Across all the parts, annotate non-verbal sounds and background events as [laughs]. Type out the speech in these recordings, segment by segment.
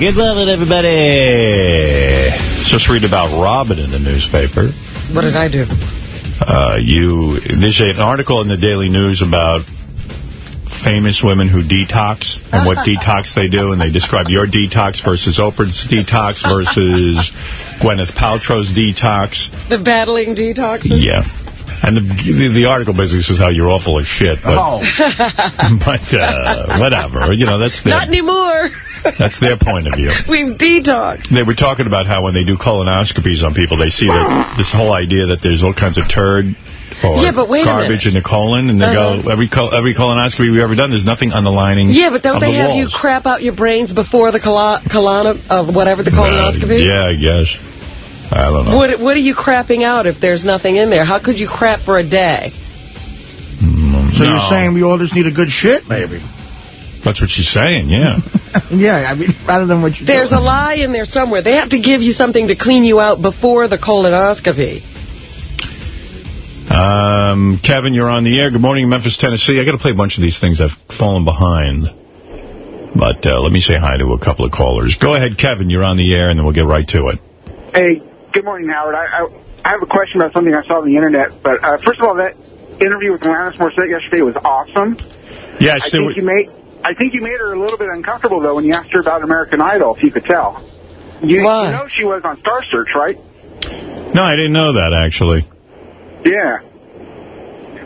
Good morning, everybody. Just read about Robin in the newspaper. What did I do? Uh, you There's an article in the Daily News about famous women who detox and what detox they do, and they describe your detox versus Oprah's detox versus [laughs] Gwyneth Paltrow's detox. The battling detox? Yeah. And the, the, the article basically says how you're awful as shit, but Oh. [laughs] but uh, whatever. You know, that's their, Not anymore. that's their point of view. [laughs] We've detoxed. They were talking about how when they do colonoscopies on people, they see that [sighs] this whole idea that there's all kinds of turd or Yeah, but wait a garbage in the colon, and they Uh-huh. go, every col every colonoscopy we've ever done, there's nothing on the lining Yeah, but don't they the have you crap out your brains before the colon, colon of whatever the colonoscopy? Uh, yeah, I guess. I don't know. What What are you crapping out if there's nothing in there? How could you crap for a day? So No. you're saying we all just need a good shit, maybe? That's what she's saying, yeah. [laughs] yeah, I mean, rather than what you There's a lie in there somewhere. They have to give you something to clean you out before the colonoscopy. Um, Kevin, you're on the air. Good morning, Memphis, Tennessee. I got to play a bunch of these things. I've fallen behind. But uh, let me say hi to a couple of callers. Go ahead, Kevin. You're on the air, and then we'll get right to it. Hey, good morning, Howard. I, I, I have a question about something I saw on the internet. But uh, first of all, that interview with Alanis Morissette yesterday was awesome. Yes, I think you made I think you made her a little bit uncomfortable though when you asked her about American Idol. If you could tell, you, you know she was on Star Search, right? No, I didn't know that, actually. Yeah.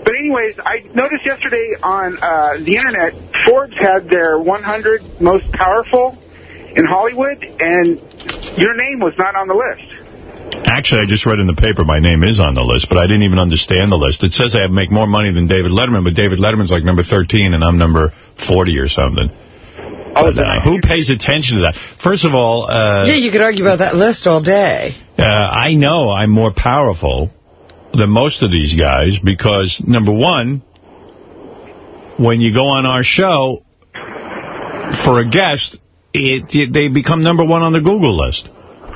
But anyways, I noticed yesterday on uh, the internet, Forbes had their 100 most powerful in Hollywood, and your name was not on the list. Actually, I just read in the paper my name is on the list, but I didn't even understand the list. It says I make more money than David Letterman, but David Letterman's like number 13, and I'm number 40 or something. But, uh, who pays attention to that? First of all, uh, yeah, you could argue about that list all day. uh, I know I'm more powerful than most of these guys because, number one, when you go on our show for a guest, it, it, they become number one on the Google list.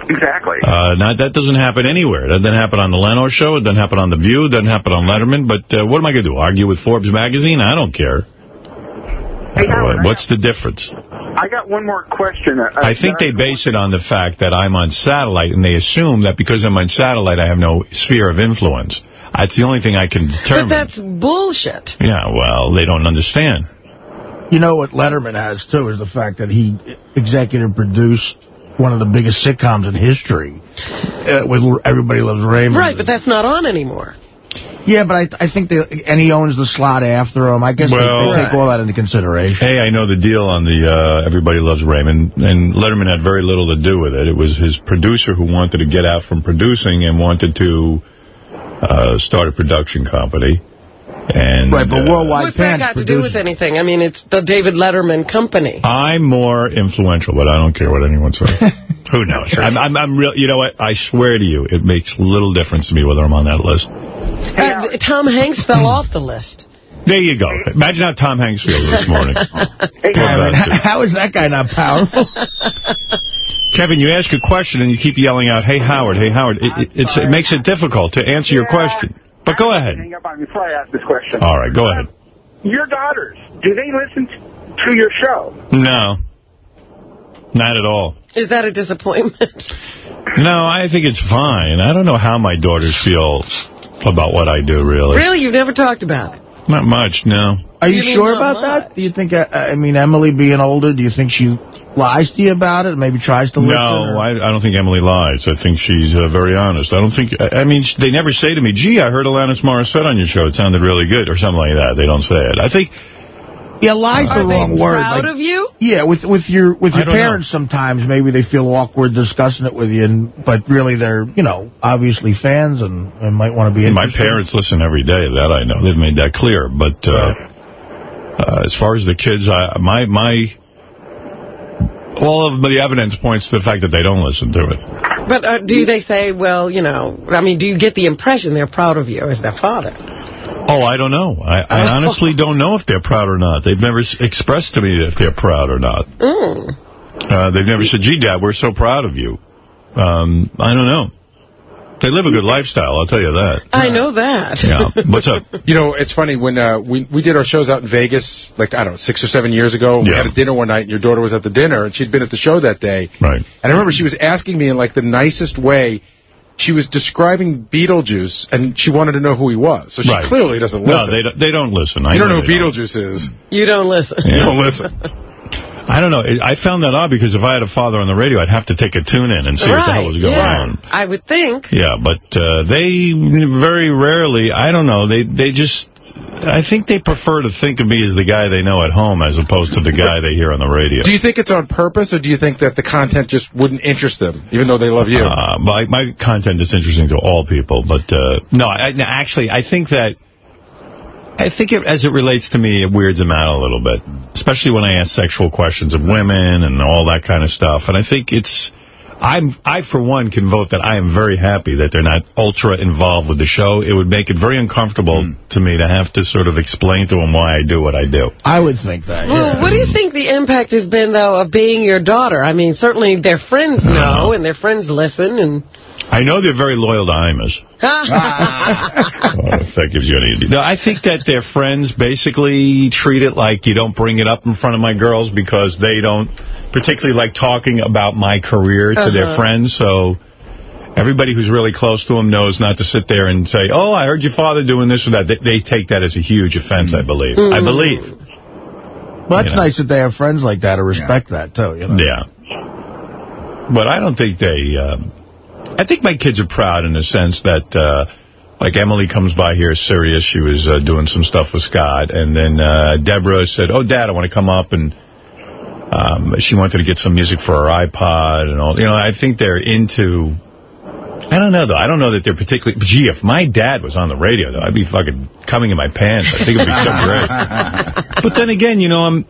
Exactly. Uh, now, that doesn't happen anywhere. It doesn't happen on the Leno show. It doesn't happen on The View. It doesn't happen on Letterman. But uh, what am I going to do, argue with Forbes magazine? I don't care. Uh, what's the difference? I got one more question. Uh, I think they base it on the fact that I'm on satellite, and they assume that because I'm on satellite, I have no sphere of influence. That's the only thing I can determine. But determine. that's bullshit. Yeah, well, they don't understand. You know what Letterman has, too, is the fact that he executive produced one of the biggest sitcoms in history uh, with Everybody Loves Raymond. Right, but that's not on anymore. Yeah, but I I think they, and he owns the slot after him. I guess Well- they, they take all that into consideration. Hey, I know the deal on the uh, Everybody Loves Raymond, and Letterman had very little to do with it. It was his producer who wanted to get out from producing and wanted to uh, start a production company. And Right, but uh, Worldwide What's that got to do with anything? I mean, it's the David Letterman company. I'm more influential, but I don't care what anyone says. [laughs] Who knows? I'm, I'm, I'm real. You know what? I swear to you, it makes little difference to me whether I'm on that list. Uh, Tom Hanks fell off the list. There you go. Imagine how Tom Hanks feels this morning. [laughs] Poor Kevin, [laughs] how is that guy not powerful? Kevin, you ask a question and you keep yelling out, "Hey Howard, hey Howard." It, it, it's, it makes it difficult to answer your question. But go ahead. Hang up on me before I ask this question. All right, go ahead. Your daughters, do they listen to your show? No, not at all. Is that a disappointment? No, I think it's fine. I don't know how my daughters feel about what I do, really. really? You've never talked about it? Not much, no. Are you You sure not about that? Do you think, uh, I mean, Emily being older, do you think she lies to you about it? Maybe tries to No, listen? or- I, I don't think Emily lies. I think she's uh, very honest. I don't think, I, I mean, they never say to me, gee, I heard Alanis Morissette on your show. It sounded really good, or something like that. They don't say it. I think, Yeah, lie's the Are they wrong word. proud like- of you? Yeah, with with your with your don't know. parents sometimes maybe they feel awkward discussing it with you, and, but really they're you know obviously fans and, and might want to be. my parents listen every day. That I know. They've made that clear. But uh, uh, as far as the kids, I, my my all of the evidence points to the fact that they don't listen to it. But uh, do they say, well, you know, I mean, do you get the impression they're proud of you as their father? Oh, I don't know. I, I [laughs] honestly don't know if they're proud or not. They've never s- expressed to me if they're proud or not. Mm. Uh, they've never said, gee, Dad, we're so proud of you. Um, I don't know. They live a good lifestyle, I'll tell you that. I know that. Yeah. What's up? [laughs] You know, it's funny, when uh, we, we did our shows out in Vegas, like, I don't know, six or seven years ago, we had a dinner one night, and your daughter was at the dinner, and she'd been at the show that day. Right. And I remember she was asking me in, like, the nicest way, she was describing Beetlejuice, and she wanted to know who he was. So she Right. clearly doesn't listen. No, they don't, they don't listen. I you don't know they who Beetlejuice is. You don't listen. Yeah. You don't listen. [laughs] I don't know. I found that odd because if I had a father on the radio, I'd have to take a tune in and see what the hell was going yeah. on. I would think. Yeah, but uh, they very rarely, I don't know, they they just, I think they prefer to think of me as the guy they know at home as opposed to the guy they hear on the radio. Do you think it's on purpose, or do you think that the content just wouldn't interest them, even though they love you? Uh, my, my content is interesting to all people, but uh, no, I, no, actually, I think that, I think it, as it relates to me, it weirds them out a little bit, especially when I ask sexual questions of women and all that kind of stuff. And I think it's, I'm, I for one can vote that I am very happy that they're not ultra involved with the show. It would make it very uncomfortable hmm. to me to have to sort of explain to them why I do what I do. I would think that, Well, yeah. what do you think the impact has been, though, of being your daughter? I mean, certainly their friends know, and their friends listen, and... I know they're very loyal to Imus. Well, [laughs] if oh, that gives you any... No, I think that their friends basically treat it like you don't bring it up in front of my girls because they don't particularly like talking about my career to their Uh-huh. friends, so... Everybody who's really close to them knows not to sit there and say, oh, I heard your father doing this or that. They, they take that as a huge offense, I believe. I believe. Well, that's you know. nice that they have friends like that who respect that, too. You know? Yeah. But I don't think they... Um, I think my kids are proud in the sense that, uh, like, Emily comes by here serious. She was uh, doing some stuff with Scott. And then uh, Deborah said, oh, Dad, I want to come up. And um, she wanted to get some music for her iPod and all. You know, I think they're into... I don't know, though. I don't know that they're particularly... Gee, if my dad was on the radio, though, I'd be fucking coming in my pants. I think it'd be so great. [laughs] But then again, you know, I'm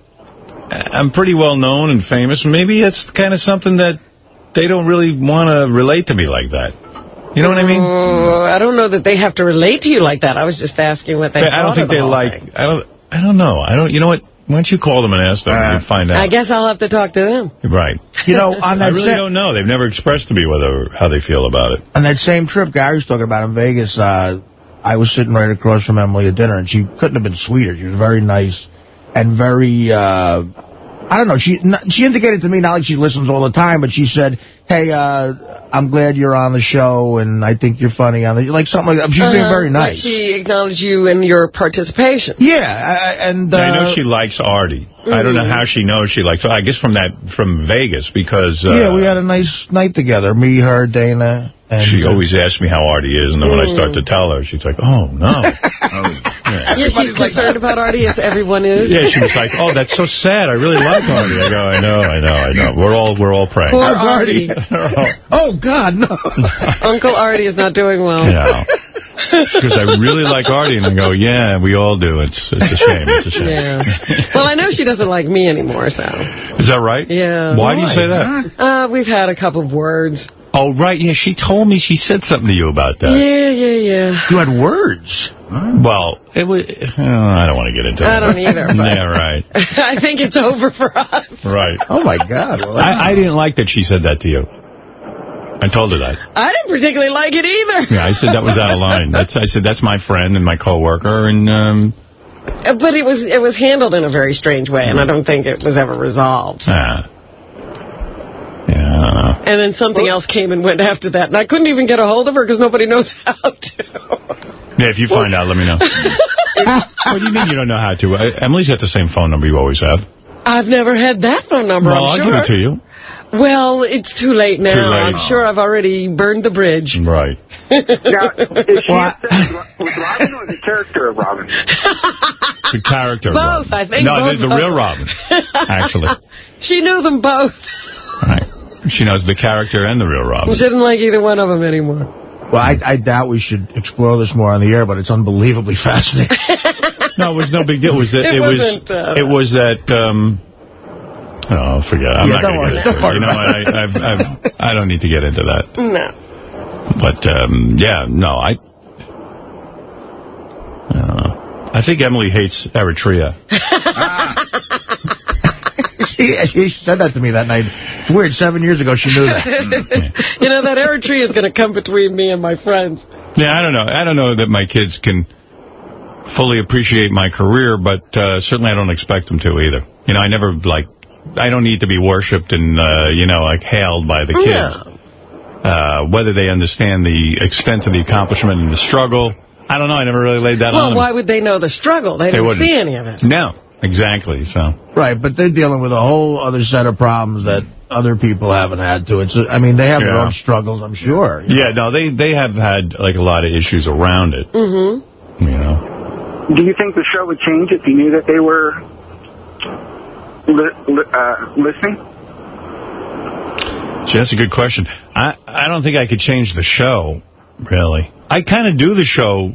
I'm pretty well known and famous. Maybe it's kind of something that they don't really want to relate to me like that. You know what I mean? Oh, I don't know that they have to relate to you like that. I was just asking what they I don't think of the they like. thing. I don't. I don't know. I don't. You know what? Why don't you call them and ask them and find out? I guess I'll have to talk to them. Right. You know, on [laughs] I really don't know. They've never expressed to me whether how they feel about it. on that same trip Gary was talking about in Vegas, uh, I was sitting right across from Emily at dinner, and she couldn't have been sweeter. She was very nice and very, uh, I don't know, she she indicated to me, not like she listens all the time, but she said, hey, uh, I'm glad you're on the show, and I think you're funny on the, like something like that. She's being Uh-huh. very Like nice. she acknowledged you and your participation. yeah, I- and... Uh, I know she likes Artie. I don't know Mm-hmm. how she knows she likes. I guess from that from Vegas because uh, yeah, we had a nice night together. Me, her, Dana. And, she uh, always asks me how Artie is, and then when I start to tell her, she's like, "Oh no." [laughs] Yeah, she's concerned about Artie, as everyone is. Yeah, she was like, "Oh, that's so sad. I really like Artie." I go, "I know, I know, I know. We're all we're all praying." Poor How's Artie? Artie. [laughs] Oh, God, no. [laughs] Uncle Artie is not doing well. Yeah. Because I really like Artie, and I go, "Yeah, we all do. It's it's a shame. It's a shame." Yeah. Well, I know she doesn't like me anymore, so. Is that right? Yeah. Why do you say that? Uh, we've had a couple of words. Oh, right. Yeah, she told me she said something to you about that. Yeah, yeah, yeah. You had words. Well, it was. Uh, I don't want to get into it. I that. don't either, [laughs] yeah, right, [laughs] I think it's over for us. right. Oh, my God. Well, I, I didn't like that she said that to you. I told her that. I didn't particularly like it either. Yeah, I said that was out of line. That's I said that's my friend and my coworker, and um, But it was it was handled in a very strange way, and I don't think it was ever resolved. ah. Yeah. And then something else came and went after that, and I couldn't even get a hold of her because nobody knows [laughs] how to. Yeah, if you find out, let me know. [laughs] what do you mean you don't know how to? Uh, Emily's got the same phone number you always have. I've never had that phone number, Well, I'm I'll sure. give it to you. Well, it's too late now. Too late. I'm sure I've already burned the bridge. Right. Now, is she [laughs] Well, upset with Robin or the character of Robin? The character. Both, Robin. I think No, both the, the of real. Robin, actually. She knew them both. Right. She knows the character and the real Robin. She didn't like either one of them anymore. Well, I, I doubt we should explore this more on the air, but it's unbelievably [laughs] fascinating. No, it was no big deal. It was that It it, was uh, it was that um Oh, forget it. I'm Yeah, not don't going to get into Don't it. You know what? I, I've, I've, I don't need to get into that. No. But, um, yeah, no, I... I don't know. I think Emily hates Eritrea. she [laughs] she, she said that to me that night. It's weird. Seven years ago, she knew that. [laughs] you know, that error tree is going to come between me and my friends. Yeah, I don't know. I don't know that my kids can fully appreciate my career, but uh, certainly I don't expect them to either. You know, I never, like, I don't need to be worshipped and, uh, you know, like, hailed by the kids. Yeah. Uh, whether they understand the extent of the accomplishment and the struggle, I don't know. I never really laid that on Well, why would they know the struggle? They, They didn't wouldn't. see any of it. No, exactly. So, right, but they're dealing with a whole other set of problems that other people haven't had to. It's, I mean, they have their own struggles, I'm sure. yeah, no, they, they have had, like, a lot of issues around it, Mm-hmm. you know. Do you think the show would change if you knew that they were li li uh, listening? Gee, that's a good question. I, I don't think I could change the show, really. I kind of do the show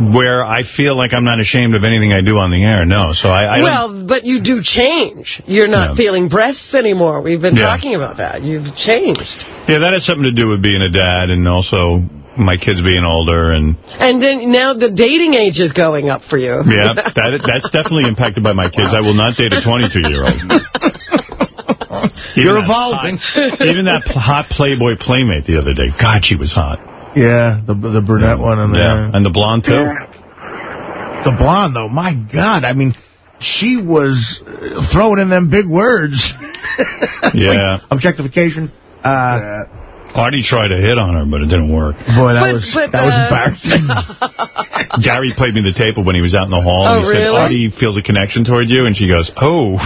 where I feel like I'm not ashamed of anything I do on the air. No, so I, I. Well, but you do change. You're not Yeah. feeling breasts anymore. We've been Yeah. talking about that. You've changed. Yeah, that has something to do with being a dad and also my kids being older. And And then now the dating age is going up for you. yeah, [laughs] that that's definitely impacted by my kids. I will not date a 22-year-old. [laughs] You're evolving. even that hot Playboy playmate the other day. God, she was hot. Yeah, the the brunette one. And the, Yeah, and the blonde, too. The blonde, though, my God. I mean, she was uh, throwing in them big words. [laughs] Yeah. Objectification. Uh, Artie tried to hit on her, but it didn't work. boy, that But- was but, that was uh, embarrassing. [laughs] Gary played me the tape when he was out in the hall. Oh, and he said, really? Artie feels a connection toward you. And she goes, oh. [laughs]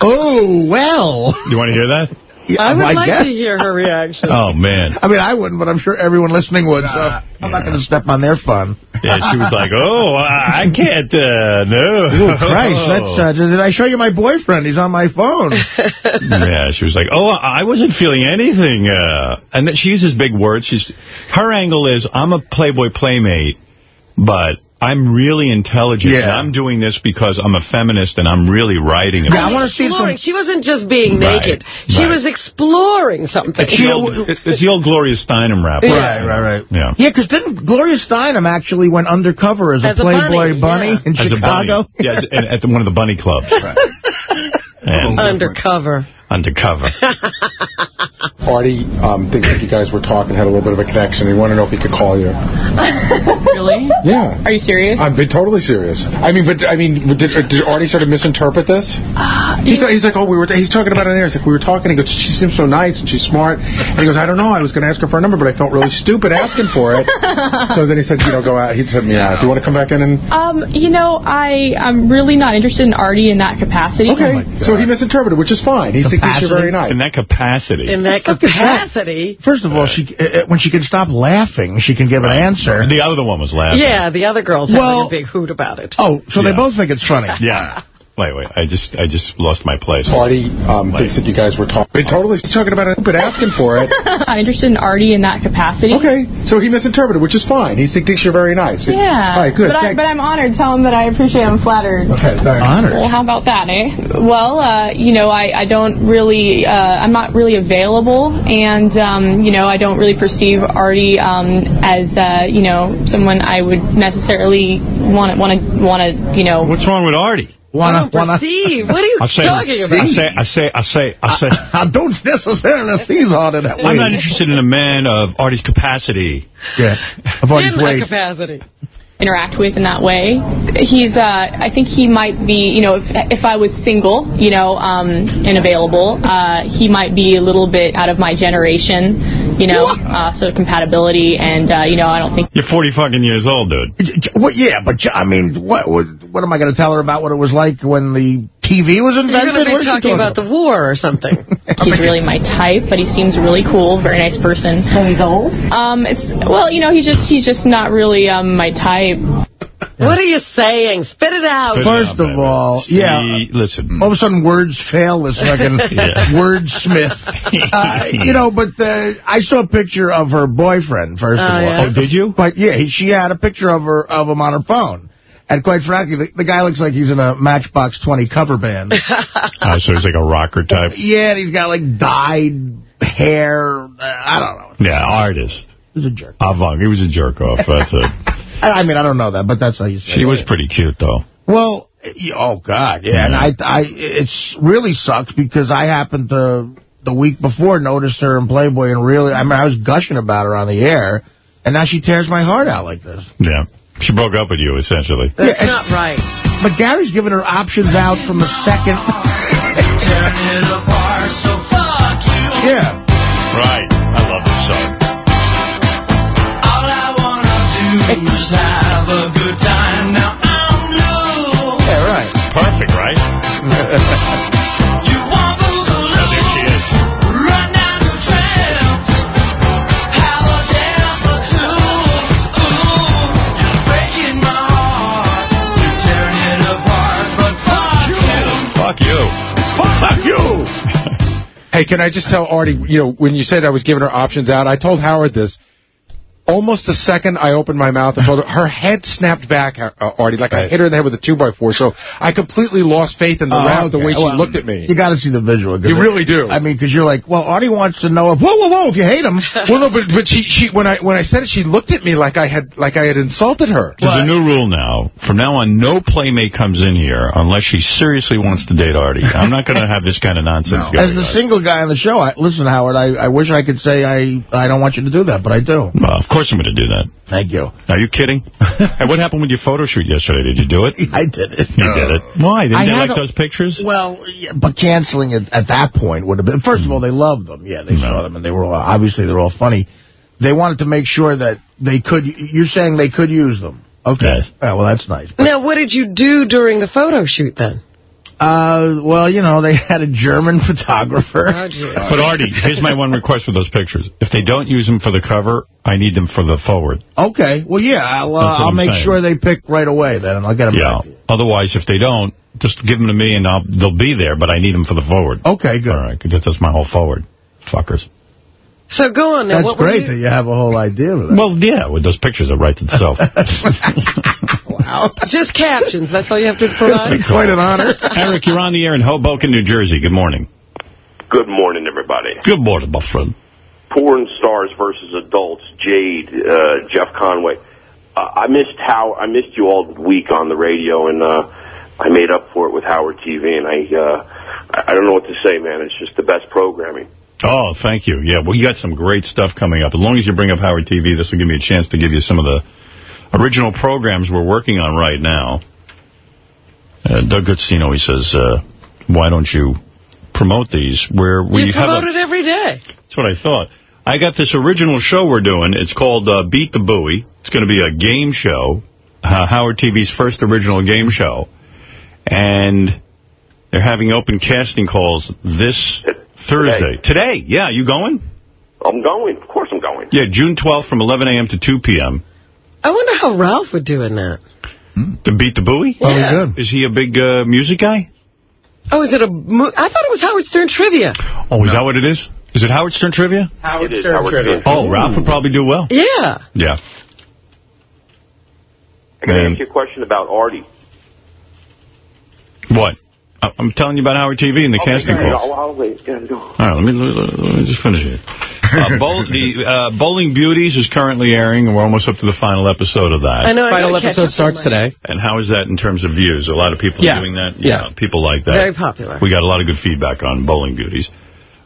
oh, well. you want to hear that? Yeah, I would I like guess. to hear her reaction. Oh, man. I mean, I wouldn't, but I'm sure everyone listening would, so I'm not going to step on their fun. Yeah, she was like, oh, I I can't, uh, no. Oh, Christ, that's, uh, did I show you my boyfriend? He's on my phone. [laughs] Yeah, she was like, oh, I wasn't feeling anything. Uh, and she uses big words. She's Her angle is, I'm a Playboy playmate, but I'm really intelligent. Yeah. And I'm doing this because I'm a feminist and I'm really writing Yeah, about I want to see some... She wasn't just being Right, naked. She right. was exploring something. It's the, old, it's the old Gloria Steinem rap. Yeah. Right, right, right. Yeah. Yeah, because didn't Gloria Steinem actually went undercover as a As a Playboy bunny, bunny, yeah. in As Chicago? bunny. Yeah, at, at the, one of the bunny clubs. [laughs] And Undercover. Undercover. [laughs] Artie um, thinks that you guys were talking, had a little bit of a connection. He wanted to know if he could call you. [laughs] Really? Yeah. Are you serious? I'm being totally serious. I mean, but I mean, did, did Artie sort of misinterpret this? he thought, he's like, oh, we were. He's talking about it there. He's like, we were talking. He goes, she seems so nice and she's smart. And he goes, I don't know. I was going to ask her for a number, but I felt really stupid asking for it. [laughs] so then he said, you know, go out. He said yeah. Do you want to come back in and? Um, you know, I I'm really not interested in Artie in that capacity. Okay. so he misinterpreted, which is fine. He thinks you're very nice. In that capacity. In that capacity. First of all, she uh, when she can stop laughing, she can give an answer. The other one was laughing. Yeah, the other girl's Well- having a big hoot about it. Oh, so they both think it's funny. [laughs] Yeah. Wait, wait. I just I just lost my place. Artie um, thinks that you guys were talking. Totally he's talking about it, but asking for it. [laughs] I'm interested in Artie in that capacity. Okay. So he misinterpreted, which is fine. He thinks you're very nice. Yeah. All right. Good. But, I, Thank- but I'm honored. Tell him that I appreciate. I'm flattered. okay. Thanks. Honored. Well, how about that, eh? Well, uh, you know, I, I don't really, uh, I'm not really available, and, um, you know, I don't really perceive Artie um, as, uh, you know, someone I would necessarily want to, want to, want to, you know. What's wrong with Artie? Wanna, oh, wanna, perceive. What are you [laughs] I say, talking I say, I say, I say, I say. [laughs] I don't necessarily see all of that way. I'm not interested in a man of Artie's capacity. Yeah, of all these ways. capacity. interact with in that way. He's, uh, I think he might be, you know, if if I was single, you know, um, and available, uh, he might be a little bit out of my generation, you know, uh, so compatibility, and uh, you know, I don't think You're 40 fucking years old, dude. J- j- Well, yeah, but I mean, what what, what am I going to tell her about what it was like when the TV was You're invented? going to What be is she talking about the war or something. [laughs] he's really my type, but he seems really cool, very nice person. So he's old? Um, it's well, you know, he's just he's just not really um my type. What are you saying? Spit it out. First of all, See, yeah. Listen. All of a sudden, words fail this fucking [laughs] [laughs] Yeah. wordsmith. Uh, you know, but uh, I saw a picture of her boyfriend, first of Oh, all. yeah? Oh, did you? But, yeah, she had a picture of her of him on her phone. And quite frankly, the, the guy looks like he's in a Matchbox 20 cover band. [laughs] Oh, so he's like a rocker type. yeah, and he's got, like, dyed hair. Uh, I don't know. Yeah, artist. He's a jerk. Avant. He was a jerk off. That's it. I I mean, I don't know that, but that's how you say She it. was pretty cute, though. Well, Oh, God, yeah. And I, I, it's really sucks because I happened to, the week before, notice her in Playboy and really, I mean, I was gushing about her on the air, and now she tears my heart out like this. Yeah. She broke up with you, essentially. That's yeah, not right. But Gary's giving her options out from the second. [laughs] yeah. Right. Wanna do is have a good time. Now I'm low. Yeah, right. Perfect, right? [laughs] you want boogaloo. There she is. Run down the trail. Have a dance or two. Ooh, you're breaking my heart. You're tearing it apart, but fuck you. Fuck you. Fuck you! Hey, can I just tell Artie, you know, when you said I was giving her options out, I told Howard this. Almost the second I opened my mouth and told her, her head snapped back, uh, Artie, like I hit her in the head with a 2x4. So I completely lost faith in the Oh, rap, the okay. way she Well, looked at me. You got to see the visual. 'cause You it- really do. I mean, because you're like, well, Artie wants to know if, whoa, whoa, whoa, if you hate him. [laughs] well, no, but but she she when I when I said it, she looked at me like I had like I had insulted her. There's a new rule now. From now on, no playmate comes in here unless she seriously wants to date Artie. I'm not going to have this kind of nonsense [laughs] going As the on. single guy on the show, I, listen, Howard, I, I wish I could say I, I don't want you to do that, but I do. Well, of course I'm going to do that. Thank you. Are you kidding? [laughs] hey, what happened with your photo shoot yesterday? Did you do it? I did it. You did it. Why? Didn't I they like a- those pictures? Well, yeah, but canceling it at that point would have been... First of all, they loved them. Yeah, they saw them, and they were all, obviously they're all funny. They wanted to make sure that they could... You're saying they could use them. Okay. Yes. Yeah, well, that's nice. Now, what did you do during the photo shoot then? Uh, well, you know, they had a German [laughs] photographer. Oh. But Artie, here's my one request for those pictures. If they don't use them for the cover, I need them for the forward. Okay. Well, yeah, I'll, uh, I'll I'm make saying. sure they pick right away then, I'll get them Yeah. back. Otherwise, if they don't, just give them to me and I'll, they'll be there, but I need them for the forward. Okay, good. All right, because that's my whole forward. Fuckers. So go on now. That's what great you- that you have a whole idea of that. Well, yeah, with those pictures, it writes itself. [laughs] wow. Just captions. That's all you have to provide? It's quite an honor. [laughs] Eric, you're on the air in Hoboken, New Jersey. Good morning. Good morning, everybody. Good morning, my friend. Porn stars versus adults. Jade, uh, Jeff Conway. Uh, I missed how I missed you all week on the radio, and uh, I made up for it with Howard TV. And I, uh, I I don't know what to say, man. It's just the best programming. Oh, thank you. Yeah, well, you got some great stuff coming up. As long as you bring up Howard TV, this will give me a chance to give you some of the original programs we're working on right now. Uh, Doug Goodstein always says, uh, why don't you promote these? Where we You have promote a, it every day. That's what I thought. I got this original show we're doing. It's called uh, Beat the Buoy. It's going to be a game show, uh, Howard TV's first original game show. And they're having open casting calls this Thursday. Today. Yeah, you going? I'm going. Of course, I'm going. Yeah, June 12th from 11 a.m. to 2 p.m. I wonder how Ralph would do in that. To Beat the Buoy? Oh, Yeah. good. Is he a big uh, music guy? Oh, is it a... Mo I thought it was Howard Stern Trivia. Oh, is that what it is? Is it Howard Stern Trivia? Howard It is Stern Howard trivia. Oh, Ralph would probably do well. Yeah. Yeah. I got to ask you a question about Artie. What? I- I'm telling you about Howard TV and the casting Okay, calls. I'll, I'll wait. Yeah, go. All right, let me, let me just finish it. Uh, [laughs] bowl, the uh, Bowling Beauties is currently airing, and we're almost up to the final episode of that. I know. Final gotta episode starts today. And how is that in terms of views? A lot of people Yes. doing that? Yes. Yeah, people like that. Very popular. We got a lot of good feedback on Bowling Beauties.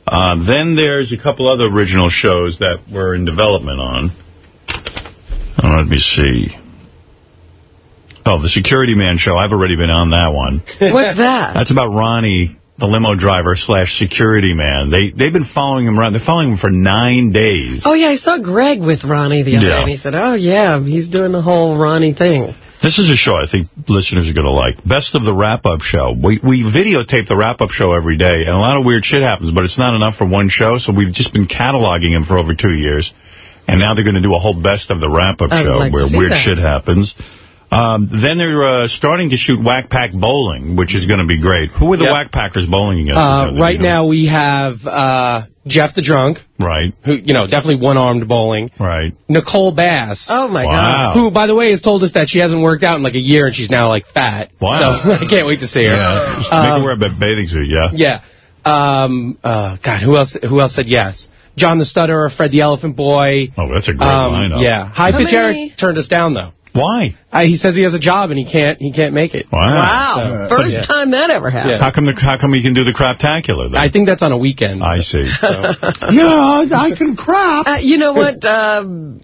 Uh, then there's a couple other original shows that we're in development on. Uh, let me see. Oh, the Security Man show. I've already been on that one. [laughs] What's that? That's about Ronnie, the limo driver slash security man. They, they've been following him around. They're following him for nine days. Oh, yeah, I saw Greg with Ronnie the other Yeah. day, and he said, oh, yeah, he's doing the whole Ronnie thing. This is a show I think listeners are going to like. Best of the wrap-up show. We we videotape the wrap-up show every day, and a lot of weird shit happens, but it's not enough for one show, so we've just been cataloging them for over two years. And now they're going to do a whole best of the wrap-up show like where weird that. shit happens. Um, then they're uh, starting to shoot Whack Pack Bowling, which is going to be great. Who are the Yep. Whack Packers bowling against? Uh, right You know? now we have uh, Jeff the Drunk, Right, who, you know, definitely one-armed bowling. right. Nicole Bass, Oh, my Wow. who, by the way, has told us that she hasn't worked out in like a year and she's now like fat. Wow. So [laughs] I can't wait to see her. Yeah. Just Um, make her wear a bathing suit, yeah. Yeah. Um, uh, God, who else? Who else said yes? John the Stutterer, Fred the Elephant Boy. Oh, that's a great Um, lineup. yeah. High How Pitch Erik turned us down though. Why? Uh, he says he has a job and he can't he can't make it. Wow. Wow. So- First Yeah. time that ever happened. Yeah. How come the how come he can do the craptacular then? I think that's on a weekend. I see. [laughs] [laughs] Yeah, I, I can crap. Uh, you know what? Um,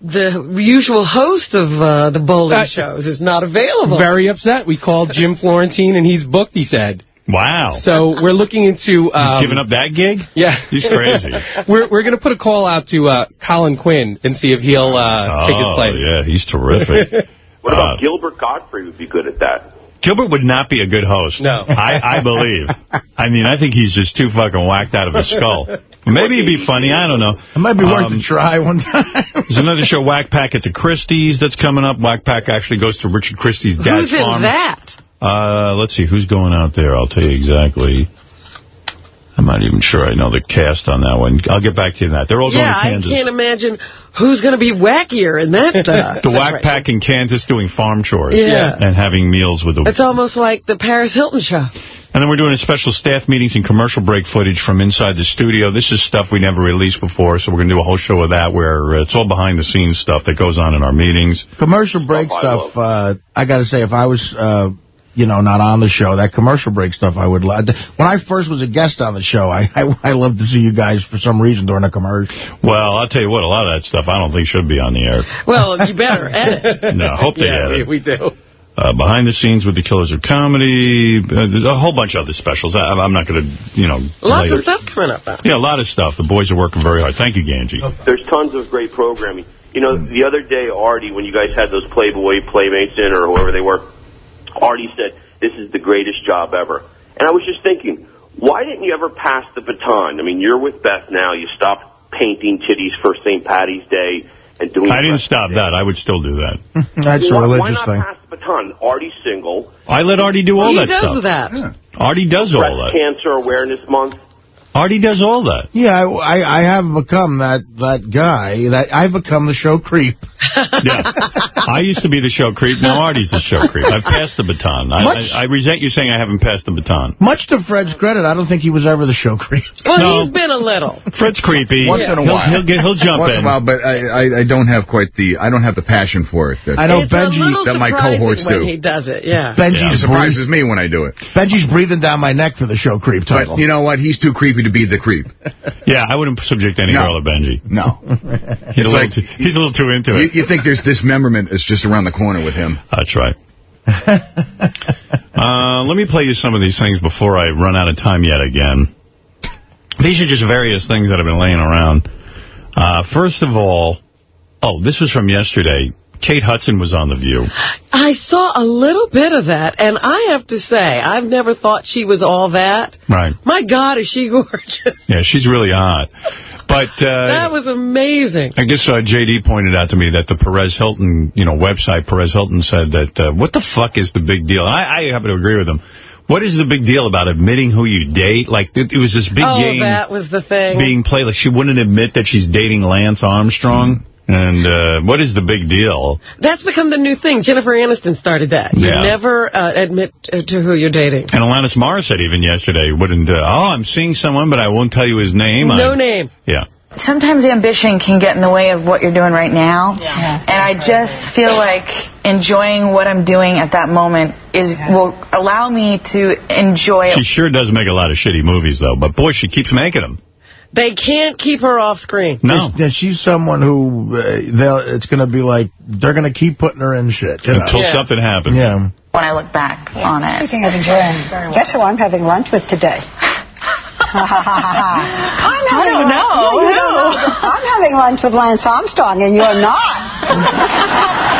the usual host of uh, the bowling Uh, shows is not available. Very upset. We called Jim Florentine and he's booked, he said. Wow. So we're looking into... Um, He's giving up that gig? Yeah. He's crazy. [laughs] we're we're going to put a call out to uh, Colin Quinn and see if he'll uh, take his place. Oh, yeah, he's terrific. [laughs] What about Uh, Gilbert Gottfried would be good at that? Gilbert would not be a good host. No. I, I believe. [laughs] I mean, I think he's just too fucking whacked out of his skull. Maybe he'd be funny. I don't know. It might be worth Um, a try one time. There's another show, Whack Pack at the Christy's, that's coming up. Whack Pack actually goes to Richard Christy's dad's Who's in farm. that? Uh, let's see, who's going out there? I'll tell you exactly. I'm not even sure I know the cast on that one. I'll get back to you on that. They're all Yeah, going to Kansas. I can't imagine who's going to be wackier in that. Uh, [laughs] the Whack Pack in Kansas doing farm chores. Yeah. And having meals with the... It's almost like the Paris Hilton show. And then we're doing a special staff meetings and commercial break footage from inside the studio. This is stuff we never released before, so we're going to do a whole show of that where uh, it's all behind-the-scenes stuff that goes on in our meetings. Commercial break Oh, I stuff, uh, I got to say, if I was, uh, you know, not on the show, that commercial break stuff I would love. When I first was a guest on the show, I, [laughs] I, I love to see you guys for some reason during a commercial. Well, I'll tell you what, a lot of that stuff I don't think should be on the air. Well, you [laughs] better edit. No, hope they Yeah, had we, we do. Uh, behind the scenes with the Killers of Comedy. Uh, there's a whole bunch of other specials. I, I'm not going to, you know. Lots later. of stuff coming up. Yeah, a lot of stuff. The boys are working very hard. Thank you, Ganji. There's tons of great programming. You know, the other day, Artie, when you guys had those Playboy Playmates in, or whoever they were, Artie said, this is the greatest job ever. And I was just thinking, why didn't you ever pass the baton? I mean, you're with Beth now. You stopped painting titties for St. Patty's Day and doing... I didn't stop that. I would still do that. [laughs] That's a religious why, why religious not thing. pass the baton? Artie's single. I let Artie do all he that does stuff. that. Artie does all Breast that. Cancer Awareness Month. Artie does all that. Yeah, I, I, I have become that, that guy. That I've become the show creep. [laughs] Yeah. I used to be the show creep. Now Artie's the show creep. I've passed the baton. I, Much- I, I resent you saying I haven't passed the baton. Much to Fred's credit, I don't think he was ever the show creep. Well, No. he's been a little. Fred's creepy. Once in a He'll- while. He'll, get, he'll jump Once in. in a while, but I, I, I don't have quite the, I don't have the passion for it. That, I know it's Benji- that my cohorts when do. he does it, yeah. Benji's, It surprises me when I do it. Benji's breathing down my neck for the show creep title. But you know what? He's too creepy to be the creep. [laughs] Yeah, I wouldn't subject any No. girl to Benji. No. [laughs] He's, a, little like- too, he's a little too into You, it. you think there's dismemberment is just around the corner with him. That's right. [laughs] uh, let me play you some of these things before I run out of time yet again. These are just various things that have been laying around. Uh, first of all, oh, this was from yesterday. Kate Hudson was on The View. I saw a little bit of that, and I have to say, I've never thought she was all that. Right. My God, is she [laughs] gorgeous. Yeah, she's really hot. But uh, that was amazing. I guess uh, J.D. pointed out to me that the Perez Hilton, you know, website, Perez Hilton said that, uh, what the fuck is the big deal? I, I happen to agree with him. What is the big deal about admitting who you date? Like, it, it was this big oh, game that was the thing. being played. Like, she wouldn't admit that she's dating Lance Armstrong. And uh, what is the big deal? That's become the new thing. Jennifer Aniston started that. You Yeah. never uh, admit uh, to who you're dating. And Alanis Morissette even yesterday wouldn't, uh, oh, I'm seeing someone, but I won't tell you his name. No I, name. Yeah. Sometimes ambition can get in the way of what you're doing right now. Yeah. And I just feel like enjoying what I'm doing at that moment is will allow me to enjoy it. She sure does make a lot of shitty movies, though. But, boy, she keeps making them. They can't keep her off screen. No. Yeah, she's someone who, uh, it's going to be like, they're going to keep putting her in shit. You know? Until something happens. Yeah. when I look back on it. Speaking of enjoying, guess who I'm having lunch with today? [laughs] I'm I don't lunch- know. Yeah, you don't know. I'm having lunch with Lance Armstrong, and you're not. [laughs]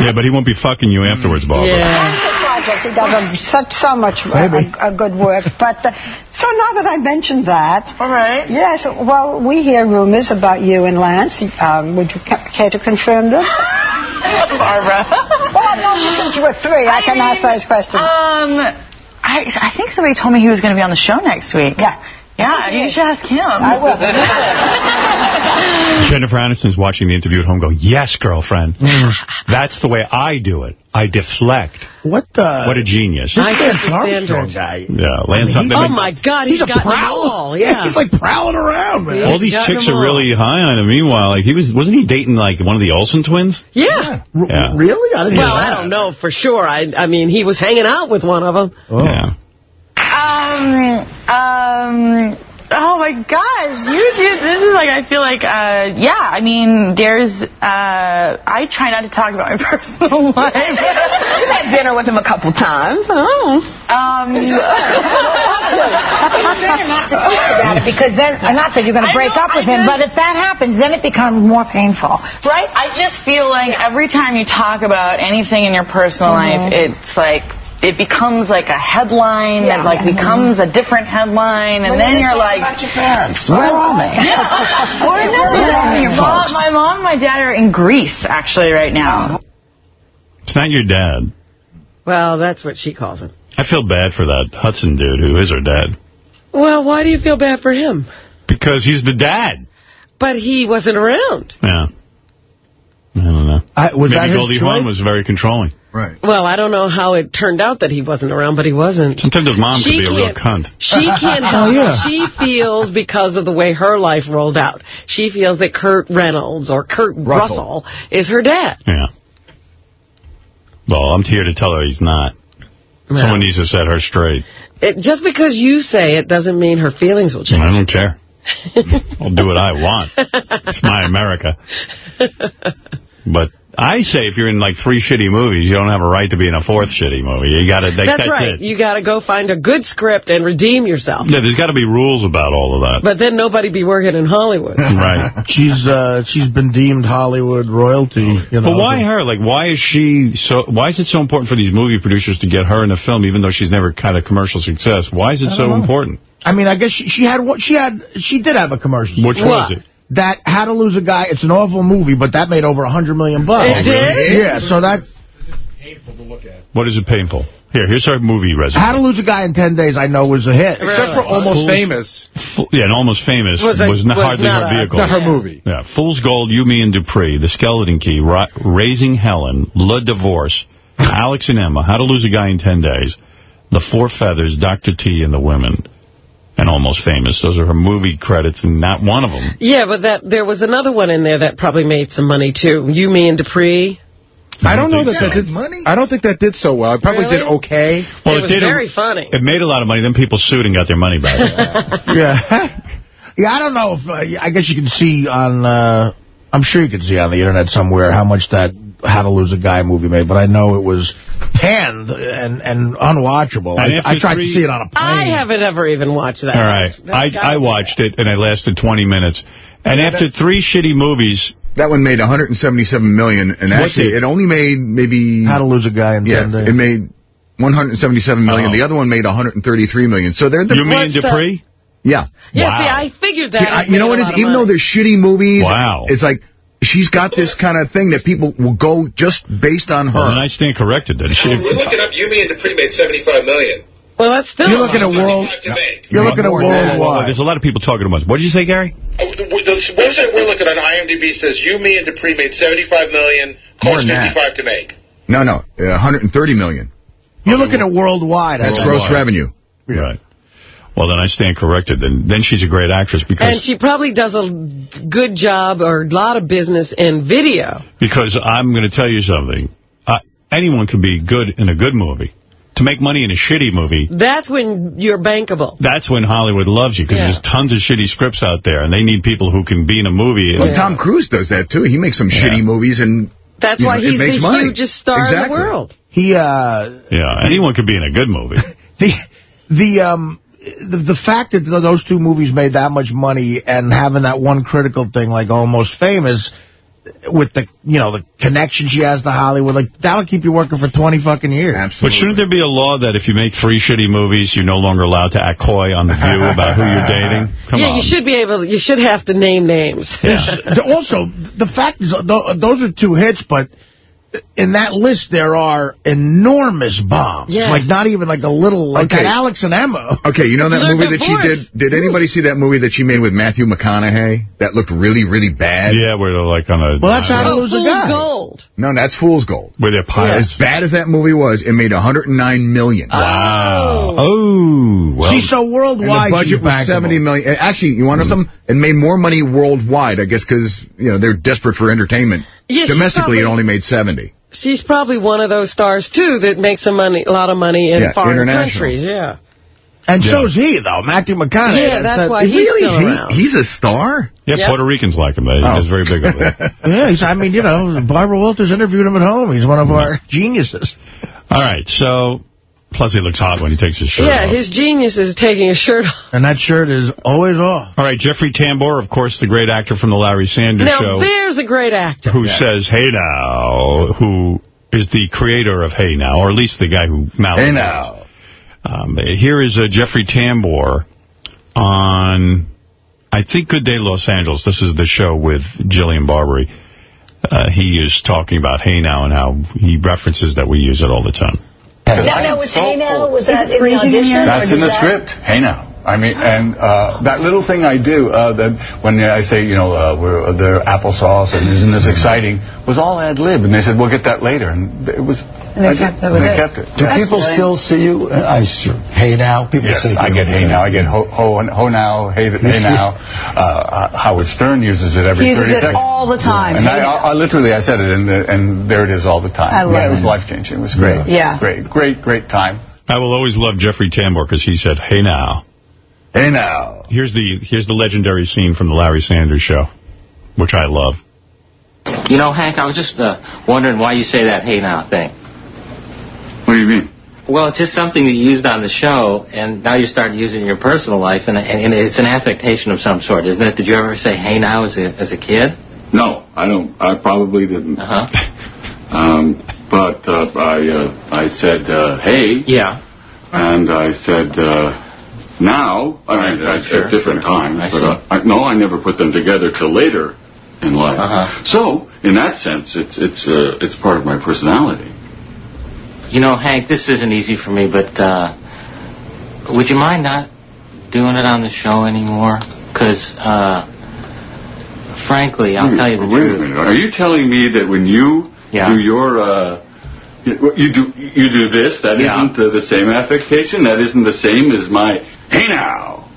Yeah, but he won't be fucking you afterwards, Barbara. That's a project. He does a, such so much uh, a, a good work. [laughs] But uh, so now that I mentioned that, All right. yes. Well, we hear rumors about you and Lance. Um, would you care to confirm them? [laughs] Barbara. well, I'm not since you were three. I can ask those questions. Um, I, I think somebody told me he was going to be on the show next week. Yeah. Yeah, you should ask him. I will. [laughs] Jennifer Aniston's watching the interview at home going, yes, girlfriend. Mm. That's the way I do it. I deflect. What the? What a genius. This I Lance can't Armstrong guy. Yeah, Lance I mean, Armstrong. Oh, my God, He's he's a got them prowler. Yeah, Yeah. he's like prowling around, man. All these chicks are all. really high on him. Meanwhile, like he was, wasn't he dating like one of the Olsen twins? Yeah. R- Yeah. Really? I didn't Well, hear I don't know for sure. I I mean, he was hanging out with one of them. Oh. Yeah. Um, um, oh my gosh, you do, this is like, I feel like, uh, yeah, I mean, there's, uh, I try not to talk about my [laughs] personal life. You've had dinner with him a couple times. Oh. Um, It's better not to talk about it because then, not that you're going to break know, up with I him, but if that happens, then it becomes more painful. right? I just feel like every time you talk about anything in your personal life, it's like, it becomes like a headline Yeah. that like becomes a different headline, and then you're like, about your parents. Where are they? Yeah. [laughs] Where are your mom, my mom and my dad are in Greece actually right now. It's not your dad. Well, that's what she calls him. I feel bad for that Hudson dude who is her dad. Well, why do you feel bad for him? Because he's the dad. But he wasn't around. Yeah. I don't know. I, was that Maybe his Goldie? Hawn was very controlling. Right. Well, I don't know how it turned out that he wasn't around, but he wasn't. Sometimes his mom She could be a real can't- cunt. She [laughs] can't Oh, help yeah. She feels because of the way her life rolled out. She feels that Kurt Reynolds or Kurt Russell, Russell. is her dad. Yeah. Well, I'm here to tell her he's not. Someone needs to set her straight. It, just because you say it doesn't mean her feelings will change. I don't care. [laughs] I'll do what I want. It's my America. [laughs] But I say if you're in like three shitty movies, you don't have a right to be in a fourth shitty movie. You got to. That, That's, that's right. it. You got to go find a good script and redeem yourself. Yeah, there's got to be rules about all of that. But then nobody be working in Hollywood. [laughs] right. [laughs] She's uh, she's been deemed Hollywood royalty. You know, But why her? Like, why is she so? Why is it so important for these movie producers to get her in a film, even though she's never had a commercial success? Why is it so know. important? I mean, I guess she, she had what she had. She did have a commercial. Which was it? That How to Lose a Guy. It's an awful movie, but that made over a hundred million bucks. It did? Yeah. So that painful to look at. What is it painful? Here, here's her movie resume. How to Lose a Guy in ten days. I know was a hit. Except for Almost Fools- Famous. Fu- Yeah, and Almost Famous Was was, a- not was hardly not her a- vehicle. Not her movie. Yeah, Fool's Gold, You, Me, and Dupree, The Skeleton Key, Ra Raising Helen, Le Divorce, Alex and Emma, How to Lose a Guy in 10 Days, The Four Feathers, Dr. T, and The Women, and Almost Famous. Those are her movie credits, and not one of them. Yeah, but that there was another one in there that probably made some money, too. You, me, and Dupree. I don't know that that did money? I don't think that did so well. It probably Really? did okay. Well, it was did very funny. It made a lot of money. Then people sued and got their money back. [laughs] Yeah. yeah, I don't know if, uh, I guess you can see on, uh, I'm sure you can see on the internet somewhere how much that How to Lose a Guy movie made, but I know it was panned and, and unwatchable. And I, I tried three- to see it on a plane. I haven't ever even watched that. All right. That's I, I watched it, and it lasted 20 minutes. And after three shitty movies, That one made 177 million, and What actually did- it only made maybe How to Lose a Guy in yeah, 10 days. it made 177 million. Oh. The other one made 133 million. So they're the You mean What's the- Dupree? yeah. Yeah, Wow. see, I figured that. See, I, you know made what a it is? lot of Even though they're shitty movies, Wow. it's like she's got this kind of thing that people will go just based on her. Well, then I stand corrected. Then. She, We're looking up you, Yumi and Dupree made 75 million. Well, that's still. You're looking at world. 55 to make. You're looking at worldwide. There's a lot of people talking at once. What did you say, Gary? Oh, the, the website we're looking on IMDb says you, Yumi and Dupree made 75 million, More cost than that. 55 to make. No, no, uh, 130 million. You're looking at worldwide. That's I gross think. revenue. Right. Well, then I stand corrected. Then then she's a great actress because... And because she probably does a good job or a lot of business in video. because I'm going to tell you something. Uh, anyone can be good in a good movie. To make money in a shitty movie, That's when you're bankable. that's when Hollywood loves you because Yeah. there's tons of shitty scripts out there, and they need people who can be in a movie. Well, And, Tom Cruise does that too. He makes some Yeah. shitty movies, and That's why know, he's makes the money. hugest star in the world. He, uh, yeah, anyone could be in a good movie. [laughs] the, the, um, the, the fact that those two movies made that much money and having that one critical thing like Almost Famous with the, you know, the connection she has to Hollywood, like, that'll keep you working for 20 fucking years. But shouldn't there be a law that if you make three shitty movies, you're no longer allowed to act coy on The View about who you're dating? [laughs] Come yeah, on. you should be able. You should have to name names. Yeah. [laughs] Also, the fact is, tho- those are two hits, but in that list there are enormous bombs. Yes. Like not even like a little, like Okay. that Alex and Emma. Okay, you know that [laughs] They're movie that she did? Did anybody see that movie that she made with Matthew McConaughey? That looked really, really bad. Yeah, where they're like on a... Well, that's how to lose a Fool's guy. Gold. No, that's Fool's Gold. Where they're pirates. As bad as that movie was, it made $109 million. Wow. Oh. well. See, so And worldwide, the budget was seventy million. Actually, you want to know hmm. something? It made more money worldwide, I guess, because you know they're desperate for entertainment. Yeah, she's Domestically, it only made seventy. She's probably one of those stars, too, that makes a, money, a lot of money in Yeah, foreign countries. Yeah. And Yeah. so's he, though, Matthew McConaughey. Yeah, that's why he's really? still He- around. he's a star. Yeah, Yep. Puerto Ricans like him. Eh? Oh. He's very big of it. [laughs] Yeah, he's, I mean, you know, Barbara Walters interviewed him at home. He's one of our geniuses. All right, so... Plus, he looks hot when he takes his shirt Yeah, off. his genius is taking his shirt off. And that shirt is always off. All right, Jeffrey Tambor, of course, the great actor from the Larry Sanders Now, Show, there's a great actor. who says, hey now, who is the creator of Hey Now, or at least the guy who Mally Hey now. Um, here is uh, Jeffrey Tambor on, I think, Good Day Los Angeles. This is the show with Jillian Barberie. Uh, he is talking about Hey Now and how he references that we use it all the time. Now, now, was Hey Now, was that in the audition? here? That's in the that- script. Hey now. I mean, and uh, that little thing I do, uh, that when I say, you know, uh, we're they're applesauce and isn't this exciting, was all ad lib, and they said we'll get that later, and it was. And they kept- that was they it. kept it. Do people still see you? Uh, I sure. Hey now, people Yes, say. I get hey now. I get ho ho, ho now. Hey [laughs] hey now. Uh, uh, Howard Stern uses it every He uses 30 it seconds. all the time. And Hey I, I, I literally, I said it, and, uh, and there it is all the time. I love yeah, it was life changing. It was great. Yeah. Great, great, great time. I will always love Jeffrey Tambor because he said, hey now. Hey now. Here's the here's the legendary scene from the Larry Sanders Show, which I love. You know, Hank, I was just uh, wondering why you say that hey now thing. What do you mean? Well, it's just something that you used on the show, and now you start using it in your personal life, and, and, and it's an affectation of some sort, isn't it? Did you ever say hey now as a, as a kid? No, I don't. I probably didn't. Uh-huh. [laughs] Um, but uh, I uh, I said uh, hey. Yeah. And I said uh, now. I mean, at, sure, at different sure. times. I but uh, I, no, I never put them together till later in life. Uh-huh. So in that sense, it's it's uh, it's part of my personality. You know, Hank, this isn't easy for me, but uh, would you mind not doing it on the show anymore? Because, uh, frankly, I'll Wait- tell you the wait truth. a minute. Are you telling me that when you Yeah. do your uh, you you do you do this, that Yeah. not the, the same affectation? That isn't the same as my hey now.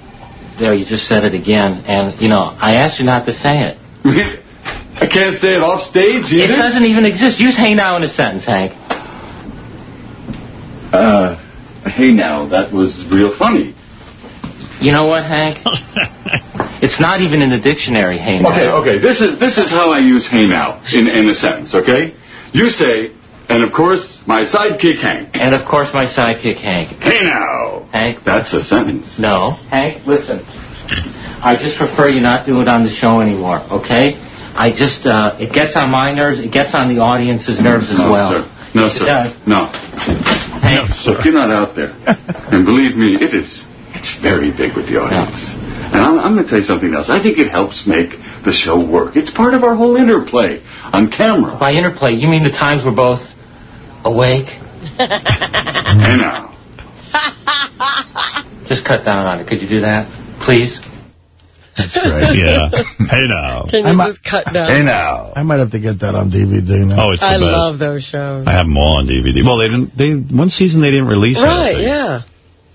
There, you just said it again, and, you know, I asked you not to say it. [laughs] I can't say it off stage either. It doesn't even exist. Use hey now in a sentence, Hank. Uh, hey now, that was real funny. You know what, Hank? [laughs] it's not even in the dictionary, hey now. Okay, okay. This is this is how I use hey now in in a sentence. Okay, you say, and of course my sidekick Hank. And of course my sidekick, Hank. Hey now. Hank? That's a sentence. No. Hank, listen. I just prefer you not do it on the show anymore, okay? I just, uh, it gets on my nerves, it gets on the audience's nerves as no, well. Sir. No, Yes, sir. No. No, Look, you're not out there. and believe me, it is. It's very big with the audience. And I'm, I'm going to tell you something else. I think it helps make the show work. It's part of our whole interplay on camera. By interplay, you mean the times we're both awake? [laughs] Hey now. Just cut down on it. Could you do that, please? That's [laughs] great. Yeah. Hey now. Can I you just cut down? now. I might have to get that on DVD now. Oh, it's the I best. love those shows. I have them all on DVD. Well, they didn't. They one season they didn't release Right, yeah.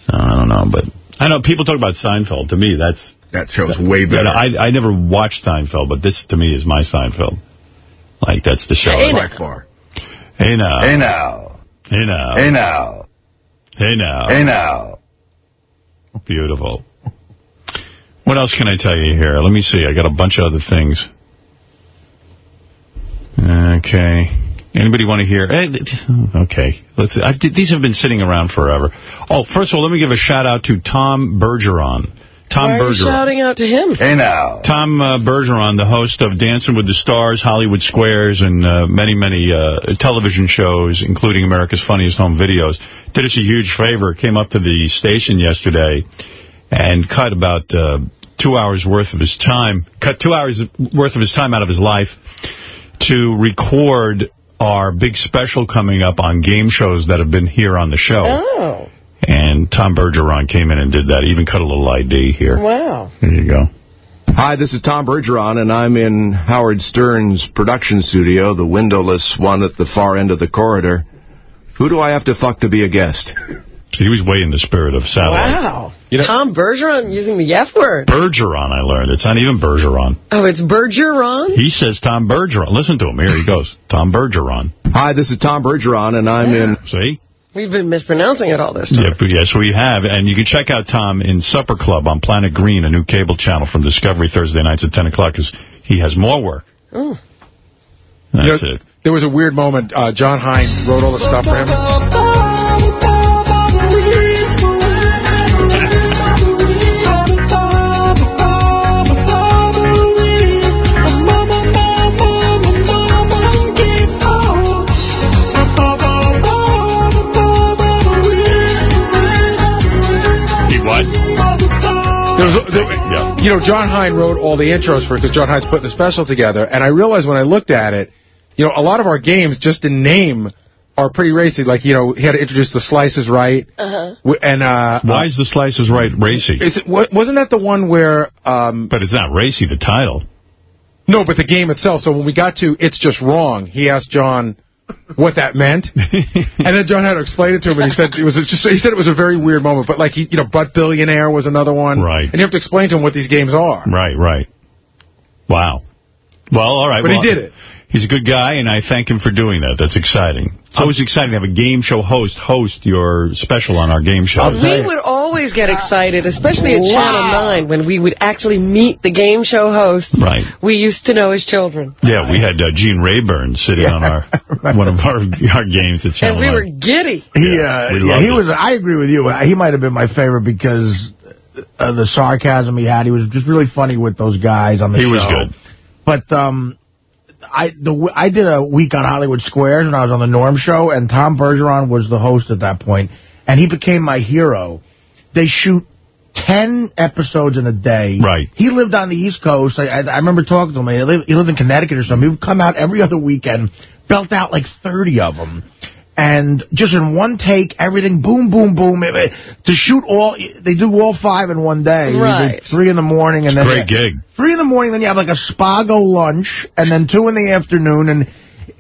So, I don't know, but I know people talk about Seinfeld. To me, that's that show's way better. I I never watched Seinfeld, but this to me is my Seinfeld. Like that's the show. Hey, by now. far. Hey now. Hey now. Hey now. Hey now. Hey now. Hey now. Beautiful. What else can I tell you here? Let me see. I got a bunch of other things. Okay. Anybody want to hear? eh, Okay. Let's. I, these have been sitting around forever. Oh, first of all, let me give a shout out to Tom Bergeron. Tom Why are you Bergeron. shouting out to him? Hey now. Tom uh, Bergeron, the host of Dancing with the Stars, Hollywood Squares, and uh, many, many uh, television shows, including America's Funniest Home Videos, did us a huge favor. Came up to the station yesterday and cut about uh, two hours worth of his time, cut two hours worth of his time out of his life to record our big special coming up on game shows that have been here on the show. Oh, And Tom Bergeron came in and did that. Even cut a little ID here. wow. There you go. Hi, this is Tom Bergeron, and I'm in Howard Stern's production studio, the windowless one at the far end of the corridor. Who do I have to fuck to be a guest? So he was way in the spirit of satellite. Wow. You know, Tom Bergeron using the F word. Bergeron, I learned. It's not even Bergeron. Oh, it's Bergeron? He says Tom Bergeron. Listen to him. Here he goes. Tom Bergeron. Hi, this is Tom Bergeron, and I'm in... See? We've been mispronouncing it all this time. Yep, yes, we have. And you can check out Tom in Supper Club on Planet Green, a new cable channel from Discovery Thursday nights at 10 o'clock, because he has more work. Oh. That's You know, it. There was a weird moment. Uh, John Hines wrote all the stuff for him. There was, there, You know, John Hein wrote all the intros for it because John Hein's putting the special together. And I realized when I looked at it, you know, a lot of our games, just in name, are pretty racy. Like, you know, he had to introduce the slices right. Uh-huh. And, uh... Why is the slices right racy? Is it, wasn't that the one where... Um, but it's not racy, the title. No, but the game itself. So when we got to It's Just Wrong, he asked John what that meant. [laughs] and then John had to explain it to him, and he said it was just he said it was a very weird moment. But like he, you know, Butt Billionaire was another one. Right. And you have to explain to him what these games are. Right, right. Wow. Well, all right. But he did it. He's a good guy, and I thank him for doing that. That's exciting. It's always exciting to have a game show host host your special on our game show. We would always get excited, especially at Wow. Channel 9, when we would actually meet the game show host Right. we used to know as children. Yeah, we had uh, Gene Rayburn sitting on our [laughs] one of our our games at Channel 9. And we 9. were giddy. He, uh, we yeah, he it. was. I agree with you. He might have been my favorite because of the sarcasm he had. He was just really funny with those guys on the He show. He was good. But um, I the w- I did a week on Hollywood Squares when I was on the Norm Show, and Tom Bergeron was the host at that point, and he became my hero. They shoot. 10 episodes in a day. Right. He lived on the East Coast. I, I, I remember talking to him. He lived, he lived in Connecticut or something. He would come out every other weekend, belt out like 30 of them. And just in one take, everything, boom, boom, boom. It- it- to shoot all, they do all five in one day. Right. Three in the morning and then... Great gig. Three in the morning, then you have like a Spago lunch, and then two in the afternoon. And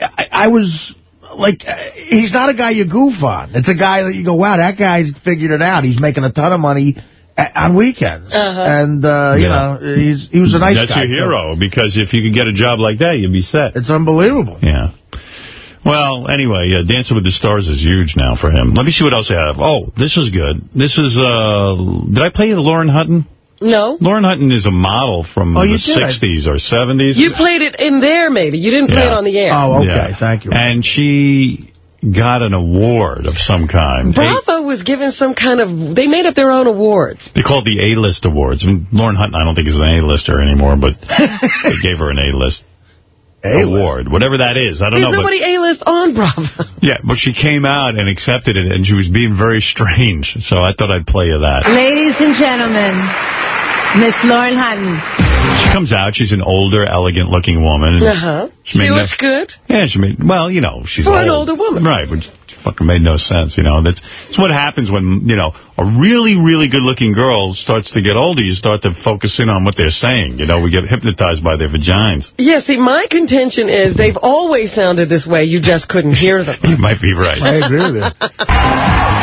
I, I was like, uh, he's not a guy you goof on. It's a guy that you go, wow, that guy's figured it out. He's making a ton of money a- on weekends. Uh-huh. And, uh, you Yeah. know, he's, he was a nice That's guy. your too. hero, because if you could get a job like that, you'd be set. It's unbelievable. Yeah. Well, anyway, uh, Dancing with the Stars is huge now for him. Let me see what else I have. Oh, this is good. This is, uh, did I play Lauren Hutton? No. Lauren Hutton is a model from Oh, the you did? 60s or 70s. You played it in there, maybe. You didn't play Yeah. it on the air. Oh, Yeah. Thank you. And she got an award of some kind. Bravo was given some kind of... They made up their own awards. They call it the A-list awards. I mean, Lauren Hutton, I don't think is an A-lister anymore, but [laughs] they gave her an A-list award, whatever that is. I don't There's know. nobody A-list on Bravo. [laughs] Yeah, but she came out and accepted it, and she was being very strange. So I thought I'd play you that. Ladies and gentlemen, Miss Lauren Hutton. She comes out. She's an older, elegant-looking woman. Uh-huh. She She looks no- good. Yeah, she made, well, you know, she's For old. an older woman. Right, but it fucking made no sense, you know. That's, that's what happens when, you know, a really, really good-looking girl starts to get older. You start to focus in on what they're saying. You know, we get hypnotized by their vaginas. Yeah, see, my contention is they've always sounded this way. You just couldn't hear them. [laughs] You might be right. I agree with you.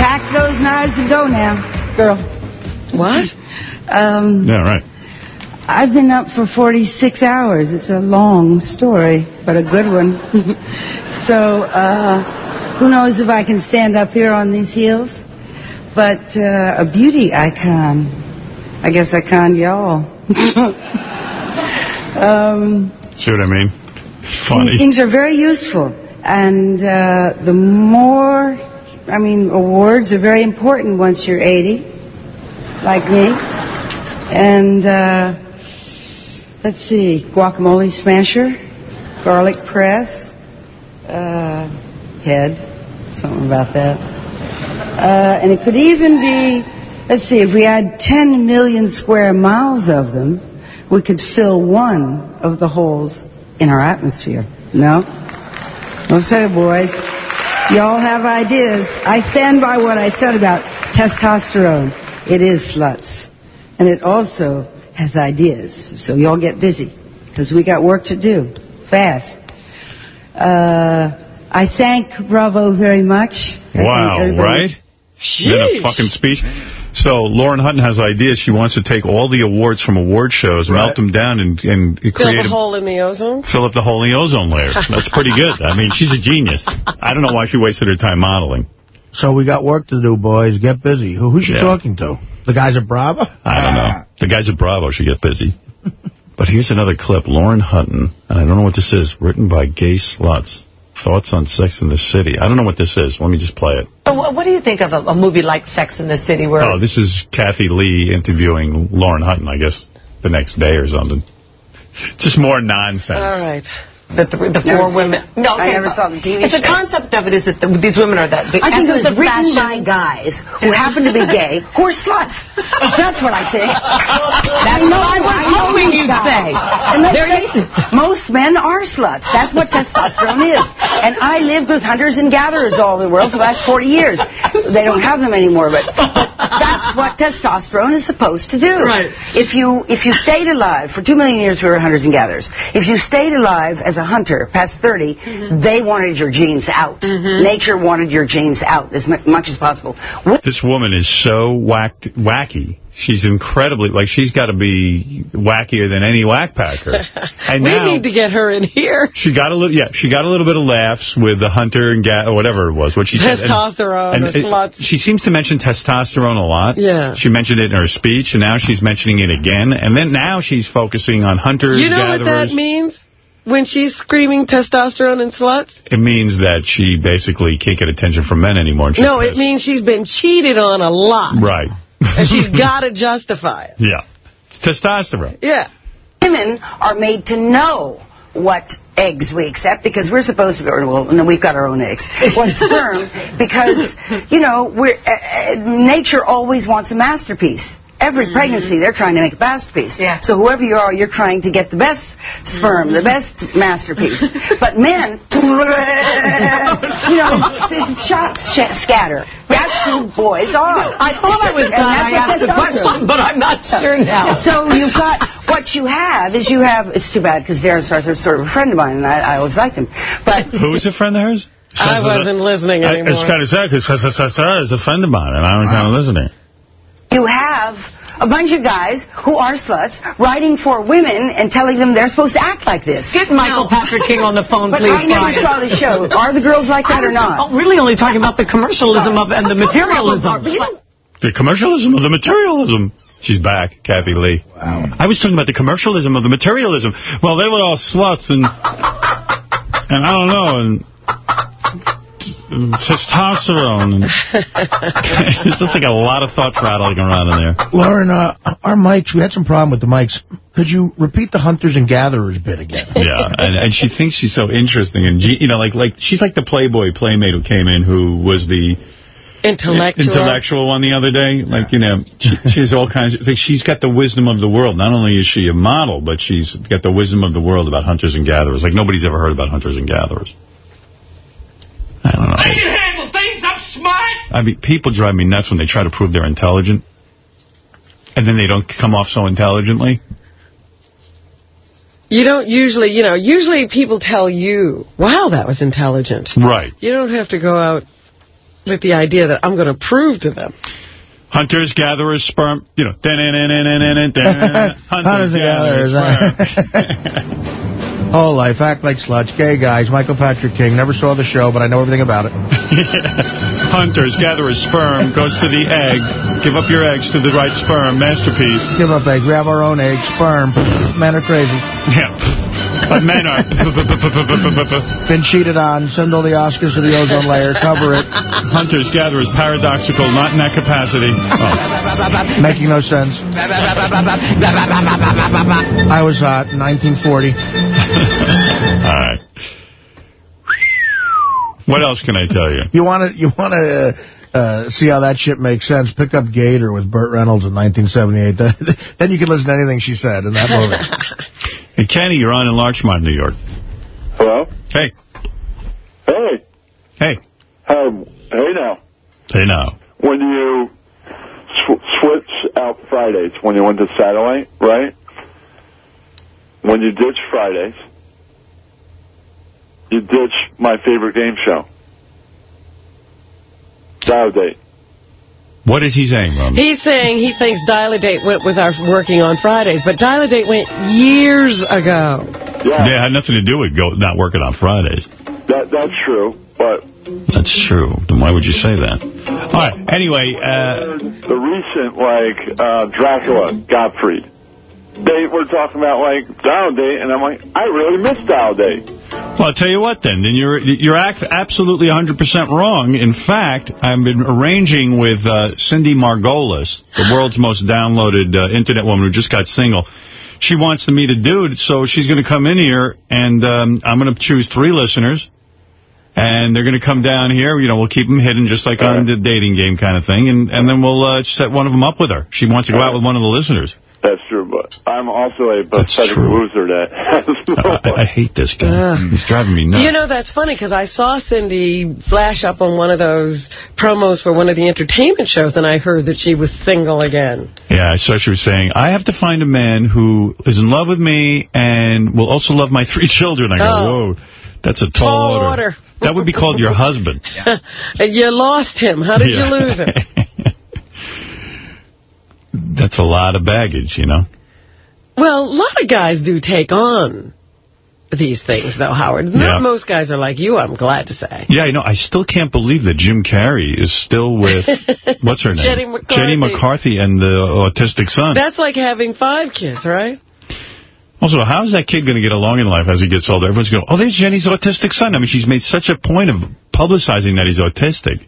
Pack those knives and go now, girl. What? [laughs] Um, Yeah, right. I've been up for 46 hours. It's a long story, but a good one. [laughs] so, uh, who knows if I can stand up here on these heels? But uh, a beauty icon. I guess I conned y'all. [laughs] um, See what I mean? these Funny. things are very useful. And uh, the more, I mean, awards are very important once you're 80, like me. And uh, let's see, guacamole smasher, garlic press, uh, head, something about that. Uh, and it could even be Let's see, if we had 10 million square miles of them, we could fill one of the holes in our atmosphere. No? No, sir, boys. Y'all have ideas. I stand by what I said about testosterone. It is sluts. And it also has ideas. So y'all get busy. Because we got work to do. Fast. Uh, I thank Bravo very much. I Wow, everybody. right? Then a fucking speech. So Lauren Hutton has ideas. She wants to take all the awards from award shows, melt them down, and, and Fill create the a, hole in the ozone? fill up the hole in the ozone layer. That's pretty good. I mean, she's a genius. I don't know why she wasted her time modeling. So we got work to do, boys. Get busy. Who, who's she Yeah. talking to? The guys at Bravo? I don't know. The guys at Bravo should get busy. But here's another clip. Lauren Hutton, and I don't know what this is, written by Gay Sluts. Thoughts on Sex in the City. I don't know what this is. Let me just play it. So what, what do you think of a, a movie like Sex in the City where Oh, this is Kathie Lee interviewing Lauren Hutton, I guess, the next day or something. Just more nonsense. All right. The, th the four women. No, I never saw the TV It's the concept of it is that the, these women are that. The I think it was written by guys who happen to be [laughs] gay who are sluts. That's what I think. That's what I was hoping you'd say. And let's face it, most men are sluts. That's what testosterone is. And I lived with hunters and gatherers all over the world for the last 40 years. They don't have them anymore, but, but that's what testosterone is supposed to do. Right. If you if you stayed alive for two million years, we were hunters and gatherers. If you stayed alive as a hunter past 30, mm-hmm. they wanted your genes out. Mm-hmm. Nature wanted your genes out as much as possible. This woman is so whacked, wacky. She's incredibly, like, she's got to be wackier than any whackpacker. [laughs] And we now, need to get her in here. she got a little, yeah, she got a little bit of laughs with the hunter and ga or whatever it was, what she said. And- Testosterone and or it- She seems to mention testosterone a lot. Yeah. She mentioned it in her speech, and now she's mentioning it again. And then now she's focusing on hunters, You know what that means? When she's screaming testosterone and sluts? It means that she basically can't get attention from men anymore. And she's No, it means she's been cheated on a lot. Right. And she's [laughs] got to justify it. Yeah. It's testosterone. Yeah. Women are made to know what eggs we accept because we're supposed to be, or, well, no, we've got our own eggs. [laughs] What sperm, because, you know, we're, uh, nature always wants a masterpiece. Every mm-hmm. pregnancy, they're trying to make a masterpiece. Yeah. So whoever you are, you're trying to get the best sperm, the mm-hmm. best masterpiece. But men, [laughs] [laughs] you know, it's shot sh- scatter. That's who boys are. I thought I was And glad that's what asked the question, but I'm not sure now. So you've got, what you have is you have, it's too bad because Darren Star's sort of a friend of mine and I, I always liked him. But Who's a friend of hers? I wasn't listening I- anymore. It's kind of sad because Sarah is a friend of mine, and I'm kind of listening. You have a bunch of guys who are sluts writing for women and telling them they're supposed to act like this. Get Michael Patrick King on the phone, But please, I never Brian. saw the show. Are the girls like that I or was not? really only talking about the commercialism of and the materialism. The commercialism of the materialism. She's back, Kathie Lee. Wow. I was talking about the commercialism of the materialism. Well, they were all sluts and and I don't know and, and testosterone. And it's just like a lot of thoughts rattling around in there. Lauren, uh, our mics, we had some problem with the mics. Could you repeat the hunters and gatherers bit again? [laughs] Yeah, and, and she thinks she's so interesting, and you know, like like she's like the Playboy playmate who came in, who was the Intellectual. intellectual one the other day. Like you know, she, she has all kinds. Of, like she's got the wisdom of the world. Not only is she a model, but she's got the wisdom of the world about hunters and gatherers. Like nobody's ever heard about hunters and gatherers. I don't know. I can handle things. I'm smart. I mean, people drive me nuts when they try to prove they're intelligent, and then they don't come off so intelligently. You don't usually, you know, usually people tell you, wow, that was intelligent. Right. You don't have to go out with the idea that I'm going to prove to them. Hunters, gatherers, sperm, you know. [laughs] Hunters, Hunters and gatherers, gatherers. [laughs] Whole life, act like sluts, gay guys, Michael Patrick King. Never saw the show, but I know everything about it. [laughs] Hunters, gather a sperm goes to the egg. Give up your eggs to the right sperm. Masterpiece. Give up egg. We have our own egg, Sperm. Men are crazy. Yeah. But men are. [laughs] Been cheated on. Send all the Oscars to the ozone layer. Cover it. Hunters, gatherers, paradoxical, not in that capacity. Oh. Making no sense. I was hot in 1940. [laughs] All right. What else can I tell you? You want to you want to uh, see how that shit makes sense. Pick up Gator with Burt Reynolds in 1978. [laughs] then you can listen to anything she said in that movie. Hey, Kenny, you're on in Larchmont, New York. Hello? Hey. Hey. Hey. Um, hey now. Hey now. When you sw switch out Fridays, when you went to satellite, right? When you ditch Fridays, you ditch my favorite game show. Dial date. What is he saying, Ron? He's saying he thinks Dial-A-Date went with our working on Fridays, but Dial-A-Date went years ago. Yeah. Yeah, it had nothing to do with go not working on Fridays. That That's true, but That's true. Then why would you say that? All right. Anyway, uh, the recent, like, uh, Dracula, Gottfried, they were talking about, like, Dial-A-Date, and I'm like, I really miss Dial Date. Well, I'll tell you what then. Then you're you're absolutely 100% wrong. In fact, I've been arranging with uh, Cindy Margolis, the world's most downloaded uh, internet woman who just got single. She wants to meet a dude, so she's going to come in here, and um, I'm going to choose three listeners. And they're going to come down here. You know, we'll keep them hidden just like on the dating game kind of thing. And, and then we'll uh, set one of them up with her. She wants to go out with one of the listeners. That's true, but I'm also a pathetic loser that [laughs] I, I hate this guy. He's driving me nuts. You know, that's funny because I saw Cindy flash up on one of those promos for one of the entertainment shows, and I heard that she was single again. Yeah, so she was saying, I have to find a man who is in love with me and will also love my three [laughs] children. I go, Oh. whoa, that's a tall, Tall order. order. That would be called your husband. [laughs] you lost him. How did Yeah. you lose him? That's a lot of baggage, you know? Well, a lot of guys do take on these things, though, Howard. Not Yeah. most guys are like you, I'm glad to say. Yeah, you know, I still can't believe that Jim Carrey is still with, [laughs] what's her name? Jenny McCarthy. Jenny McCarthy and the autistic son. That's like having five kids, right? Also, how's that kid going to get along in life as he gets older? Everyone's going, oh, there's Jenny's autistic son. I mean, she's made such a point of publicizing that he's autistic.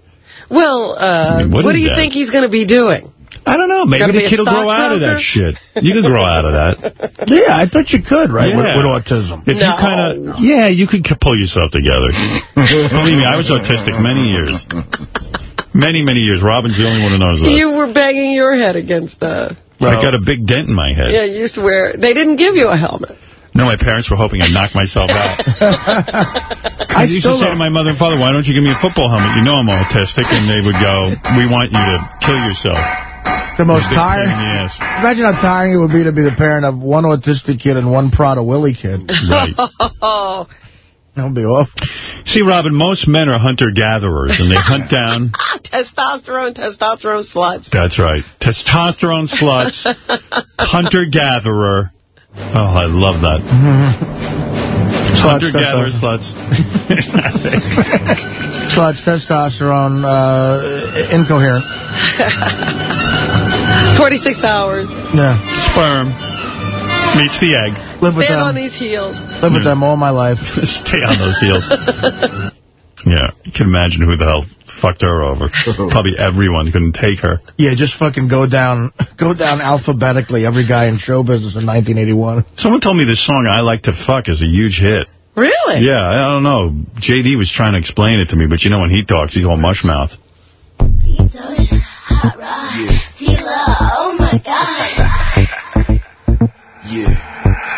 Well, uh, mean, what what, do you that? think he's going to be doing? I don't know. Maybe the kid will grow out of that shit. You can grow out of that. [laughs] Yeah, I thought you could, right, with, Yeah. with autism. If you kind of, yeah, you could pull yourself together. Believe me, I was autistic many years. Many, many years. Robin's the only one who knows that. You were banging your head against the... Well, I got a big dent in my head. Yeah, you used to wear... They didn't give you a helmet. No, my parents were hoping I'd knock myself out. [laughs] I used to say to my mother and father, why don't you give me a football helmet? You know I'm autistic. And they would go, we want you to kill yourself. The most Big pain tiring. the ass. Imagine how tiring it would be to be the parent of one autistic kid and one Prader-Willi kid. Right. Oh, [laughs] That would be off. See, Robin, most men are hunter-gatherers, and they hunt down... [laughs] testosterone, testosterone sluts. That's right. Testosterone sluts, [laughs] hunter-gatherer. Oh, I love that. Hunter-gatherer sluts. Sluts, testosterone, uh, incoherent. [laughs] 46 hours. Yeah. Sperm meets the egg. Live with Stand on them. these heels. Live with them all my life. [laughs] Stay on those heels. [laughs] Yeah, you can imagine who the hell fucked her over. Probably everyone couldn't take her. Yeah, just fucking go down, go down alphabetically. Every guy in show business in 1981. Someone told me this song, I Like to Fuck, is a huge hit. Really? Yeah, I don't know. JD was trying to explain it to me, but you know when he talks, he's all mush mouth. oh my god. Yeah,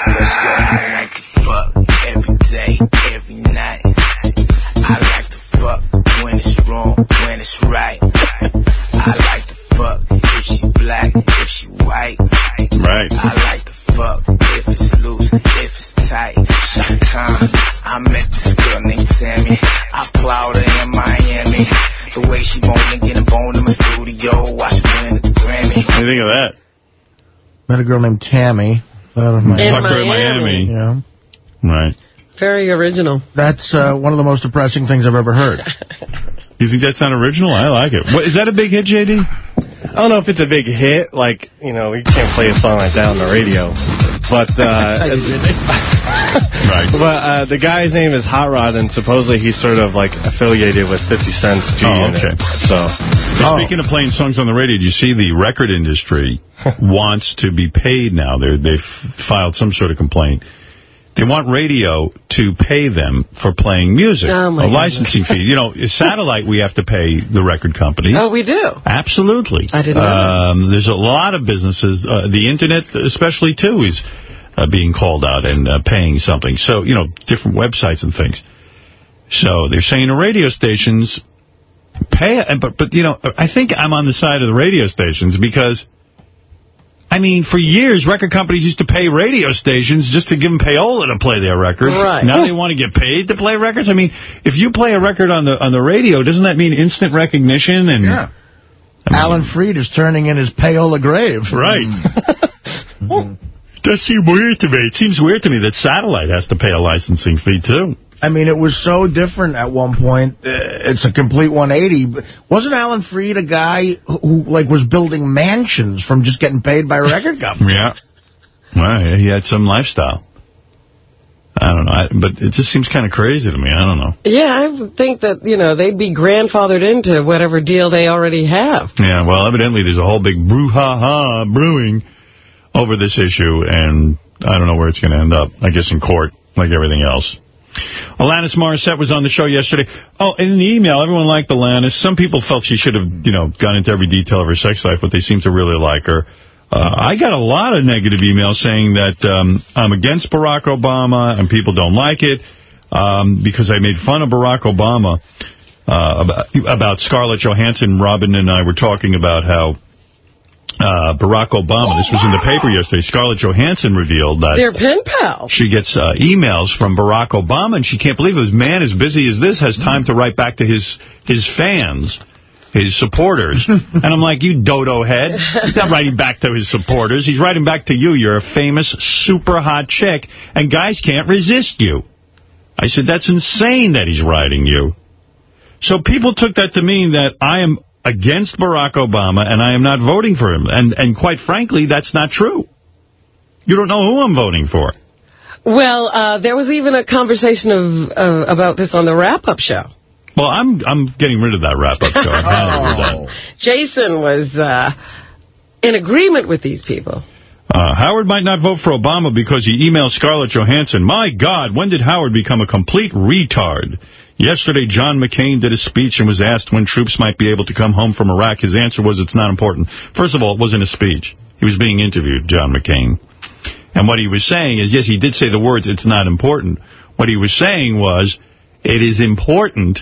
let's go. I like to fuck every day, every night. I like to fuck when it's wrong, when it's right. I like to fuck if she black, if she white. Right. I like to fuck if it's loose, if it's tight. Shot Khan, I met this girl named Tammy. I plowed her in Miami. The way she moaning, getting boned in my studio. Watch her win the Grammy. What do you think of that? Met a girl named Tammy. Out of Miami. In Fucked her in Miami. Miami. Yeah. Right. Very original. That's uh, one of the most depressing things I've ever heard. [laughs] You think that's not original? I like it. What, is that a big hit, JD? I don't know if it's a big hit. Like, you know, you can't play a song like that on the radio. But, uh, [laughs] [laughs] right. but uh, the guy's name is Hot Rod, and supposedly he's sort of like affiliated with 50 Cent's G Oh, Unit. okay. So, Hey, Speaking of playing songs on the radio, do you see the record industry [laughs] wants to be paid now? They're, they've filed some sort of complaint They want radio to pay them for playing music. Oh a licensing fee. You know, [laughs] satellite, we have to pay the record companies. Oh, we do. Absolutely. I didn't know um, There's a lot of businesses, uh, the Internet especially, too, is uh, being called out and uh, paying something. So, you know, different websites and things. So they're saying the radio stations pay, but, but you know, I think I'm on the side of the radio stations because... I mean, for years, record companies used to pay radio stations just to give them payola to play their records. Right. Now they want to get paid to play records. I mean, if you play a record on the on the radio, doesn't that mean instant recognition? And Yeah. Alan Freed is turning in his payola grave. Right. Well, hmm. [laughs] That seems weird to me. It seems weird to me that satellite has to pay a licensing fee, too. I mean, it was so different at one point. Uh, it's a complete 180. Wasn't Alan Freed a guy who, who, like, was building mansions from just getting paid by record [laughs] companies? Yeah. Well, he had some lifestyle. I don't know, I, but it just seems kind of crazy to me. I don't know. Yeah, I think that, you know, they'd be grandfathered into whatever deal they already have. Yeah, well, evidently there's a whole big brouhaha brewing over this issue, and I don't know where it's going to end up. I guess in court, like everything else. Alanis Morissette was on the show yesterday. Oh, and in the email, everyone liked Alanis. Some people felt she should have, you know, gone into every detail of her sex life, but they seem to really like her. Uh, I got a lot of negative emails saying that um, I'm against Barack Obama and people don't like it um, because I made fun of Barack Obama uh, about, about Scarlett Johansson. Robin and I were talking about how uh, Barack Obama, this was in the paper yesterday, Scarlett Johansson revealed that They're pen pals. she gets uh, emails from Barack Obama, and she can't believe this man as busy as this has time to write back to his his fans, his supporters. [laughs] and I'm like, you dodo head. He's not writing back to his supporters. He's writing back to you. You're a famous, super hot chick, and guys can't resist you. I said, that's insane that he's writing you. So people took that to mean that I am against Barack Obama and I am not voting for him. And and quite frankly, that's not true. You don't know who I'm voting for. Well, uh, there was even a conversation of uh, about this on the wrap-up show. Well, I'm I'm getting rid of that wrap-up show. I'm happy with that. [laughs] Jason was uh, in agreement with these people. Uh, Howard might not vote for Obama because he emailed Scarlett Johansson. My God, when did Howard become a complete retard? Yesterday, John McCain did a speech and was asked when troops might be able to come home from Iraq. His answer was it's not important. First of all, it wasn't a speech. He was being interviewed, John McCain. And what he was saying is, yes, he did say the words, it's not important. What he was saying was, it is important,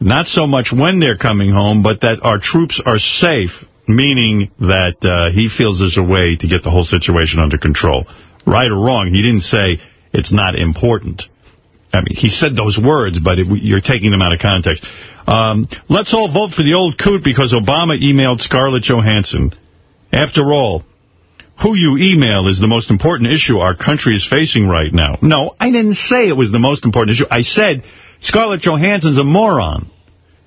not so much when they're coming home, but that our troops are safe, meaning that uh, he feels there's a way to get the whole situation under control. Right or wrong, he didn't say it's not important. I mean, he said those words, but it, you're taking them out of context. Um, let's all vote for the old coot because Obama emailed Scarlett Johansson. After all, who you email is the most important issue our country is facing right now. No, I didn't say it was the most important issue. I said Scarlett Johansson's a moron.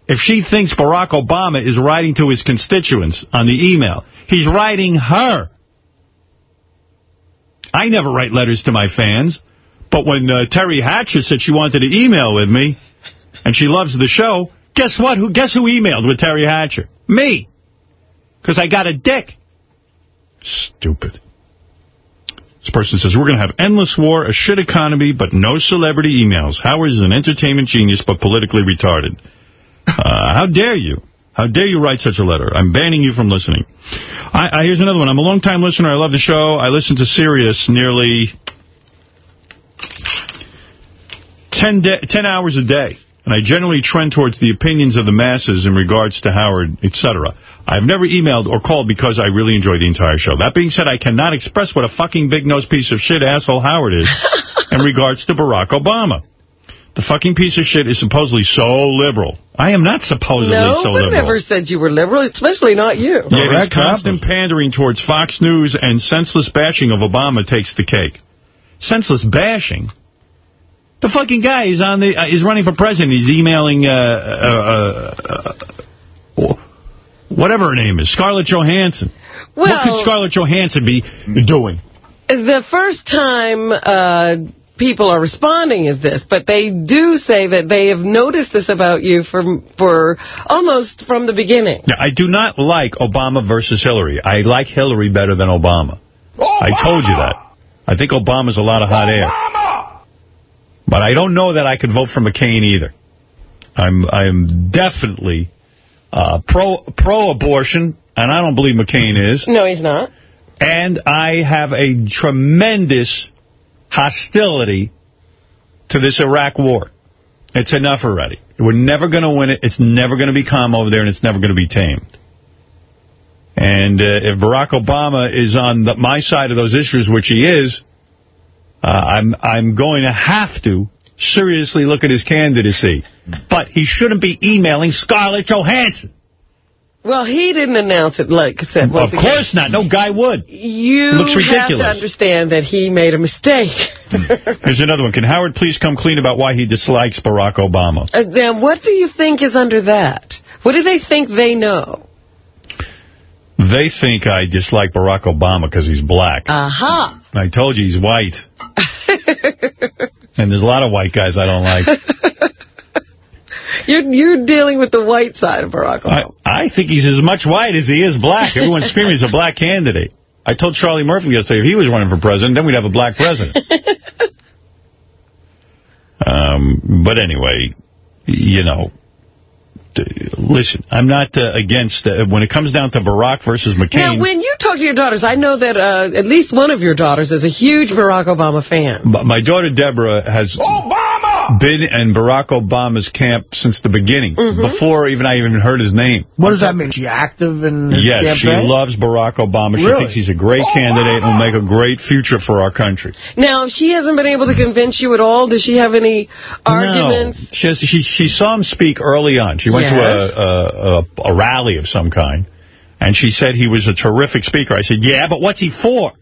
If she thinks Barack Obama is writing to his constituents on the email, he's writing her. I never write letters to my fans. But when uh, Teri Hatcher said she wanted to email with me, and she loves the show, guess what? Who Guess who emailed with Teri Hatcher? Me. Because I got a dick. Stupid. This person says, we're going to have endless war, a shit economy, but no celebrity emails. Howard is an entertainment genius, but politically retarded. Uh, how dare you? How dare you write such a letter? I'm banning you from listening. I, I, here's another one. I'm a long-time listener. I love the show. I listen to Sirius nearly 10, 10 hours a day, and I generally trend towards the opinions of the masses in regards to Howard, etc. I've never emailed or called because I really enjoy the entire show. That being said, I cannot express what a fucking big-nosed piece of shit asshole Howard is [laughs] in regards to Barack Obama. The fucking piece of shit is supposedly so liberal. I am not supposedly no, so but liberal. never said you were liberal, especially not you. Yet his constant pandering towards Fox News and senseless bashing of Obama takes the cake. Senseless bashing? The fucking guy is on the uh, is running for president. He's emailing uh, uh, uh, whatever her name is, Scarlett Johansson. what could Scarlett Johansson be doing? The first time uh, people are responding is this, but they do say that they have noticed this about you for, for almost from the beginning. Now, I do not like Obama versus Hillary. I like Hillary better than Obama. I told you that. I think Obama's a lot of hot air. But I don't know that I could vote for McCain either. I'm I'm definitely uh, pro pro abortion, and I don't believe McCain is. No, he's not. And I have a tremendous hostility to this Iraq war. It's enough already. We're never going to win it. It's never going to be calm over there, and it's never going to be tamed. And uh, if Barack Obama is on the, my side of those issues, which he is, uh, I'm I'm going to have to seriously look at his candidacy. But he shouldn't be emailing Scarlett Johansson. Well, he didn't announce it, like I said. Of once again. course not. No guy would. You Looks have to understand that he made a mistake. Here's another one. Can Howard please come clean about why he dislikes Barack Obama? Uh, then what do you think is under that? What do they think they know? They think I dislike Barack Obama because he's black. Aha. I told you he's white. [laughs] and there's a lot of white guys I don't like. [laughs] You're you're dealing with the white side of Barack Obama. I, I think he's as much white as he is black. Everyone's [laughs] screaming he's a black candidate. I told Charlie Murphy yesterday if he was running for president, then we'd have a black president. um, but anyway, you know, listen, I'm not uh, against, uh, when it comes down to Barack versus McCain. Now, when you talk to your daughters, I know that uh, at least one of your daughters is a huge Barack Obama fan. M- My daughter Deborah has been in Barack Obama's camp since the beginning, Mm-hmm. before even I even heard his name. What does that mean? She active in his Yes, she loves Barack Obama. She Really? thinks he's a great candidate and will make a great future for our country. Now, if she hasn't been able to convince you at all, does she have any arguments? No. She, has, she, she saw him speak early on. She went Yes. to a, a, a, a rally of some kind, and she said he was a terrific speaker. I said, yeah, but what's he for?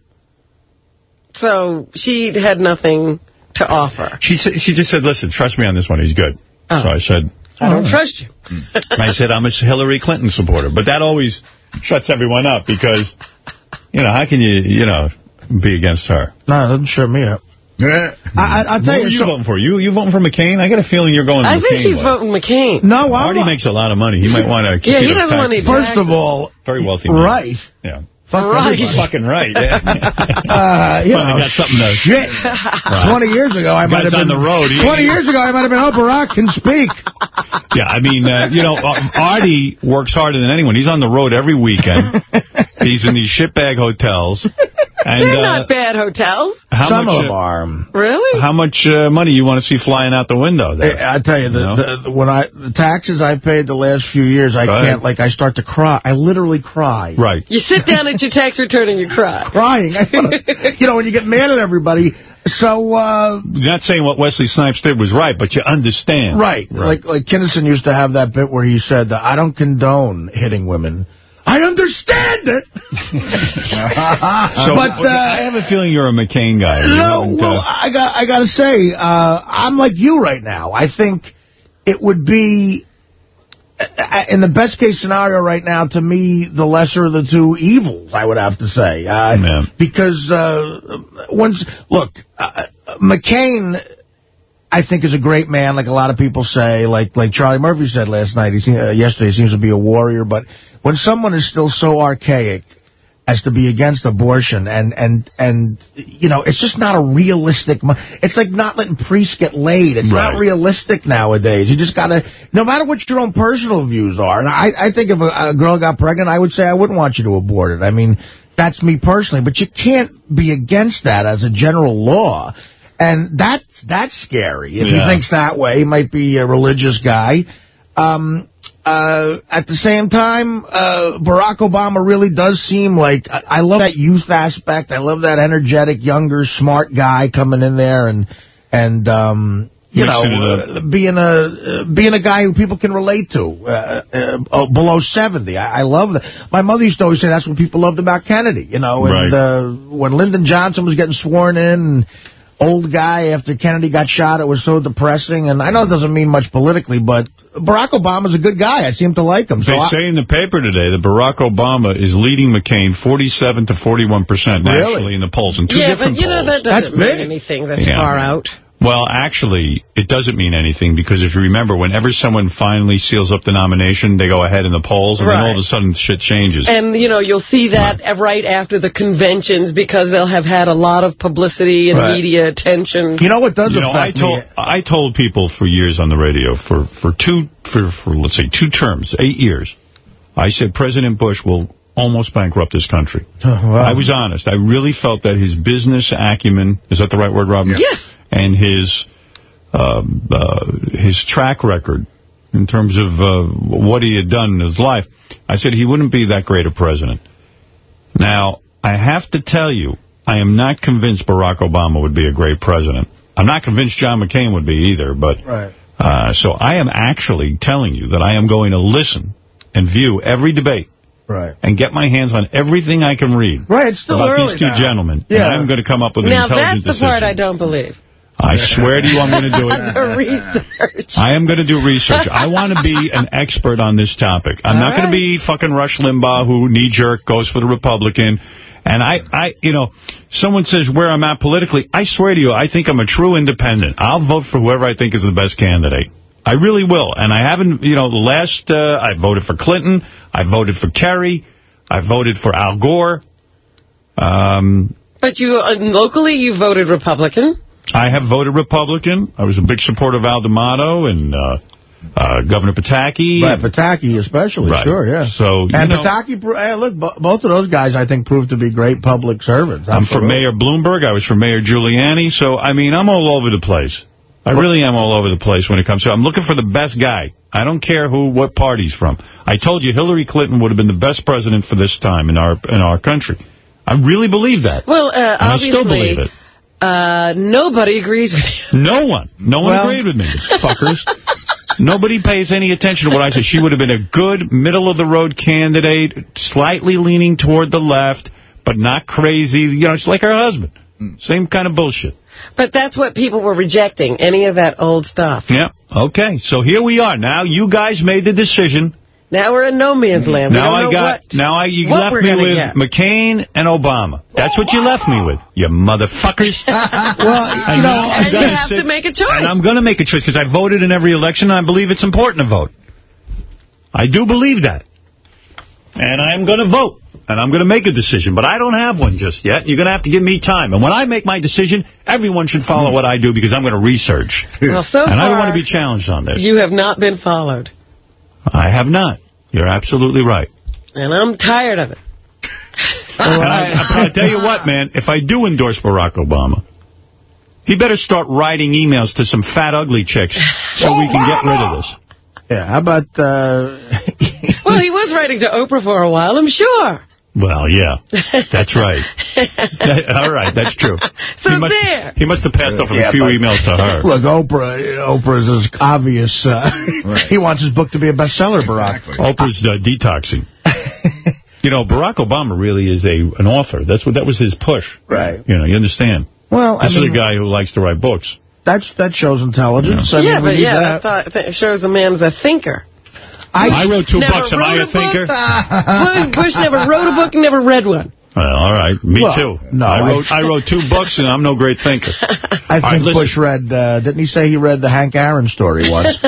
So she had nothing to offer. She said, she just said, listen, trust me on this one. He's good. Oh. So I said, I don't "All right." trust you. Mm. I said, I'm a Hillary Clinton supporter. But that always shuts everyone up because, you know, how can you, you know, be against her? No, it doesn't shut me up. I, I, I'll tell Who you, are you so- voting for? You you voting for McCain? I got a feeling you're going I McCain. think he's way. voting McCain. No, I'm Artie makes a lot of money. He might want to. [laughs] Yeah, he doesn't want any First of all, Very wealthy man. right. Yeah. Fuck Right. everybody. Fucking right. Yeah. [laughs] Uh, you know, got something to- shit. Right. 20 years ago, I might have been... on the road. He- 20 years ago, I might have been, oh, Barack can speak. Yeah, I mean, uh, you know, uh, Artie works harder than anyone. He's on the road every weekend. [laughs] He's in these shitbag hotels. And, They're uh, not bad hotels. how Some much, of them uh, are. Really? How much uh, money you want to see flying out the window there? I tell you, the, You know? the, the- when I the taxes I paid the last few years, I Go can't, like, I start to cry. I literally cry. Right. You sit down at your tax return and you cry. Crying. [laughs] you know, when you get mad at everybody. So, uh, You're not saying what Wesley Snipes did was right, but you understand. right. Like, like Kinison used to have that bit where he said, that I don't condone hitting women. I understand it. [laughs] So, but, uh, I have a feeling you're a McCain guy. You No, don't, well, uh, I got I got to say, uh, I'm like you right now. I think it would be, in the best case scenario right now, to me, the lesser of the two evils, I would have to say. Uh, Because, uh, once, look, uh, McCain, I think, is a great man, like a lot of people say. Like like Charlie Murphy said last night, he seem, uh, yesterday, he seems to be a warrior. But when someone is still so archaic as to be against abortion and and and you know it's just not a realistic mo- it's like not letting priests get laid. It's not realistic nowadays. You just gotta no matter what your own personal views are and i i think if a, a girl got pregnant i would say i wouldn't want you to abort it. I mean that's me personally but you can't be against that as a general law. And that's that's scary. If Yeah. he thinks that way he might be a religious guy. Um uh, at the same time, uh, Barack Obama really does seem like I, I love that youth aspect. I love that energetic, younger, smart guy coming in there and and um, you Mixing know uh, being a uh, being a guy who people can relate to uh, uh, uh, below seventy. I, I love that. My mother used to always say that's what people loved about Kennedy. You know, and Right. uh, when Lyndon Johnson was getting sworn in. And, Old guy after Kennedy got shot. It was so depressing, and I know it doesn't mean much politically, but Barack Obama's a good guy. I seem to like him. So They I- say in the paper today that Barack Obama is leading McCain 47 to 41 percent nationally in the polls in two yeah, different but you know that doesn't mean anything that's Yeah. far out. Well, actually, it doesn't mean anything because if you remember, whenever someone finally seals up the nomination, they go ahead in the polls, and then all of a sudden shit changes. And, you know, you'll see that right after the conventions because they'll have had a lot of publicity and Right. media attention. You know what does you know, I affect told me? I told people for years on the radio for for two for for let's say two terms, eight years. I said President Bush will almost bankrupt this country. [laughs] I was honest. I really felt that his business acumen is that the right word, Robin? Yes. And his um, uh, his track record in terms of uh, what he had done in his life. I said he wouldn't be that great a president. Now, I have to tell you, I am not convinced Barack Obama would be a great president. I'm not convinced John McCain would be either, but Right. uh, so I am actually telling you that I am going to listen and view every debate Right. and get my hands on everything I can read Right, it's still about early these two now. gentlemen. Yeah. And I'm going to come up with an Now, that's the decision. part I don't believe. I swear to you I'm going to do it. [laughs] the research. I am going to do research. I want to be an expert on this topic. I'm All not going to be fucking Rush Limbaugh who knee-jerk goes for the Republican. And I, I, you know, someone says where I'm at politically. I swear to you, I think I'm a true independent. I'll vote for whoever I think is the best candidate. I really will. And I haven't, you know, the last, uh, I voted for Clinton. I voted for Kerry. I voted for Al Gore. Um, But you uh, locally, you voted Republican. I have voted Republican. I was a big supporter of Al D'Amato and uh, uh, Governor Pataki. Right, Pataki especially, Right. sure, yeah. So, and know- Pataki, hey, look, both of those guys, I think, proved to be great public servants. I'm for Mayor Bloomberg. I was for Mayor Giuliani. So, I mean, I'm all over the place. I really am all over the place when it comes to I'm looking for the best guy. I don't care who, what party's from. I told you Hillary Clinton would have been the best president for this time in our in our country. I really believe that. Well, uh, and I still believe it. Uh, nobody agrees with you. No one. No one Well- agreed with me, [laughs] fuckers. Nobody pays any attention to what I said. She would have been a good, middle-of-the-road candidate, slightly leaning toward the left, but not crazy. You know, she's like her husband. Same kind of bullshit. But that's what people were rejecting, any of that old stuff. Yeah. Okay. So here we are. Now you guys made the decision. Now we're in no man's land. We now I got. what, now I you left me with get. McCain and Obama. That's what you left me with. You motherfuckers. [laughs] well, you know, now I'm and you have sit- to make a choice. And I'm going to make a choice because I voted in every election, and I believe it's important to vote. I do believe that. And I'm going to vote. And I'm going to make a decision. But I don't have one just yet. You're going to have to give me time. And when I make my decision, everyone should follow what I do because I'm going to research. Well, so and I don't want to be challenged on this. You have not been followed. I have not. You're absolutely right. And I'm tired of it. [laughs] And I, I tell you what, man, if I do endorse Barack Obama, he better start writing emails to some fat, ugly chicks so we can get rid of this. Yeah, how about, uh, [laughs] Well, he was writing to Oprah for a while, I'm sure. Well, yeah, that's right. That- all right, that's true. [laughs] So he must, there. He must have passed off Yeah, a few emails to her. Look, Oprah, Oprah's as obvious. Uh, [laughs] He wants his book to be a bestseller, Barack. Oprah's uh, detoxing. [laughs] you know, Barack Obama really is a an author. That's what that was his push. Right. You know, you understand. Well, I This mean, is a guy who likes to write books. that's, that shows intelligence. I yeah, mean, we but yeah, that. I thought that shows a man's a thinker. I, wrote two books. Am I wrote a a thinker? Bush, Bush never wrote a book, and never read one. Well, all right. Me Well, too. no, I I- wrote I wrote two books, and I'm no great thinker. I think listen. Bush read, uh, didn't he say he read the Hank Aaron story once? [laughs]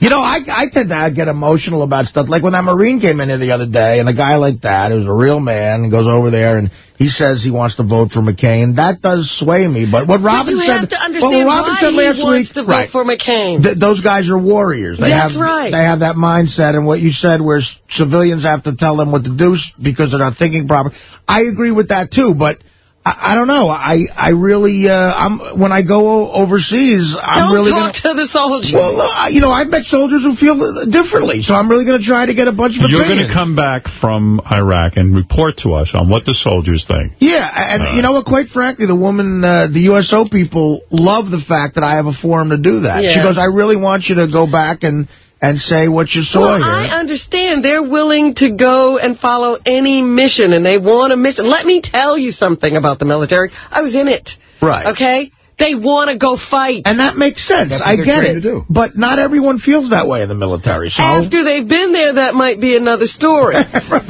You know, I, I tend to get emotional about stuff. Like when that Marine came in here the other day, and a guy like that, who's a real man, goes over there and he says he wants to vote for McCain, that does sway me. But what Robin you said... well, what Robin said last week, right. for McCain. Th those guys are warriors. They That's have, right. They have that mindset, and what you said, where civilians have to tell them what to do because they're not thinking properly. I agree with that too, but I, I don't know. I I really uh, I'm when I go o- overseas, I'm Don't really talk gonna. to the soldiers. Well, uh, you know, I've met soldiers who feel differently, so I'm really going to try to get a bunch of You're going to come back from Iraq and report to us on what the soldiers think. Yeah, and Uh, you know what? Quite frankly, the woman, uh, the USO people, love the fact that I have a forum to do that. She goes, "I really want you to go back and and say what you saw Well, here." I understand. They're willing to go and follow any mission, and they want a mission. Let me tell you something about the military. I was in it. Right. Okay? They want to go fight. And that makes sense. I get it. do. But not everyone feels that way in the military. So After they've been there, that might be another story. [laughs]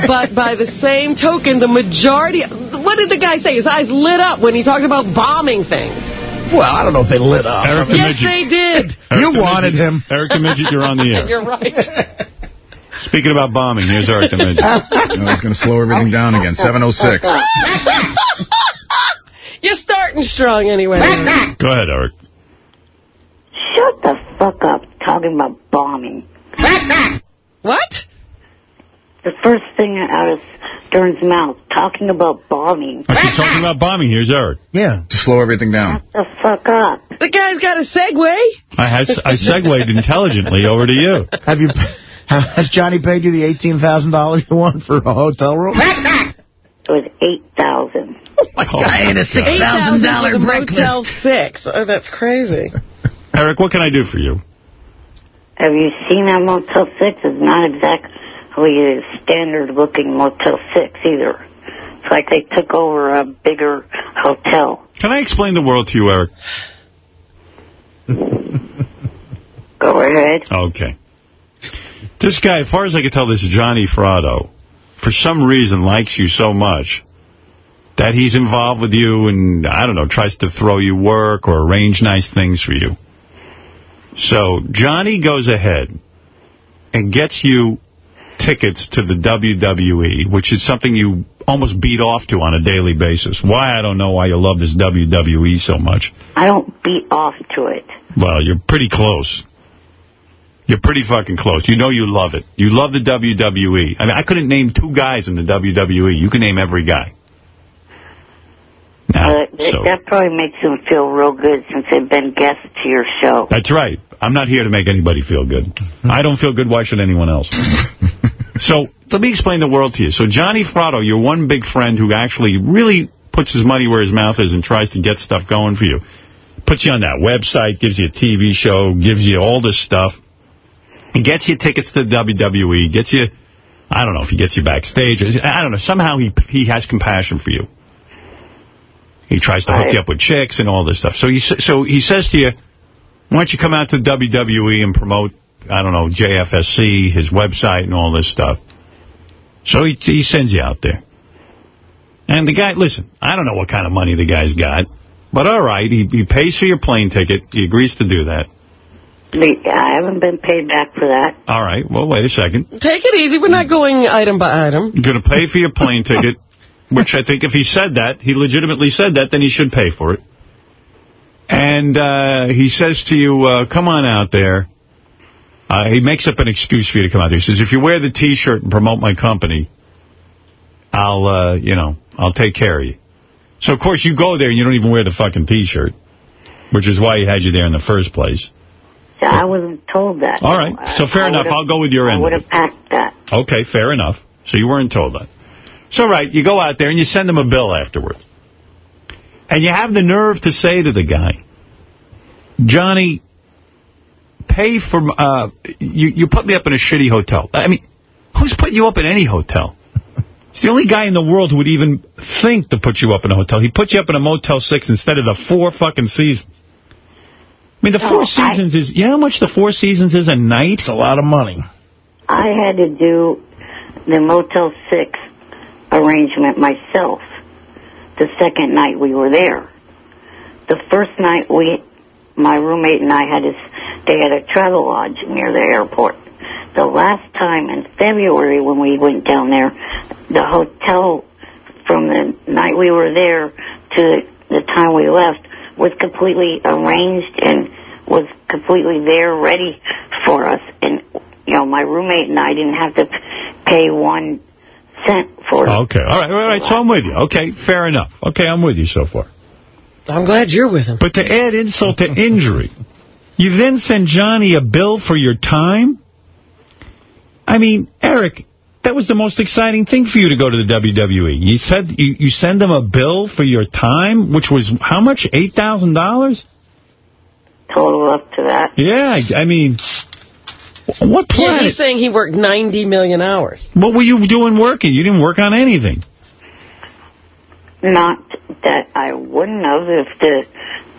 But by the same token, the majority... What did the guy say? His eyes lit up when he talked about bombing things. Well, I don't know if they lit up. Eric Yes, Midget. they did. Eric You the wanted Midget. him. Eric the Midget, you're on the air. [laughs] You're right. [laughs] Speaking about bombing, here's Eric the Midget. [laughs] No, he's going to slow everything down again. 706. You're starting strong anyway. Go ahead, Eric. Shut the fuck up talking about bombing. What? The first thing out of Stern's mouth, talking about bombing. I keep talking about bombing. Here's Eric. Yeah. To slow everything down. Shut The fuck up. The guy's got a segue. I, has, I segued intelligently over to you. Have you? Has Johnny paid you the $18,000 you want for a hotel room? It was 8000 I ate a $8,000 for Motel 6. Oh, that's crazy. Eric, what can I do for you? Have you seen that Motel 6? It's not exactly a standard-looking Motel 6 either. It's like they took over a bigger hotel. Can I explain the world to you, Eric? [laughs] Go ahead. Okay. This guy, as far as I can tell, this Johnny Fratto, for some reason likes you so much that he's involved with you and, I don't know, tries to throw you work or arrange nice things for you. So Johnny goes ahead and gets you tickets to the WWE, which is something you almost beat off to on a daily basis. Why, I don't know why you love this WWE so much. I don't beat off to it. Well, you're pretty close. You're pretty fucking close. You know you love it. You love the WWE. I mean, I couldn't name two guys in the WWE. You can name every guy. Now, Uh, so that probably makes them feel real good since they've been guests to your show. that's right. I'm not here to make anybody feel good. I don't feel good. Why should anyone else? [laughs] so let me explain the world to you. So Johnny Fratto, your one big friend who actually really puts his money where his mouth is and tries to get stuff going for you. Puts you on that website, gives you a TV show, gives you all this stuff. He gets you tickets to the WWE, gets you, I don't know if he gets you backstage. I don't know. Somehow he he has compassion for you. He tries to hook you up with chicks and all this stuff. So he so he says to you, why don't you come out to WWE and promote, I don't know, JFSC, his website and all this stuff. So he, he sends you out there. And the guy, listen, I don't know what kind of money the guy's got, but all right, he, he pays for your plane ticket. He agrees to do that. I haven't been paid back for that. All right, well, wait a second. Take it easy. We're not going item by item. You're going to pay for your plane ticket, [laughs] which I think if he said that, he legitimately said that, then he should pay for it. And uh, he says to you, uh, come on out there. Uh, he makes up an excuse for you to come out there. He says, if you wear the T-shirt and promote my company, I'll, uh, you know, I'll take care of you. So, of course, you go there and you don't even wear the fucking T-shirt, which is why he had you there in the first place. So I wasn't told that. All right, so fair I enough. I'll go with your I end. would have packed that. Okay, fair enough. So you weren't told that. So, right, you go out there and you send them a bill afterwards. And you have the nerve to say to the guy, Johnny, pay for, uh, you, you put me up in a shitty hotel. I mean, who's putting you up in any hotel? It's the only guy in the world who would even think to put you up in a hotel. He put you up in a Motel 6 instead of the four fucking seasons. I mean, the Four Seasons is, you know how much the Four Seasons is a night? It's a lot of money. I had to do the Motel 6 arrangement myself the second night we were there. The first night we, my roommate and I had to stay at a travel lodge near the airport. The last time in February when we went down there, the hotel from the night we were there to the time we left was completely arranged and was completely there ready for us. And, you know, my roommate and I didn't have to pay one cent for it. Okay, all right, all right, so I'm with you. Okay, fair enough. Okay, I'm with you so far. I'm glad you're with him. But to add insult to injury, you then send Johnny a bill for your time? I mean, Eric, that was the most exciting thing for you to go to the WWE. You said you, you send them a bill for your time, which was how much? $8,000? Total up to that. Yeah, I, I mean, what Yeah, planet? he's saying he worked 90 million hours. What were you doing working? You didn't work on anything. Not that I wouldn't have if the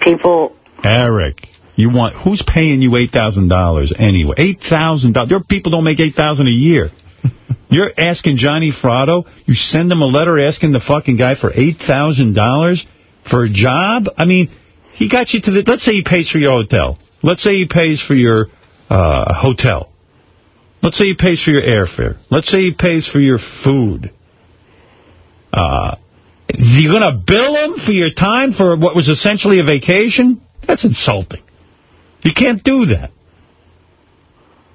people Eric, you want who's paying you $8,000 anyway? $8,000. Your people don't make $8,000 a year. [laughs] You're asking Johnny Fratto, you send him a letter asking the fucking guy for $8,000 for a job? I mean, He got you to the, let's say he pays for your hotel. Let's say he pays for your uh, hotel. Let's say he pays for your airfare. Let's say he pays for your food. Uh, you're going to bill them for your time for what was essentially a vacation? That's insulting. You can't do that.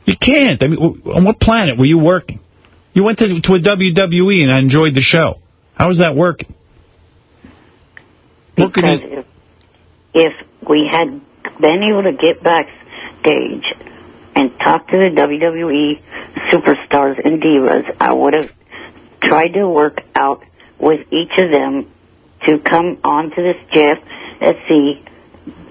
You can't. I mean, on what planet were you working? You went to, to a WWE and I enjoyed the show. How is that working? Because if, if we had been able to get backstage and talk to the WWE superstars and divas, I would have tried to work out with each of them to come onto this JFSC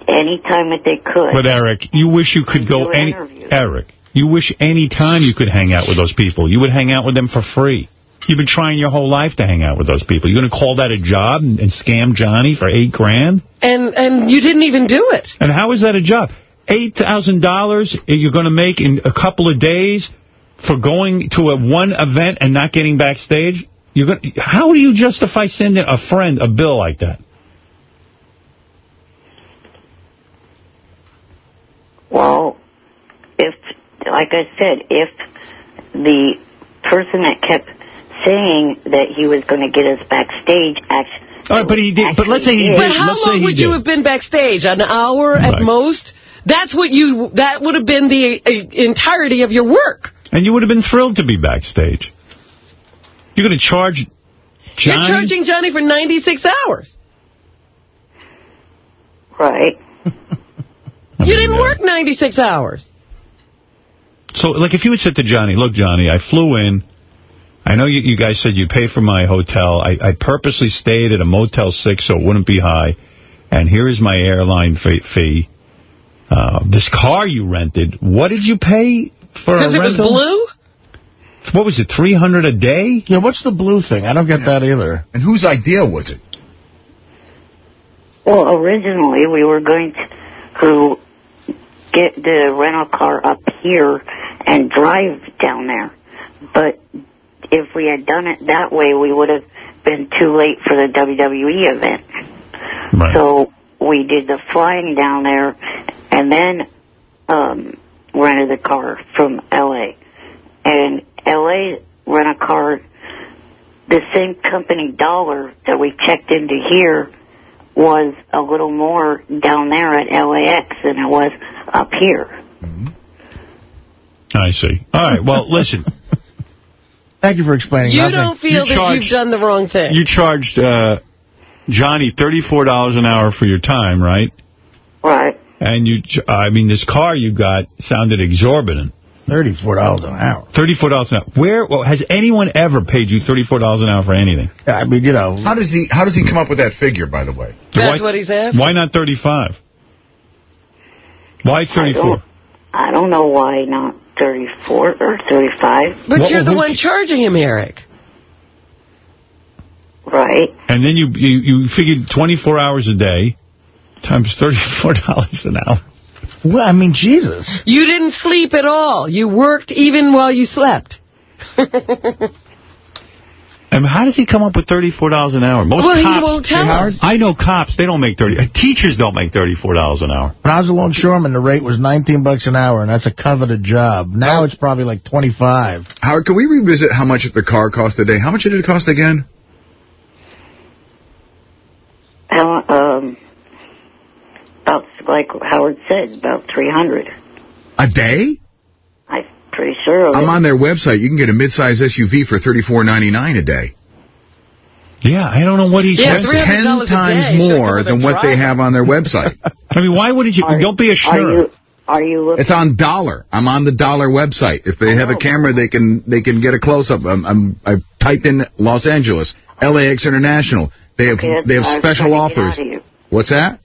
anytime that they could. But Eric, you wish you could go any... interviews. Eric, you wish any time you could hang out with those people. You would hang out with them for free. You've been trying your whole life to hang out with those people. You're going to call that a job and, and scam Johnny for eight grand? And and you didn't even do it. And how is that a job? $8,000 you're going to make in a couple of days for going to a one event and not getting backstage? You're gonna. how do you justify sending a friend a bill like that? Well, if, like I said, if the person that kept saying that he was going to get us backstage actually... All right, but he did. But let's say he did. But how let's say long he would did. you have been backstage? An hour at most? That's what you, that would have been the uh, entirety of your work. And you would have been thrilled to be backstage. You're going to charge Johnny? You're charging Johnny for 96 hours. Right. [laughs] You didn't work 96 hours. So, like, if you had said to Johnny, look, Johnny, I flew in. I know you, you guys said you pay for my hotel. I, I purposely stayed at a Motel 6 so it wouldn't be high. And here is my airline fee. fee. Uh, this car you rented, what did you pay for a Because it was blue? What was it, 300 a day? Yeah, what's the blue thing? I don't get that either. And whose idea was it? Well, originally we were going to get the rental car up here and drive down there. But if we had done it that way, we would have been too late for the WWE event. So we did the flying down there and then um, rented the car from L.A. And L.A. rent a car, the same company dollar that we checked into here was a little more down there at LAX than it was up here. I see. All right, well, listen. [laughs] Thank you for explaining You nothing. don't feel that charged- you've done the wrong thing. You charged uh, Johnny $34 an hour for your time, right? Right. And you, I mean, this car you got sounded exorbitant. $34 an hour. $34 an hour. Where, well, has anyone ever paid you $34 an hour for anything? I mean, you know. How does he How does he come up with that figure, by the way? That's what he's asking. Why not 35? Why 34? I don't know why not 34 or 35. But you're the one charging him, Eric. Right. And then you, you, you figured 24 hours a day times $34 an hour. Well, I mean, Jesus. You didn't sleep at all. You worked even while you slept. [laughs] I mean, how does he come up with $34 an hour? Most Well, he cops, won't tell us. I know cops, they don't make 30 uh, Teachers don't make $34 an hour. When I was a longshoreman, the rate was 19 bucks an hour, and that's a coveted job. Now it's probably like 25. Howard, can we revisit how much the car cost a day? How much did it cost again? How, um, about, like Howard said, about 300. A day? I'm pretty sure I'm on their website. You can get a midsize SUV for $34.99 a day. Yeah, I don't know what he's That's renting. ten times more than what they have on their website. [laughs] I mean, why wouldn't you? don't be a Are you, are you looking? It's on Dollar. I'm on the Dollar website. If they have a camera, they can they can get a close up. I'm, I'm I typed in Los Angeles, LAX International. They have Okay, they have I was special trying to get offers. out of you. What's that?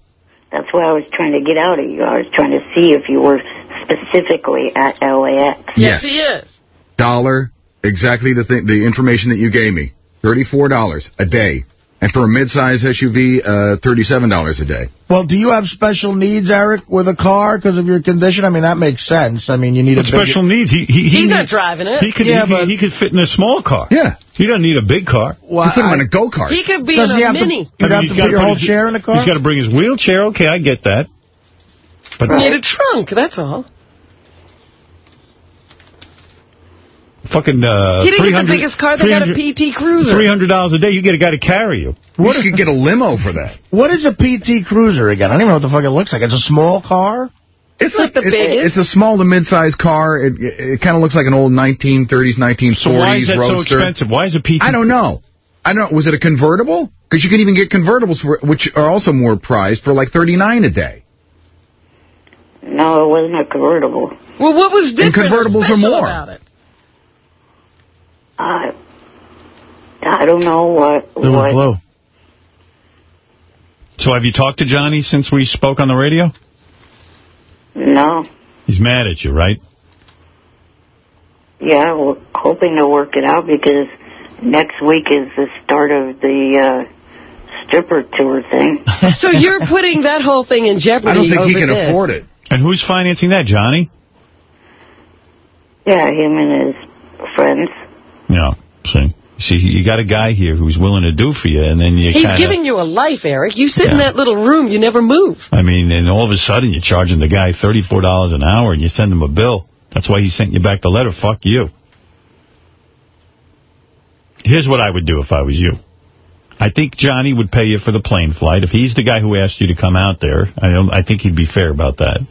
That's why I was trying to get out of you. I was trying to see if you were specifically at LAX. Yes. he is. Dollar, exactly the thing, the information that you gave me. Thirty-four dollars a day. And for a mid-size SUV, uh, $37 a day. Well, do you have special needs, Eric, with a car because of your condition? I mean, that makes sense. I mean, you need What a bigger- special needs? He, he, he He's not driving it. He could, Yeah, he, could- but- he could fit in a small car. Yeah. He doesn't need a big car. Well, you put him I- in a go-kart. He could be in a have to- mini. You'd have he's to gotta put your bring whole his- chair in the car? He's got to bring his wheelchair. Okay, I get that. But Need a trunk, that's all. Fucking uh, He didn't get the biggest car. They got a PT Cruiser. $300 a day, you get a guy to carry you. What if you could get a limo for that? What is a PT Cruiser again? I don't even know what the fuck it looks like. It's a small car? It's like the it's, biggest. It's a small to mid-size car. It, it, kind of looks like an old 1930s, 1940s So why is that so expensive? Why is a PT? I don't know. I don't know. Was it a convertible? Because you can even get convertibles, for, which are also more prized, for like 39 a day. No, it wasn't a convertible. Well, what was different or convertibles are special more. About it? I, I don't know what. It was what blue. So have you talked to Johnny since we spoke on the radio? No. He's mad at you, right? Yeah, we're hoping to work it out because next week is the start of the uh, stripper tour thing. [laughs] So you're putting that whole thing in jeopardy I don't think he can this. afford it. And who's financing that, Johnny? Yeah, him and his friends. Yeah, see. See, you got a guy here who's willing to do for you, and then you He's kinda, giving you a life, Eric. You sit in that little room, you never move. I mean, and all of a sudden you're charging the guy $34 an hour, and you send him a bill. That's why he sent you back the letter. Fuck you. Here's what I would do if I was you. I think Johnny would pay you for the plane flight. If he's the guy who asked you to come out there, I don't. I think he'd be fair about that.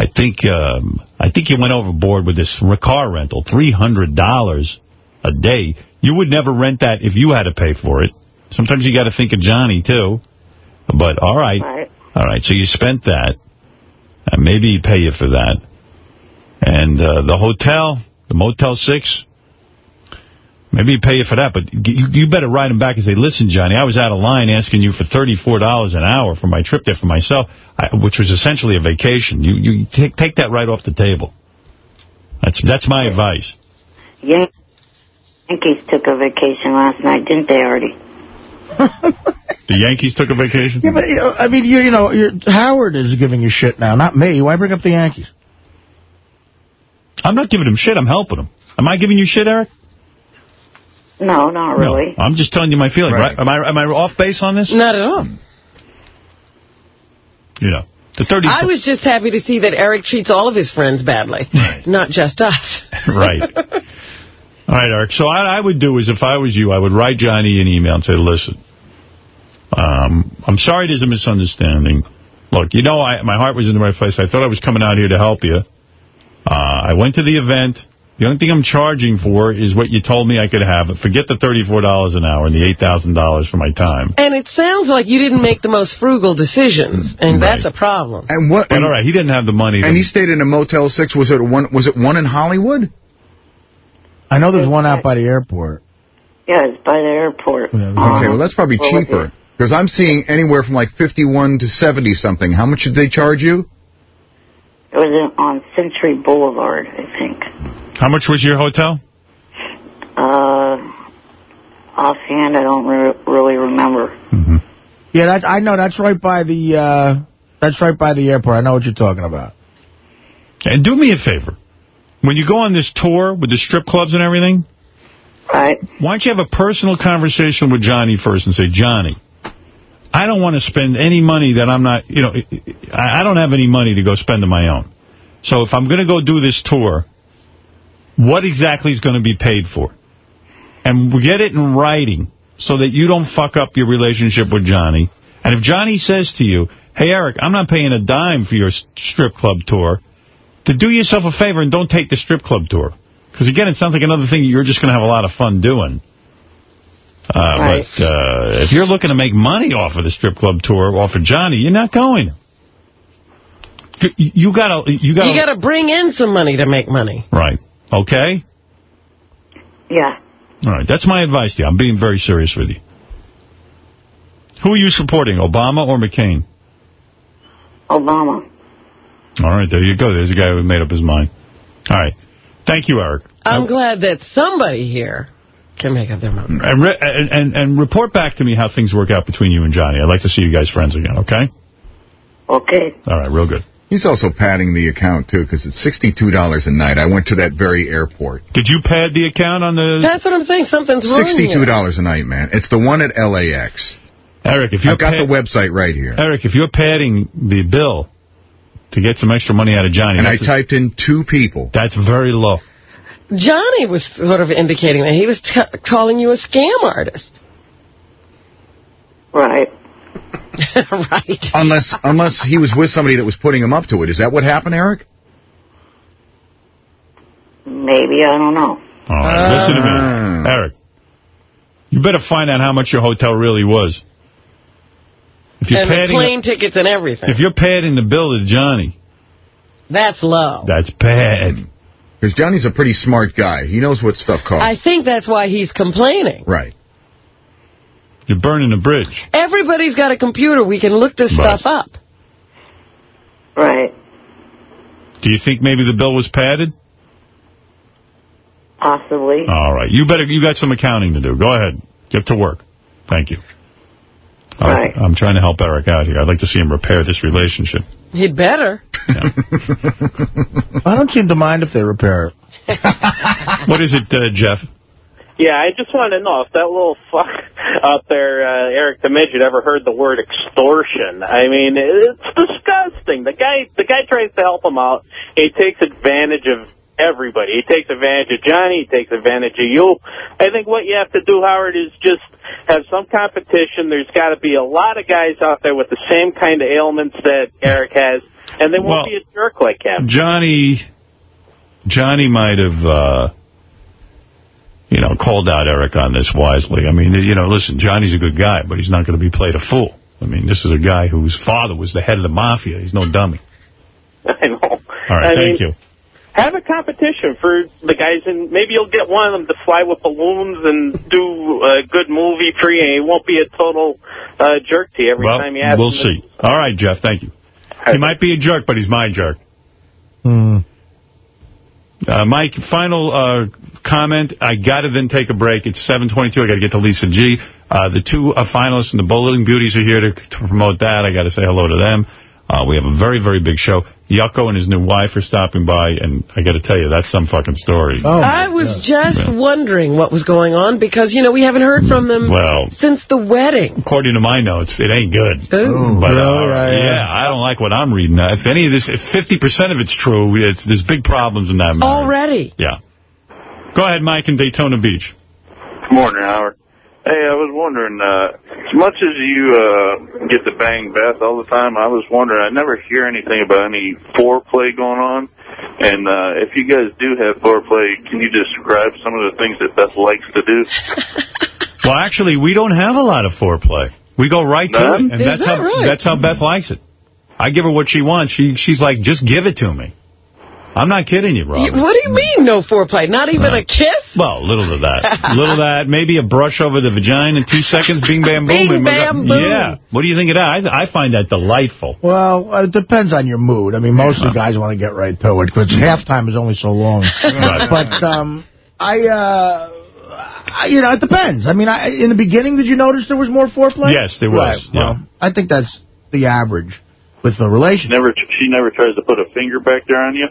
I think um, I think you went overboard with this car rental, $300 a day. You would never rent that if you had to pay for it. Sometimes you got to think of Johnny, too. But all right. Right. All right, so you spent that. And maybe he'd pay you for that. And uh, the hotel, the Motel 6, maybe he'd pay you for that. But you, you better write him back and say, listen, Johnny, I was out of line asking you for $34 an hour for my trip there for myself, I, which was essentially a vacation. You you take take that right off the table. That's that's my advice. Yan- Yankees took a vacation last night, didn't they, Artie? [laughs] [laughs] The Yankees took a vacation? Yeah, but, you know, I mean, you, you know, Howard is giving you shit now, not me. Why bring up the Yankees? I'm not giving him shit. I'm helping him. Am I giving you shit, Eric? No, not really. I'm just telling you my feeling, right? Am I am I off base on this? Not at all. You know, the 30... I was just happy to see that Eric treats all of his friends badly, not just us. [laughs] right. All right, Eric. So what I would do is, if I was you, I would write Johnny an email and say, listen, um, I'm sorry there's a misunderstanding. Look, you know, I, my heart was in the right place. I thought I was coming out here to help you. Uh, I went to the event. The only thing I'm charging for is what you told me I could have. Forget the $34 an hour and the $8,000 for my time. And it sounds like you didn't make the most frugal decisions, and that's a problem. And what? But all right, he didn't have the money. And he stayed in a Motel 6. Was it one Was it one in Hollywood? I know there's one out by the airport. Yeah, it's by the airport. Okay, well, that's probably cheaper. Because I'm seeing anywhere from like 51 to 70 something. How much did they charge you? It was in, on Century Boulevard, I think. How much was your hotel? Uh, offhand, I don't re really remember. Yeah, that, I know. That's right by the, uh, that's right by the airport. I know what you're talking about. And do me a favor. When you go on this tour with the strip clubs and everything, right. why don't you have a personal conversation with Johnny first and say, Johnny, I don't want to spend any money that I'm not, you know, I don't have any money to go spend on my own. So if I'm going to go do this tour, what exactly is going to be paid for? And get it in writing so that you don't fuck up your relationship with Johnny. And if Johnny says to you, hey, Eric, I'm not paying a dime for your strip club tour, to do yourself a favor and don't take the strip club tour. Because, again, it sounds like another thing you're just going to have a lot of fun doing. Uh, Right. But uh, if you're looking to make money off of the strip club tour, off of Johnny, you're not going. You- You gotta, you gotta, You got to bring in some money to make money. right? Okay. Yeah. All right. That's my advice to you. I'm being very serious with you. Who are you supporting, Obama or McCain? Obama. All right. There you go. There's a guy who made up his mind. All right. Thank you, Eric. I'm glad that somebody here can make up their mind. And, re and, and, and report back to me how things work out between you and Johnny. I'd like to see you guys friends again, okay? Okay. All right, real good. He's also padding the account, too, because it's $62 a night. I went to that very airport. Did you pad the account on the... That's what I'm saying. Something's wrong $62 a night, man. It's the one at LAX. Eric, if you're I've got the website right here. Eric, if you're padding the bill to get some extra money out of Johnny... And I typed in two people. That's very low. Johnny was sort of indicating that he was t calling you a scam artist. Right. [laughs] right. Unless unless he was with somebody that was putting him up to it. Is that what happened, Eric? Maybe, I don't know. All right, listen to me. Ah. Eric, you better find out how much your hotel really was. If you're and the padding, plane tickets and everything. if you're padding the bill to Johnny, That's low. that's bad. Because Johnny's a pretty smart guy. He knows what stuff costs. I think that's why he's complaining. Right. You're burning a bridge. Everybody's got a computer. We can look this Right. stuff up. Right. Do you think maybe the bill was padded? Possibly. All right. You better. You got some accounting to do. Go ahead. Get to work. Thank you. All right. I'm trying to help Eric out here. I'd like to see him repair this relationship. He'd better. [laughs] I don't seem to mind if they repair it. [laughs] What is it, uh, Jeff? Yeah, I just want to know if that little fuck out there, uh, Eric the Midget, ever heard the word extortion. I mean, it's disgusting. The guy, the guy tries to help him out. He takes advantage of everybody. He takes advantage of Johnny. He takes advantage of you. I think what you have to do, Howard, is just have some competition. There's got to be a lot of guys out there with the same kind of ailments that Eric has, and they won't Well, be a jerk like him. Johnny, Johnny might have, uh, you know, called out Eric on this wisely. I mean, you know, listen, Johnny's a good guy, but he's not going to be played a fool. I mean, this is a guy whose father was the head of the mafia. He's no dummy. [laughs] I know. All right, I thank mean, you. Have a competition for the guys, and maybe you'll get one of them to fly with balloons and do a good movie for you, and he won't be a total uh, jerk to you every Well, time you ask we'll him to- see. All right, Jeff, thank you. He might be a jerk, but he's my jerk. Hmm. Uh, Mike, final uh, comment. I got to then take a break. It's 722. I got to get to Lisa G. Uh, the two uh, finalists and the Bowling Beauties are here to, to promote that. I got to say hello to them. Uh, we have a very, very big show. Yucko and his new wife are stopping by, and I got to tell you, that's some fucking story. Oh, I was just wondering what was going on because, you know, we haven't heard from them Well, since the wedding. according to my notes, it ain't good. Ooh. But, uh, Really? Yeah, yeah, yeah. I don't like what I'm reading. If any of this, if 50% of it's true, it's, there's big problems in that matter. Already. Yeah. Go ahead, Mike, in Daytona Beach. Good morning, Howard. Hey, I was wondering, uh, as much as you uh, get to bang Beth all the time, I was wondering, I never hear anything about any foreplay going on. And uh, if you guys do have foreplay, can you describe some of the things that Beth likes to do? [laughs] Well, actually, we don't have a lot of foreplay. We go right to None? it, and Is that's that how right? that's how Beth likes it. I give her what she wants. She she's like, just give it to me. I'm not kidding you, You- Robin. What do you mean, no foreplay? Not even a kiss? Well, little of that. [laughs] little of that. Maybe a brush over the vagina in two seconds. Bing, bam, boom. Bing, bam, boom. Yeah. What do you think of that? I, I find that delightful. Well, uh, it depends on your mood. I mean, most of the guys want to get right to it because halftime is only so long. [laughs] Right. But um, I, uh, I, you know, it depends. I mean, I, in the beginning, did you notice there was more foreplay? Yes, there was, Right. Well, I think that's the average with the relationship. Never, she never tries to put a finger back there on you.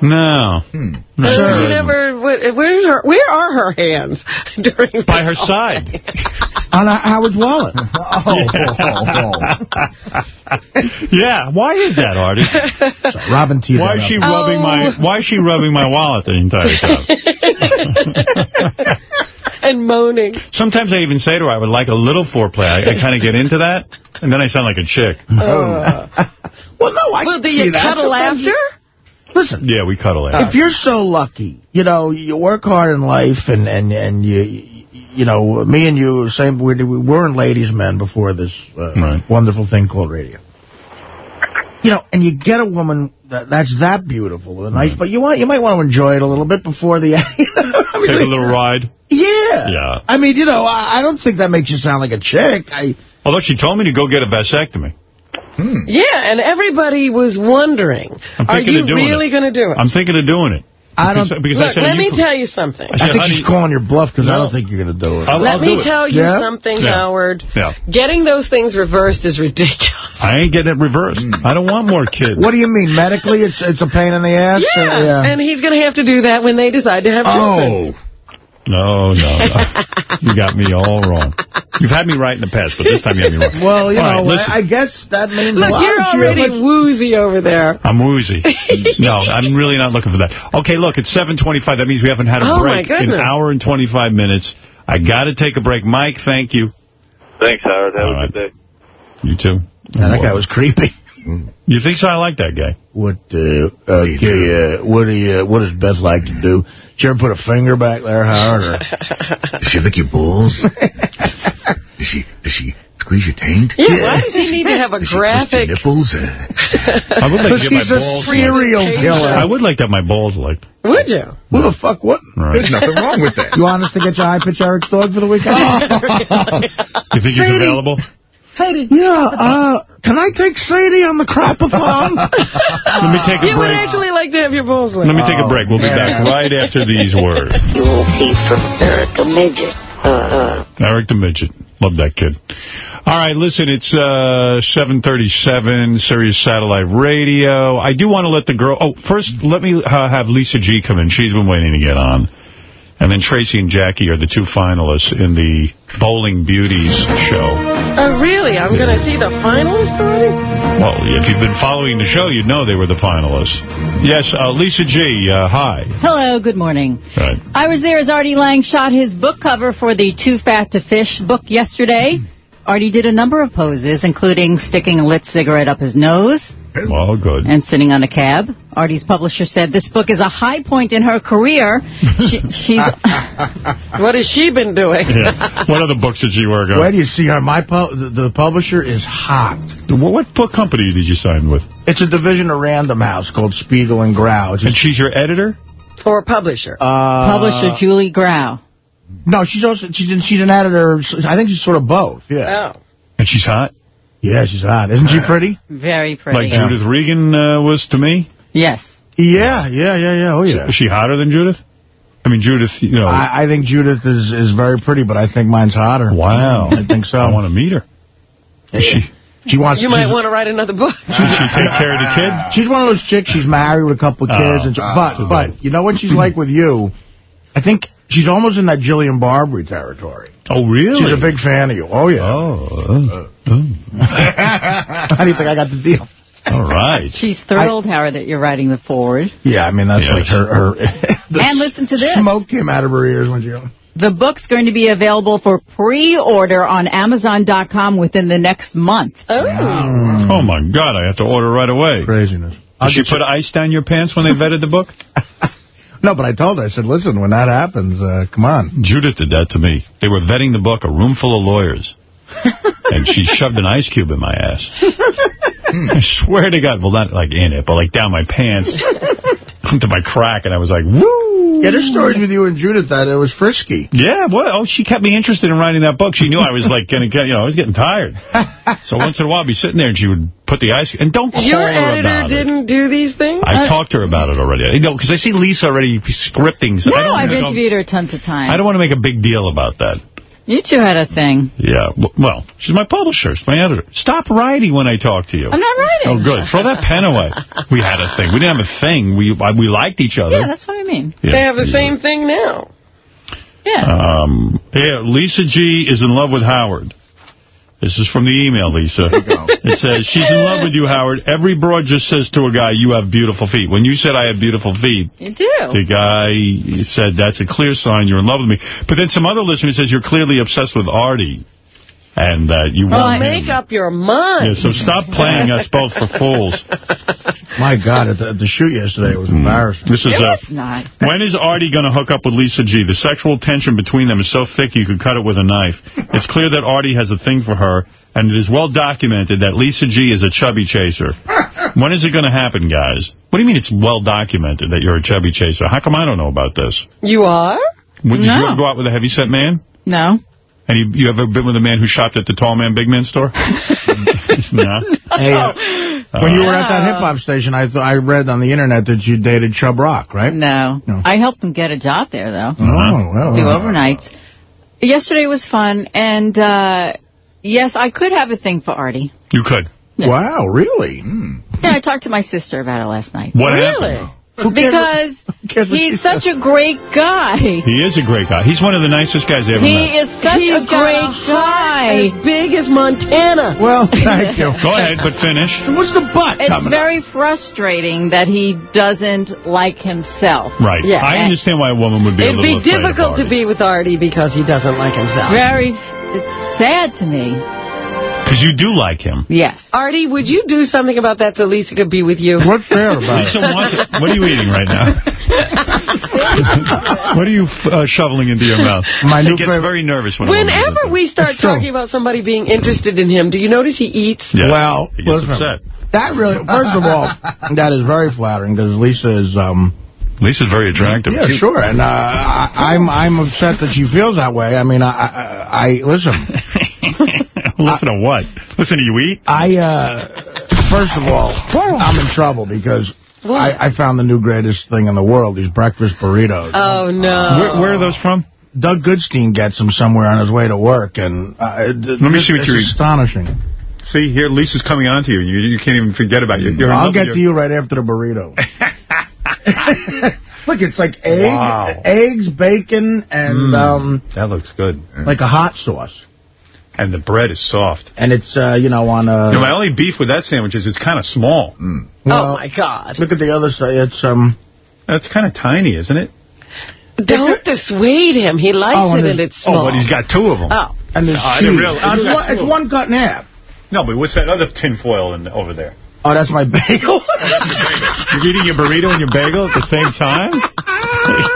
No. Hmm. Uh, She never. Where's her? Where are her hands [laughs] during? By her side. [laughs] On uh, Howard's wallet. [laughs] yeah. Why is that, Artie? Robin teed Why is she up. rubbing my Why is she rubbing my wallet the entire time? and moaning. Sometimes I even say to her, I would like a little foreplay. I, I kind of get into that, and then I sound like a chick. well, no, I Well, can do see you that. cuddle Sometimes you- after? Listen, Yeah, we cuddle after. if you're so lucky, you know, you work hard in life, and and and you, you know, me and you, same. We, we weren't ladies' men before this uh, wonderful thing called radio. You know, and you get a woman that, that's that beautiful and nice, but you want you might want to enjoy it a little bit before the. [laughs] I mean, Take a little ride. yeah. Yeah. I mean, you know, I, I don't think that makes you sound like a chick. I. Although she told me to go get a vasectomy. Yeah, and everybody was wondering, are you really going to do it? I'm thinking of doing it. I don't. Because, because I said, let me tell you something. I said, I think honey, she's calling your bluff because I don't think you're going to do it. I'll- Let I'll me it. tell you Yeah? something, Yeah. Howard. Yeah. Getting those things reversed is ridiculous. I ain't getting it reversed. I don't want more kids. What do you mean? Medically, it's it's a pain in the ass? Yeah. Uh, yeah. And he's going to have to do that when they decide to have children. Oh. No, no, no. [laughs] you got me all wrong. You've had me right in the past, but this time you had me wrong. [laughs] Well, you All right, know, listen. I, I guess that means a Look, lot you're to you, already but- woozy over there. I'm woozy. [laughs] no, I'm really not looking for that. Okay, look, it's 7.25. That means we haven't had a Oh, break in an hour and 25 minutes. I got to take a break. Mike, thank you. Thanks, Howard. Have All a right. good day. You too. Yeah, that guy was creepy. You think so? I like that guy. What uh, okay, uh, what do you what does Beth like to do? Did you ever put a finger back there, Howard? Or? Does she lick your balls? does she does she squeeze your taint? Yeah, why does he need to have a Does she twist your graphic... nipples? Uh, I would like to Because get my balls. he's a serial licked. killer. I would like to have my balls licked. Would you? Who the fuck what? Right. There's nothing wrong with that. You want us to get your high pitch Eric's dog for the weekend? [laughs] You think he's available? Sadie. Yeah, uh, can I take Sadie on the crapathon? [laughs] Let me take a You would actually like to have your balls Let me take a break. We'll be back right after these [laughs] words. You will see from Eric the midget. Uh, uh, Eric the Midget. Love that kid. All right, listen, it's uh, 737, Sirius Satellite Radio. I do want to let the girl... Oh, first, let me uh, have Lisa G come in. She's been waiting to get on. And then Tracy and Jackie are the two finalists in the Bowling Beauties show. Oh, really? I'm going to see the finalists already? Well, if you've been following the show, you'd know they were the finalists. Yes, uh, Lisa G, uh, hi. Hello, good morning. Right. I was there as Artie Lange shot his book cover for the Too Fat to Fish book yesterday. Artie did a number of poses, including sticking a lit cigarette up his nose Well, good. and sitting on a cab. Artie's publisher said this book is a high point in her career. She, [laughs] she's [laughs] What has she been doing? Yeah. What other books did she work on? Where do you see her? My pu the, the publisher is hot. What, what book company did you sign with? It's a division of Random House called Spiegel and Grau. It's And she's your editor? Or publisher? uh, publisher Julie Grau. No, she's also she's an, she's an editor. I think she's sort of both. Yeah. Oh. And she's hot? Yeah, she's hot. Isn't she pretty? Very pretty. Like Judith Regan uh, was to me? Yes. Yeah, yeah, yeah, yeah. Oh yeah. Is she hotter than Judith? I mean, Judith, you know. I, I think Judith is is very pretty, but I think mine's hotter. wow. I think so. I want to meet her. Is she, She wants. You might want to write another book. did she take care of the kid? [laughs] She's one of those chicks. She's married with a couple of kids, Oh, and she, but but you know what she's like with you? I think she's almost in that Jillian Barberie territory. Oh, really? She's a big fan of you. Oh yeah. Oh. uh, uh. [laughs] How do you think I got the deal? All right. She's thrilled, Howard, that you're writing the forward. Yeah, I mean that's Yes. like her. her [laughs] And listen to this. Smoke came out of her ears when she. The book's going to be available for pre-order on Amazon.com within the next month. Oh. Oh, my God. I have to order right away. Craziness. Did she put ice down your pants when they vetted the book? [laughs] No, but I told her. I said, listen, when that happens, uh, come on. Judith did that to me. They were vetting the book, a room full of lawyers. [laughs] and she shoved an ice cube in my ass. [laughs] I swear to God. Well, not like in it, but like down my pants. [laughs] into my crack, and I was like, woo! Yeah, there's stories with you and Judith that it was frisky. Yeah, what? Oh, she kept me interested in writing that book. She knew I was like going to get, you know, I was getting tired. [laughs] So once in a while, I'd be sitting there and she would put the ice, and don't call Your her editor about it. didn't do these things? I uh, talked to her about it already. I know, because I see Lisa already scripting. So No, I don't, I've I don't- interviewed her tons of times. I don't want to make a big deal about that. You two had a thing. Yeah, well, she's my publisher, she's my editor. Stop writing when I talk to you. I'm not writing. Oh, good. Throw that pen away. [laughs] We had a thing. We didn't have a thing. We uh, we liked each other. Yeah, that's what I mean. Yeah. They have the same thing now. Yeah. Um, yeah, Lisa G is in love with Howard. This is from the email, Lisa. It says, she's in love with you, Howard. Every broad just says to a guy, you have beautiful feet. When you said I have beautiful feet, You do. the guy said, that's a clear sign you're in love with me. But then some other listener says, you're clearly obsessed with Artie. And that you Well, want him. make up your mind. Yeah, so stop playing us both for fools. [laughs] My God, at the, at the shoot yesterday, it was embarrassing. This is No, uh, it's not. when is Artie going to hook up with Lisa G? The sexual tension between them is so thick you could cut it with a knife. It's clear that Artie has a thing for her, and it is well documented that Lisa G is a chubby chaser. When is it going to happen, guys? What do you mean it's well documented that you're a chubby chaser? How come I don't know about this? You are? When, did you ever go out with a heavyset man? No. And you, you ever been with a man who shopped at the tall man, big man store? [laughs] [laughs] no. Hey, uh, Uh, when you were at that hip-hop station, I I read on the internet that you dated Chubb Rock, right? No. I helped him get a job there, though. Oh, well. Uh-huh. Do overnights. Yesterday was fun, and uh, yes, I could have a thing for Artie. You could. Wow, really? Hmm. Yeah, I talked to my sister about it last night. What really? happened? Because [laughs] he's such a great guy. He is a great guy. He's one of the nicest guys I ever He met. is such He's a got great a guy. As big as Montana. Well, [laughs] thank you. Go ahead, but finish. What's the butt It's coming very frustrating that he doesn't like himself. Right. Yeah. I understand why a woman would be It'd a be little of difficult to be with Artie because he doesn't like himself. Very, it's sad to me. Because you do like him. Yes. Artie, would you do something about that so Lisa could be with you? What's fair about Lisa wants it. What are you eating right now? [laughs] what are you uh, shoveling into your mouth? My he new gets favorite- very nervous when a woman does Whenever we start It's true. talking about somebody being interested in him, do you notice he eats? Yeah. Well, he gets listen, upset. That really, first of all, that is very flattering because Lisa is, um, Lisa's very attractive. yeah, sure, and uh, I, I'm I'm upset that she feels that way. I mean, I, I, I listen. [laughs] Listen to what? Listen to you eat? I, uh, first of all, I'm in trouble because I, I found the new greatest thing in the world, these breakfast burritos. Oh, no. Where, where are those from? Doug Goostein gets them somewhere on his way to work, and uh, Let me see what you're eating. astonishing. See, here, Lisa's coming on to you. You, you can't even forget about you. You're I'll get to you right after the burrito. [laughs] Look, it's like egg, Wow. eggs, bacon, and Mm, um, that looks good. like a hot sauce. And the bread is soft. And it's, uh, you know, on a... You know, my only beef with that sandwich is it's kind of small. oh, my God. Look at the other side. It's, um... That's kind of tiny, isn't it? Don't dissuade him. He likes Oh, and it and it's small. Oh, but he's got two of them. Oh. And there's I didn't cheese. realize- I It's just- one, it's one cut in half. No, but what's that other tin foil in, over there? Oh, that's my bagel? [laughs] You're eating your burrito and your bagel at the same time? [laughs]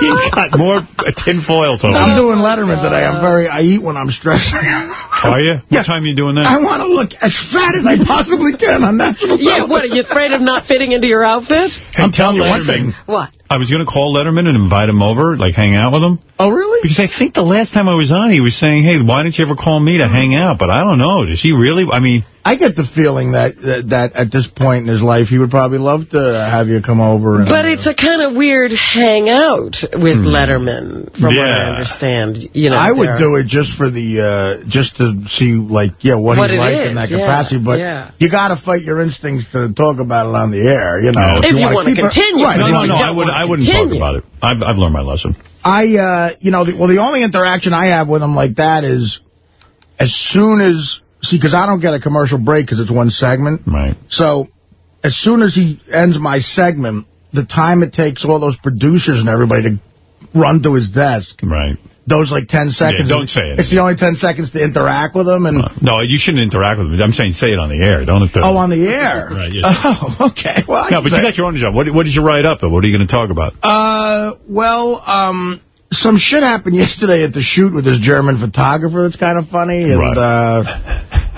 He's got more tin foils over I'm doing Letterman today. I'm very... I eat when I'm stressed. Are you? What time are you doing that? I want to look as fat as I possibly can on national Yeah, what, are you afraid of not fitting into your outfit? Hey, I'm telling you one thing. What? I was going to call Letterman and invite him over, like hang out with him. Oh, really? Because I think the last time I was on, he was saying, hey, why don't you ever call me to hang out? But I don't know. Does he really? I mean, I get the feeling that, that that at this point in his life, he would probably love to have you come over. And, But it's a kind of weird hangout with Letterman, from what I understand. You know, I would there- do it just for the, uh, just to see, like, yeah, what, What he's like is, in that yeah, capacity. But yeah. you got to fight your instincts to talk about it on the air, you know. If you wanna wanna keep it- continue. Right, no, no, no, I, would, I wouldn't talk continue. about it. I've, I've learned my lesson. I, uh, you know, the, well, the only interaction I have with him like that is as soon as, see, because I don't get a commercial break because it's one segment. Right. So as soon as he ends my segment, the time it takes all those producers and everybody to run to his desk. Right. Those like 10 seconds. don't say it. It's the only 10 seconds to interact with them. And No, you shouldn't interact with them. I'm saying say it on the air. Don't have to. Oh, on the air? [laughs] Right, yeah. Oh, okay. Well, I No, but you got your own job. What, what did you write up, though? What are you going to talk about? Uh, well, um, some shit happened yesterday at the shoot with this German photographer that's kind of funny. And, Right. uh,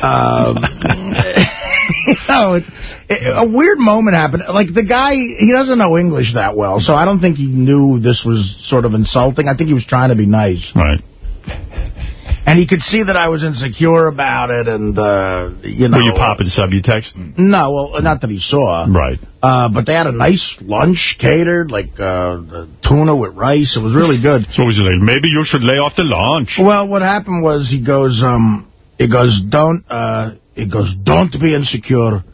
um, [laughs] you know, it's, it, a weird moment happened. Like, the guy, he doesn't know English that well, so I don't think he knew this was sort of insulting. I think he was trying to be nice. Right. And he could see that I was insecure about it, and, uh, you know. Were you popping Subutex? No, well, not that he saw. Right. Uh, but they had a nice lunch catered, like uh, tuna with rice. It was really good. So was he like, maybe you should lay off the lunch? Well, what happened was he goes, um, he goes, don't, uh, he goes, don't be insecure.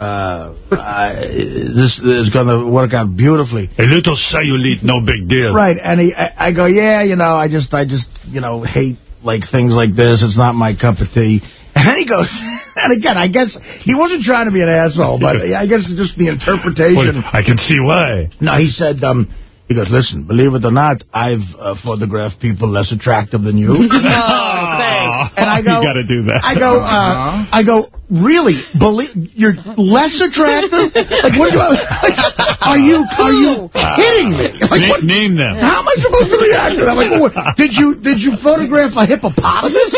Uh, I, this is going to work out beautifully. A little cellulite, no big deal. Right, and he, I, I go, yeah, you know, I just, I just, you know, hate like things like this. It's not my cup of tea. [laughs] And he goes, [laughs] and again, I guess he wasn't trying to be an asshole, but [laughs] I guess it's just the interpretation. I can see why. No, he said, um, he goes, listen, believe it or not, I've uh, photographed people less attractive than you. [laughs] Oh, [laughs] thanks. And I go, you got to do that. I go, uh, I go, really? Believe you're less attractive? Like, what are you? Like, are you? [laughs] Are you kidding me? Like, Na- what? name them. How am I supposed to react to that? Like, what, did you did you photograph a hippopotamus?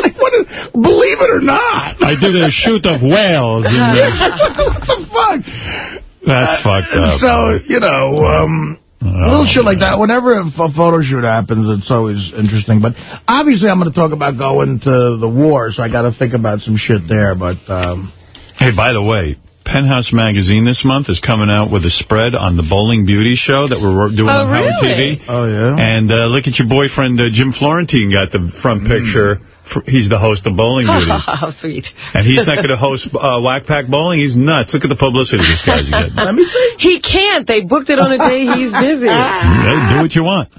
like, what is, believe it or not? I did a shoot of whales. In the, what the fuck? that's fucked up. So, you know, um, a little shit like that. Whenever a photo shoot happens, it's always interesting. But obviously, I'm going to talk about going to the war, so I got to think about some shit there. But um, Hey, by the way, Penthouse Magazine this month is coming out with a spread on the Bowling Beauty show that we're doing Oh, on Howard really? TV. Oh, yeah? And uh, look at your boyfriend, uh, Jim Florentine, got the front Mm. picture. For, he's the host of Bowling Beauties. [laughs] How sweet. and he's not going to host uh, Whack Pack Bowling. He's nuts. Look at the publicity this guy's getting. [laughs] Let me see. He can't. They booked it on a day he's busy. [laughs] Yeah, do what you want.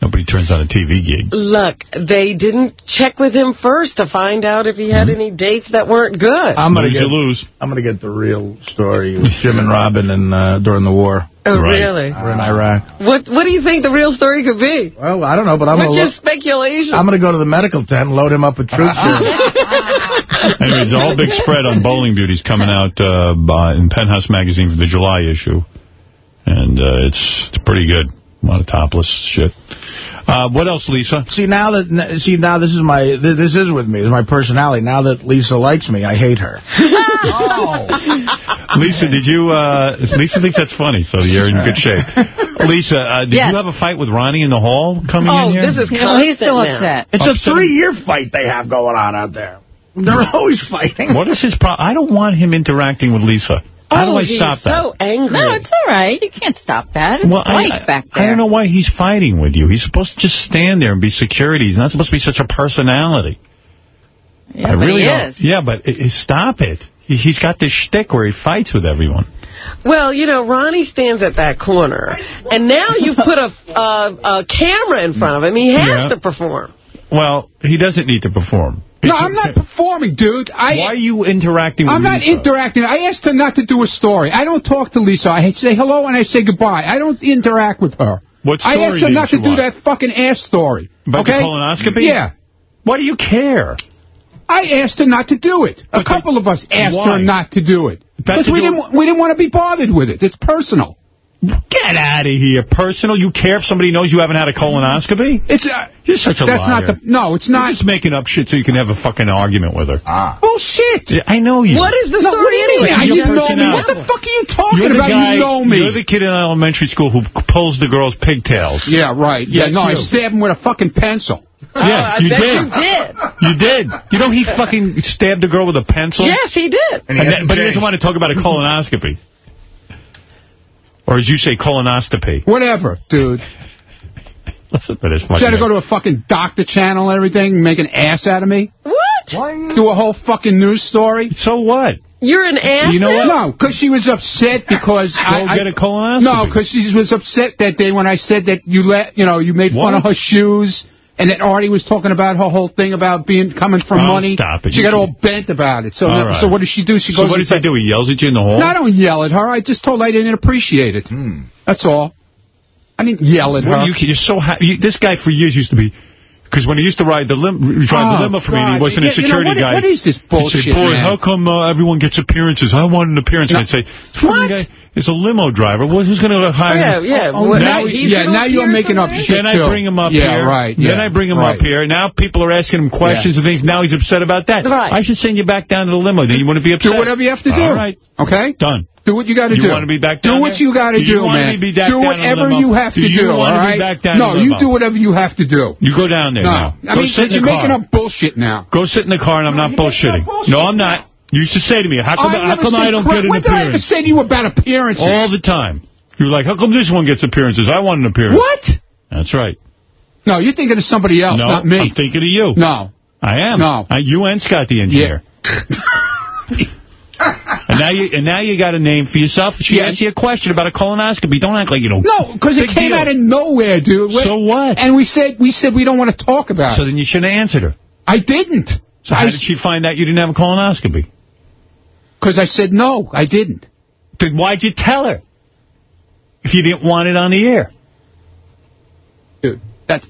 Nobody turns on a TV gig. Look, they didn't check with him first to find out if he had any dates that weren't good. I'm gonna get, you lose. I'm gonna get the real story with Jim and Robin and uh, during the war. Oh, Right. really? We're in Iraq. What What do you think the real story could be? Well, I don't know, but I'm What's gonna your speculation? I'm gonna go to the medical tent and load him up with truth serum. [laughs] [laughs] Anyways, the whole big spread on Bowling Beauties coming out uh, by, in Penthouse Magazine for the July issue. And uh, it's it's pretty good. A lot of topless shit. Uh, what else, Lisa? See now that see now this is my this is with me. This is my personality. Now that Lisa likes me, I hate her. [laughs] Lisa, did you, uh, Lisa thinks that's funny, so you're in good shape. [laughs] Lisa, uh, did Yes. you have a fight with Ronnie in the hall coming Oh, in here? this is No, he's still constant now. upset. It's a three-year fight they have going on out there. They're always fighting. What is his problem? I don't want him interacting with Lisa. How do Oh, I he's stop that? so angry. No, it's all right. You can't stop that. It's Well, I, light I- back I don't know why he's fighting with you. He's supposed to just stand there and be security. He's not supposed to be such a personality. Yeah, I but really he don't. is. Yeah, but it, it- stop it. He, he's got this shtick where he fights with everyone. Well, you know, Ronnie stands at that corner, and now you've put a, a, a camera in front of him. He has Yeah. to perform. Well, he doesn't need to perform. No, I'm not performing, dude. I, Why are you interacting with I'm not Lisa? interacting. I asked her not to do a story. I don't talk to Lisa. I say hello and I say goodbye. I don't interact with her. What story I asked her not to do want? that fucking ass story. About the colonoscopy? Yeah. Why do you care? I asked her not to do it. A couple of us asked Why? her not to do it. Because we didn't, we didn't want to be bothered with it. It's personal. Get out of here. Personal? You care if somebody knows you haven't had a colonoscopy? It's uh, You're such a That's liar. not the... No, it's not. You're not... just making up shit so you can have a fucking argument with her. Ah. Bullshit. Yeah, I know you. What is the No, story what do you mean? anyway? I Your didn't know me. personality. What the fuck are you talking You're the about? guy, you know me. You're the kid in elementary school who pulls the girl's pigtails. Yeah, right. Yeah, That's no, I you. stabbed him with a fucking pencil. Yeah, I you bet did. you did. You did. You know he fucking stabbed a girl with a pencil? Yes, he did. And that- but he doesn't want to talk about a colonoscopy. Or as you say, colonoscopy. Whatever, dude. Listen to this She fucking... had to go to a fucking doctor channel and everything, make an ass out of me. What? Why do a whole fucking news story. So what? You're an ass You know what? No, because she was upset because I... Go I- get a colonoscopy. No, because she was upset that day when I said that you let, you know, you made fun of her shoes, and that Artie was talking about her whole thing about being coming from Oh, money. stop it. She got all bent about it. So, All that- right. so what does she do? She So goes. what and does he do? He yells at you in the hall? No, I don't yell at her. I just told her I didn't appreciate it. Hmm. That's all. I didn't yell at Well, her. you, you're so happy. you, This guy for years used to be... Because when he used to ride the lim drive Oh, the limo for me, and he wasn't a Yeah, you know, security what- guy. what is this He'd bullshit, say, boy, man?" how come uh, everyone gets appearances? I want an appearance. And I'd say, what? guy is a limo driver. Well, who's going to hire Yeah, him? yeah. Oh, What- now, he's yeah, now you're making up somewhere? shit, Then I bring him up yeah, here. right. Then I bring him right. up here. Now people are asking him questions and things. Now he's upset about that. Right. I should send you back down to the limo. Then you want to be upset. Do whatever you have to do. All right. Okay? Done. Do what you got to You do. want to be back Do what there? you got to Do you do, want man. to be back do down in the whatever you have Do to you do, want all to be back down no, you do whatever you have to do. You go down there No. now. I Go mean, sit in you're car. making up bullshit now. Go sit in the car, and I'm not you're making up bullshitting. bullshit No, I'm not. You used to say to me, how come, I how come I don't crap. get an When did I ever appearance? say to you about appearances? All the time. You're like, how come this one gets appearances? I want an appearance. What? That's right. No, you're thinking of somebody else, no, not me. I'm thinking of you. No. I am. No. I, you and Scott the engineer. [laughs] [laughs] and now you and now you got a name for yourself. She Yeah. asked you a question about a colonoscopy. Don't act like you don't. No, because it came deal. out of nowhere, dude. So what? And we said we said we don't want to talk about So it. So then you shouldn't have answered her. I didn't. So how I did she find out you didn't have a colonoscopy? Because I said no, I didn't. Then why'd you tell her? If you didn't want it on the air. Dude, that's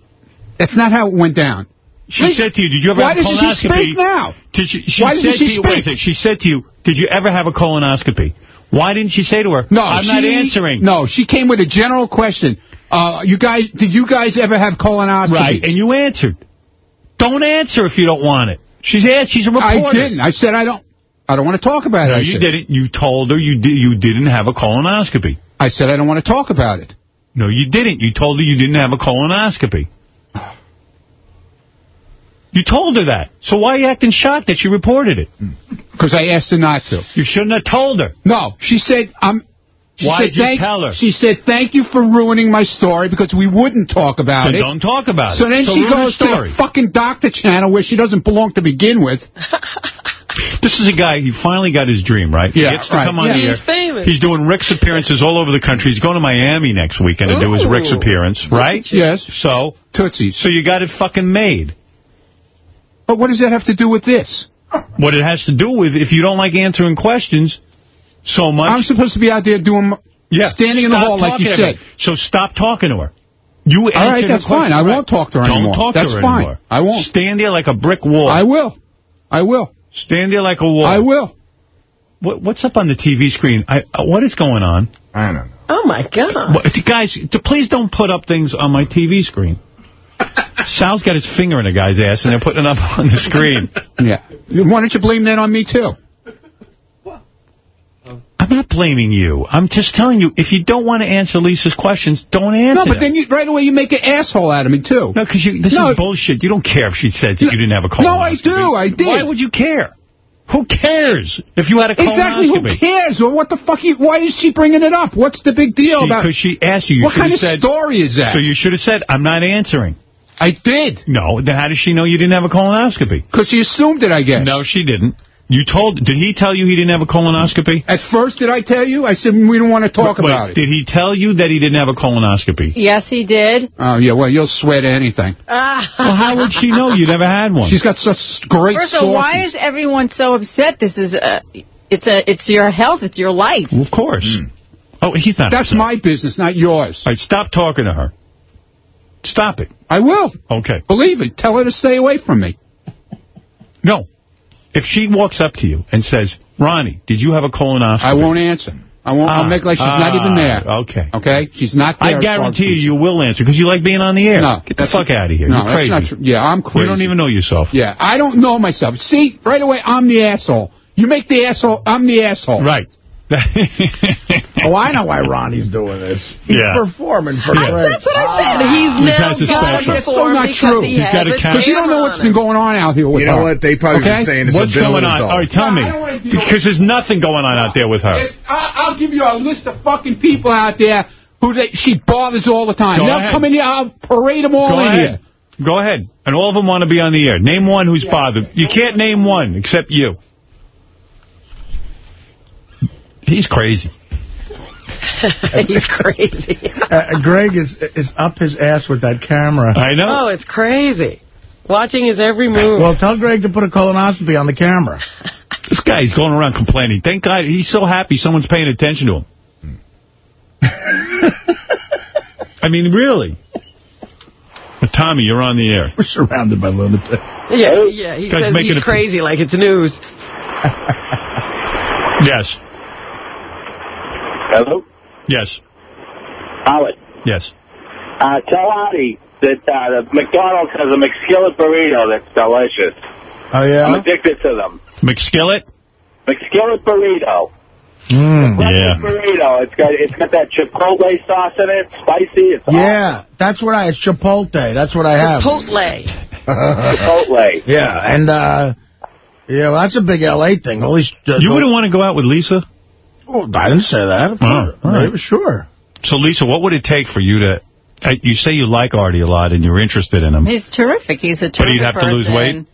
that's not how it went down. She Please- said to you, did you ever have a colonoscopy?" doesn't she colonoscopy? speak now? Did she, she Why said doesn't she to you, speak? she said to you, did you ever have a colonoscopy? Why didn't she say to her, No, I'm she, not answering? No, she came with a general question. Uh, you guys, did you guys ever have colonoscopy? Right, and you answered. Don't answer if you don't want it. She's asked, she's a reporter. I didn't. I said I don't. I don't want to talk about it. No, I you said. didn't. You told her you, you didn't have a colonoscopy. I said I don't want to talk about it. No, you didn't. You told her you didn't have a colonoscopy. You told her that. So why are you acting shocked that she reported it? Because I asked her not to. You shouldn't have told her. No, she said, I'm... She Why said, did you thank, tell her? She said, thank you for ruining my story because we wouldn't talk about Then it. don't talk about so it. So then So she ruin the goes to story. the fucking doctor channel where she doesn't belong to begin with. [laughs] This is a guy, he finally got his dream, right? Yeah, he gets to right. come on Yeah. the air. He's famous. He's doing Rick's appearances all over the country. He's going to Miami next weekend to do his Ooh. Rick's appearance, right? Yes. So? Tootsies. So you got it fucking made. But what does that have to do with this? What it has to do with, if you don't like answering questions so much... I'm supposed to be out there doing... yeah, standing in the hall like you talking to said. So stop talking to her. You All right, answered her that's fine. question I won't talk to her Don't anymore. talk That's to her fine. anymore. I won't. Stand there like a brick wall. I will. I will. Stand there like a wall. I will. What, what's up on the TV screen? I, uh, what is going on? I don't know. Oh, my God. What, guys, please don't put up things on my TV screen. Sal's got his finger in a guy's ass, and they're putting it up [laughs] on the screen. Yeah. Why don't you blame that on me, too? I'm not blaming you. I'm just telling you, if you don't want to answer Lisa's questions, don't answer No, but them. then you, right away you make an asshole out of me, too. No, because this No. is bullshit. You don't care if she said that you didn't have a colonoscopy. No, I do. I did. Why would you care? Who cares if you had a colonoscopy? Exactly. Who cares? Or what the fuck? You, why is she bringing it up? What's the big deal about? Because she asked you. you what kind of said, story is that? So you should have said, I'm not answering. I did. No, then how does she know you didn't have a colonoscopy? Because she assumed it, I guess. No, she didn't. You told, did he tell you he didn't have a colonoscopy? At first, did I tell you? I said we don't want to talk Wait, about it. Did he tell you that he didn't have a colonoscopy? Yes, he did. Oh, yeah, well, you'll swear to anything. [laughs] Well, how would she know you never had one? She's got such great First of all, why is everyone so upset? This is a, it's a, it's your health, it's your life. Well, of course. Hmm. Oh, he's not. That's upset. my business, not yours. All right, stop talking to her. Stop it. I will. Okay. Believe it. Tell her to stay away from me. No. If she walks up to you and says, Ronnie, did you have a colonoscopy? I won't answer. I won't. I'll Ah, make like she's not even there. ah, Okay. Okay? She's not there. I guarantee you, you will answer because you like being on the air. No. Get the fuck out of here. No, You're crazy. that's not true. Yeah, I'm crazy. You don't even know yourself. Yeah, I don't know myself. See, right away, I'm the asshole. You make the asshole, I'm the asshole. Right. Oh, I know why Ronnie's doing this. He's Yeah. performing for Yeah. Greg. That's what I said. Ah. He's He now has got special. to That's so perform not because true. he He's has got a a. Because you don't know what's been going on out here with You know her. what? They probably Okay? been saying it's What's a bill going on? result. All right, tell No, me. I don't wanna deal- Because there's nothing going on out there with her. I- I'll give you a list of fucking people out there who they, she bothers all the time. Go They'll ahead. come in here, I'll parade them all Go in ahead. here. Go ahead. And all of them want to be on the air. Name one who's bothered. You can't name one except you. He's crazy. [laughs] He's crazy. [laughs] Uh, Greg is is up his ass with that camera. I know. Oh, it's crazy. Watching his every move. Well, tell Greg to put a colonoscopy on the camera. [laughs] This guy's going around complaining. Thank God he's so happy someone's paying attention to him. I mean, really. But Tommy, you're on the air. We're surrounded by lunatics. yeah, yeah. He Guy's says he's crazy like it's news. Yes. Hello? Yes. Howard. Yes. Uh, tell Artie that uh, the McDonald's has a McSkillet burrito that's delicious. Oh, yeah? I'm addicted to them. McSkillet? McSkillet burrito. Mm. Breakfast burrito. It's got it's got that chipotle sauce in it. Spicy. It's Yeah, that's what I, it's Chipotle. That's what I have. Chipotle. Chipotle. [laughs] Yeah, and, uh, yeah, well, that's a big L.A. thing. Holy sh- You wouldn't want to go out with Lisa? Oh, I didn't say that. Of Oh, course. all right. Maybe, sure. So, Lisa, what would it take for you to... Uh, you say you like Artie a lot and you're interested in him. He's terrific. He's a terrific But he'd have to lose weight?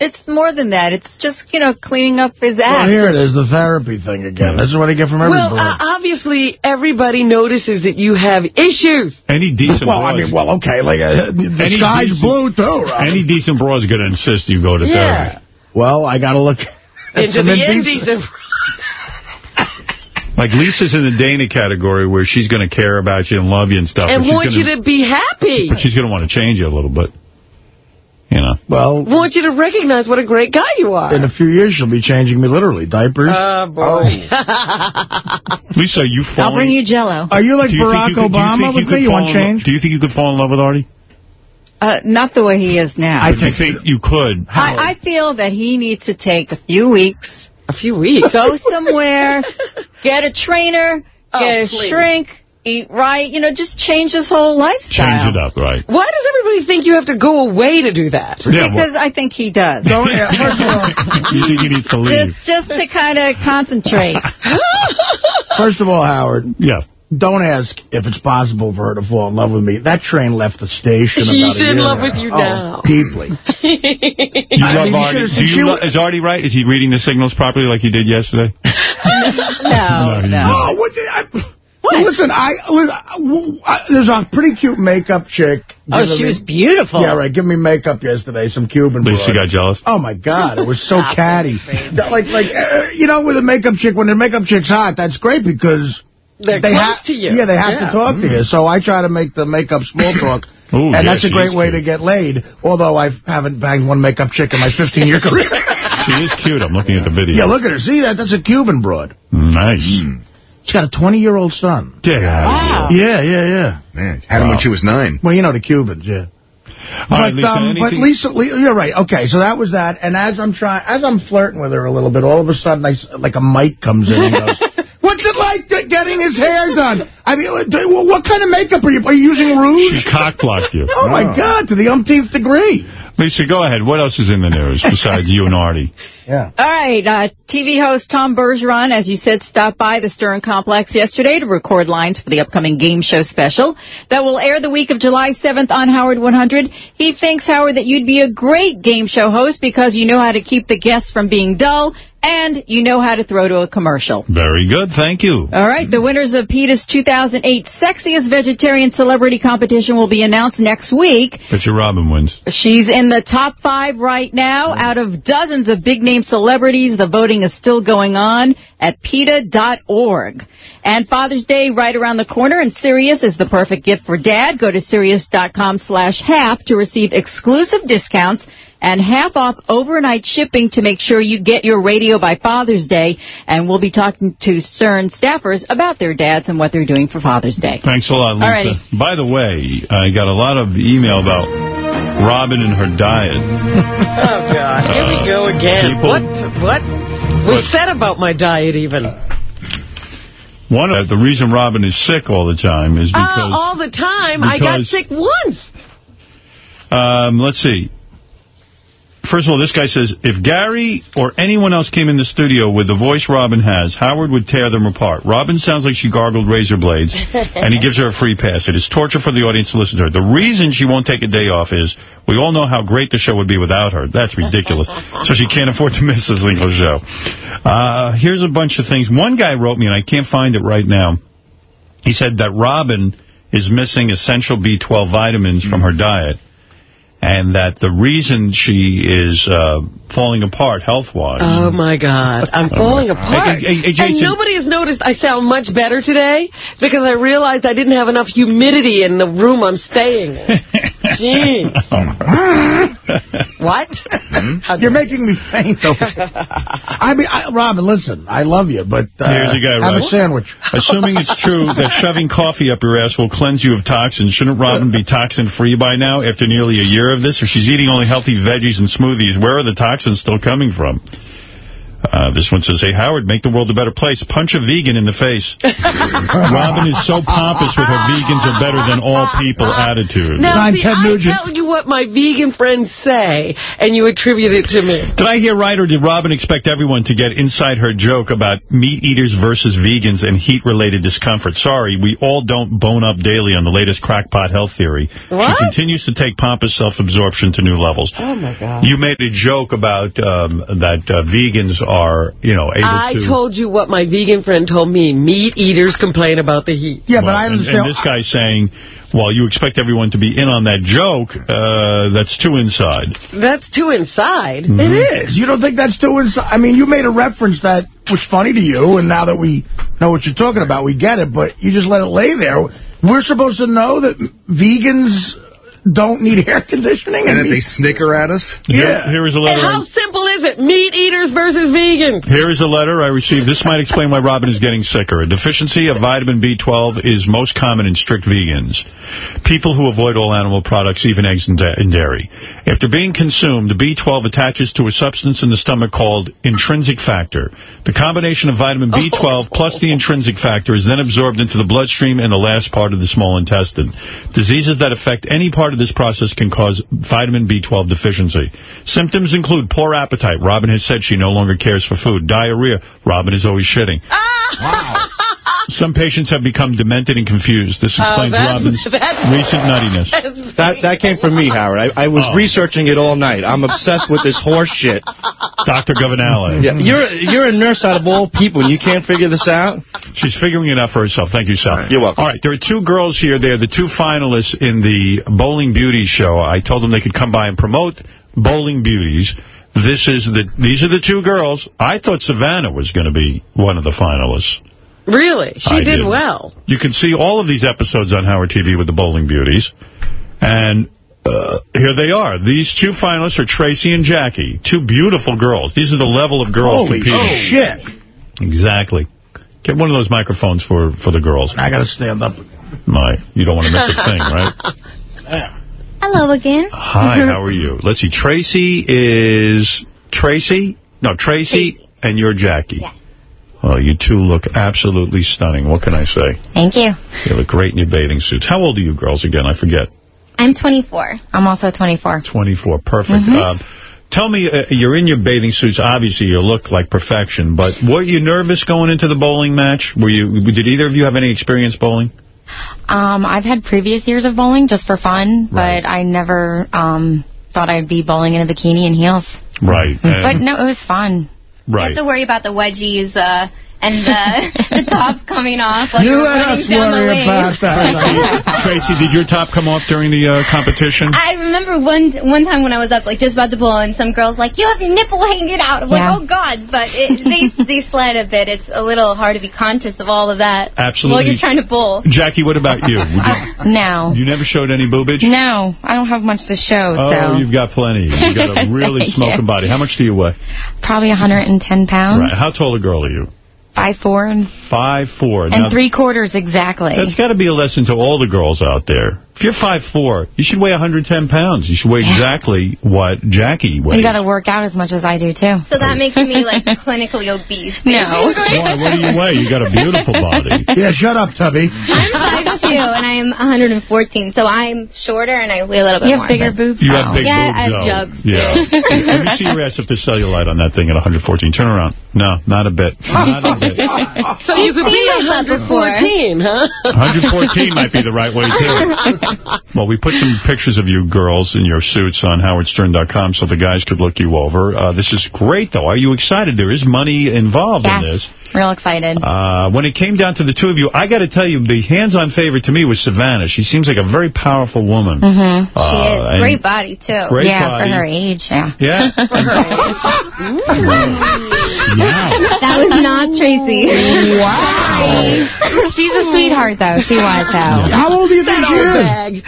It's more than that. It's just, you know, cleaning up his act. Well, act. here it is, the therapy thing again. This is what I get from everybody. Well, uh, obviously, everybody notices that you have issues. Any decent well, I mean, well, okay, like, uh, the Any sky's decent- blue, too, right? Any decent broad's going to insist you go to Yeah. therapy. Well, I got to look Into some the indecent- indecent. Like, Lisa's in the Dana category where she's going to care about you and love you and stuff. And but want gonna, you to be happy. But she's going to want to change you a little bit. You know. Well, Want you to recognize what a great guy you are. in a few years, she'll be changing me literally. Diapers. Oh, boy. [laughs] Lisa, are you falling... I'll bring you Jello. Are you like you Barack you could- do you Obama think with could me? You want change? Do you think you could fall in love with Artie? Uh, not the way he is now. I think you could. I, I feel that he needs to take a few weeks. A few weeks? Go somewhere, get a trainer, Oh, get a please. shrink, eat right, you know, just change his whole lifestyle. Change it up, right? Why does everybody think you have to go away to do that? Yeah, Because I think he does. [laughs] Don't, yeah, first of all, You think he needs to leave? Just, just to kind of concentrate. [laughs] first of all, Howard. Yeah. Don't ask if it's possible for her to fall in love with me. That train left the station She's in love ago. with you Oh, now. deeply. [laughs] You love mean, Artie. Do you lo- is Artie right? Is he reading the signals properly like he did yesterday? [laughs] [laughs] no, he no. Oh, what? The, I, Listen, I, listen, I, there's a pretty cute makeup chick. Oh, she me- was beautiful. Yeah, right. Give me makeup yesterday. Some Cuban. Lisa broad. She got jealous. Oh my God, it was so catty. Like, like uh, you know, with a makeup chick, when the makeup chick's hot, that's great because They're they close to you. Yeah, they have Yeah. to talk to you. So I try to make the makeup small [coughs] talk. Ooh, and yeah, that's a great way cute. to get laid, although I haven't banged one makeup chick in my 15-year [laughs] career. She is cute. I'm looking at the video. yeah, look at her. See that? That's a Cuban broad. Nice. She's got a 20-year-old son. Get out of Yeah, yeah, yeah. Man, had him when she was nine. Well, you know the Cubans, yeah. here. All right, But, Lisa, um, but anything- Lisa, you're right. Okay, so that was that. And as I'm trying, as I'm flirting with her a little bit, all of a sudden, I, s- like a mic comes in and goes, "What's it like getting his hair done? I mean, uh, what, what kind of makeup are you? Are you using rouge? She cock-blocked you. Oh my God, to the umpteenth degree. Lisa, go ahead. What else is in the news besides you and Artie? Yeah. All right, uh, TV host Tom Bergeron, as you said, stopped by the Stern Complex yesterday to record lines for the upcoming game show special that will air the week of July 7th on Howard 100. He thinks, Howard, that you'd be a great game show host because you know how to keep the guests from being dull and you know how to throw to a commercial. Very good. Thank you. All right, the winners of PETA's 2008 Sexiest Vegetarian Celebrity Competition will be announced next week. Bet your Robin wins. She's in the top five right now out of dozens of big-name celebrities. The voting is still going on at PETA.org. And Father's Day right around the corner, and Sirius is the perfect gift for Dad. Go to Sirius.com slash half to receive exclusive discounts and half off overnight shipping to make sure you get your radio by Father's Day. And we'll be talking to Stern staffers about their dads and what they're doing for Father's Day. Thanks a lot, Lisa. Alrighty. By the way, I got a lot of email about Robin and her diet. [laughs] Oh, God. Here we go again. people- what what was said about my diet, even? One of the reason Robin is sick all the time is Uh, because all the time. I got sick once. Um, let's see. First of all, this guy says, if Gary or anyone else came in the studio with the voice Robin has, Howard would tear them apart. Robin sounds like she gargled razor blades, and he gives her a free pass. It is torture for the audience to listen to her. The reason she won't take a day off is we all know how great the show would be without her. That's ridiculous. so she can't afford to miss this Lingo show. Uh, here's a bunch of things. One guy wrote me, and I can't find it right now. He said that Robin is missing essential B12 vitamins from her diet and that the reason she is uh, falling apart health-wise... Oh, my God. [laughs] I'm falling apart. Hey, hey, hey, and nobody has noticed I sound much better today because I realized I didn't have enough humidity in the room I'm staying in. [laughs] Gee. what? You're making me faint. I mean, I, Robin, listen, I love you, but uh, Here's a guy, have right? a sandwich. [laughs] Assuming it's true that shoving coffee up your ass will cleanse you of toxins, shouldn't Robin be toxin-free by now after nearly a year of this? If she's eating only healthy veggies and smoothies, where are the toxins still coming from? Uh, this one says, hey, Howard, make the world a better place. Punch a vegan in the face. [laughs] Robin is so pompous with her vegans are better than all people attitude. Now, see, I tell you what my vegan friends say, and you attribute it to me. Did I hear right, or did Robin expect everyone to get inside her joke about meat eaters versus vegans and heat-related discomfort? Sorry, we all don't bone up daily on the latest crackpot health theory. What? She continues to take pompous self-absorption to new levels. Oh, my God. You made a joke about um, that uh, vegans are, you know, able I to... told you what my vegan friend told me. Meat eaters complain about the heat. Yeah, Well, and- And, this guy's saying, well, you expect everyone to be in on that joke. Uh, that's too inside. That's too inside. Mm-hmm. It is. You don't think that's too inside? I mean, you made a reference that was funny to you, and now that we know what you're talking about, we get it, but you just let it lay there. We're supposed to know that vegans don't need air conditioning. And if they snicker at us? Here, here is a And letter. how I- simple is it? Meat eaters versus vegans. Here is a letter I received. This might explain why Robin is getting sicker. A deficiency of vitamin B12 is most common in strict vegans. People who avoid all animal products, even eggs and, da- and dairy. After being consumed, the B12 attaches to a substance in the stomach called intrinsic factor. The combination of vitamin B12 [laughs] plus the intrinsic factor is then absorbed into the bloodstream and the last part of the small intestine. Diseases that affect any part of this process can cause vitamin B12 deficiency. Symptoms include poor appetite. Robin has said she no longer cares for food. Diarrhea. Robin is always shitting. Ah! Some patients have become demented and confused. This Oh, explains that's- Robin's [laughs] that's- recent nuttiness. That that came from me, Howard. I, I was Oh. researching it all night. I'm obsessed with this horse shit. Dr. Governale. Yeah, you're you're a nurse out of all people, and you can't figure this out. She's figuring it out for herself. Thank you, Sal. You're welcome. All right, there are two girls here. They're the two finalists in the Bowling Beauty show. I told them they could come by and promote Bowling Beauties. This is the These are the two girls. I thought Savannah was going to be one of the finalists. Really? She I did, did. well. You can see all of these episodes on Howard TV with the Bowling Beauties. And uh, here they are. These two finalists are Tracy and Jackie. Two beautiful girls. These are the level of girls Holy competing. shit. Exactly. Get one of those microphones for, for the girls. I got to stand up. My, you don't want to miss a thing, right? [laughs] Hello again. Hi, [laughs] how are you? Let's see. Tracy is... Tracy? No, Tracy, and you're Jackie. Yeah. Oh, you two look absolutely stunning. What can I say? Thank you. You look great in your bathing suits. How old are you girls again? I forget. I'm 24. I'm also 24. 24. Perfect. Mhm. Um, tell me, uh, you're in your bathing suits. Obviously, you look like perfection. But were you nervous going into the bowling match? Were you? Did either of you have any experience bowling? Um, I've had previous years of bowling just for fun, but I never um, thought I'd be bowling in a bikini and heels. Right. but no, it was fun. You have to worry about the wedgies uh, and the, the [laughs] tops coming off while You you're let us down worry lane. about that. [laughs] Tracy, Tracy, did your top come off during the uh, competition? I remember one one time when I was up, like just about to bowl, and some girls like, "You have your nipple hanging out." I'm Yeah. like, "Oh God!" But it, they they slide a bit. It's a little hard to be conscious of all of that Absolutely. while you're trying to bowl. Jackie, what about you? [laughs] Would you, No, you never showed any boobage? no, I don't have much to show. Oh, so you've got plenty. You've got a really smoking you. body. How much do you weigh? probably 110 pounds, Right. How tall a girl are you? Five four and Five four. and three quarters exactly. That's got to be a lesson to all the girls out there. If you're five four, you should weigh 110 pounds. You should weigh exactly what Jackie weighs. You got to work out as much as I do too. So that makes me like [laughs] clinically obese. No. Why, what do you weigh? You got a beautiful body. [laughs] Yeah, shut up, Tubby. I'm 5'2", and I am 114, so I'm shorter and I weigh a little bit You have more. bigger boobs You have big yeah, boobs, I have though. jugs. Yeah. Let me see your ass if there's cellulite on that thing at 114. Turn around. No, not a bit. [laughs] Not a bit. So you could be seen 114, huh? 114 might be the right way, too. [laughs] Well, we put some pictures of you girls in your suits on howardstern.com so the guys could look you over. Uh, this is great, though. Are you excited? There is money involved in this. Real excited. Uh, when it came down to the two of you, I got to tell you, the hands-on favorite to me was Savannah. She seems like a very powerful woman. Mm-hmm. Uh, she is. Great body, too. Great yeah, body. for her age, yeah. Yeah. [laughs] For her age. [laughs] That was not Tracy. Wow. She's a sweetheart, though. She was, though. How old do you think she is?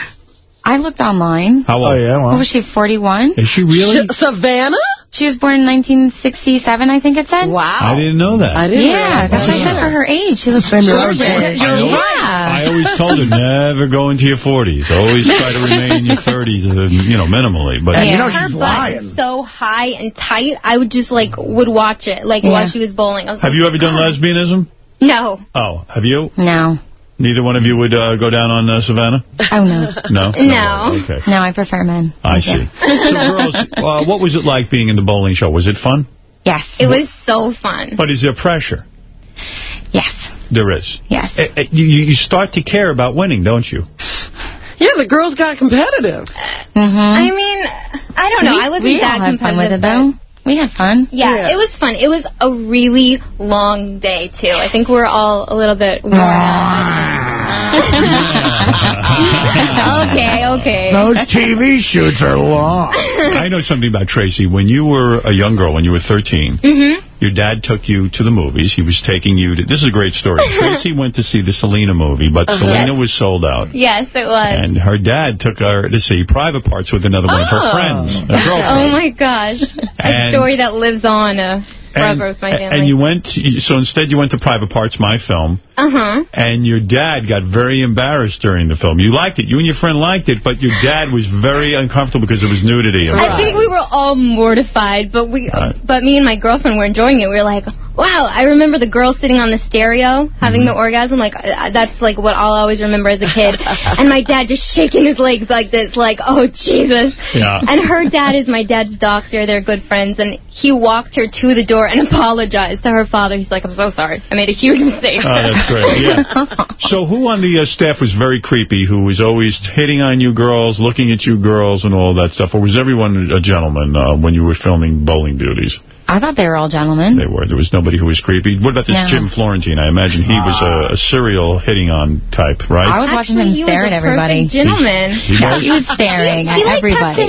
I looked online. How old? Oh, yeah, What well. was she, 41? Is she really? Sh- Savannah? She was born in 1967, I think it said. Wow. I didn't know that. I didn't Yeah, realize that's what I said for her age. She was Same year I was gorgeous. born. I always, I always told her, never go into your 40s. Always try to remain in your [laughs] 30s, uh, you know, minimally. But And you know her she's butt lying. is so high and tight. I would just like would watch it like while she was bowling. I was have like, you ever done lesbianism? No, Oh, have you? no, Neither one of you would uh, go down on uh, Savannah? oh no, No? No. Okay. no. I prefer men. I Thank you. see. [laughs] So, girls, uh, what was it like being in the bowling show? Was it fun? Yes, it was so fun. But is there pressure? Yes, There is. yes. Uh, uh, You, you start to care about winning, don't you? Yeah, the girls got competitive. Mm-hmm. I mean, I don't know. We, I wouldn't we that all had fun with it competitive, though. We had fun. Yeah, Yeah. it was fun. It was a really long day too. I think we're all a little bit worn out. Okay, okay. Those TV shoots are long. I know something about Tracy. When you were a young girl, when you were 13, hmm your dad took you to the movies. He was taking you to... This is a great story. [laughs] Tracy went to see the Selena movie, but Uh-huh. Selena was sold out. Yes, it was. And her dad took her to see Private Parts with another one of her friends, a Oh my gosh. A story that lives on uh, forever with my family. and you went, to, so instead you went to Private Parts, my film, Uh-huh. and your dad got very embarrassed during the film. You liked it. You and your friend liked it, but your dad was very uncomfortable because it was nudity. I think we were all mortified, but we, Right. but me and my girlfriend were enjoying it. We were like, wow, I remember the girl sitting on the stereo having Mm-hmm. the orgasm. Like, uh, that's like what I'll always remember as a kid. [laughs] and my dad just shaking his legs like this, like, oh, Jesus. Yeah. And her dad is my dad's doctor. They're good friends. And he walked her to the door and [laughs] apologized to her father. He's like, I'm so sorry. I made a huge mistake. Oh, that's great, yeah. [laughs] So who on the uh, staff was very creepy, who was always hitting on you girls, looking at you girls, and all that stuff? Or was everyone a gentleman uh, when you were filming Bowling Beauties? I thought they were all gentlemen. They were. There was nobody who was creepy. What about this No. Jim Florentine? I imagine he was a, a serial hitting on type, right? I was watching him Actually, he was stare at everybody. perfect gentleman. He was? He was staring [laughs] He, at like, everybody.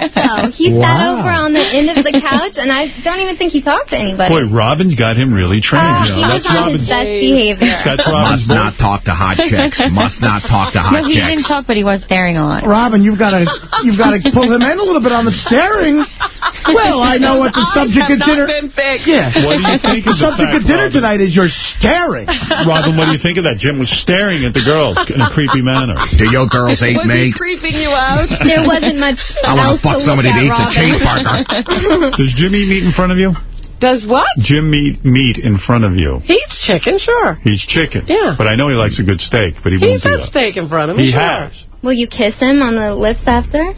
Kept to himself, though. He sat over on the end of the [laughs] couch, and I don't even think he talked to anybody. Boy, Robin's got him really trained. Uh, you know. he That's was on Robin's. his best behavior. That's Robin's Must not talk to hot chicks. [laughs] Must not talk to hot No, he chicks. didn't talk, but he was staring a lot. Robin, you've got to you've got to pull him in a little bit on the staring. Well, I know what the subject of dinner. Yeah. What do you think The [laughs] of the subject fact, of dinner Robin? tonight is you're staring. Robin, what do you think of that? Jim was staring at the girls in a creepy manner. Do your girls hate Was he creeping you out? There wasn't much I else fuck to somebody look that at, eats a cheese Robin. Does Jim eat meat in front of you? Does what? Jim eat meat in front of you. He eats chicken, sure. He's chicken. Yeah. But I know he likes a good steak, but he He's won't do had that. steak in front of me, He sure. has. Will you kiss him on the lips after? [laughs]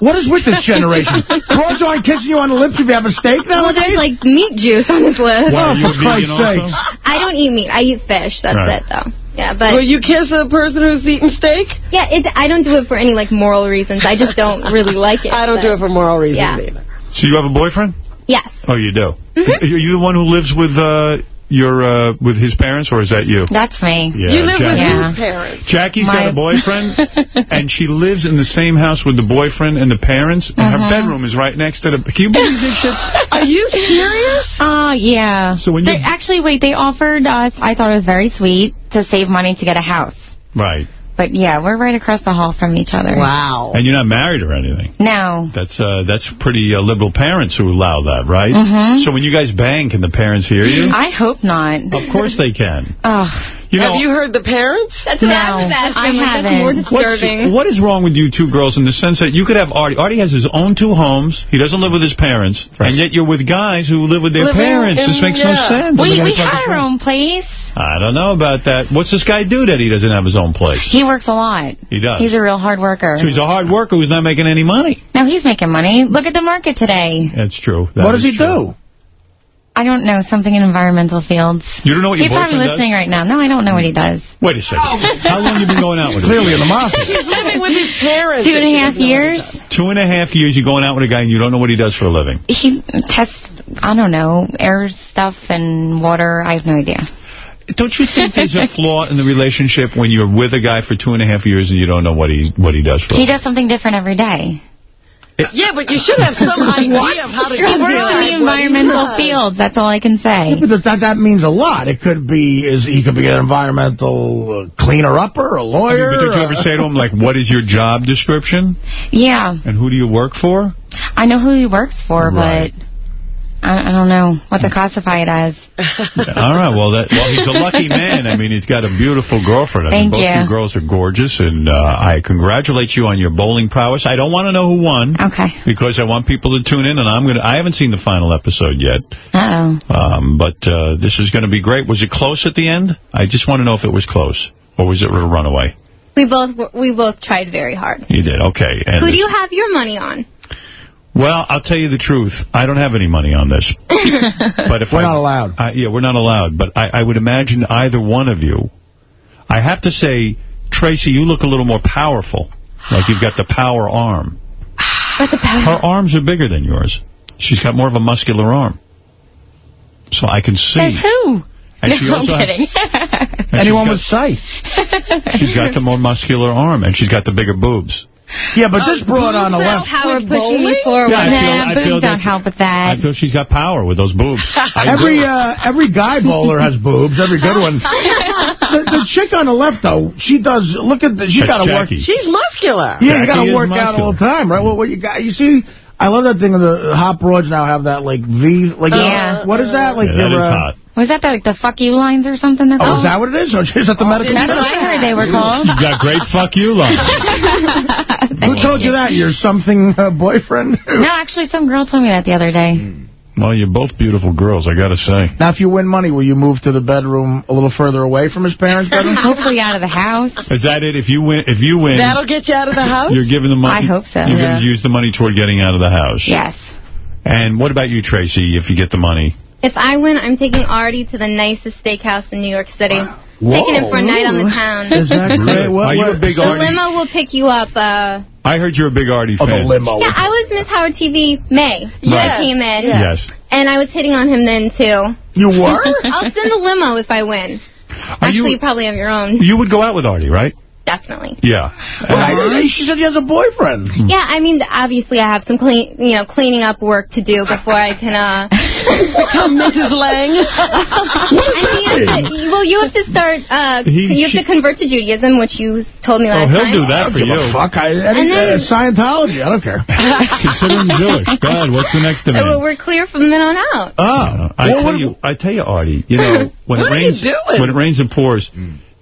What is with this generation? Broads aren't kissing you on the lips if you have a steak Well, nowadays? there's like meat juice on his lips. Well, oh, for Christ's sakes. I don't eat meat. I eat fish. That's Right. it, though. Yeah, but Will you kiss a person who's eating steak? yeah, it, I don't do it for any like moral reasons. I just don't really like it. [laughs] I don't but- do it for moral reasons Yeah. either. So you have a boyfriend? Yes. Oh, you do? Mm-hmm. Are you the one who lives with uh, your uh, with his parents, or is that you? That's me. Yeah, you live with Jackie. whose parents? Jackie's got a boyfriend, [laughs] and she lives in the same house with the boyfriend and the parents, and her Mhm. bedroom is right next to the... Can you believe this shit? [laughs] Are you serious? Oh, yeah. So when you- They- Actually, wait, they offered us, I thought it was very sweet, to save money to get a house. Right. But yeah, we're right across the hall from each other. Wow. And you're not married or anything. No. That's uh, that's pretty uh, liberal parents who allow that, right? Mhm. So when you guys bang, can the parents hear you? I hope not. Of course they can. [laughs] Oh. You know, Have you heard the parents? That's what I No, was asking. I like, haven't. more What's, disturbing. what is wrong with you two girls in the sense that you could have Artie? Artie has his own two homes. He doesn't live with his parents. And yet you're with guys who live with their Living parents. in- this makes no sense. We, we had our own place. I don't know about that. What's this guy do that he doesn't have his own place? He works a lot. He does. He's a real hard worker. So he's a hard worker who's not making any money. No, he's making money. Look at the market today. That's true. That What does he true. do? I don't know, something in environmental fields. You don't know what your He's probably boyfriend listening right now. No, I don't know what he does. Wait a second. Oh. How long you been going out with him? Clearly in the mafia. [laughs] She's living with his parents. Two and a half years. Two and a half years you're going out with a guy and you don't know what he does for a living. He tests, I don't know, air stuff and water. I have no idea. Don't you think there's a flaw in the relationship when you're with a guy for two and a half years and you don't know what he what he does for a He living? does something different every day. Yeah, but you should have some [laughs] idea of how to We're in the describe what he environmental does. fields. That's all I can say. But that, that, that means a lot. It could be is he could be an environmental uh, cleaner-upper, a I mean, lawyer. but did you ever say to him, like, what is your job description? Yeah, And who do you work for? I know who he works for, Right. but I, I don't know what to classify it as. [laughs] All right, well, that, well, he's a lucky [laughs] man. I mean, he's got a beautiful girlfriend. I mean, both you. you girls are gorgeous, and uh, I congratulate you on your bowling prowess. I don't want to know who won. Okay. Because I want people to tune in, and I'm gonna. I haven't seen the final episode yet, Uh-oh. um, but uh, this is going to be great. Was it close at the end? I just want to know if it was close, or was it a runaway? We both we both tried very hard. You did, okay. And Who do you have your money on? Well, I'll tell you the truth. I don't have any money on this. [laughs] but if We're I, not allowed. I, yeah, we're not allowed. But I, I would imagine either one of you. I have to say, Tracy, you look a little more powerful. Like you've got the power arm. What the power? Her arms are bigger than yours. She's got more of a muscular arm. So I can see. Says who? And she also I'm has- kidding. and Anyone she's with sight. she's got the more muscular arm, and she's got the bigger boobs. Yeah, but this broad on the left. Power pushing me forward. Yeah, I feel- nah, I boobs feel don't help with that. I feel she's got power with those boobs. [laughs] Every uh, every guy bowler has boobs, every good one. [laughs] the, the chick on the left, though, she does. Look at the. She That's got to work. She's muscular. Yeah, you got to is work out all the time, right? Well, what you got? You see, I love that thing. of The hot broads now have that like V. Like, Yeah. what is that? Like Yeah, that your. is uh, hot. Was that the, like the fuck you lines or something? That's Oh, is that what it is? Or is that the medical? That's what I heard they were called. You've got great fuck you lines. Who told you that? Your something uh, boyfriend? No, actually, some girl told me that the other day. Well, you're both beautiful girls, I got to say. Now, if you win money, will you move to the bedroom a little further away from his parents' bedroom? [laughs] Hopefully out of the house. Is that it? If you win, if you win, That'll get you out of the [laughs] house? you're giving the money. I hope so. You're going to use the money toward getting out of the house. Yes. And what about you, Tracy? If you get the money, If I win, I'm taking Artie to the nicest steakhouse in New York City. Taking him for a night on the town. [laughs] Is that great? What, are you a big The Artie? limo will pick you up. Uh, I heard you're a big Artie Oh, the fan. limo. yeah, I was Miss Howard TV May when Right. I came in. Yes. And I was hitting on him then, too. You were? [laughs] I'll send the limo if I win. Are Actually, you you? probably have your own. You would go out with Artie, right? Definitely. Yeah. Well, I- she said he has a boyfriend. Yeah, I mean, obviously, I have some clean, you know, cleaning up work to do before I can. uh [laughs] Become Mrs. Lange. I think, well, you have to start. uh He- You have she- to convert to Judaism, which you told me last time. Oh, last he'll time. do that for a you. fuck. I, any, And then- uh, Scientology. I don't care. [laughs] Consider him Jewish. God, what's the next Uh, Well, we're clear from then on out. Oh. I Well, tell what- you, I tell you, Artie. You [laughs] know, when it are you rains, when it rains and pours,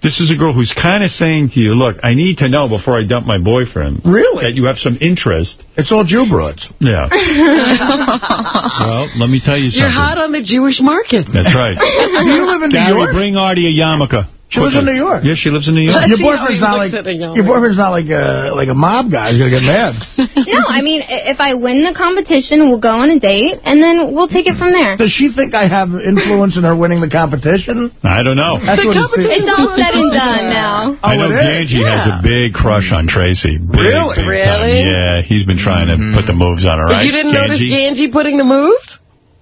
this is a girl who's kind of saying to you, "Look, I need to know before I dump my boyfriend Really? that you have some interest." It's all Jew broads. Yeah. [laughs] well, let me tell you something. You're hot on the Jewish market. That's right. [laughs] Do you live in New Gary, York? bring Artie a yarmulke. She lives in New York. Yeah, she lives in New York. Your boyfriend's not like a your boyfriend's not like a like a mob guy. He's gonna get mad. [laughs] No, I mean, if I win the competition, we'll go on a date, and then we'll take it from there. Does she think I have influence in her winning the competition? I don't know. That's what it seems. It's all said and done now. Oh, I know it is? Ganji has a big crush on Tracy. Big, Really? big Really? Yeah, he's been trying to put the mm-hmm. moves on her, But right? you didn't notice Ganji? Ganji putting the moves?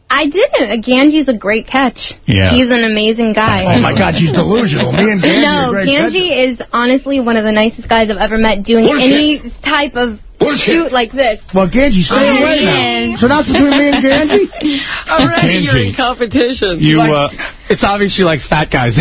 I didn't. Ganji's a great catch. Yeah. He's an amazing guy. Oh my God, she's delusional. Me and Ganji no, are great Ganji is honestly one of the nicest guys I've ever met doing Bullshit. any type of shoot like this. Well, Ganji, stay There away he now. is. So that's between me and Ganji? [laughs] Already you're Ganji. in competition. You, uh, It's obvious she likes fat guys. [laughs] [laughs]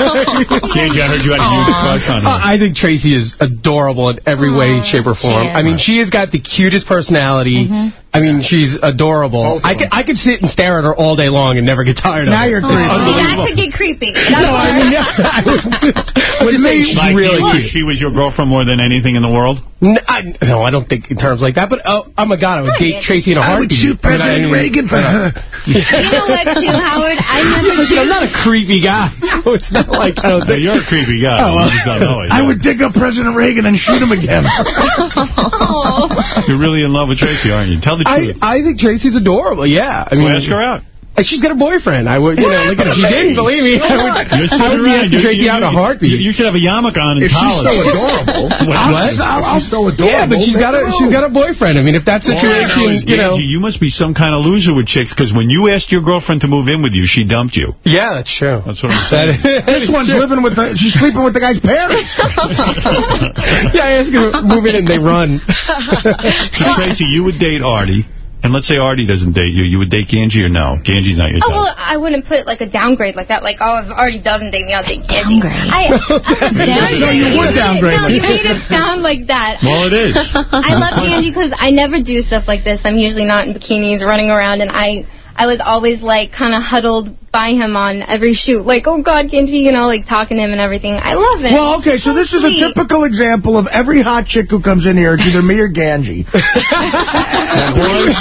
Ganji, I heard you had a huge crush on Uh. I think Tracy is adorable in every way, shape, or form. is. I mean, she has got the cutest personality. I mean, she's adorable. I could, I could sit and stare at her all day long and never get tired of Now her. you're creepy. Oh, See, that could get creepy. That's [laughs] No, I mean, yeah, I would, [laughs] with me, she's Like, really cute. she was your girlfriend more than anything in the world? N- I, no, I don't think in terms like that. But oh, oh my God, I would date Tracy in a I would heartbeat. shoot I mean, I President mean, Reagan for her. You know what, too, Howard? I [laughs] never Listen, I'm not a creepy guy, so it's not like I don't No, you're a creepy guy. Oh, well. Just don't know it. I would dig up President Reagan and shoot him again. Oh. You're really in love with Tracy, aren't you? Tell the I. I think Tracy's adorable. Yeah, I mean, Well, ask her out. She's got a boyfriend. I would, you know, look at her. She didn't believe me. I would, I would be around. asking You- Tracy you- out a heartbeat. You, you should have a yarmulke on in If she's so adorable. What? I'll-? I'll- She's so adorable. yeah, but she's got a she's got a boyfriend. I mean, if that All I know situation, you know, you must be some kind of loser with chicks, because when you asked your girlfriend to move in with you, she dumped you. yeah, that's true. That's what I'm saying. That This one's true. living with the, she's sleeping with the guy's parents. [laughs] Yeah, I ask her to move in and they run. So, Tracy, you would date Artie, and let's say Artie doesn't date you. You would date Ganji or no? Ganji's not your Oh, type. well, I wouldn't put like a downgrade like that. Like, oh, if Artie doesn't date me, I'll date Ganji. Downgrade. I, [laughs] No, you would downgrade No, you [laughs] made it sound like that. Well, it is. [laughs] I love Ganji because I never do stuff like this. I'm usually not in bikinis running around, and I I was always like kind of huddled by him on every shoot, like oh God, Ganji, you know, like talking to him and everything. I love it. Well, okay, so this is a typical example of every hot chick who comes in here. It's either me or Ganji. [laughs] Boys,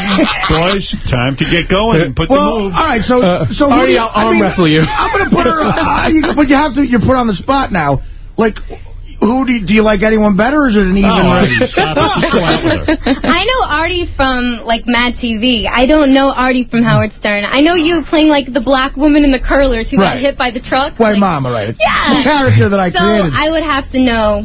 boys, time to get going and put well, the move. all right, so Uh, so Artie, do you- I'll I arm mean, wrestle you. I'm gonna put her, uh, you, but you have to. You're put on the spot now. Like, who do you, do you like anyone better, or is it an even Oh, race? stop it. Just go out with her. I know Artie from like Mad TV. I don't know Artie from Howard Stern. I know you playing like the black woman in the curlers who got hit by the truck. White like, Mama, right? Yeah. The character that I so created. I would have to know,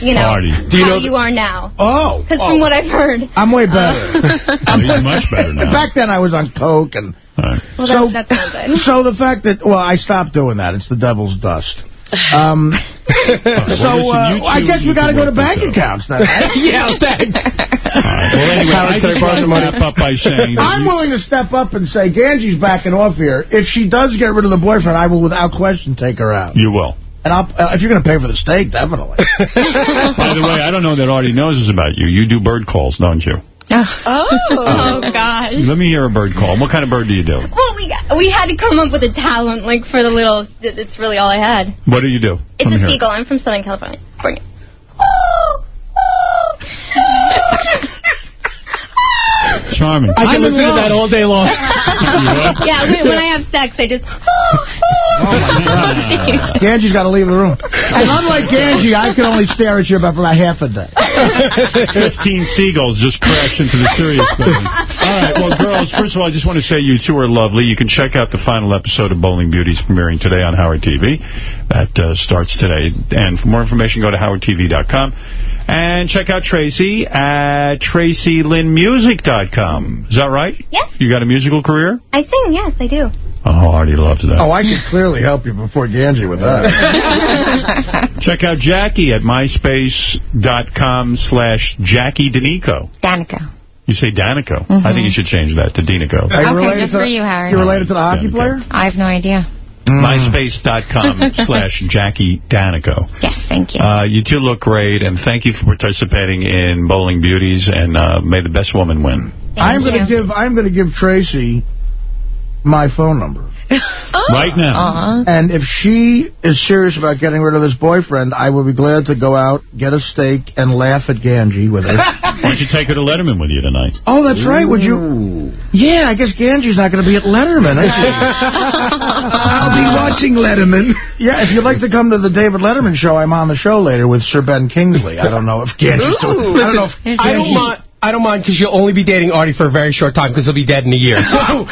you know, Artie. Do you how know you are now. oh, Because oh, from what I've heard, I'm way better. [laughs] Oh, he's much better now. Back then, I was on coke and Well, so, that, that's not good. so the fact that, well, I stopped doing that. It's the devil's dust. [laughs] Um, [laughs] so uh, I guess we need got to to go to bank out. accounts then. right? [laughs] yeah, thanks. Well, anyway, I just to wrap up by saying I'm you- willing to step up and say Ganji's backing off here. If she does get rid of the boyfriend, I will without question take her out. you will. And I'll, uh, if you're going to pay for the steak, definitely. By the way, I don't know that Artie knows this about you. You do bird calls, don't you? Oh, [laughs] oh gosh. Let me hear a bird call. What kind of bird do you do? Well, we got, we had to come up with a talent, like, for the little... It's really all I had. What do you do? It's Let a hear it. seagull. I'm from Southern California. California. Charming. I can listen to that all day long. [laughs] yeah, when, when I have sex, I just... [laughs] Oh, Ganji's got to leave the room. And unlike Ganji, I can only stare at you about for about half a day. 15 seagulls just crashed into the Sirius building. All right, well, girls, first of all, I just want to say you two are lovely. You can check out the final episode of Bowling Beauties premiering today on Howard TV. That uh, starts today. And for more information, go to howardtv.com. And check out Tracy at TracyLynnMusic.com. Is that right? Yes. You got a musical career? I sing, yes, I do. Oh, Artie loves that. Oh, I could clearly help you before Ganji with that. [laughs] Check out Jackie at myspace.com slash Jackie Danico. Danica. You say Danico. I think you should change that to Dinico. Are you Okay, just to for you, Howard. You related to the hockey player? I have no idea. MySpace.com [laughs] slash Jackie Danico. Yes, thank you. Uh, you two look great, and thank you for participating in Bowling Beauties, and uh, may the best woman win. I'm going to give I'm going to give Tracy my phone number. [laughs] Right now. Uh -huh. And if she is serious about getting rid of this boyfriend, I would be glad to go out, get a steak, and laugh at Ganji with her. [laughs] Why don't you take her to Letterman with you tonight? Oh, that's right. Would you? Yeah, I guess Ganji's not going to be at Letterman. is she? [laughs] I'll be watching Letterman. Yeah, if you'd like to come to the David Letterman show, I'm on the show later with Sir Ben Kingsley. I don't know if Ganji's doing. I don't know if I don't mind. I don't mind because you'll only be dating Artie for a very short time because he'll be dead in a year. So [laughs]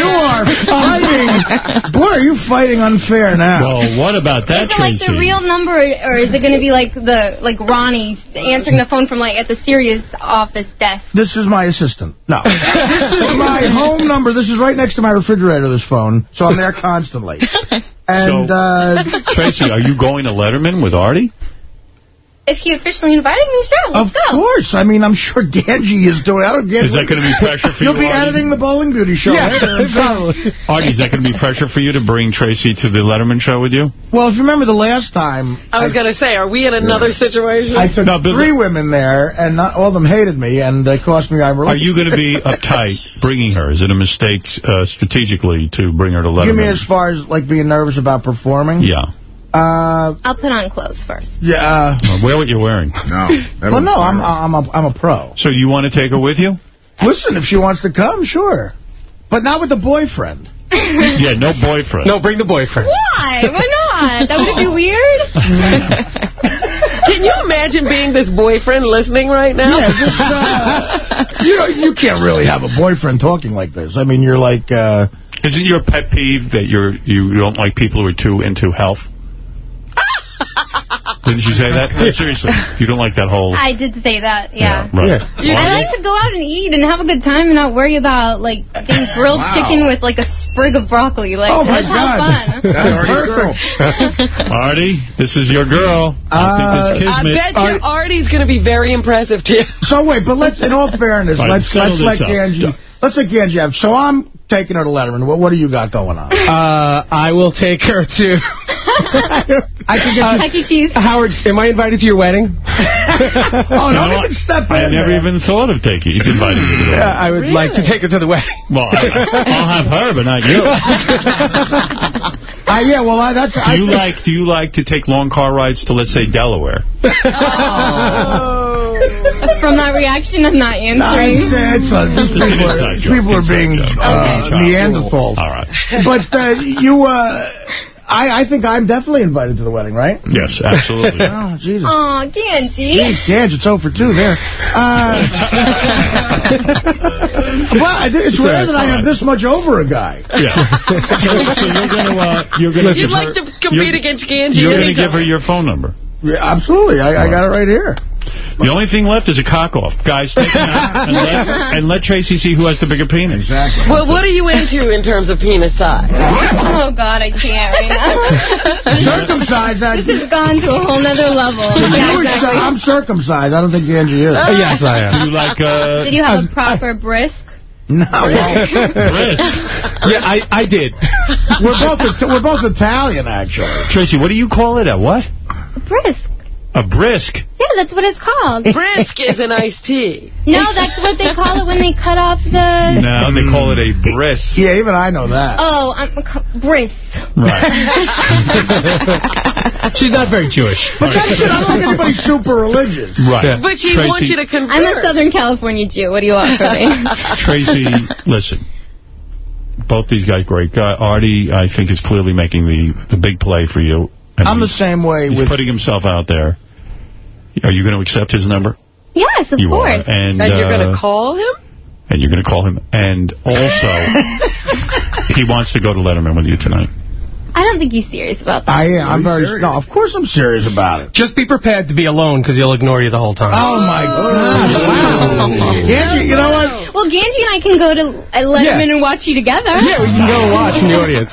You are fighting. Boy, are you fighting unfair now. Well, what about that, Is it like the real number, or is it going to be like the like Ronnie answering the phone from like at the Sirius office desk? This is my assistant. No. [laughs] this is my home number. This is right next to my refrigerator, this phone. So I'm there constantly. [laughs] And, So- uh... Tracy, are you going to Letterman with Artie? If he officially invited me, sure, let's Of go. course. I mean, I'm sure Ganji is doing it. I don't get Is that going to be pressure for You'll you, be Artie? editing the Bowling Beauty show. Yeah, later. probably. Artie, is that going to be pressure for you to bring Tracy to the Letterman show with you? Well, if you remember the last time, I was going to say, are we in another situation? I took three women there, and not all of them hated me, and they cost me... I'm Are you going to be [laughs] uptight bringing her? Is it a mistake uh, strategically to bring her to Letterman? You mean as far as, like, being nervous about performing? Yeah. Uh, I'll put on clothes first. yeah. Well, wear what you're wearing. [laughs] No. Well, no, I'm, I'm, a, I'm a pro. So you want to take her with you? Listen, if she wants to come, sure. But not with the boyfriend. [laughs] yeah, no boyfriend. No, bring the boyfriend. Why? Why not? That would be weird. [laughs] Can you imagine being this boyfriend listening right now? Yeah, just, uh, you know, you can't really have a boyfriend talking like this. I mean, you're like... Uh, Isn't your pet peeve that you're you don't like people who are too into health? Didn't you say that? No, seriously, [laughs] you don't like that whole... I did say that, yeah. right. I like to go out and eat and have a good time and not worry about like getting [laughs] grilled Wow. chicken with like a sprig of broccoli. Like, Oh, my let's have fun. Perfect. [laughs] Artie, this is your girl. I Uh, think this I bet you Artie's going to be very impressive to you. So wait, but let's, in all fairness, All right, let's settle let's let this up. Ganji, let's let Ganji have. So I'm taking her to Letterman. What what do you got going on? [laughs] Uh, I will take her to... [laughs] I can get Chuck E. Cheese. Howard, am I invited to your wedding? [laughs] Oh, You don't know, even step I in never there. even thought of taking you, inviting you to the Yeah, I would like to take her to the wedding. Well, I, I'll have her, but not you. Uh, yeah, well, I, that's... Do I you like Do you like to take long car rides to, let's say, Delaware? From that reaction, I'm not answering. Nonsense. Uh, these It's an people are, these people are being joke. uh, Okay. Neanderthals. All right. But uh, you, uh, I, I think I'm definitely invited to the wedding, right? Yes, absolutely. [laughs] Oh, Jesus. Aw, Ganji. Jeez, Gage, it's 0 for 2 there. Uh, [laughs] well, I think it's rare that I have this much over a guy. Yeah. [laughs] So, so you're going to uh, you're going to You'd give like her, to compete against Ganji You're going to give her your phone number. Yeah, absolutely. I, I got it right here. The only thing left is a cock-off. Guys, take him out and let, and let Tracy see who has the bigger penis. Exactly. Well, what are you into in terms of penis size? Oh, God, I can't right now. [laughs] Circumcised. I, this has gone to a whole nother level. The Yeah, exactly. I'm circumcised. I don't think Angie is. yes, I am. Do you like, uh... Did you have a proper brisk? No. [laughs] Brisk. Yeah, I, I did. We're both we're both Italian, actually. Tracy, what do you call it? A what? A brisk. A brisk. Yeah, that's what it's called. [laughs] Brisk is an iced tea. No, that's what they call it when they cut off the... No, they call it a brisk. Yeah, even I know that. Oh, I'm a brisk. Right. [laughs] She's not very Jewish. But that's good. I don't like anybody super religious. Right. But she Tracy, wants you to convert. I'm a Southern California Jew. What do you want from me? [laughs] Tracy, listen. Both these guys, great guy. Artie, I think, is clearly making the, the big play for you. And I'm the same way He's with... putting himself out there. Are you going to accept his number? Yes, of you course. are. And, And you're uh, going to call him? And you're going to call him. And also, [laughs] he wants to go to Letterman with you tonight. I don't think he's serious about that. I am. I'm very... No, of course I'm serious about it. Just be prepared to be alone, because he'll ignore you the whole time. Oh, my God. Wow. [laughs] Angie, you know what? Well, Ganji and I can go to uh, Letterman Yeah. and watch you together. Yeah, we can go and [laughs] watch in the audience.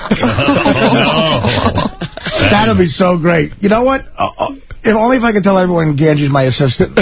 That'll be so great. You know what? Uh, uh, if only if I could tell everyone Ganji's my assistant. [laughs]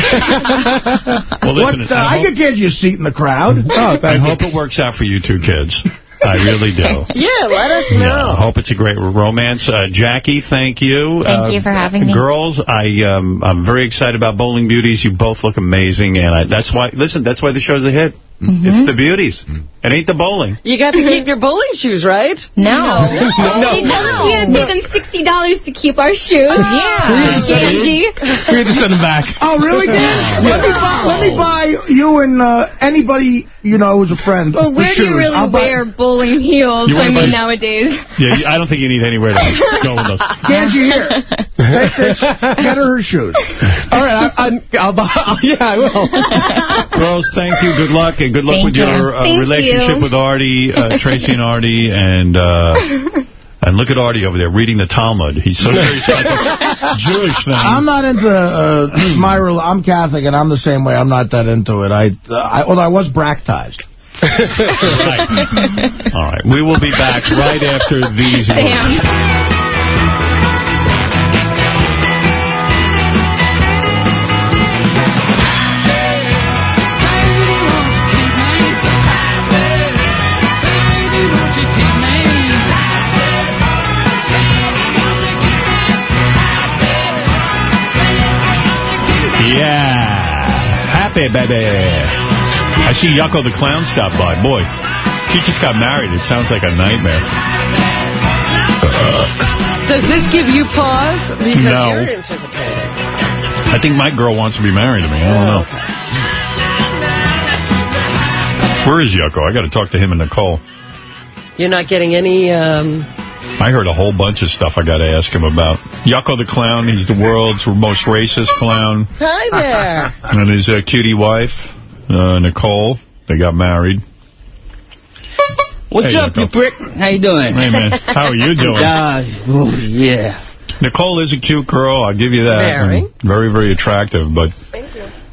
Well, what listen, the, I I could get you a seat in the crowd. [laughs] Oh, I hope it works out for you two kids. I really do. [laughs] Yeah, let us Yeah, I hope it's a great romance. Uh, Jackie, thank you. Thank Uh, you for having me. Girls, I, um, I'm very excited about Bowling Beauties. You both look amazing, and I, that's why, listen, that's why the show's a hit. Mm-hmm. It's the beauties. It ain't the bowling. You got to keep your bowling shoes, right? No. They told us we had to pay them $60 to keep our shoes. Yeah. Ganji. We had to send them back. [laughs] Oh, really, Dan? Let me buy, let me buy you and uh, anybody you know who's a friend. Well, the where do you really I'll buy- wear bowling heels? I mean, buy- nowadays. Yeah, I don't think you need anywhere to go with those. [laughs] Ganji, here. Take this. Get her her shoes. [laughs] All right, I, I, I'll buy. Yeah, I will. Girls, thank you. Good luck, and good luck Thank with your uh, relationship you. with Artie, uh, [laughs] Tracy and Artie, and uh, and look at Artie over there reading the Talmud. He's so serious about the [laughs] Jewish thing. I'm not into uh, [clears throat] my I'm Catholic, and I'm the same way. I'm not that into it. I, uh, I although I was bractized. Right. [laughs] All right. We will be back right after these. Happy, baby. I see Yucko the Clown stop by. Boy, she just got married. It sounds like a nightmare. Does this give you pause? Because No. you're anticipating. I think my girl wants to be married to me. I don't know. Where is Yucko? I got to talk to him and Nicole. You're not getting any... Um, I heard a whole bunch of stuff I got to ask him about. Yucko the Clown, he's the world's most racist clown. Hi there. [laughs] And his uh, cutie wife, uh, Nicole, they got married. What's Hey, up, Nicole. you prick? How you doing? Hey, man. How are you [laughs] doing? Uh, oh, yeah. Nicole is a cute girl, I'll give you that. Very. Very, very attractive, but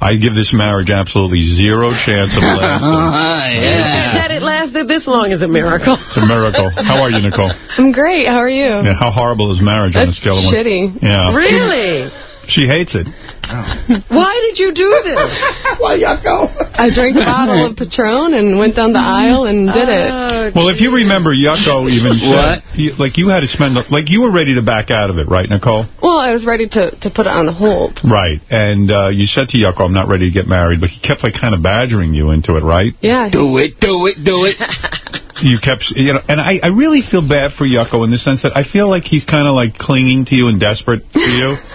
I give this marriage absolutely zero chance of [laughs] lasting. yeah. That it lasted this long is a miracle. It's a miracle. How are you, Nicole? I'm great. How are you? Yeah, how horrible is marriage on a scale of one? shitty. Yeah. Really? She hates it. Why did you do this? [laughs] Why, Yucko? I drank a bottle of Patron and went down the aisle and did it. Oh, Well, if you remember, Yucko even said, What? he- like you had to spend, like you were ready to back out of it, right, Nicole? Well, I was ready to, to put it on hold. Right. And uh, you said to Yucko, I'm not ready to get married, but he kept like kind of badgering you into it, right? Yeah. Do it, do it, do it. [laughs] You kept, you know, and I, I really feel bad for Yucko in the sense that I feel like he's kind of like clinging to you and desperate for you. [laughs]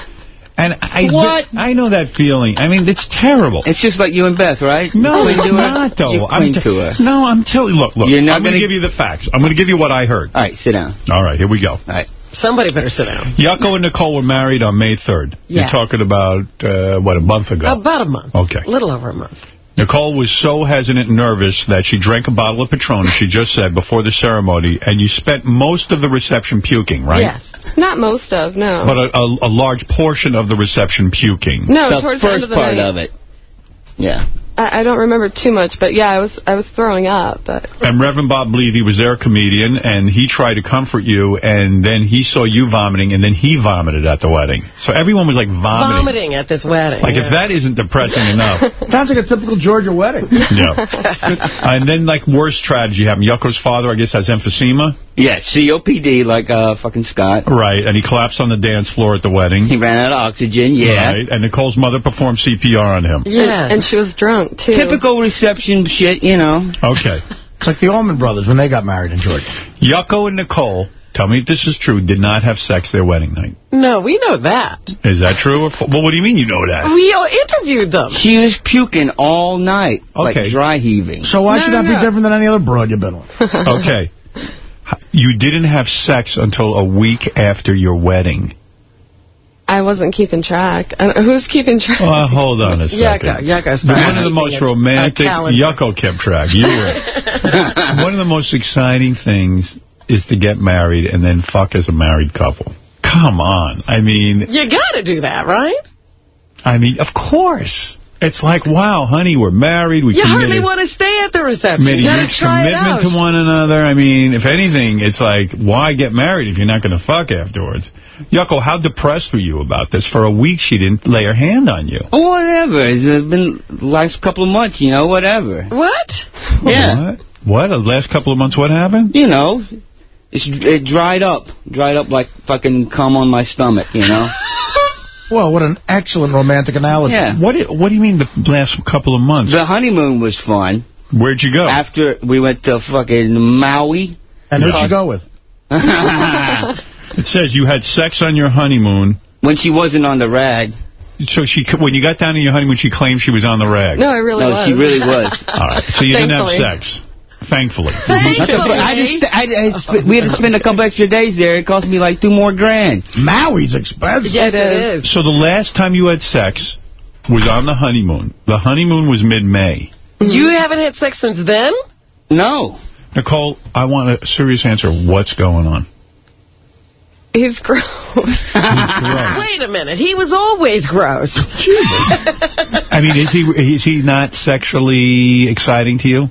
And I, What? I know that feeling. I mean, it's terrible. It's just like you and Beth, right? No, it's not, though. You I'm cling t- to her. No, I'm telling you. Look, look. You're not I'm going to gonna- give you the facts. I'm going to give you what I heard. All right, sit down. All right, here we go. All right. Somebody better sit down. Yucko and Nicole were married on May 3rd. You're talking about, uh, what, a month ago? About a month. Okay. A little over a month. Nicole was so hesitant and nervous that she drank a bottle of Patron, she just said, before the ceremony, and you spent most of the reception puking, right? Yes. Not most of, no. But a, a, a large portion of the reception puking. No, the towards the end first of the part of it. Yeah. I, I don't remember too much, but yeah, I was I was throwing up. But And Reverend Bob Levy was their comedian, and he tried to comfort you, and then he saw you vomiting, and then he vomited at the wedding. So everyone was like vomiting. Vomiting at this wedding. Like, yeah. if that isn't depressing enough. [laughs] Sounds like a typical Georgia wedding. [laughs] yeah. and then, like, worst tragedy happened. Yucko's father, I guess, has emphysema. Yeah, COPD like uh, fucking Scott. Right, and he collapsed on the dance floor at the wedding. He ran out of oxygen, yeah. Right, and Nicole's mother performed CPR on him. yeah, and, and she was drunk too. Typical reception shit, you know. Okay. It's like the Allman Brothers when they got married in Georgia. Yucko and Nicole, tell me if this is true, did not have sex their wedding night. No, we know that. Is that true? Or fa- well, what do you mean you know that? We all interviewed them. She was puking all night, Okay. like dry heaving. So why No, should no, that no. be different than any other broad you've been with? Okay. [laughs] You didn't have sex until a week after your wedding. I wasn't keeping track. I who's keeping track? Uh, hold on a [laughs] second. Yucko, Yucko's One of the most romantic. Yucko kept track. You were. [laughs] One of the most exciting things is to get married and then fuck as a married couple. Come on. I mean, You got to do that, right? I mean, of course. It's like, wow, honey, we're married. We You hardly want to stay at the reception. made a You huge commitment to one another. I mean, if anything, it's like, why get married if you're not going to fuck afterwards? Yucko, how depressed were you about this? For a week, she didn't lay her hand on you. Oh, whatever. It's been last couple of months, you know, whatever. What? Yeah. What? What? The last couple of months, what happened? You know, it's it dried up. Dried up like fucking cum on my stomach, you know? [laughs] Well, what an excellent romantic analogy. Yeah. What do, What do you mean the last couple of months? The honeymoon was fun. Where'd you go? After we went to fucking Maui. And who'd you go with? [laughs] It says you had sex on your honeymoon. when she wasn't on the rag. So she, when you got down to your honeymoon, she claimed she was on the rag. No, I really no, was. she really was. [laughs] All right. So you didn't have sex. Thankfully. [laughs] Not the- I just, I, I we had to spend a couple extra days there. It cost me like two more grand. Maui's expensive. Yes, it is. So the last time you had sex was on the honeymoon. The honeymoon was mid-May. You haven't had sex since then? No. Nicole, I want a serious answer. What's going on? He's gross. Wait a minute. He was always gross. Jesus. [laughs] I mean, is he is he not sexually exciting to you?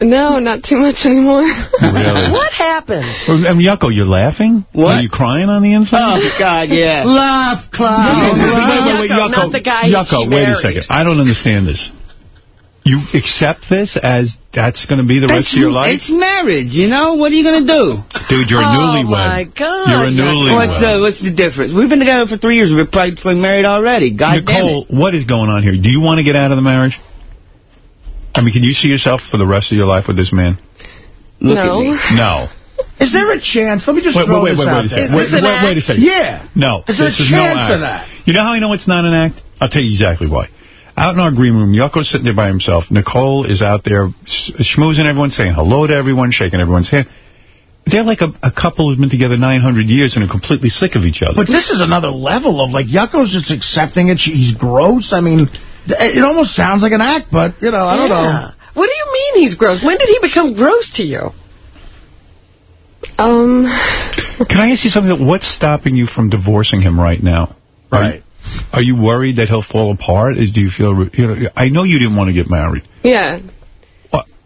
No, not too much anymore. Really? [laughs] What happened? I mean, Yucko, you're laughing? What? Are you crying on the inside? Oh, God, yeah. [laughs] Laugh, Cloud. wait, wait, wait, Yucko, Yucko. not the guy Yucko, she wait a second. I don't understand this. You accept this as that's going to be the rest of your life? it's marriage, you know? What are you going to do? Dude, you're a Oh, newlywed. my God, You're a newlywed. What's the, what's the difference? We've been together for three years. We're probably married already. God damn Nicole, what is going on here? Do you want to get out of the marriage? I mean, can you see yourself for the rest of your life with this man? Look no. at me. No. [laughs] Is there a chance? Let me just Wait, throw wait, wait, this wait, out wait a there. second. Wait, this wait, wait a second. Yeah. No, Is there a is no chance of that? You know how I know it's not an act? I'll tell you exactly why. Out in our green room, Yucko's sitting there by himself. Nicole is out there sh- schmoozing everyone, saying hello to everyone, shaking everyone's hand. They're like a, a couple who's been together 900 years and are completely sick of each other. But this is another level of, like, Yucko's just accepting it. She, he's gross. I mean, th- it almost sounds like an act, but, you know, I don't know. What do you mean he's gross? When did he become gross to you? Um, Can I ask you something? What's stopping you from divorcing him right now? Are Right. you- Are you worried that he'll fall apart? Is, do you feel, you know, I know you didn't want to get married. yeah.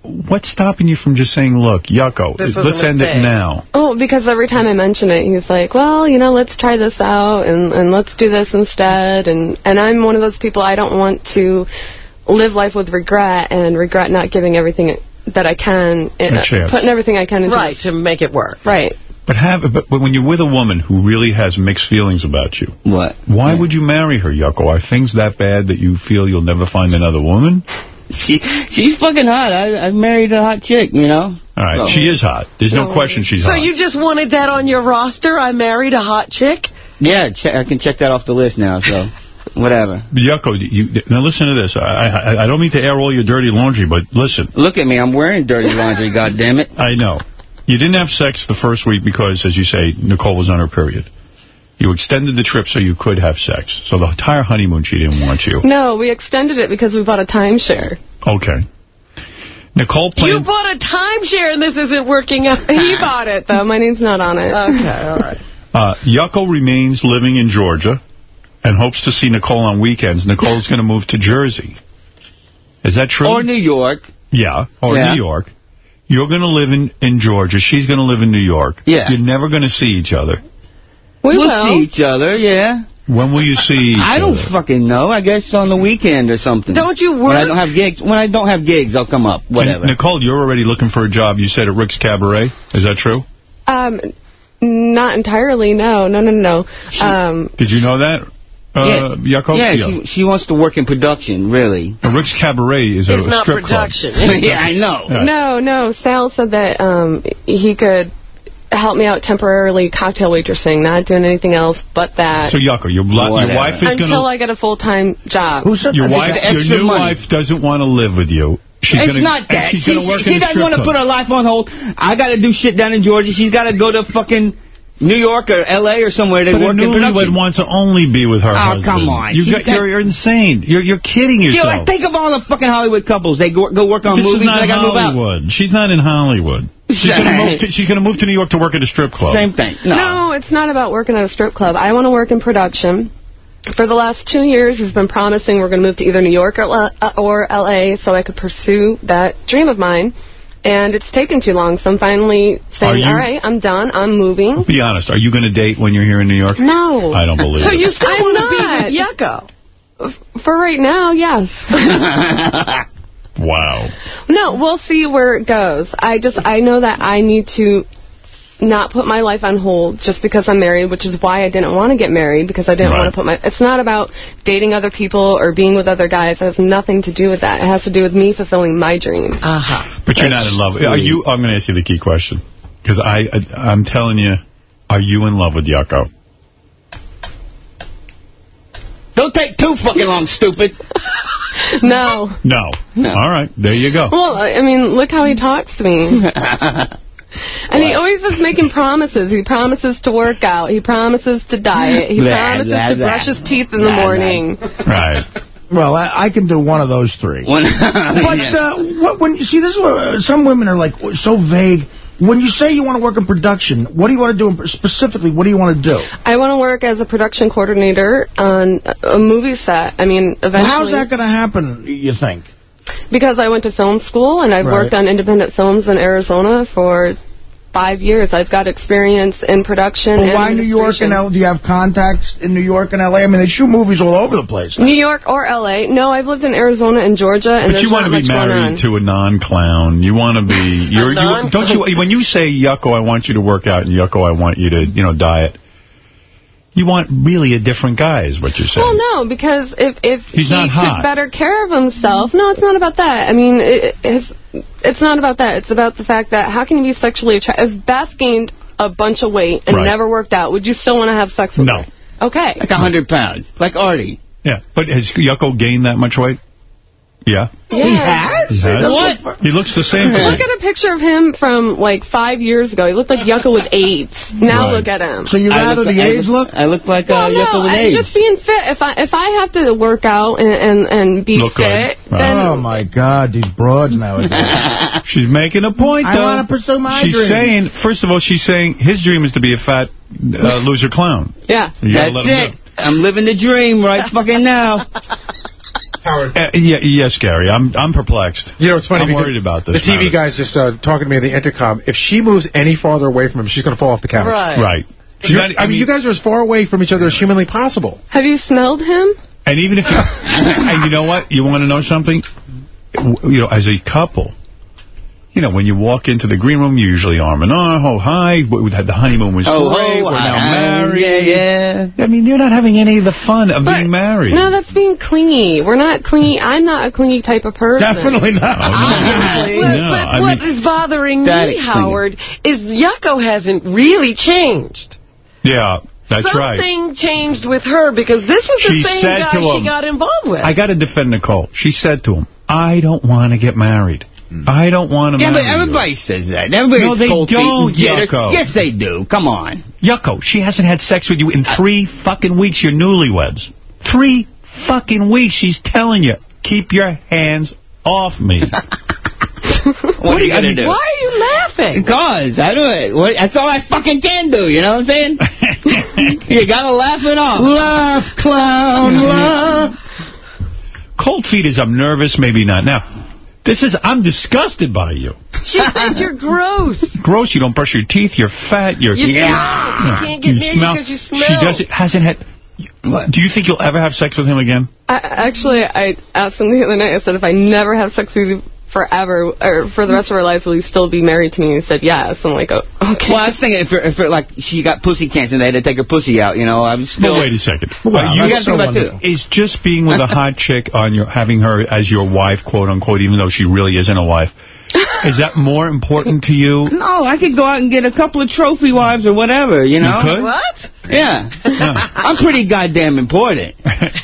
What, what's stopping you from just saying, look, Yucko, This let's end it now? Oh, because every time I mention it, he's like, well, you know, let's try this out and, and let's do this instead. And, and I'm one of those people, I don't want to live life with regret and regret not giving everything that I can, eh, A chance. putting everything I can into Right, to make it work. Right. But have, but but when you're with a woman who really has mixed feelings about you, What? why would you marry her, Yucko? Are things that bad that you feel you'll never find another woman? She, she's fucking hot. I, I married a hot chick, you know? All right, So- she is hot. There's no question she's So hot. So you just wanted that on your roster? I married a hot chick? Yeah, che- I can check that off the list now, so whatever. But Yucko, you, now listen to this. I, I I don't mean to air all your dirty laundry, but listen. Look at me. I'm wearing dirty laundry, [laughs] goddammit. I know. You didn't have sex the first week because, as you say, Nicole was on her period. You extended the trip so you could have sex. So the entire honeymoon, she didn't want you. No, we extended it because we bought a timeshare. Okay. Nicole You bought a timeshare and this isn't working out. He bought it, though. My name's not on it. Okay, all right. [laughs] Uh, Yucko remains living in Georgia and hopes to see Nicole on weekends. Nicole's going to move to Jersey. Is that true? Or New York. Yeah, or Yeah. New York. You're going to live in, in Georgia. She's going to live in New York. Yeah. You're never going to see each other. We will will. see each other, yeah. When will you see each I don't other? fucking know. I guess on the weekend or something. Don't you When I don't have gigs, when I don't have gigs, I'll come up. Whatever. And Nicole, you're already looking for a job. You said at Rick's Cabaret. Is that true? Um, not entirely. No, no, no, no. Um, Did you know that, uh, Yucko? yeah, She, she wants to work in production, really. Uh, Rick's Cabaret is a, It's a not strip production. club. [laughs] yeah, I know. Yeah. No, no. Sal said that um, he could help me out temporarily cocktail waitressing, not doing anything else but that. So Yucko, your, your wife is until I get a full time job. to... Your wife, your new wife doesn't want to live with you. She's it's gonna, not that. She's She, going work she in doesn't want to put her life on hold. I got to do shit down in Georgia. She's got to go to fucking New York or L.A. or somewhere to But a work in production. newlywed wants to only be with her Oh, husband. come on. You She's got, got- you're, you're insane. You're, you're kidding Yo, yourself. think of all the fucking Hollywood couples. They go, go work on this movies is not and they got to move out. Hollywood. She's not in Hollywood. She's going to move to, she's going to move to New York to work at a strip club. Same thing. No. it's not about working at a strip club. I want to work in production. For the last two years, he's been promising we're going to move to either New York or, uh, or L.A. so I could pursue that dream of mine. And it's taken too long, so I'm finally saying, you- all right, I'm done. I'm moving. Be honest. Are you going to date when you're here in New York? No. I don't believe [laughs] So it. you still want not. to be with Yucko? For right now, yes. [laughs] Wow. No, we'll see where it goes. I just, I know that I need to not put my life on hold just because I'm married, which is why I didn't want to get married, because I didn't Right. want to put my, it's not about dating other people or being with other guys. It has nothing to do with that. It has to do with me fulfilling my dreams. Uh-huh. But you're not in love. Are you? I'm going to ask you the key question. Because I, I, I'm telling you, are you in love with Yucko? Don't take too fucking long, stupid. [laughs] No. No. All right. There you go. Well, I I mean, look how he talks to me. [laughs] And he always is making promises. He promises to work out. He promises to diet. He [laughs] Blah, promises blah, to blah. brush his teeth in the Blah, blah. morning. Right. Well, I, I can do one of those three. One, [laughs] but [laughs] uh, what, when you see this, is what, some women are like so vague. When you say you want to work in production, what do you want to do in- specifically? What do you want to do? I want to work as a production coordinator on a a movie set. I mean, eventually. How's that going to happen? You think? Because I went to film school and I've Right. worked on independent films in Arizona for five years. I've got experience in production. But and why New York and administration. L? Do you have contacts in New York and L.A.? I mean, they shoot movies all over the place. New York or L.A. No, I've lived in Arizona and Georgia, and But you want to be much going on. married to a non-clown. You want to be. You're, you, [laughs] don't you? When you say Yucko, I want you to work out, and Yucko, I want you to, you know, diet. You want really a different guy, is what you're saying. Well, no, because if if He's he not took better care of himself, no, it's not about that. I mean, it, it's it's not about that. It's about the fact that how can you be sexually attracted? If Beth gained a bunch of weight and Right. never worked out, would you still want to have sex with No. her? Okay. Like a hundred pounds. Like Artie. Yeah, but has Yucko gained that much weight? Yeah. Yeah. He has? He has? What? He looks the same Look at a picture of him from like five years ago. He looked like Yucca with AIDS. Now Right. look at him. So you I rather look- the I age look? I look like uh, Well, no, Yucca with I- AIDS. just being fit. If I if I have to work out and and, and be Look fit, Right. then Oh, my God, these broads nowadays. [laughs] She's making a point, I though. wanna pursue my She's dream. saying, first of all, she's saying his dream is to be a fat uh, loser clown. yeah. You That's let him it. I'm living the dream right fucking now. [laughs] Howard. Uh, yeah, yes, Gary. I'm I'm perplexed. You know, it's funny I'm worried about this. The TV Meredith. guy's just uh, talking to me on the intercom. If she moves any farther away from him, she's going to fall off the couch. Right. Right. You're- I, mean, you guys are as far away from each other as humanly possible. Have you smelled him? And even if you, [laughs] and you know what, you want to know something? You know, as a couple, you know, when you walk into the green room, you usually arm in arm, oh, hi, we had the honeymoon was Oh, oh great, oh, we're now married. yeah, yeah. I mean, you're not having any of the fun of being married. No, that's being clingy. We're not clingy. I'm not a clingy type of person. Definitely not. Obviously. [laughs] But, ah, No, but I what mean- is bothering me, Howard, is Yucko hasn't really changed. Yeah, that's right. Something changed with her because this was the She same guy to she got involved with. I got to defend Nicole. She said to him, I don't want to get married. Mm-hmm. I don't want to Yeah, but marry you." everybody says that. Everybody No, they don't, and. Yucko. Yes, they do. Come on. Yucko, she hasn't had sex with you in three fucking weeks. You're newlyweds. Three fucking weeks. She's telling you, keep your hands off me. [laughs] What, are you going to do? Why are you laughing? Because I don't. What, that's all I fucking can do. You know what I'm saying? [laughs] you gotta laugh it off. Laugh, clown, [laughs] laugh. Cold feet is I'm nervous, maybe not. Now, this is, I'm disgusted by you. She said you're gross. [laughs] Gross, you don't brush your teeth, you're fat, you're... You smell. She can't get near you because you smell. She doesn't, hasn't had... Do you think you'll ever have sex with him again? I, actually, I asked him the other night, I said, if I never have sex with you forever, or for the rest of our lives, will you still be married to me? And he said, yes. I'm like, oh, okay. Well, I was thinking if, it, if it, like she got pussy cancer and they had to take her pussy out, you know, I'm still. Well, wait a second. Wow, Uh, you that's gotta think about wonderful. this. Is just being with a hot chick on your having her as your wife, quote unquote, even though she really isn't a wife, is that more important to you? No, I could go out and get a couple of trophy wives or whatever, you know. could? What? Yeah. I'm pretty goddamn important.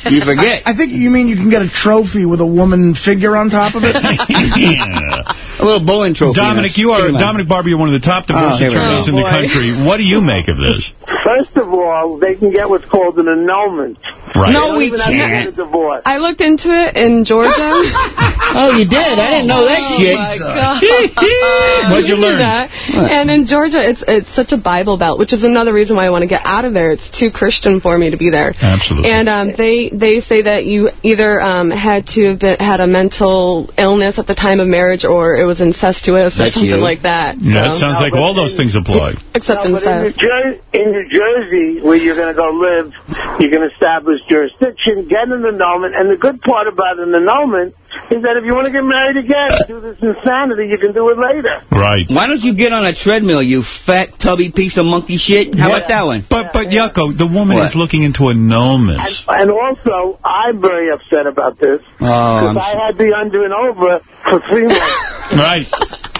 You forget. I think you mean you can get a trophy with a woman figure on top of it? [laughs] A little bowling trophy. Dominic, you are Dominic Barbara. You're one of the top divorce Oh, attorneys go. in the Oh, country. What do you make of this? First of all, they can get what's called an annulment. Right. They don't even have to get a divorce. I looked into it in Georgia. [laughs] oh, you did? I didn't know that oh, shit. Oh, my God. What'd you I learn? that. And in Georgia, it's it's such a Bible Belt, which is another reason why I want to get out of there. It's too Christian for me to be there. Absolutely. And um, they they say that you either um, had to have been, had a mental illness at the time of marriage, or it was incestuous, or something you. like that. Yeah, that So- sounds like all those things apply. Except no, but in New, in New Jersey, where you're going to go live, you can establish jurisdiction, get an annulment, and the good part about an annulment is that if you want to get married again, do this insanity, you can do it later. Right. Why don't you get on a treadmill, you fat, tubby piece of monkey shit? How about that one? But, but Yucko, the woman What? is looking into a annulments. And also, I'm very upset about this Oh, because I'm- I had the under and over for three months. [laughs] Right.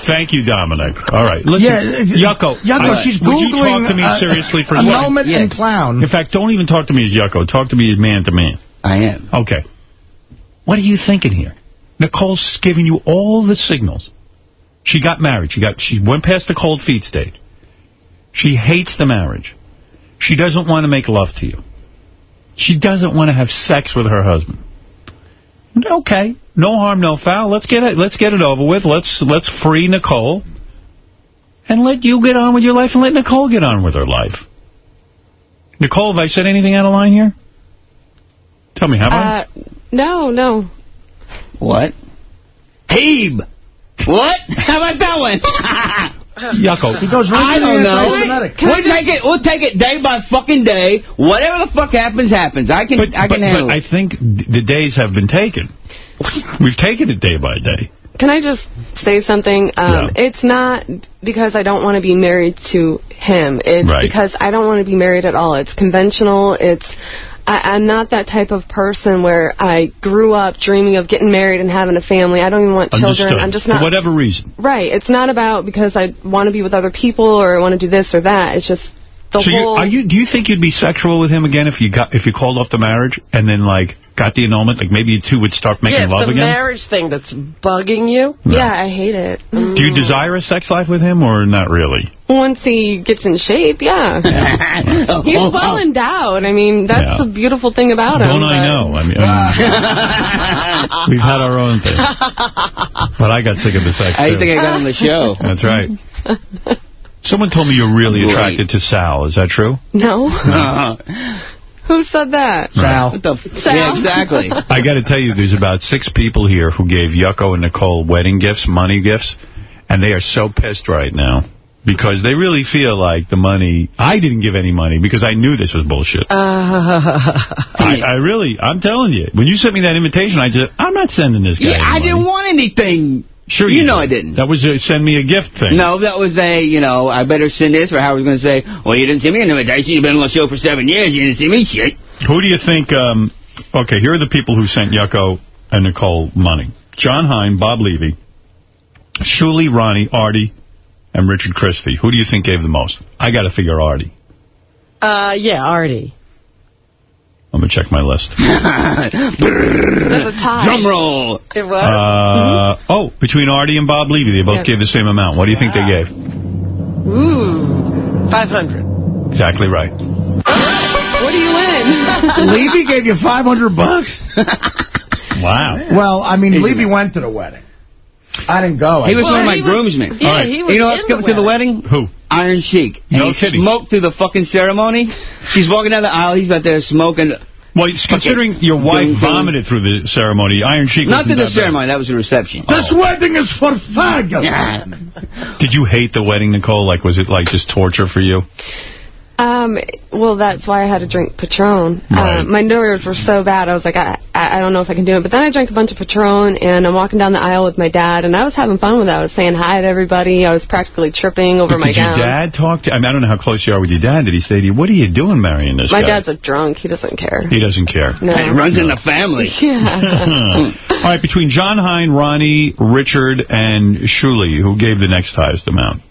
Thank you, Dominic. All right. Listen, Yeah, Yucko. Yucko, I- she's Would you Googling, talk to me uh, seriously for a annulment second? and clown. In fact, don't even talk to me as Yucko. Talk to me as man to man. I am. Okay. What are you thinking here? Nicole's giving you all the signals. She got married. She got. She went past the cold feet stage. She hates the marriage. She doesn't want to make love to you. She doesn't want to have sex with her husband. Okay, no harm, no foul. Let's get it. Let's get it over with. Let's let's free Nicole, and let you get on with your life, and let Nicole get on with her life. Nicole, have I said anything out of line here? Tell me, have I? Uh, no, no. What? Abe. What? [laughs] How about that one? [laughs] Yucko. He goes right I don't know. anti-Semitic. We'll take it. We'll take it day by fucking day. Whatever the fuck happens, happens. I can. I can but, handle but I think the days have been taken. [laughs] We've taken it day by day. Can I just say something? Um, It's not because I don't want to be married to him. It's Right. because I don't want to be married at all. It's conventional. It's I, I'm not that type of person where I grew up dreaming of getting married and having a family. I don't even want children. Understood. I'm just not. For whatever reason. Right. It's not about because I want to be with other people or I want to do this or that. It's just the so you, whole. are you? Do you think you'd be sexual with him again if you got if you called off the marriage and then like got the annulment? Like maybe you two would start making yeah, it's love the marriage thing that's bugging you. yeah, I hate it. Do you desire a sex life with him or not really? Once he gets in shape, yeah. [laughs] He's well endowed. I mean, that's Yeah. the beautiful thing about him. Don't I but- know? I mean, I mean, [laughs] we've had our own thing, but I got sick of the sex. I too. think I got on the show? [laughs] That's right. Someone told me you're really Right. attracted to Sal. Is that true? No. Uh, Who said that? Sal. what the f- Sal? Yeah, exactly. [laughs] I got to tell you, there's about six people here who gave Yucko and Nicole wedding gifts, money gifts, and they are so pissed right now because they really feel like the money. I didn't give any money because I knew this was bullshit. [laughs] I, I really, I'm telling you, when you sent me that invitation, I just, I'm not sending this guy. Yeah, any I money. didn't want anything. Sure, you you know did. I didn't. That was a send me a gift thing. No, that was a, you know, I better send this, or Howard's going to say, well, you didn't send me an invitation. You've been on the show for seven years. You didn't send me shit. Who do you think? Um, okay, here are the people who sent Yucko and Nicole money: John Hein, Bob Levy, Shuli, Ronnie, Artie, and Richard Christy. Who do you think gave the most? I got to figure Artie. Uh, yeah, Artie. I'm gonna check my list. There's a tie. Drum roll. It was? Uh, oh, between Artie and Bob Levy, they both Yeah. gave the same amount. What do you think they gave? Ooh, 500. Exactly right. What do you win? [laughs] Levy gave you 500 bucks? Wow. Well, I mean, Levy went to the wedding. I didn't go. He was Well, one of my was- groomsmen. Yeah, All right. he was You know what's coming to the wedding? Who? Iron Sheik. And No he kidding. smoked through the fucking ceremony. She's walking down the aisle. He's out there smoking. Well, it's considering your wife Doing- doing- vomited through the ceremony, Iron Sheik Not through the that bad. ceremony. That was the reception. This oh. wedding is for faggots. Did you hate the wedding, Nicole? Like, was it like just torture for you? Um, well, that's why I had to drink Patron. Right. Uh, my nerves were so bad, I was like, I, I I don't know if I can do it. But then I drank a bunch of Patron, and I'm walking down the aisle with my dad, and I was having fun with it. I was saying hi to everybody. I was practically tripping over But my did your dad talk to I mean, I don't know how close you are with your dad. Did he say to you, what are you doing marrying this my guy? dad's a drunk. He doesn't care. He doesn't care. No. It runs in the family. [laughs] Yeah. [laughs] All right, between John Hein, Ronnie, Richard, and Shuli, who gave the next highest amount?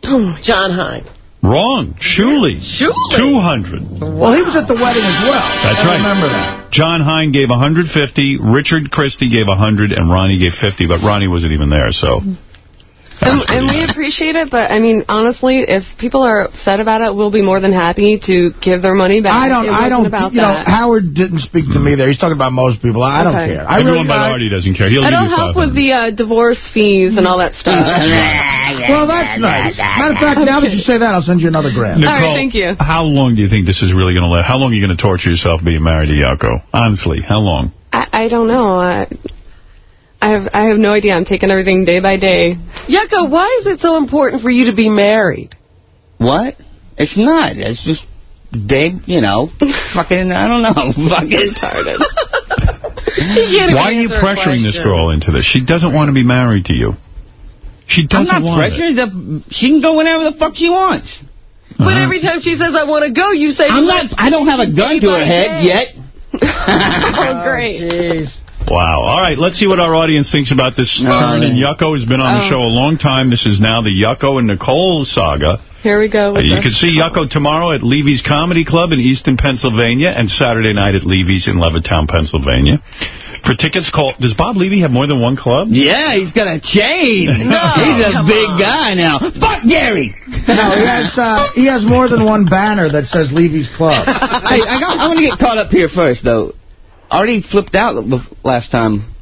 John Hein. Wrong. Shuli. Shuli. 200. Well, he was at the wedding as well. That's I right. remember that. John Hein gave 150, Richard Christy gave 100, and Ronnie gave 50, but Ronnie wasn't even there, so... And, and we appreciate it, but I mean, honestly, if people are upset about it, we'll be more than happy to give their money back. I don't. It I wasn't don't. About you know. Howard didn't speak to me there. He's talking about most people. I don't care. I Everyone really. but I- Artie doesn't care. He'll I give don't you help with the uh, divorce fees and all that [laughs] stuff. well, that's nice. Matter of fact, now that you say that, I'll send you another grand. Nicole, All right, thank you. How long do you think this is really going to last? How long are you going to torture yourself being married to Yucko? Honestly, how long? I, I don't know. I, I have I have no idea. I'm taking everything day by day. Yucko, why is it so important for you to be married? What? It's not. It's just they, you know, [laughs] fucking, I don't know, [laughs] fucking retarded. [laughs] Why are you pressuring this girl into this? She doesn't want to be married to you. She I'm doesn't not want it. pressuring. The, she can go whenever the fuck she wants. Uh-huh. But every time she says, I want to go, you say... I'm not. I don't have a gun to her head yet. oh, great. Oh, Wow. All right, let's see what our audience thinks about this Stern and Yucko has been on the Oh. show a long time. This is now the Yucko and Nicole saga. Here we go. Uh, you can see Yucko tomorrow at Levy's Comedy Club in Easton, Pennsylvania, and Saturday night at Levy's in Levittown, Pennsylvania. For tickets, call. Does Bob Levy have more than one club? Yeah, he's got a chain. [laughs] No, he's a big on. guy now. Fuck Gary. No, he has uh, he has more than one banner that says Levy's Club. [laughs] hey, I, got, I want to get caught up here first, though. Artie flipped out last time.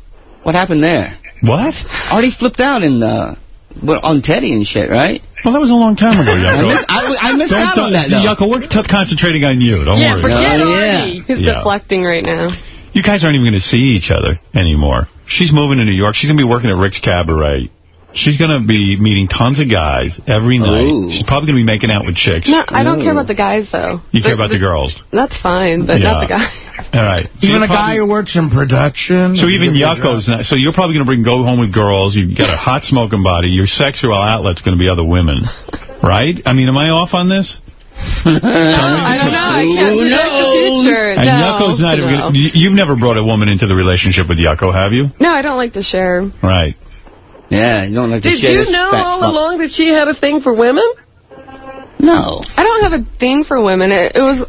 What happened there? What? Artie flipped out in the well, on Teddy and shit, right? Well, that was a long time ago, [laughs] I Yucko. missed, I, I missed Don't- out on that, don't- though. Yucko, we're t- concentrating on you. Don't yeah, worry. forget Oh, yeah. Artie. He's Yeah. deflecting right now. You guys aren't even going to see each other anymore. She's moving to New York. She's going to be working at Rick's Cabaret. She's going to be meeting tons of guys every night. Ooh. She's probably going to be making out with chicks. No, I don't care about the guys, though. You care about the girls. That's fine, but Yeah. not the guys. All right. So Even you're a guy who works in production. So even Give you Yucko's not. So you're probably going to bring go home with girls. You've got a hot smoking body. Your sexual outlet's going to be other women, right? I mean, am I off on this? I don't know. I can't Who predict the future. And no. Yucko's not no. Gonna, you- you've never brought a woman into the relationship with Yucko, have you? No, I don't like to share. Right. Yeah, you don't like to Did share you know all fuck. along that she had a thing for women? No. I don't have a thing for women. It, it was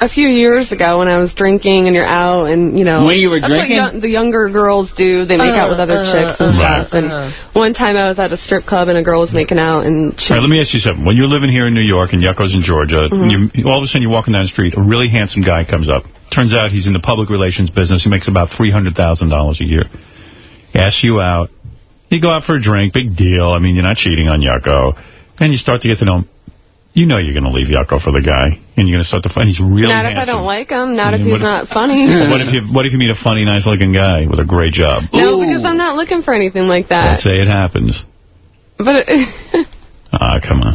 a few years ago when I was drinking and you're out and, you know. When you were that's drinking? what young, the younger girls do. They make out with other Uh, chicks and uh, stuff. And uh. one time I was at a strip club and a girl was making out and she... All right, let me ask you something. When you're living here in New York and Yucko's in Georgia, Mm-hmm. you, all of a sudden you're walking down the street, a really handsome guy comes up. Turns out he's in the public relations business. He makes about $300,000 a year. He asks you out. You go out for a drink, big deal. I mean, you're not cheating on Yucko. And you start to get to know him. You know you're going to leave Yucko for the guy. And you're going to start to find he's really not if I don't like him. Not if he's if- not funny. [laughs] what if you What if you meet a funny, nice-looking guy with a great job? No, because I'm not looking for anything like that. Let's say it happens. But it, [laughs] Ah, come on.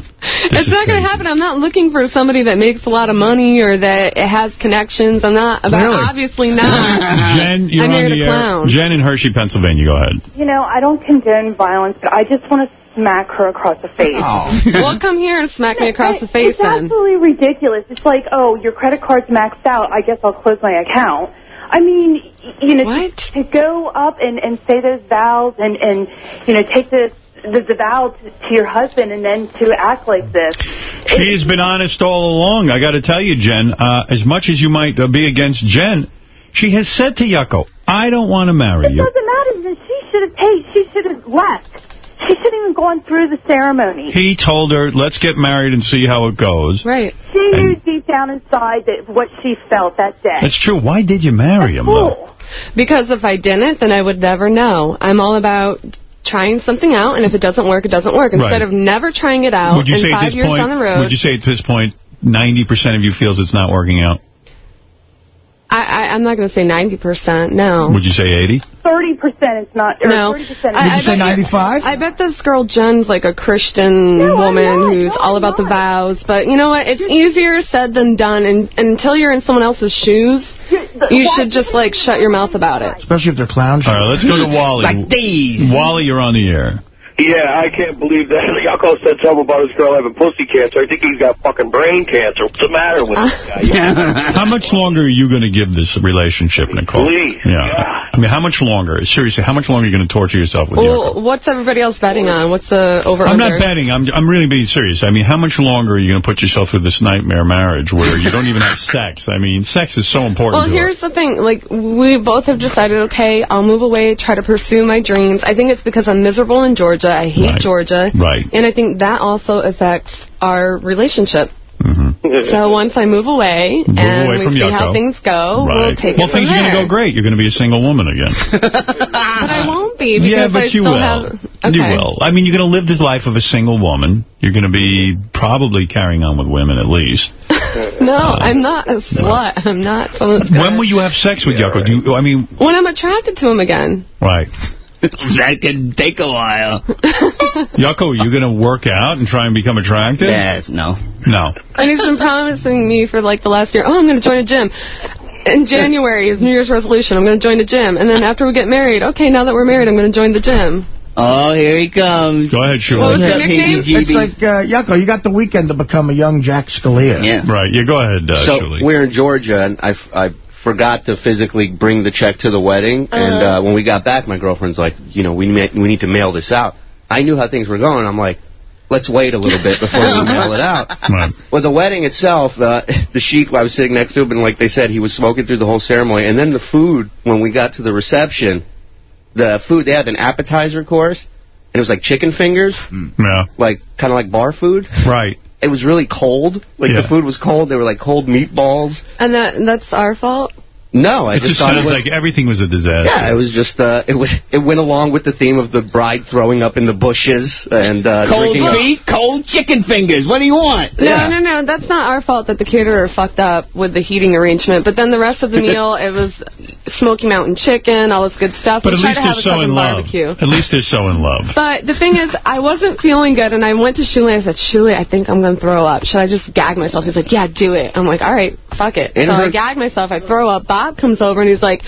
This it's not going to happen. I'm not looking for somebody that makes a lot of money or that has connections. I'm not. But Really? obviously not. [laughs] Jen, you're I on married the air. clown. Jen in Hershey, Pennsylvania. Go ahead. You know, I don't condone violence, but I just want to smack her across the face. [laughs] well, come here and smack me across the face It's then. absolutely ridiculous. It's like, oh, your credit card's maxed out. I guess I'll close my account. I mean, you know, to, to go up and, and say those vows and, and you know, take the, the, the vow to, to your husband and then to act like this. She has been honest all along. I got to tell you, Jen, uh, as much as you might uh, be against Jen, she has said to Yucko, I don't want to marry It you. doesn't matter. She should have paid. She should have left. She shouldn't even gone through the ceremony. He told her, let's get married and see how it goes. Right. She knew deep down inside that what she felt that day. That's true. Why did you marry him, though? Because if I didn't, then I would never know. I'm all about trying something out, and if it doesn't work, it doesn't work. Instead Right. of never trying it out, Would you and say at five this years point? down the road, Would you say at this point, 90% of you feels it's not working out? I, I, I'm not going to say 90%, no. Would you say 80? 30% is not, No. 30% I- I bet you- I bet this girl Jen's like a Christian woman who's all about the vows. But you know what? It's easier said than done. And until you're in someone else's shoes, you should just like shut your mouth about it. Especially if they're clowns. All right, let's go to [laughs] Wally. Like these. Wally, you're on the air. Yeah, I can't believe that. Yucko said something about his girl having pussy cancer. I think he's got fucking brain cancer. What's the matter with this guy? Uh, how much longer are you going to give this relationship, Nicole? Please, Yeah. I mean, how much longer? Seriously, how much longer are you going to torture yourself with Yucko? Well, what's everybody else betting on? What's the over I'm not betting. I'm I'm really being serious. I mean, how much longer are you going to put yourself through this nightmare marriage where you don't even have [laughs] sex? I mean, sex is so important Well, to here's the thing. Like, we both have decided, okay, I'll move away, try to pursue my dreams. I think it's because I'm miserable in Georgia. I hate Georgia. Right. And I think that also affects our relationship. Mm-hmm. So once I move away Move and away we see Yucko. how things go, we'll take well, it from things are going to go great. You're going to be a single woman again. [laughs] But I won't be because yeah, but I you still will. have... Okay. You will. I mean, you're going to live the life of a single woman. You're going to be probably carrying on with women at least. [laughs] No, I'm not a slut. I'm not someone that's When will you have sex with Yucko? Do you, I mean, When I'm attracted to him again. right. [laughs] that could take a while. [laughs] Yucko, are you going to work out and try and become attractive? Yeah, no. No. And he's been promising me for like the last year, oh, I'm going to join a gym. In January is New Year's resolution. I'm going to join a gym. And then after we get married, okay, now that we're married, I'm going to join the gym. Oh, here he comes. Go ahead, Shuli. What was your nickname? It's like, uh, Yucko, you got the weekend to become a young Jack Scalia. Yeah. Right. Yeah, go ahead, uh, so Shuli. we're in Georgia, and I, f- I forgot to physically bring the check to the wedding. And Uh-huh. uh, when we got back, my girlfriend's like, you know, we we need to mail this out. I knew how things were going. I'm like, let's wait a little bit before we mail it out. [laughs] Right. Well, the wedding itself, uh, [laughs] the sheik I was sitting next to him, and like they said, he was smoking through the whole ceremony. And then the food, when we got to the reception, the food, they had an appetizer course, and it was like chicken fingers, Yeah. like kind of like bar food. Right. It was really cold. Like Yeah. the food was cold. They were like cold meatballs. And that that's our fault? No, I It just just thought it was like everything was a disaster. yeah, it was just uh, it was it went along with the theme of the bride throwing up in the bushes and uh, Cold drinking. feet, cold chicken fingers. What do you want? No, no, no. That's not our fault that the caterer fucked up with the heating arrangement. But then the rest of the meal, it was Smoky Mountain chicken, all this good stuff. But we at least to they're so in love. barbecue. At least they're so in love. [laughs] But the thing is, I wasn't feeling good, and I went to Shuli. I said, Shuli, I think I'm going to throw up. Should I just gag myself? He's like, yeah, do it. I'm like, all right, fuck it. In so I her- gag myself. I throw up. Bob comes over, and he's like,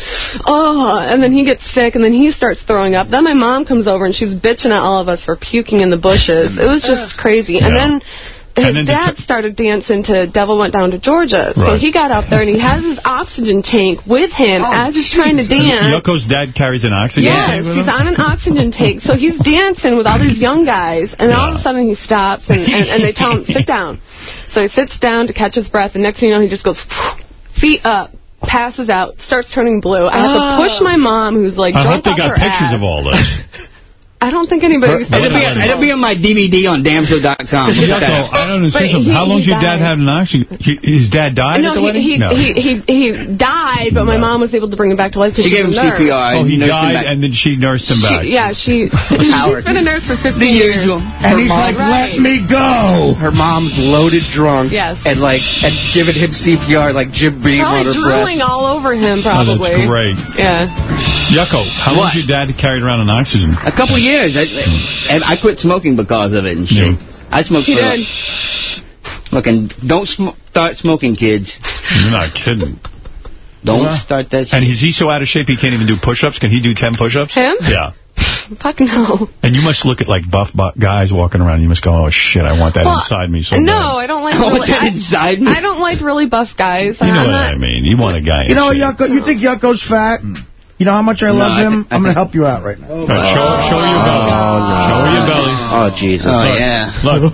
oh, and then he gets sick, and then he starts throwing up. Then my mom comes over, and she's bitching at all of us for puking in the bushes. It was just crazy. And then... His And then dad started dancing to Devil Went Down to Georgia. So he got up there and he has his [laughs] oxygen tank with him oh, as he's trying to dance. Yucko's dad carries an oxygen Yes, tank with he's on an oxygen tank. So he's dancing with all these young guys, and all of a sudden he stops, and, and, and they tell him, sit down. So he sits down to catch his breath, and next thing you know, he just goes, feet up, passes out, starts turning blue. I have Oh. to push ah. my mom, who's like I hope they got pictures ass. of all this. [laughs] I don't think anybody... It'll be, it'll be on my DVD on damshow.com. Look Yucko. I don't But understand something. How long he did your dad died. have an oxygen? He, his dad died no, at the he, wedding? he, no. he, he, he died, but my mom was able to bring him back to life because She gave him nurse. CPR. oh, he died and then she nursed him back. Yeah, she, [laughs] she's been a nurse for 50 years. And he's like, Right. let me go. Her mom's loaded drunk. Yes. And like and giving him CPR like Jim Beam on Probably her breath. drooling all over him, oh, probably. Oh, probably. that's great. Yeah. Yucko, how long What? did your dad carried around an oxygen? A couple years. I, and I quit smoking because of it and shit. I smoked He for did. Fucking don't sm start smoking, kids. You're not kidding. Don't start that shit. And is he so out of shape he can't even do push-ups? Can he do 10 push-ups? Him? Yeah. Fuck no. And you must look at like buff bu guys walking around. You must go, oh shit, I want that Well, inside me so no, bad. I don't like I [laughs] want oh, really, that I, inside me. I don't like really buff guys. You know I'm what not, I mean. You want a guy You know, shape. Yucko, you think Yucko's fat? Mm. You know how much I No, love I him? I I'm going to help you out right now. All right, show, show your belly. Oh, show your belly. Oh Jesus. Oh, yeah. Look. [laughs]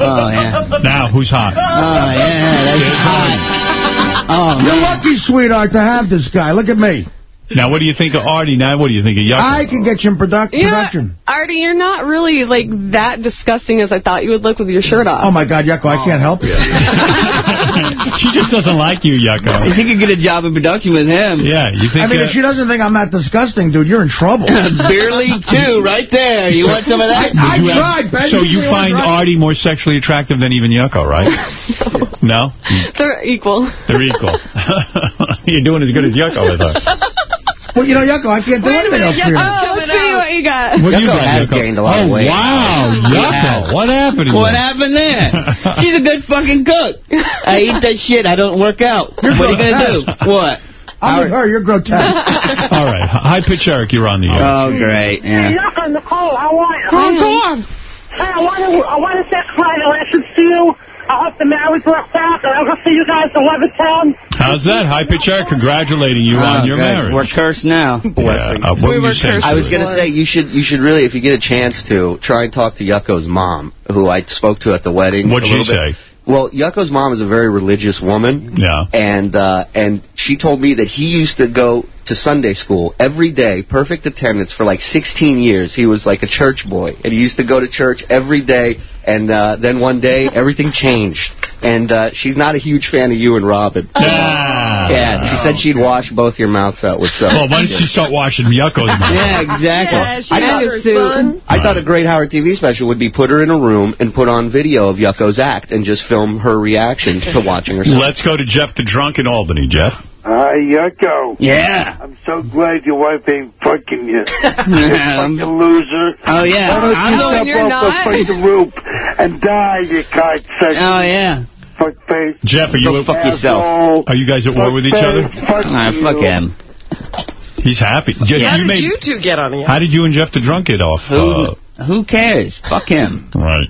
Oh, yeah. Now, who's hot? Oh, yeah. That's hot. Oh, You're man. lucky, sweetheart, to have this guy. Look at me. Now, what do you think of Artie? Now, what do you think of Yucko? I can get you in produc Yeah, production. Artie, you're not really like that disgusting as I thought you would look with your shirt off. Oh, my God, Yucko, I can't help you. [laughs] she just doesn't like you, Yucko. If you could get a job in production with him. Yeah, you think... I mean, uh, if she doesn't think I'm that disgusting, dude, you're in trouble. [laughs] Beer League 2, right there. You want some of that? I, I Would you have- tried, Ben. So you find I? Artie more sexually attractive than even Yucko, right? [laughs] no? They're equal. They're equal. You're doing as good as Yucko with her. Well, you know, Yucko, I can't do Wait a anything minute. else for you. Oh, let's see what you got. What do you got, has Yucko? gained a lot oh, of weight. Oh, wow, He Yucko. has. What happened to you? What happened there? [laughs] She's a good fucking cook. I eat that shit. I don't work out. You're what are you going to do? What? I'm with her. You're grotesque. [laughs] All right. Hi, Pitch Erik. You're on the air. Oh, great. Yeah. Yucko, Nicole, how are you? Oh, go on. Hey, I want to, I want to say congratulations to you. I hope the marriage works out, and I'll go see you guys in Levittown. How's that? Hi, Pitch Erik. Congratulating you on Oh, your great. marriage. We're cursed now. Yeah, uh, what We were you were saying? cursed. I was going to say, you should you should really, if you get a chance to, try and talk to Yucko's mom, who I spoke to at the wedding. What'd a little she bit. Well, Yucko's mom is a very religious woman. Yeah. And uh, and she told me that he used to go to Sunday school every day, perfect attendance for like 16 years. He was like a church boy, and he used to go to church every day. And uh, then one day, everything changed, and uh, she's not a huge fan of you and Robin. Ah. Yeah, she said she'd wash both your mouths out with soap. Well, why don't you start washing Yucko's [laughs] mouth? Yeah, exactly. Yeah, she I thought- her suit. I thought a great Howard TV special would be put her in a room and put on video of Yucko's act and just film her reaction to watching herself. Let's go to Jeff the Drunk in Albany. Jeff? Hi, Yucko. Yeah. I'm so glad your wife ain't fucking you. [laughs] You loser. oh, yeah. Why don't I'm you step you're off not. the fucking roof and die, you cocksucker. Oh, yeah. Fuck face. Jeff, are you, Go fuck yourself. Are you guys at war Fuck with each other? Fuck Ah, you. fuck him. He's happy. Jeff, How you did made, you two get on the air? How did you and Jeff the Drunk get off? Who, who cares? Fuck him. Uh, right.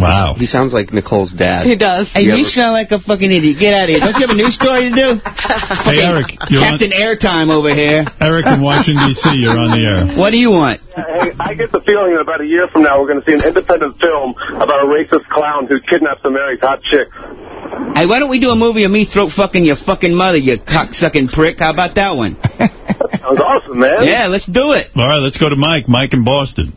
Wow. He sounds like Nicole's dad. He does. Hey, You you ever- sound like a fucking idiot. Get out of here. Don't you have a news story to do? [laughs] Hey, Eric, you're on, Captain Airtime over here. Eric in Washington, D.C., you're on the air. What do you want? Hey, I get the feeling that about a year from now we're going to see an independent film about a racist clown who kidnaps and marries hot chicks. Hey, why don't we do a movie of me throat fucking your fucking mother, you cocksucking prick? How about that one? [laughs] That was awesome, man. Yeah, let's do it. All right, let's go to Mike. Mike in Boston.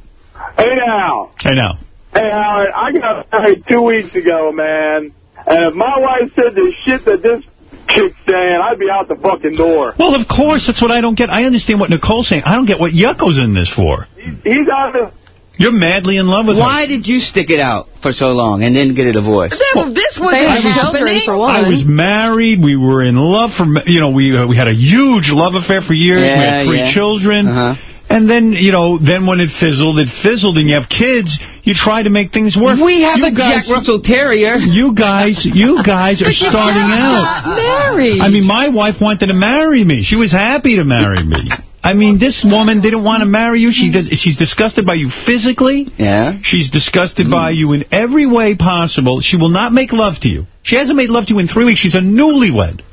Hey now. Hey, now. Hey Howard, I got married two weeks ago, man. And if my wife said the shit that this chick's saying, I'd be out the fucking door. Well, of course, that's what I don't get. I understand what Nicole's saying. I don't get what Yucko's in this for. He's out of You're madly in love with Why did you stick it out for so long and then get a divorce? That- this was happening. for her. one. I was married. We were in love for, you know, we uh, we had a huge love affair for years. we had three yeah. children. Uh-huh. And then, you know, then when it fizzled, it fizzled, and you have kids, you try to make things work. We have you a guys, Jack Russell Terrier. You guys, you guys are starting out. married. I mean, my wife wanted to marry me. She was happy to marry me. I mean, this woman didn't want to marry you. She does. She's disgusted by you physically. Yeah. She's disgusted mm. by you in every way possible. She will not make love to you. She hasn't made love to you in three weeks. She's a newlywed.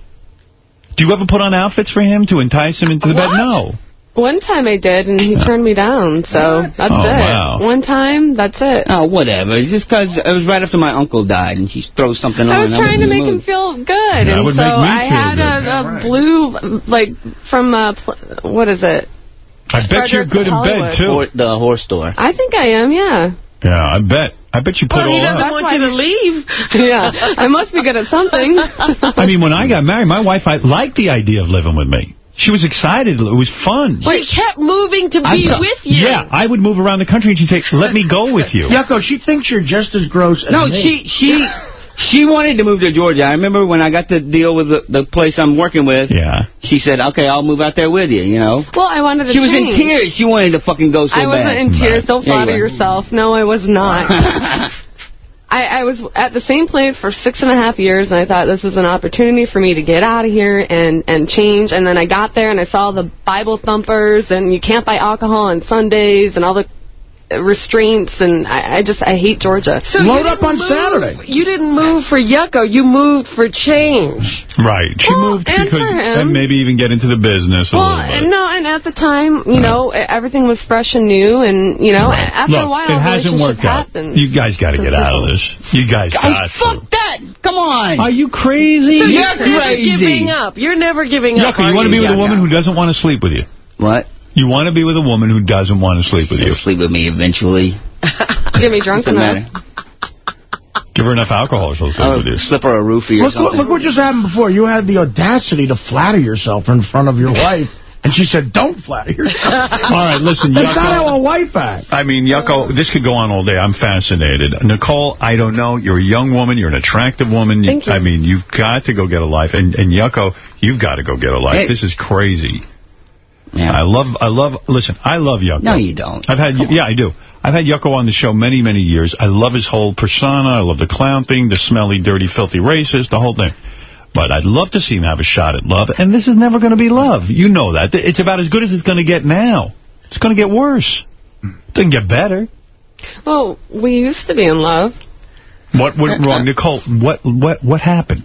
Do you ever put on outfits for him to entice him into the bed? No. One time I did, and he turned me down, so that's Oh, it. wow. One time, that's it. Oh, whatever. Just because it was right after my uncle died, and he throws something on. I was trying to make mood. him feel good, That and so I had good. a, a blue, like, from, uh, what is it? I bet you're good in Hollywood. bed, too. Hor- the horse store. I think I am, yeah. Yeah, I bet. I bet you put Well, he doesn't out. want you to leave. [laughs] yeah, I must be good at something. [laughs] I mean, when I got married, my wife I liked the idea of living with me. She was excited. It was fun. She kept moving to be thought- with you. Yeah, I would move around the country and she'd say, let me go with you. [laughs] Yucko, she thinks you're just as gross as No, me. she she she wanted to move to Georgia. I remember when I got the deal with the, the place I'm working with. Yeah. She said, "Okay, I'll move out there with you." You know. well, I wanted to She was change. in tears. She wanted to fucking go so I wasn't bad. in tears. Don't Yeah, flatter were. yourself. No, I was not. [laughs] [laughs] I, I was at the same place for six and a half years, and I thought this is an opportunity for me to get out of here and, and change. And then I got there, and I saw the Bible thumpers, and you can't buy alcohol on Sundays, and all the restraints, and I, I just, I hate Georgia. So you didn't move- You didn't move for Yucko. You moved for change. Right. She moved and because, for him. and maybe even get into the business a Well, little bit. and no, and at the time, you know, everything was fresh and new, and, you know, after Look, a while, it hasn't relationship worked out. happens. You guys got to get out of this. You guys Oh, got fuck to. that! that? Come on. Are you crazy? So You're you're never crazy. giving up. You're never giving up. Yucko, you want to be with a Yucko? woman who doesn't want to sleep with you? What? You want to be with a woman who doesn't want to sleep with you? She'll sleep with me eventually. [laughs] Get me drunk Doesn't enough. matter. Give her enough alcohol, she'll sleep I'll with you. slip her a roofie or Look, look, something. look what just happened before. You had the audacity to flatter yourself in front of your [laughs] wife, and she said, don't flatter yourself. [laughs] All right, listen, That's not Yucko. how a wife acts. I mean, Yucko, this could go on all day. I'm fascinated. Nicole, I don't know. You're a young woman. You're an attractive woman. Thank you. I mean, you've got to go get a life. And, and Yucko, you've got to go get a life. Hey. This is crazy. Yeah. I love, I love, listen, I love Yucko. No, you don't. I've had, yeah, I do. I've had Yucko on the show many, many years. I love his whole persona. I love the clown thing, the smelly, dirty, filthy racist, the whole thing. But I'd love to see him have a shot at love. And this is never going to be love. You know that. It's about as good as it's going to get now. It's going to get worse. It doesn't get better. Well, we used to be in love. What went wrong? [laughs] Nicole, what what what happened?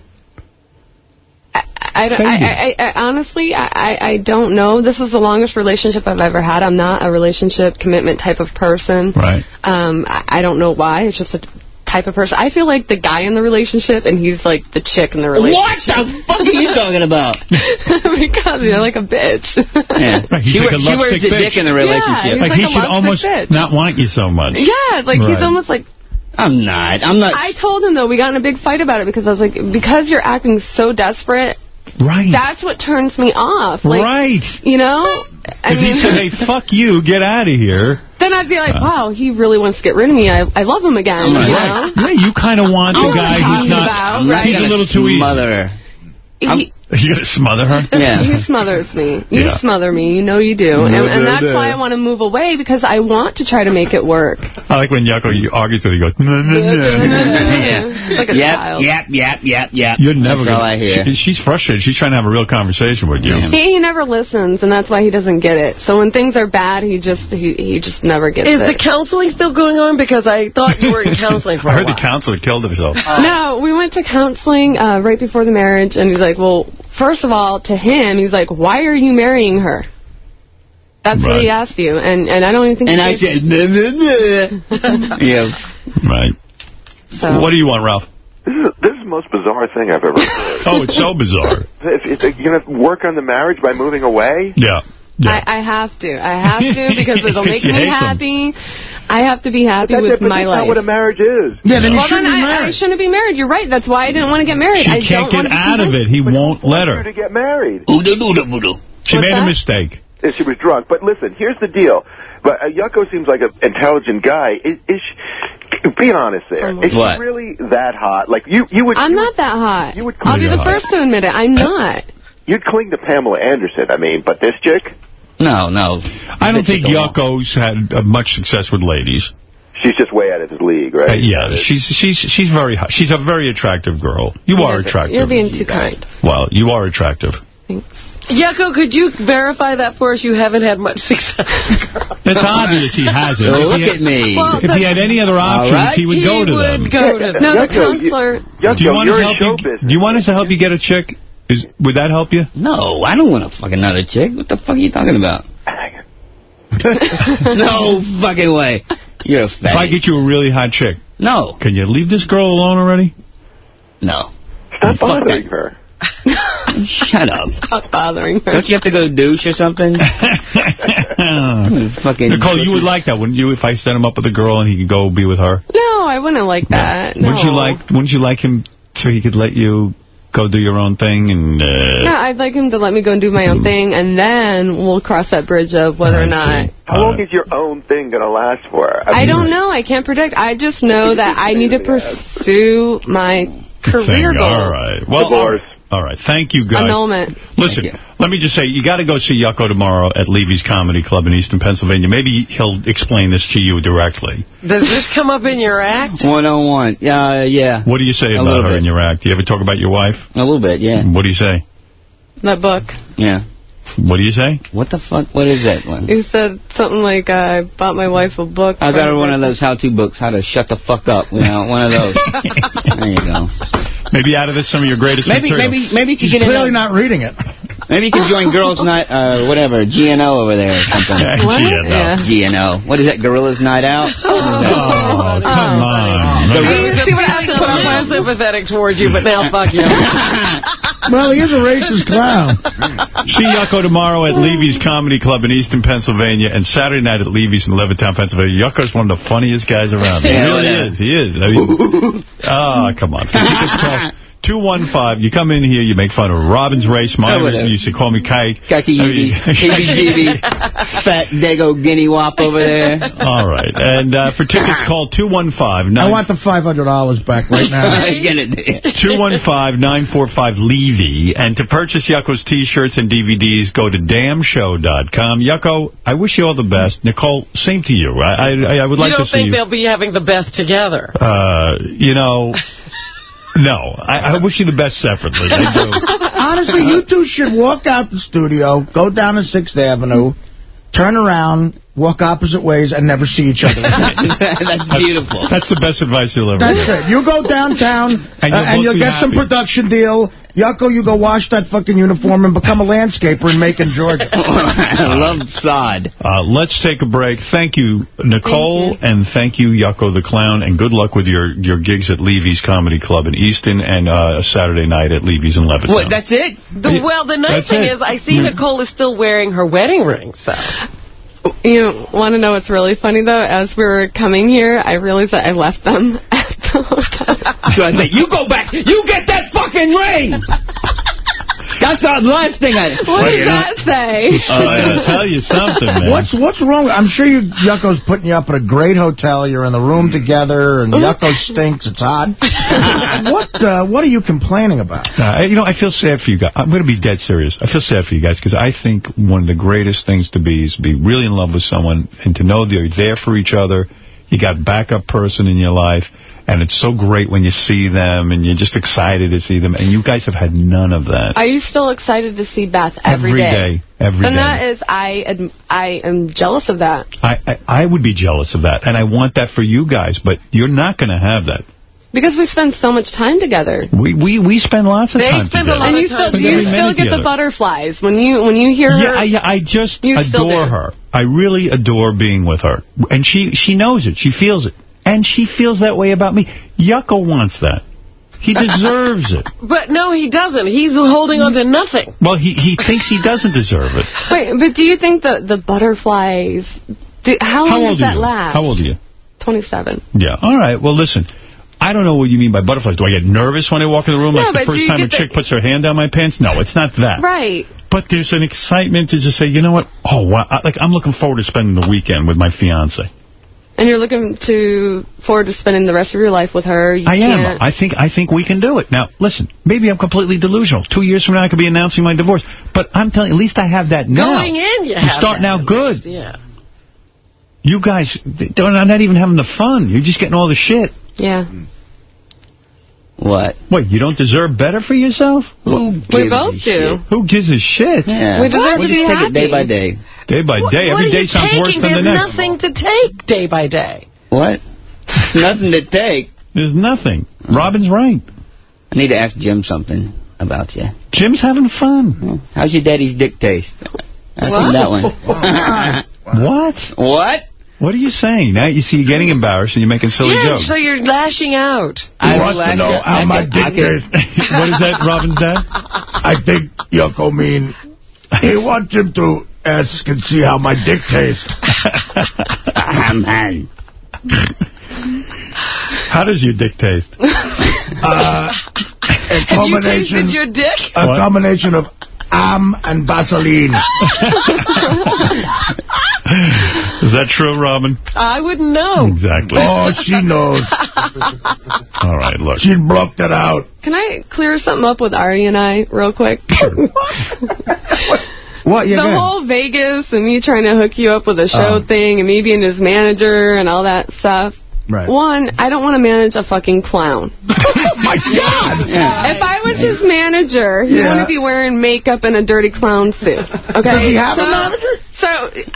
I, I, I, I, I honestly, I, I I don't know. This is the longest relationship I've ever had. I'm not a relationship commitment type of person. Right. Um, I, I don't know why. It's just a type of person. I feel like the guy in the relationship, and he's like the chick in the relationship. What the fuck are you talking about? [laughs] because you're like a bitch. Yeah. [laughs] Right, he's She, like a she wears lovesick the bitch. dick in the relationship. He's Like, like he a should almost bitch. not want you so much. yeah, like Right. he's almost like. I'm not. I'm not. I told him though we got in a big fight about it because I was like, because you're acting so desperate. Right. That's what turns me off. Like, right. You know. I if mean, he said, hey, [laughs] fuck you, get out of here. then I'd be like, Uh. wow, he really wants to get rid of me. I, I love him again. You know? Yeah, you kind of want I the guy who's not, about, right? he's a little too easy. Mother. her. He, You going to smother her? Yeah. he smothers me. You Yeah. smother me. You know you do. And, and that's why I want to move away because I want to try to make it work. I like when Yucko argues with it, he goes, nah, nah, nah. [laughs] Like a Yep, child. yep, yep, yep, yep. You're never That's all I going hear. to... She's frustrated. She's trying to have a real conversation with you. He, he never listens, and that's why he doesn't get it. So when things are bad, he just he, he just never gets Is it. the counseling still going on? Because I thought you were in counseling for I a heard the counselor killed himself. No, we went to counseling uh, right before the marriage, and he's like, well, first of all, to him, he's like, why are you marrying her? That's what he asked you, and and I don't even think. And I gave- said, nah, nah, nah. [laughs] yeah. Right. So. What do you want, Ralph? This is, this is the most bizarre thing I've ever [laughs] heard. Oh, it's so bizarre. if, if you're going to work on the marriage by moving away? Yeah. I, I have to. I have to because it'll [laughs] make me hates him. happy. I have to be happy with it, but my that's life. not what a marriage is. Yeah, then you well, shouldn't then be I, I shouldn't be married. You're right. That's why I didn't want to get married. She I can't don't get want to be out of it. He won't let her. to get married. She What's made a mistake. If she was drunk. But listen, here's the deal. But uh, Yucko seems like an intelligent guy. Is, is she, be honest there. Is she What? really that hot? Like you, you would. I'm you not that hot. You would I'll be the to- first to admit it. I'm not. You'd cling to Pamela Anderson. I mean, but this chick, No, no. I don't think take a walk. Yucko's had uh, much success with ladies. she's just way out of his league, Uh, right? yeah, she's she's she's very hot. She's a very attractive girl. You are attractive. You're being too kind. Well, you are attractive. Thanks. Yucko, could you verify that for us? You haven't had much success. [laughs] It's obvious he hasn't. Oh, If look he at me. Well, If he had any other options, right. he would he go to would them. go to No, the Yucko, you- counselor. Yucko, Do you want us you're to help you? Do you want us to help you get a chick? Is would that help you? No, I don't want to fuck another chick. What the fuck are you talking about? [laughs] no fucking way. You're a If I get you a really hot chick, No, can you leave this girl alone already? no. Stop Fuck bothering her. [laughs] Shut up. Stop bothering her. Don't you have to go douche or something? [laughs] fucking Nicole, you would like that, wouldn't you? If I set him up with a girl and he could go be with her, No, I wouldn't like that. No. wouldn't you like? Wouldn't you like him so he could let you go do your own thing and? No, Uh, I'd like him to let me go and do my own thing, and then we'll cross that bridge of whether I or not. see. How All long is your own thing going to last for? I don't know. I can't predict. I just know that I need to [laughs] pursue my career thing. goals. All right. Well, Divorce. All right. Thank you, guys. Annulment. Listen, let me just say, you got to go see Yucko tomorrow at Levy's Comedy Club in Easton Pennsylvania. Maybe he'll explain this to you directly. Does this come up in your act? One on one. Yeah, yeah. What do you say A about her bit. in your act? Do you ever talk about your wife? A little bit, yeah. What do you say? That book. Yeah. What do you say? What the fuck? What is that one? You said something like, uh, I bought my wife a book. I got her one of those how-to books, how to shut the fuck up. You know, one of those. [laughs] there you go. Maybe out of this some of your greatest Maybe, material. maybe, maybe you could She's get in. clearly a- not reading it. Maybe you could join Girls [laughs] Night, uh, whatever, GNO over there or something. What? GNO. Yeah. GNO. What is that? Gorillas Night Out? [laughs] Oh, come on. See what I put up my sympathetic towards you, but now fuck you. [laughs] Well, he is a racist clown. See Yucko tomorrow at Levy's Comedy Club in Easton, Pennsylvania, and Saturday night at Levy's in Levittown, Pennsylvania. Yucko's one of the funniest guys around. He Yeah, really yeah. is. He is. I mean, [laughs] ah, come on. For tickets, call 215. You come in here, you make fun of Robin's race. My Oh, whatever. you used to call me Kike. Got the I mean- heebie-jeebie, fat dago guinea wop over there. All right. And uh, for tickets, [laughs] call 215. I want the $500 back right now. [laughs] Get it. [laughs] 215-945-LEVY. And to purchase Yucko's T-shirts and DVDs, go to damshow.com. Yucko, I wish you all the best. Nicole, same to you. I I, I would like to see you to don't think they'll be having the best together? Uh, you know, no. I, I wish you the best separately. I do. [laughs] Honestly, you two should walk out the studio, go down to 6th Avenue, turn around, walk opposite ways, and never see each other. [laughs] That's beautiful. That's the best advice you'll ever That's get. it. You go downtown, And uh, you'll and you'll be get some production deal. Yucko, you go wash that fucking uniform and become a landscaper in Macon, Georgia. [laughs] I love sod. Uh, let's take a break. Thank you, Nicole, and thank you, Yucko the Clown, and good luck with your, your gigs at Levy's Comedy Club in Easton and uh, Saturday night at Levy's in Levittown. What, that's it? The, well, the nice That's thing it. is I see Nicole is still wearing her wedding ring, so... You want to know what's really funny, though? As we were coming here, I realized that I left them [laughs] at the hotel. So I say, you go back, you get that fucking ring! That's the last thing I... What does that say? Oh, I gotta tell you something, man. What's what's wrong? I'm sure you, Yucko's putting you up at a great hotel. You're in the room together, and Yucko stinks. It's hot. [laughs] what uh, What are you complaining about? Uh, you know, I feel sad for you guys. I'm going to be dead serious. I feel sad for you guys because I think one of the greatest things to be is to be really in love with someone and to know that you're there for each other. You got backup person in your life, and it's so great when you see them and you're just excited to see them. And you guys have had none of that. Are you still excited to see Beth Every every day. Every and day. that is, I, ad- I am jealous of that. I, I I would be jealous of that, and I want that for you guys, but you're not going to have that. Because we spend so much time together. We we we spend lots of They time spend together. a lot and you still, do Spend you still get together. the butterflies when you when you hear Yeah, her? I, I just You still adore her. I really adore being with her. And she, she knows it. She feels it. And she feels that way about me. Yucko wants that. He [laughs] deserves it. But no, he doesn't. He's holding on to nothing. Well, he, he thinks he doesn't deserve it. [laughs] Wait, but do you think the the butterflies? Do, how long How old does that you? last? How old are you? Twenty-seven. Yeah. All right. Well, listen. I don't know what you mean by butterflies. Do I get nervous when I walk in the room No, like the first time a chick puts her hand down my pants? No, it's not that. Right. But there's an excitement to just say, you know what? Oh, wow. I- Like, I'm looking forward to spending the weekend with my fiance. And you're looking to forward to spending the rest of your life with her. You I am. can't- I think I think we can do it. Now, listen, maybe I'm completely delusional. Two years from now, I could be announcing my divorce. But I'm telling you, at least I have that now. Going in, you I'm have starting that out good. least, Yeah. You guys, they're not even having the fun. You're just getting all the shit. Yeah. What? Wait, you don't deserve better for yourself? We both do. Who gives a shit? Yeah. We deserve we to just be take it day by day. Day by day. What Every are day you sounds taking? worse than the There's nothing to take day by day. What? Nothing to take. There's nothing. Robin's right. I need to ask Jim something about you. Jim's having fun. How's your daddy's dick taste? Ask What? him that one. [laughs] What? what? What are you saying? Now you see you're getting embarrassed and you're making silly yeah, jokes. so you're lashing out. I wants to know it. how I my can- dick is. [laughs] what is that, Robin's dad? I think Yucko mean he wants him to ask and see how my dick tastes. [laughs] Man. How does your dick taste? [laughs] Uh, a And you combination, tasted your dick? a What? combination of am and Vaseline. Is that true, Robin? I wouldn't know. Exactly. Oh, she knows. All right, look. She blocked it out. Can I clear something up with Artie and I real quick? [laughs] What? Yeah, the whole Vegas and me trying to hook you up with a show Oh. thing and me being his manager and all that stuff. Right. One, I don't want to manage a fucking clown. oh, [laughs] my God. [laughs] If I was his manager, he Yeah. wouldn't be wearing makeup and a dirty clown suit. Okay. Does he have so, a manager? So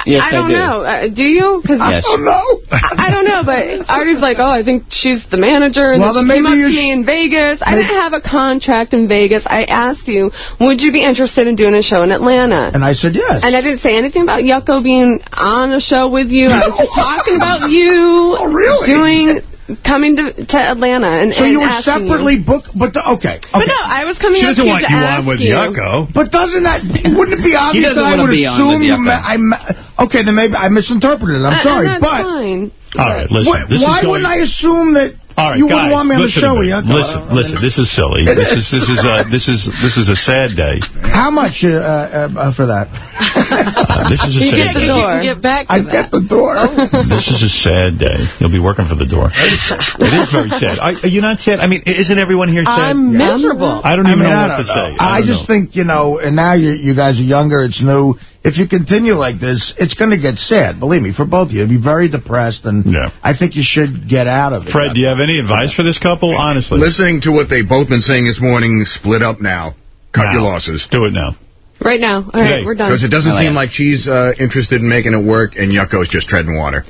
Yes, I I don't do. know. Uh, do you? Because yes. don't know. [laughs] I don't know, but Artie's like, oh, I think she's the manager, and Well, then then she came maybe up you to me in Vegas. I didn't have a contract in Vegas. I asked you, would you be interested in doing a show in Atlanta? And I said yes. And I didn't say anything about Yucko being on a show with you. I was just talking about [laughs] you Oh, really? doing coming to to Atlanta and So and you were separately you. booked, but the, okay, okay. But no, I was coming up to you to ask you. on with Yucko. But doesn't that, wouldn't it be obvious that I would assume with you met, I met, okay, then maybe I misinterpreted it. I'm Uh, sorry, and that's but fine. All right, listen. Wh- this why is going, wouldn't I assume that All right, you guys, wouldn't want me on the show to with me. Listen, listen. This is silly. This is. is this is uh, this is this is a sad day. How much uh, uh, uh, for that? Uh, this is a You sad get day. You can get back to I that. get the door. This is a sad day. You'll be working for the door. It is very sad. Are, are you not sad? I mean, isn't everyone here sad? I'm miserable. I don't even mean, know I what to don't say. know. I, don't just know. think, you know, and now you, you guys are younger, it's new. If you continue like this, it's going to get sad, believe me, for both of you. You'll be very depressed, and Yeah. I think you should get out of it. Fred, do you have any advice for this couple? Honestly. Listening to what they've both been saying this morning, split up now. Cut Now. your losses. Do it now. Right now. All Today. right, we're done. Because it doesn't Oh, seem yeah. like she's uh, interested in making it work, and Yucko's just treading water.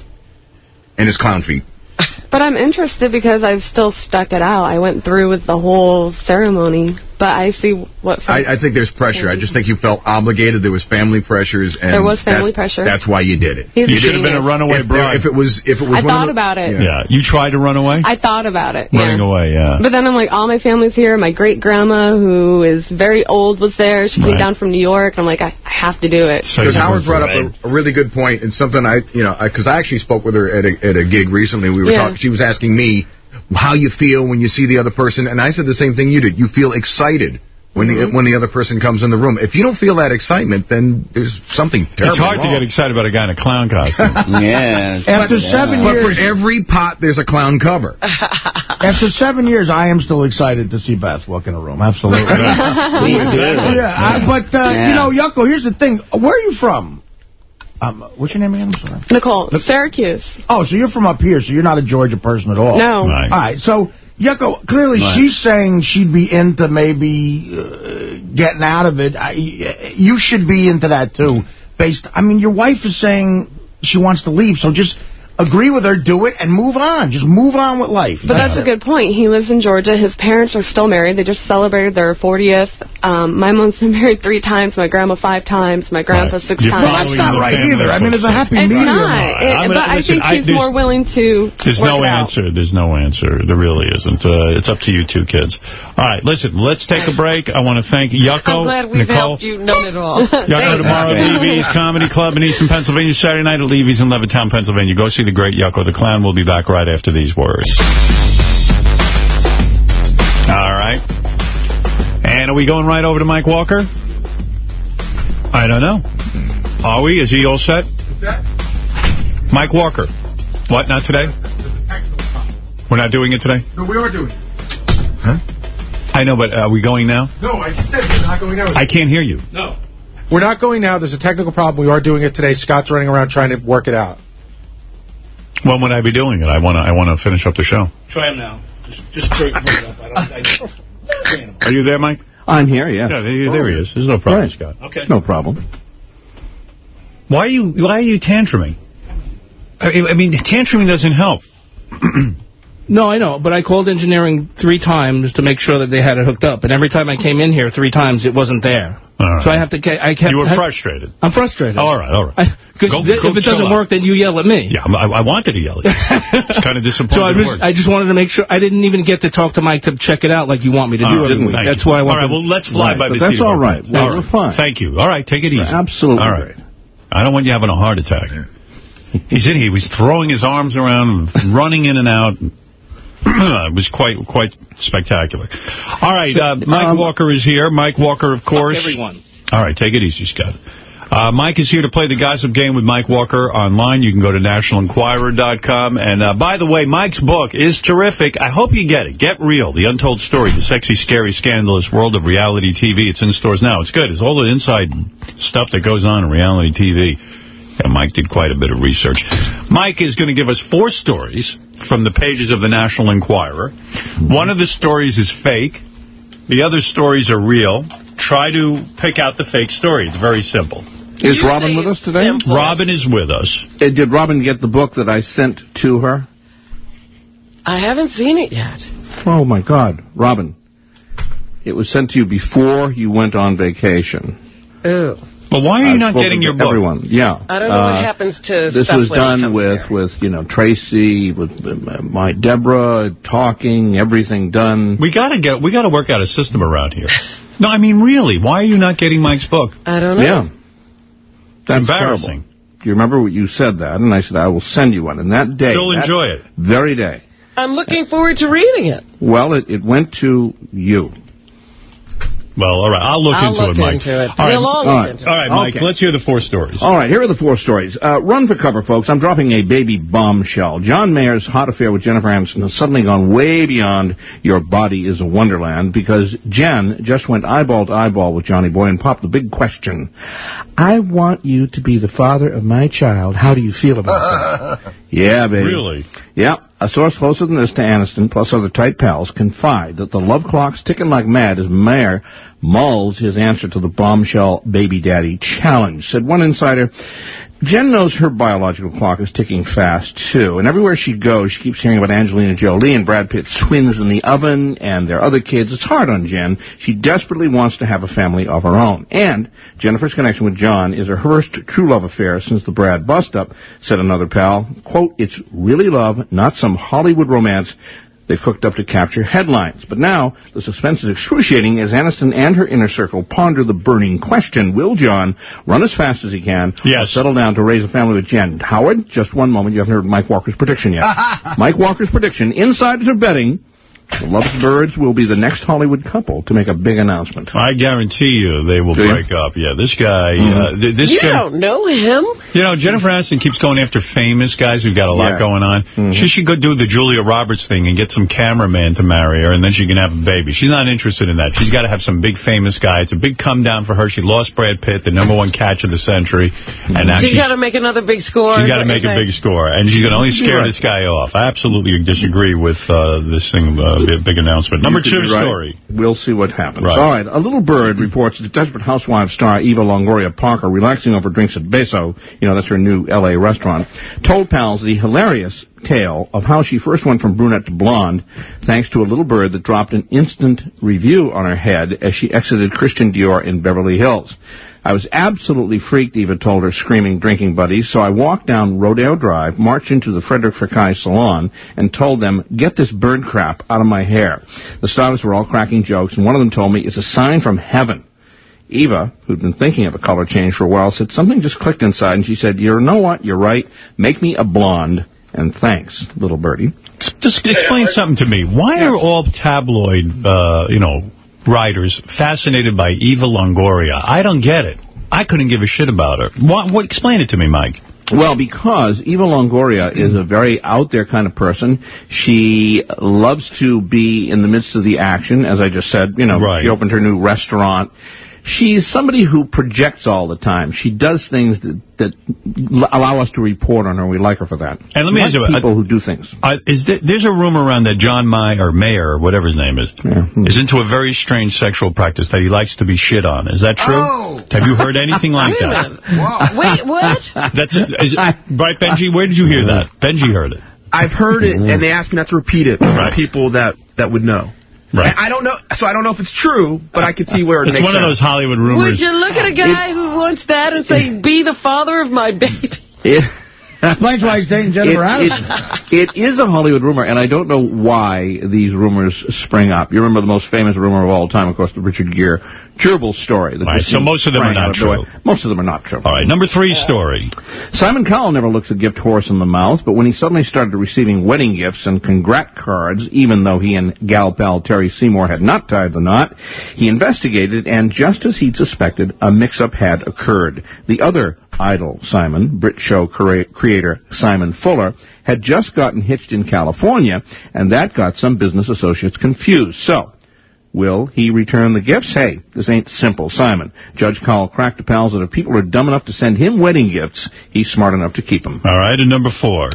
And his clown feet. But I'm interested because I've still stuck it out. I went through with the whole ceremony, but I see what. I, I think there's pressure. I just think you felt obligated. There was family pressures, and There was family that's, pressure. That's why you did it. He's You a should have been a runaway if, there- bride. if it was, if it was, I one thought of the, about it. Yeah. yeah. You tried to run away? I thought about it. Running yeah. away, yeah. But then I'm like, all my family's here. My great grandma, who is very old, was there. She came Right. down from New York. I'm like, I, I have to do it. Because you Howard were brought up a, a really good point and something I, you know, because I, actually spoke with her at a, at a gig recently. We were Yeah. talking. She was asking me how you feel when you see the other person, and I said the same thing you did. You feel excited when Mm-hmm. the when the other person comes in the room. If you don't feel that excitement, then there's something terrible. It's hard to get excited about a guy in a clown costume. [laughs] Yeah. After seven years But for every pot, there's a clown cover. [laughs] after seven years, I am still excited to see Beth walk in a room. Absolutely. [laughs] Me too. yeah, I, but uh, Yeah. you know, Yucko, here's the thing. Where are you from? Um, what's your name again? I'm sorry. Nicole, Syracuse. Oh, so you're from up here, so you're not a Georgia person at all. No. Right. All right, so Yucko, clearly Right. she's saying she'd be into maybe uh, getting out of it. I, you should be into that too. Based, I mean, your wife is saying she wants to leave, so just agree with her, do it, and move on. Just move on with life. But that's a good point. He lives in Georgia. His parents are still married. They just celebrated their 40th. Um, my mom's been [laughs] married three times. My grandma five times. My grandpa Right. six You're times. Well, that's not Following right either. I mean, there's a happy It's medium. not. It- I'm but gonna- I think he's there's- more willing to There's no it out. answer. There's no answer. There really isn't. Uh, it's up to you two kids. All right, listen, let's take a break. I want to thank Yucko, I'm glad we've Nicole. helped you know it all. [laughs] Yucko tomorrow at Levy's Comedy Club in Easton Pennsylvania, Saturday night at Levy's in Levittown, Pennsylvania. Go see the great Yucko the Clown. We'll be back right after these words. All right. And are we going right over to Mike Walker? I don't know. Are we? Is he all set? Mike Walker. What, not today? We're not doing it today? No, we are doing it. I know, but uh, are we going now? No, I just said we're not going now. I can't hear you. No. We're not going now. There's a technical problem. We are doing it today. Scott's running around trying to work it out. When would I be doing it? I want to I want to finish up the show. Try him now. Just, just bring it up. I don't, I, [laughs] Are you there, Mike? I'm here, yeah. Yeah, there, there he is. There's no problem, Right. Scott. Okay. No problem. Why are you Why are you tantruming? I, I mean, tantruming doesn't help. [clears throat] No, I know, but I called engineering three times to make sure that they had it hooked up, and every time I came in here three times, it wasn't there. All right. So I have to. ca- I kept. You were frustrated. I'm frustrated. All right, all right. Because Go- if it doesn't out. work, then you yell at me. Yeah, I, I wanted to yell at you. [laughs] It's kind of disappointing. So I, it was. I just wanted to make sure I didn't even get to talk to Mike to check it out like you want me to All do right, every week. thank That's you. why I All want. right, well, let's fly Right, by but the that's seat of all our right. pants. Well, All we're fine. Thank you. All right, take it easy. Absolutely All right. I don't want you having a heart attack. He's in here. He was throwing his arms around, running in and out. It was quite quite spectacular. All right, uh, Mike Um, Walker is here. Mike Walker, of course. everyone. All right, take it easy, Scott. Uh, Mike is here to play the Gossip Game with Mike Walker online. You can go to nationalenquirer.com. And uh, by the way, Mike's book is terrific. I hope you get it. Get Real, The Untold Story, The Sexy, Scary, Scandalous World of Reality TV. It's in stores now. It's good. It's all the inside stuff that goes on in reality TV. And Mike did quite a bit of research. Mike is going to give us four stories from the pages of the National Enquirer. One of the stories is fake. The other stories are real. Try to pick out the fake story. It's very simple. Is Robin with us today? Robin is with us. Uh, Did Robin get the book that I sent to her? I haven't seen it yet. Oh, my God. Robin, it was sent to you before you went on vacation. Ooh. But why are you I've not getting your book? Everyone, yeah. I don't know Uh, what happens to This stuff was when it done comes with, with you know, Tracy, with uh, my Deborah, talking, everything done. We gotta get. We gotta work out a system around here. [laughs] No, I mean really. Why are you not getting Mike's book? I don't know. Yeah. That's Embarrassing. terrible. Do you remember what you said that? And I said, I will send you one. And that day. Still that enjoy it. Very day. I'm looking forward to reading it. Well, it, it went to you. Well, all right. I'll look I'll into look it, Mike. into it. All right. We'll all look All right. into it. All right, Mike. Okay. Let's hear the four stories. All right, here are the four stories. Uh, run for cover, folks. I'm dropping a baby bombshell. John Mayer's hot affair with Jennifer Aniston has suddenly gone way beyond Your Body is a Wonderland because Jen just went eyeball to eyeball with Johnny Boy and popped the big question. I want you to be the father of my child. How do you feel about that? [laughs] yeah, baby. Really? Yeah. A source closer than this to Aniston, plus other tight pals, confide that the love clock's ticking like mad as Mayer mulls his answer to the bombshell baby daddy challenge. Said one insider, Jen knows her biological clock is ticking fast, too. And everywhere she goes, she keeps hearing about Angelina Jolie and Brad Pitt's twins in the oven and their other kids. It's hard on Jen. She desperately wants to have a family of her own. And Jennifer's connection with John is her first true love affair since the Brad bust-up, said another pal. Quote, it's really love, not some Hollywood romance They've cooked up to capture headlines. But now, the suspense is excruciating as Aniston and her inner circle ponder the burning question. Will John run as fast as he can Yes. or settle down to raise a family with Jen? Howard, just one moment. You haven't heard Mike Walker's prediction yet. [laughs] Mike Walker's prediction. Insiders are betting the Lovebirds will be the next Hollywood couple to make a big announcement. I guarantee you they will Do you? break up. Yeah, this guy, Mhm. uh, th- this You Jen- don't know him. You know, Jennifer Aniston keeps going after famous guys who've got a lot Yeah. going on. Mhm. She should go do the Julia Roberts thing and get some cameraman to marry her, and then she can have a baby. She's not interested in that. She's got to have some big famous guy. It's a big come down for her. She lost Brad Pitt, the number one catch of the century, and now She's she's got to make another big score. She's got to make a saying? big score, and she's going to only scare right. this guy off. I absolutely disagree with uh, this thing, uh, big, big announcement. Number two right. story. We'll see what happens. Right. All right. A little bird reports that Desperate Housewives star Eva Longoria Parker, relaxing over drinks at Beso, you know, that's her new L.A. restaurant, told pals the hilarious tale of how she first went from brunette to blonde thanks to a little bird that dropped an instant review on her head as she exited Christian Dior in Beverly Hills. I was absolutely freaked, Eva told her screaming drinking buddies, so I walked down Rodeo Drive, marched into the Frédéric Fekkai salon, and told them, get this bird crap out of my hair. The stylists were all cracking jokes, and one of them told me, it's a sign from heaven. Eva, who'd been thinking of a color change for a while, said something just clicked inside, and she said, you know what, you're right, make me a blonde, and thanks, little birdie. Just explain something to me. Why are all tabloid, uh, you know, writers fascinated by Eva Longoria? I don't get it. I couldn't give a shit about her. What, what, explain it to me, Mike. Well, because Eva Longoria is a very out there kind of person. She loves to be in the midst of the action, as I just said. You know, Right. she opened her new restaurant. She's somebody who projects all the time. She does things that, that allow us to report on her. We like her for that. And let me We ask you, like uh, people who do things. Uh, is there, there's a rumor around that John May or Mayer, or whatever his name is, is into a very strange sexual practice that he likes to be shit on. Is that true? Oh. Have you heard anything like that? minute. [laughs] Wait, what? That's it. Is it, right, Benjy? Where did you hear that? Benjy heard it. I've heard it, and they asked me not to repeat it for people that, that would know. Right. I I don't know, so I don't know if it's true, but I could see where it It's makes one of those Hollywood rumors. Would you look at a guy who wants that and say, be the father of my baby? Explains why he's dating Jennifer It- Aniston. It is a Hollywood rumor, and I don't know why these rumors spring up. You remember the most famous rumor of all time, of course, the Richard Gere gerbil story. that Right, so most of them are not out of true. Most of them are not true. All right, number three story. Simon Cowell never looks a gift horse in the mouth, but when he suddenly started receiving wedding gifts and congrat cards, even though he and gal pal Terri Seymour had not tied the knot, he investigated, and just as he'd suspected, a mix-up had occurred. The other idol, Simon, Brit show creator Simon Fuller, had just gotten hitched in California, and that got some business associates confused. So, Will he return the gifts? Hey, this ain't simple, Simon. Judge Cowell cracked the pals that if people are dumb enough to send him wedding gifts, he's smart enough to keep them. All right, and number four.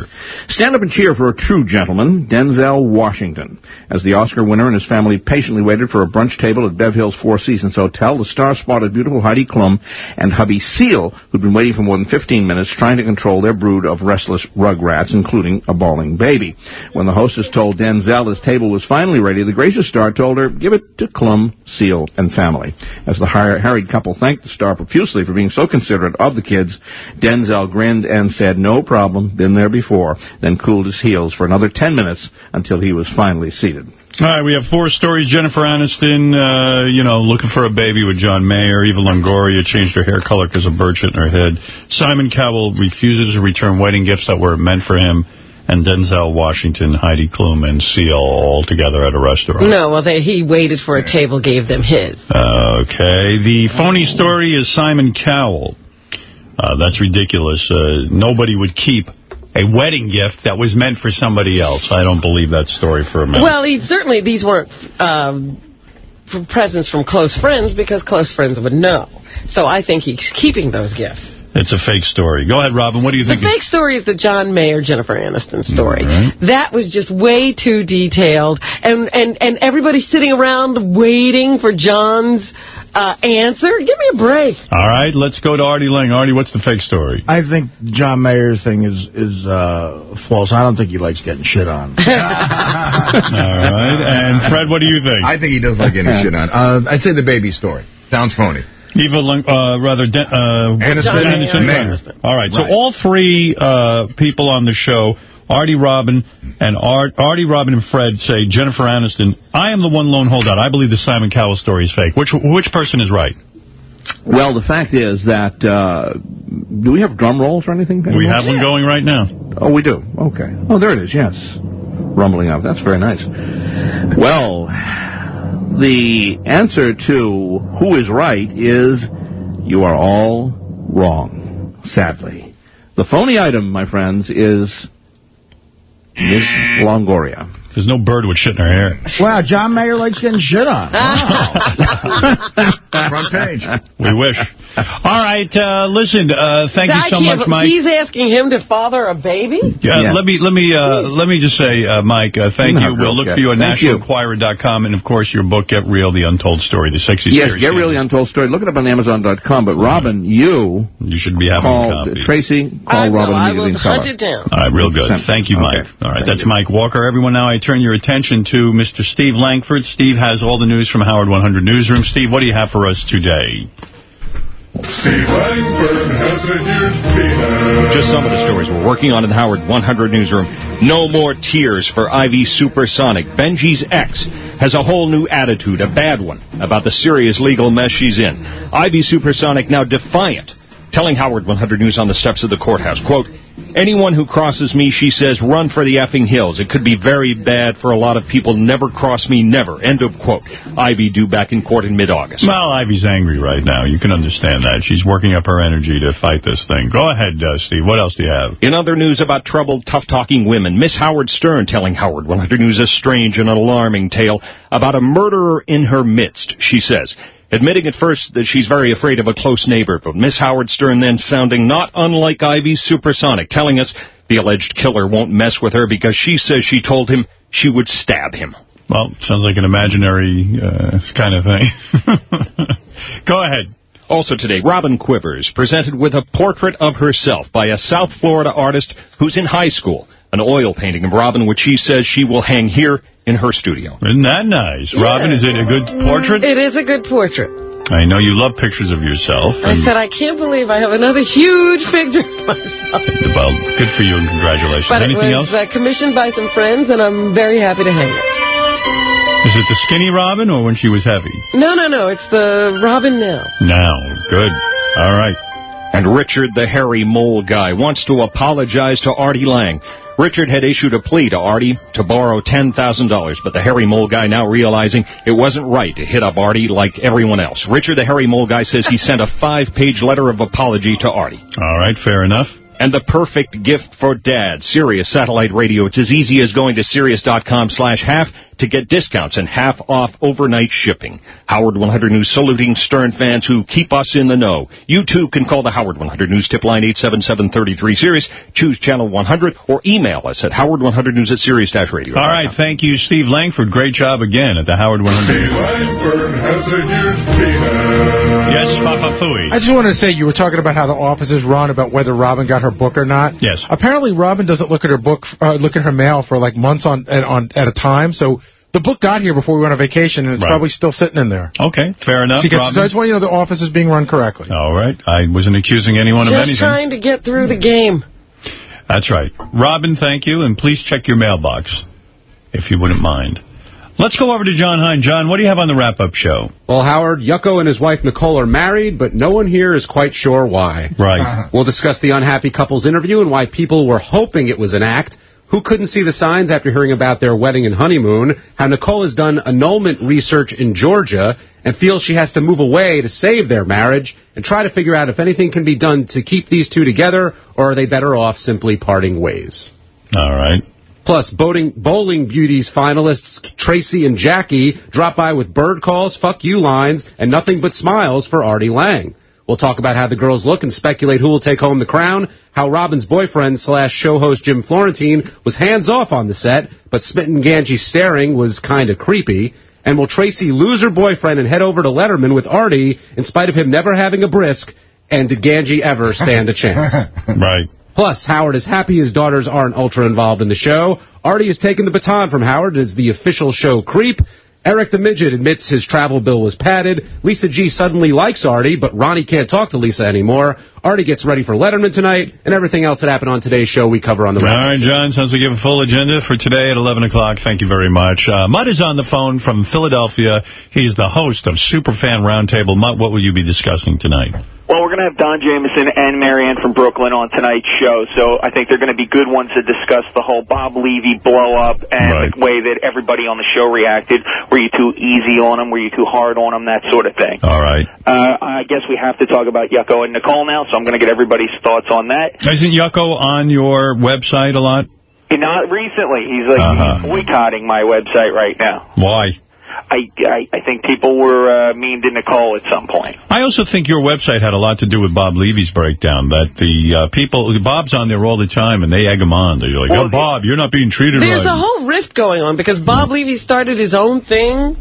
Stand up and cheer for a true gentleman, Denzel Washington. As the Oscar winner and his family patiently waited for a brunch table at Bev Hill's Four Seasons Hotel, the star spotted beautiful Heidi Klum and hubby Seal, who'd been waiting for more than 15 minutes trying to control their brood of restless rugrats, including a bawling baby. When the hostess told Denzel his table was finally ready, the gracious star told her, give it to Klum, Seal, and family. As the harried couple thanked the star profusely for being so considerate of the kids, Denzel grinned and said, no problem, been there before, then cooled his heels for another 10 minutes until he was finally seated. All right, we have four stories. Jennifer Aniston, uh, you know, looking for a baby with John Mayer. Eva Longoria changed her hair color because of bird shit in her head. Simon Cowell refuses to return wedding gifts that were meant for him. And Denzel Washington, Heidi Klum, and Seal all together at a restaurant. No, well, they, he waited for a table, gave them his. Okay. The phony story is Simon Cowell. Uh, that's ridiculous. Uh, nobody would keep a wedding gift that was meant for somebody else. I don't believe that story for a minute. Well, he, certainly these weren't um, presents from close friends because close friends would know. So I think he's keeping those gifts. It's a fake story. Go ahead, Robin. What do you think? is- fake story is the John Mayer, Jennifer Aniston story. Right. That was just way too detailed. And, and, and everybody's sitting around waiting for John's uh, answer. Give me a break. All right, let's go to Artie Lange. Artie, what's the fake story? I think John Mayer's thing is is uh, false. I don't think he likes getting shit on. [laughs] All right. And Fred, what do you think? I think he does like getting shit on. Uh, I'd say the baby story. Sounds phony. Eva, Lung- uh, rather, De uh, Aniston. Aniston. Mayer. All right, so all three uh, people on the show, Artie, Robin, and Art, Artie, Robin, and Fred say Jennifer Aniston. I am the one lone holdout. I believe the Simon Cowell story is fake. Which which person is right? Well, the fact is that, uh, do we have drum rolls or anything? We have one going right now. Oh, we do? Okay. Oh, there it is, yes. Rumbling up. That's very nice. Well, the answer to who is right is you are all wrong, sadly. The phony item, my friends, is Ms. Longoria. There's no bird with shit in her hair. wow, John Mayer likes getting shit on. [laughs] Wow. [laughs] Front page. We wish. All right, uh, listen, uh, thank I you so much, Mike. He's asking him to father a baby? Yeah, Yes. let me let me uh, let me just say, uh, Mike, uh, thank You you. We'll look get. for you at Thank you. nationalenquirer.com and of course your book Get Real: The Untold Story, the sexy Yes, series. get really untold story. Look it up on Amazon.com. But Robin, you You should be having a call copy. Tracy. Call I will. Robin I will and hunt her. it down. All right, real good. Sent- Thank you, Mike. Okay. All right, Thank that's you. Mike Walker. Everyone, now I turn your attention to Mr. Steve Langford. Steve has all the news from Howard 100 Newsroom. Steve, what do you have for us today? Steve Langford has a huge penis. Just some of the stories we're working on in the Howard 100 newsroom. No more tears for Ivy Supersonic. Benjy's ex has a whole new attitude, a bad one, about the serious legal mess she's in. Ivy Supersonic now defiant, telling Howard 100 News on the steps of the courthouse, quote, Anyone who crosses me, she says, run for the effing hills. It could be very bad for a lot of people. Never cross me, never. End of quote. Ivy due back in court in mid-August. Well, Ivy's angry right now. You can understand that. She's working up her energy to fight this thing. Go ahead, uh, Steve. What else do you have? In other news about troubled, tough-talking women, Miss Howard Stern telling Howard 100 News a strange and alarming tale about a murderer in her midst, she says. Admitting at first that she's very afraid of a close neighbor, but Miss Howard Stern then sounding not unlike Ivy's supersonic, telling us the alleged killer won't mess with her because she says she told him she would stab him. Well, sounds like an imaginary uh, kind of thing. [laughs] Go ahead. Also today, Robin Quivers, presented with a portrait of herself by a South Florida artist who's in high school. An oil painting of Robin, which she says she will hang here in her studio. Isn't that nice? Robin, is it a good portrait? It is a good portrait. I know you love pictures of yourself. I said, I can't believe I have another huge picture of myself. Well, good for you and congratulations. But it Anything was else? uh, commissioned by some friends, and I'm very happy to hang it. Is it the skinny Robin or when she was heavy? No, no, no. It's the Robin now. Now. Good. All right. And Richard, the hairy mole guy, wants to apologize to Artie Lange. Richard had issued a plea to Artie to borrow $10,000, but the hairy mole guy now realizing it wasn't right to hit up Artie like everyone else. Richard, the hairy mole guy, says he sent a five-page letter of apology to Artie. All right, fair enough. And the perfect gift for dad, Sirius Satellite Radio. It's as easy as going to Sirius.com slash half to get discounts and half off overnight shipping. Howard 100 News saluting Stern fans who keep us in the know. You too can call the Howard 100 News tip line 877-33 Sirius, choose channel 100, or email us at howard100news at Sirius-radio. All right, thank you, Steve Langford. Great job again at the Howard 100. Steve Langford has a huge penis. Yes, Baba Booey. I just wanted to say, you were talking about how the office is run, about whether Robin got her book or not. Yes. Apparently, Robin doesn't look at her book, uh, look at her mail for like months on on at a time. So The book got here before we went on vacation, and it's Right. probably still sitting in there. Okay, fair enough, So, you get- so I just want you to know the office is being run correctly. All right. I wasn't accusing anyone of anything. Just anything. trying to get through the game. That's right. Robin, thank you, and please check your mailbox, if you wouldn't mind. Let's go over to John Hein. John, what do you have on the wrap-up show? Well, Howard, Yucko and his wife Nicole are married, but no one here is quite sure why. Right. We'll discuss the unhappy couple's interview and why people were hoping it was an act. Who couldn't see the signs after hearing about their wedding and honeymoon? How Nicole has done annulment research in Georgia and feels she has to move away to save their marriage and try to figure out if anything can be done to keep these two together or are they better off simply parting ways. All right. Plus, boating, Bowling Beauties finalists Tracy and Jackie drop by with bird calls, fuck you lines, and nothing but smiles for Artie Lange. We'll talk about how the girls look and speculate who will take home the crown, how Robin's boyfriend slash show host Jim Florentine was hands off on the set, but Smitten Ganji staring was kinda creepy, and will Tracy lose her boyfriend and head over to Letterman with Artie in spite of him never having a brisk, and did Ganji ever stand a chance? [laughs] Right. Plus, Howard is happy his daughters aren't ultra involved in the show. Artie has taken the baton from Howard as the official show creep. Eric the Midget admits his travel bill was padded. Lisa G suddenly likes Artie, but Ronnie can't talk to Lisa anymore. Artie gets ready for Letterman tonight, and everything else that happened on today's show we cover on the All right, John, sounds like you have a full agenda for today at 11 o'clock. Thank you very much. Uh, Mutt is on the phone from Philadelphia. He's the host of Superfan Roundtable. Mutt, what will you be discussing tonight? Well, we're going to have Don Jameson and Marianne from Brooklyn on tonight's show, so I think they're going to be good ones to discuss the whole Bob Levy blow-up and the way that everybody on the show reacted. Were you too easy on him? Were you too hard on him? That sort of thing. All right. Uh, I guess we have to talk about Yucko and Nicole now, so I'm going to get everybody's thoughts on that. Isn't Yucko on your website a lot? Not recently. He's like Uh-huh. he's boycotting my website right now. Why? I, I, I think people were uh, mean to Nicole at some point. I also think your website had a lot to do with Bob Levy's breakdown, that the uh, people, Bob's on there all the time, and they egg him on. They're like, oh, Bob, you're not being treated There's right. a whole rift going on because Bob Levy started his own thing.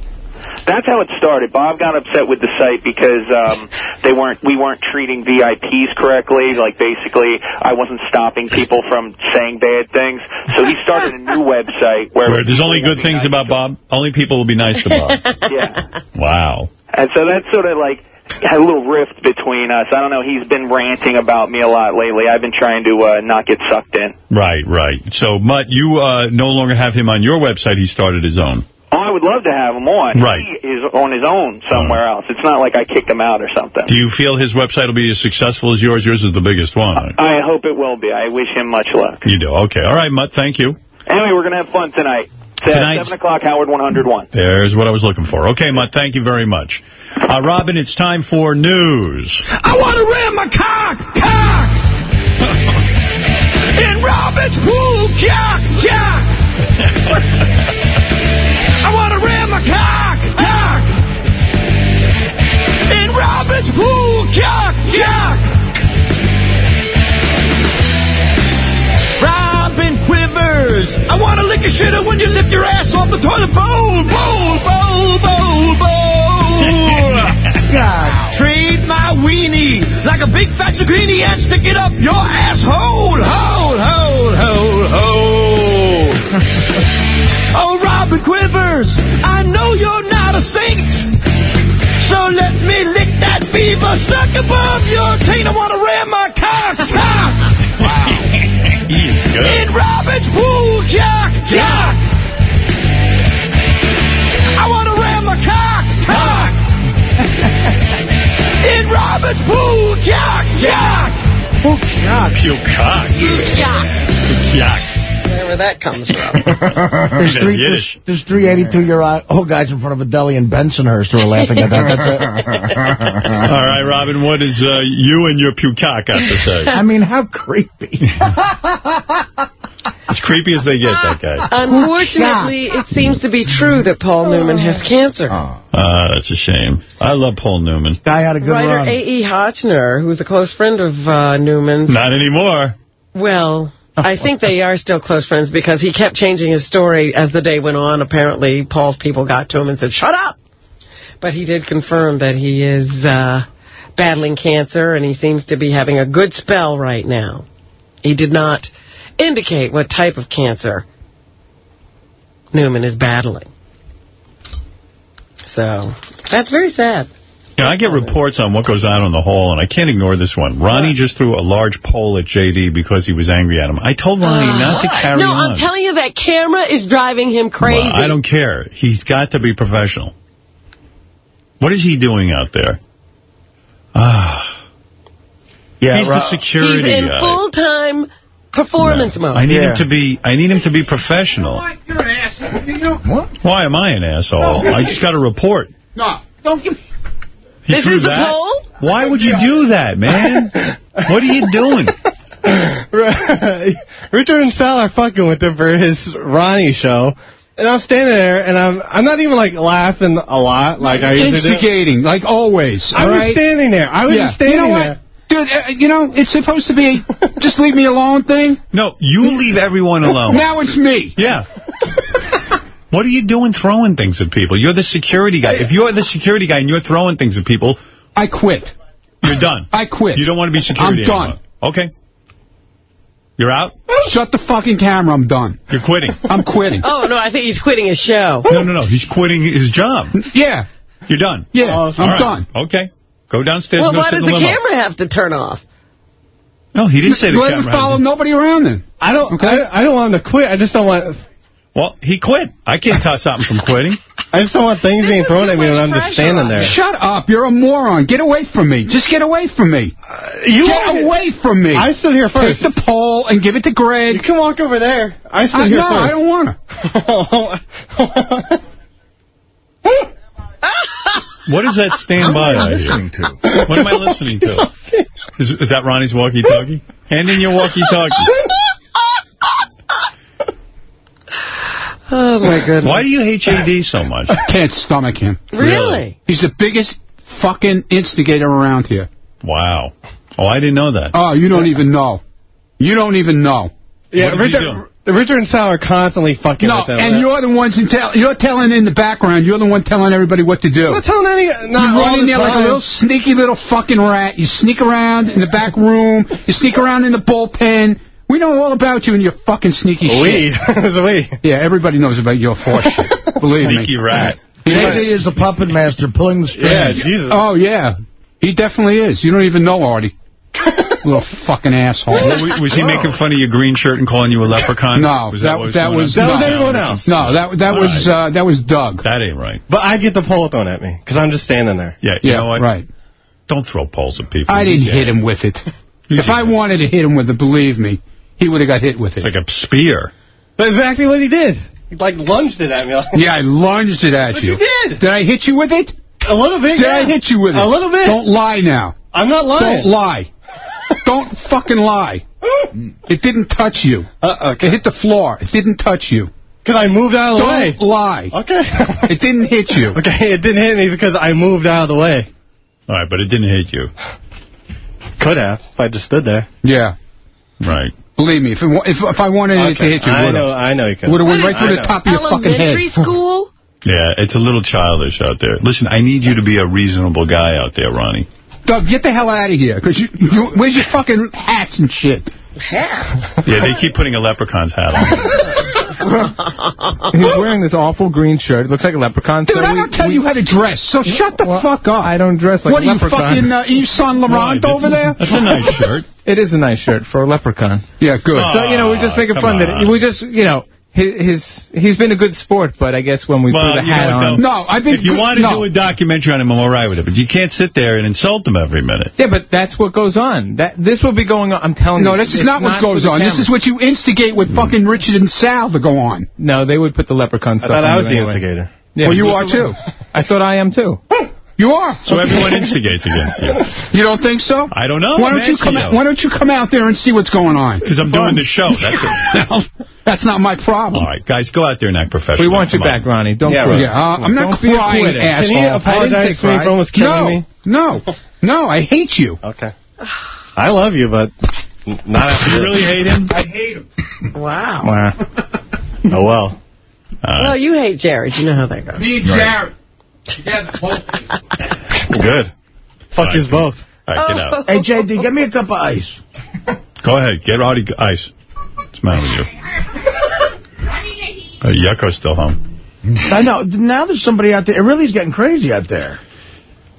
That's how it started. Bob got upset with the site because um, they weren't we weren't treating VIPs correctly. Like basically, I wasn't stopping people from saying bad things. So he started a new website where, Where there's only good things about Bob. Only people will be nice to Bob. [laughs] yeah. wow. And so that's sort of like had a little rift between us. I don't know. He's been ranting about me a lot lately. I've been trying to uh, not get sucked in. Right, right. So, Mutt, you uh, no longer have him on your website. He started his own. Oh, I would love to have him on. Right. He is on his own somewhere else. It's not like I kicked him out or something. Do you feel his website will be as successful as yours? Yours is the biggest one. I hope it will be. I wish him much luck. You do. Okay. All right, Mutt. Thank you. Anyway, we're going to have fun tonight. It's at Tonight- 7 o'clock, Howard 101. There's what I was looking for. Okay, Mutt. Thank you very much. Uh, Robin, it's time for news. I want to ram my cock, cock. [laughs] In Robert's woo, cock, cock. [laughs] I want to ram my cock, cock. In Robert's woo, cock, cock. Robin Quivers. I want to lick a shitter when you lift your ass off the toilet bowl, bowl, bowl, bowl, bowl. [laughs] God, trade my weenie like a big fat zucchini and stick it up your asshole, hole, hole, hole, hole. [laughs] oh, Robin Quivers, I know you're not a saint. So let me lick that fever stuck above your taint. I want to ram my cock, cock. [laughs] He's good. In Robert's woo, cock, cock. I want to ram my cock, cock. [laughs] In Robert's woo, cock, cock. Puke cock. Yuck. Wherever that comes from. [laughs] There's three, there's, there's three 82-year-old old guys in front of a deli in Bensonhurst who are laughing at that. That's it. [laughs] All right, Robin, what is uh, you and your puke cock got to say? I mean, how creepy. [laughs] As creepy as they get, that guy. Unfortunately, it seems to be true that Paul Newman has cancer. Uh, that's a shame. I love Paul Newman. Guy had a good Writer run. A.E. Hotchner, who's a close friend of uh, Newman's. Not anymore. Well, I think they are still close friends because he kept changing his story as the day went on. Apparently, Paul's people got to him and said, shut up! But he did confirm that he is uh, battling cancer, and he seems to be having a good spell right now. He did not indicate what type of cancer Newman is battling. So that's very sad. You I get reports on what goes on in the hall, and I can't ignore this one. Ronnie just threw a large pole at J.D. because he was angry at him. I told Ronnie not to carry Uh, no, on. I'm telling you, that camera is driving him crazy. Well, I don't care. He's got to be professional. What is he doing out there? Ah. Yeah, He's the security He's in full-time performance mode. I need him to be. I need him to be professional. You're an asshole. You know what? Why am I an asshole? I just got a report. No, don't give... He This threw is the poll? Why would you do that, man? what are you doing? [laughs] Richard and Sal are fucking with him for his Ronnie show. And I'm standing there, and I'm I'm not even, like, laughing a lot like I usually do. Instigating, like always. I all was right? standing there. I was Yeah. just standing you know there. What? Dude, uh, you know, it's supposed to be just leave me alone thing. No, you leave everyone alone. Now it's me. Yeah. [laughs] What are you doing throwing things at people? You're the security guy. If you're the security guy and you're throwing things at people... I quit. You're done. I quit. You don't want to be security I'm done. anymore. Okay. You're out? Shut the fucking camera. I'm done. You're quitting. I'm quitting. Oh, no, I think he's quitting his show. No, no, no. He's quitting his job. Yeah. You're done. Yeah, All I'm right. done. Okay. Go downstairs Well, and go why sit does in the the camera have to turn off? No, he didn't say the Let him camera. follow nobody around then. I don't, Okay. I, I don't want him to quit. I just don't want... Well, he quit. I can't tell something from quitting. I just don't want things being thrown at me when I'm just standing there. Shut up. You're a moron. Get away from me. Just get away from me. Uh, you get walk- away from me. I stood here first. Take the pole and give it to Greg. You can walk over there. I stood I, here no, first. I don't want to. [laughs] What is that standby I hear? to? What am I listening to? [laughs] Is, is that Ronnie's walkie-talkie? Hand in your walkie-talkie. [laughs] Oh, my [laughs] goodness. Why do you hate JD so much? I can't stomach him. Really? He's the biggest fucking instigator around here. Wow. Oh, I didn't know that. Oh, you don't even know. You don't even know. Yeah, What does he Richard, Richard and Sal are constantly fucking No, with them. and you're the ones in tell. You're telling in the background. You're the one telling everybody what to do. I'm not telling any... You Not all run in the there like a little sneaky little fucking rat. You sneak around in the back room. You sneak around in the bullpen. We know all about you and your fucking sneaky We. shit. [laughs] It was a we. Yeah, everybody knows about your horse shit. [laughs] Believe Sneaky me. rat. JD is the puppet master pulling the strings. Yeah, Jesus. Oh, yeah. He definitely is. You don't even know Artie. [laughs] little fucking asshole. What, was was he making fun of your green shirt and calling you a leprechaun? No, was that, what that was... going on? That was no. everyone else. No, that, that All was uh, that was Doug. That ain't right. But I get the pole thrown at me, because I'm just standing there. Yeah, you Yeah, know what? right. Don't throw poles at people. I didn't Yeah. hit him with it. If I wanted to hit him with it, believe me, he would have got hit with it. It's like a spear. That's exactly what he did. He, like, lunged it at me. [laughs] Yeah, I lunged it at But you. you did. Did I hit you with it? A little bit, Did yeah. I hit you with it? A little bit. Don't lie now. I'm not lying. Don't lie. [laughs] Don't fucking lie. It didn't touch you. Uh, It hit the floor. It didn't touch you. Because I moved out of the way. Don't lie. Okay. It didn't hit you. [laughs] okay, it didn't hit me because I moved out of the way. All right, but it didn't hit you. Could have, if I just stood there. Yeah. Right. Believe me, if it, if, if I wanted it to hit you, I would know, have. I know you could. Would have went right I through the know. top of your fucking head. Elementary [laughs] school? Yeah, it's a little childish out there. Listen, I need you to be a reasonable guy out there, Ronnie. Doug, get the hell out of here. Cause you, you, where's your fucking hats and shit? Hats. Yeah, they keep putting a leprechaun's hat on. He's wearing this awful green shirt. It looks like a leprechaun. Dude, so I don't tell we- you how to dress, so shut the fuck up. I don't dress like what a are you, fucking uh, Yves Saint Laurent over there? That's a nice shirt. It is a nice shirt for a leprechaun. Yeah, good. so, you know, we're just oh, making come fun that on. we just, you know, his, his he's been a good sport, but I guess when we Well, put a hat what, on. though? No, I've been If you good- want to no. do a documentary on him, I'm all right with it. But you can't sit there and insult him every minute. Yeah, but that's what goes on. That This will be going on. I'm telling No, you. No, this is it's not what for goes on. This is what you instigate with fucking hmm. Richard and Sal to go on. No, they would put the leprechaun stuff I stuff thought on I was the anyway. instigator. Yeah. well, you are too. I thought I am too. You are. So everyone instigates against you. [laughs] You don't think so? I don't know. Why I'm don't you asking come? Out, why don't you come out there and see what's going on? Because I'm doing the show. That's it. [laughs] No, that's not my problem. All right, guys, go out there and act professional. We want you on. back, Ronnie. Don't Yeah, cry. Yeah, uh, I'm not Don't be a crying, quitter. asshole. Can he apologize to me for almost killing no, me? no, no. I hate you. Okay. I love you, but not after You this. really hate him? I hate him. Wow. Wow. Oh, well. Well, you hate Jared. You know how that goes. Me and Jared. Together, both. Good. Fuck Right. yous both. All right, get out. Hey, JD, get me a cup of ice. [laughs] Go ahead. Get Rowdy ice. What's the matter with you? [laughs] Uh, Yucko's still home. I know. Now there's somebody out there. It really is getting crazy out there.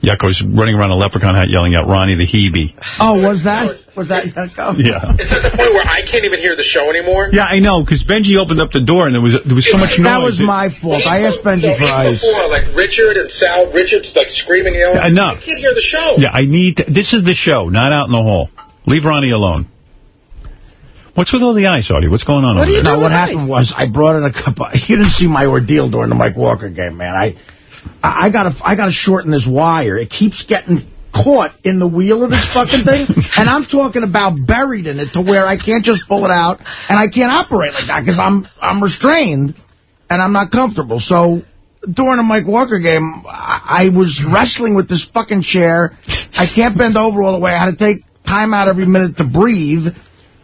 Yucko's running around a leprechaun hat yelling out Ronnie the Hebe. Oh, was that? [laughs] Was that Yucko? Yeah. It's at the point where I can't even hear the show anymore. Yeah, I know, because Benjy opened up the door and there was there was so much noise. That was my fault. I asked Benjy for ice. Before, like Richard and Sal, Richard's like screaming, yelling. Enough. I can't hear the show. Yeah, I need... To, this is the show, not out in the hall. Leave Ronnie alone. What's with all the ice, Artie? What's going on over there? No, what happened was I brought in a cup of... [laughs] You didn't see my ordeal during the Mike Walker game, man. I I gotta I gotta shorten this wire. It keeps getting caught in the wheel of this fucking thing. [laughs] and I'm talking about buried in it to where I can't just pull it out and I can't operate like that because I'm, I'm restrained and I'm not comfortable. So during the Mike Walker game, I, I was wrestling with this fucking chair. I can't bend over all the way. I had to take time out every minute to breathe.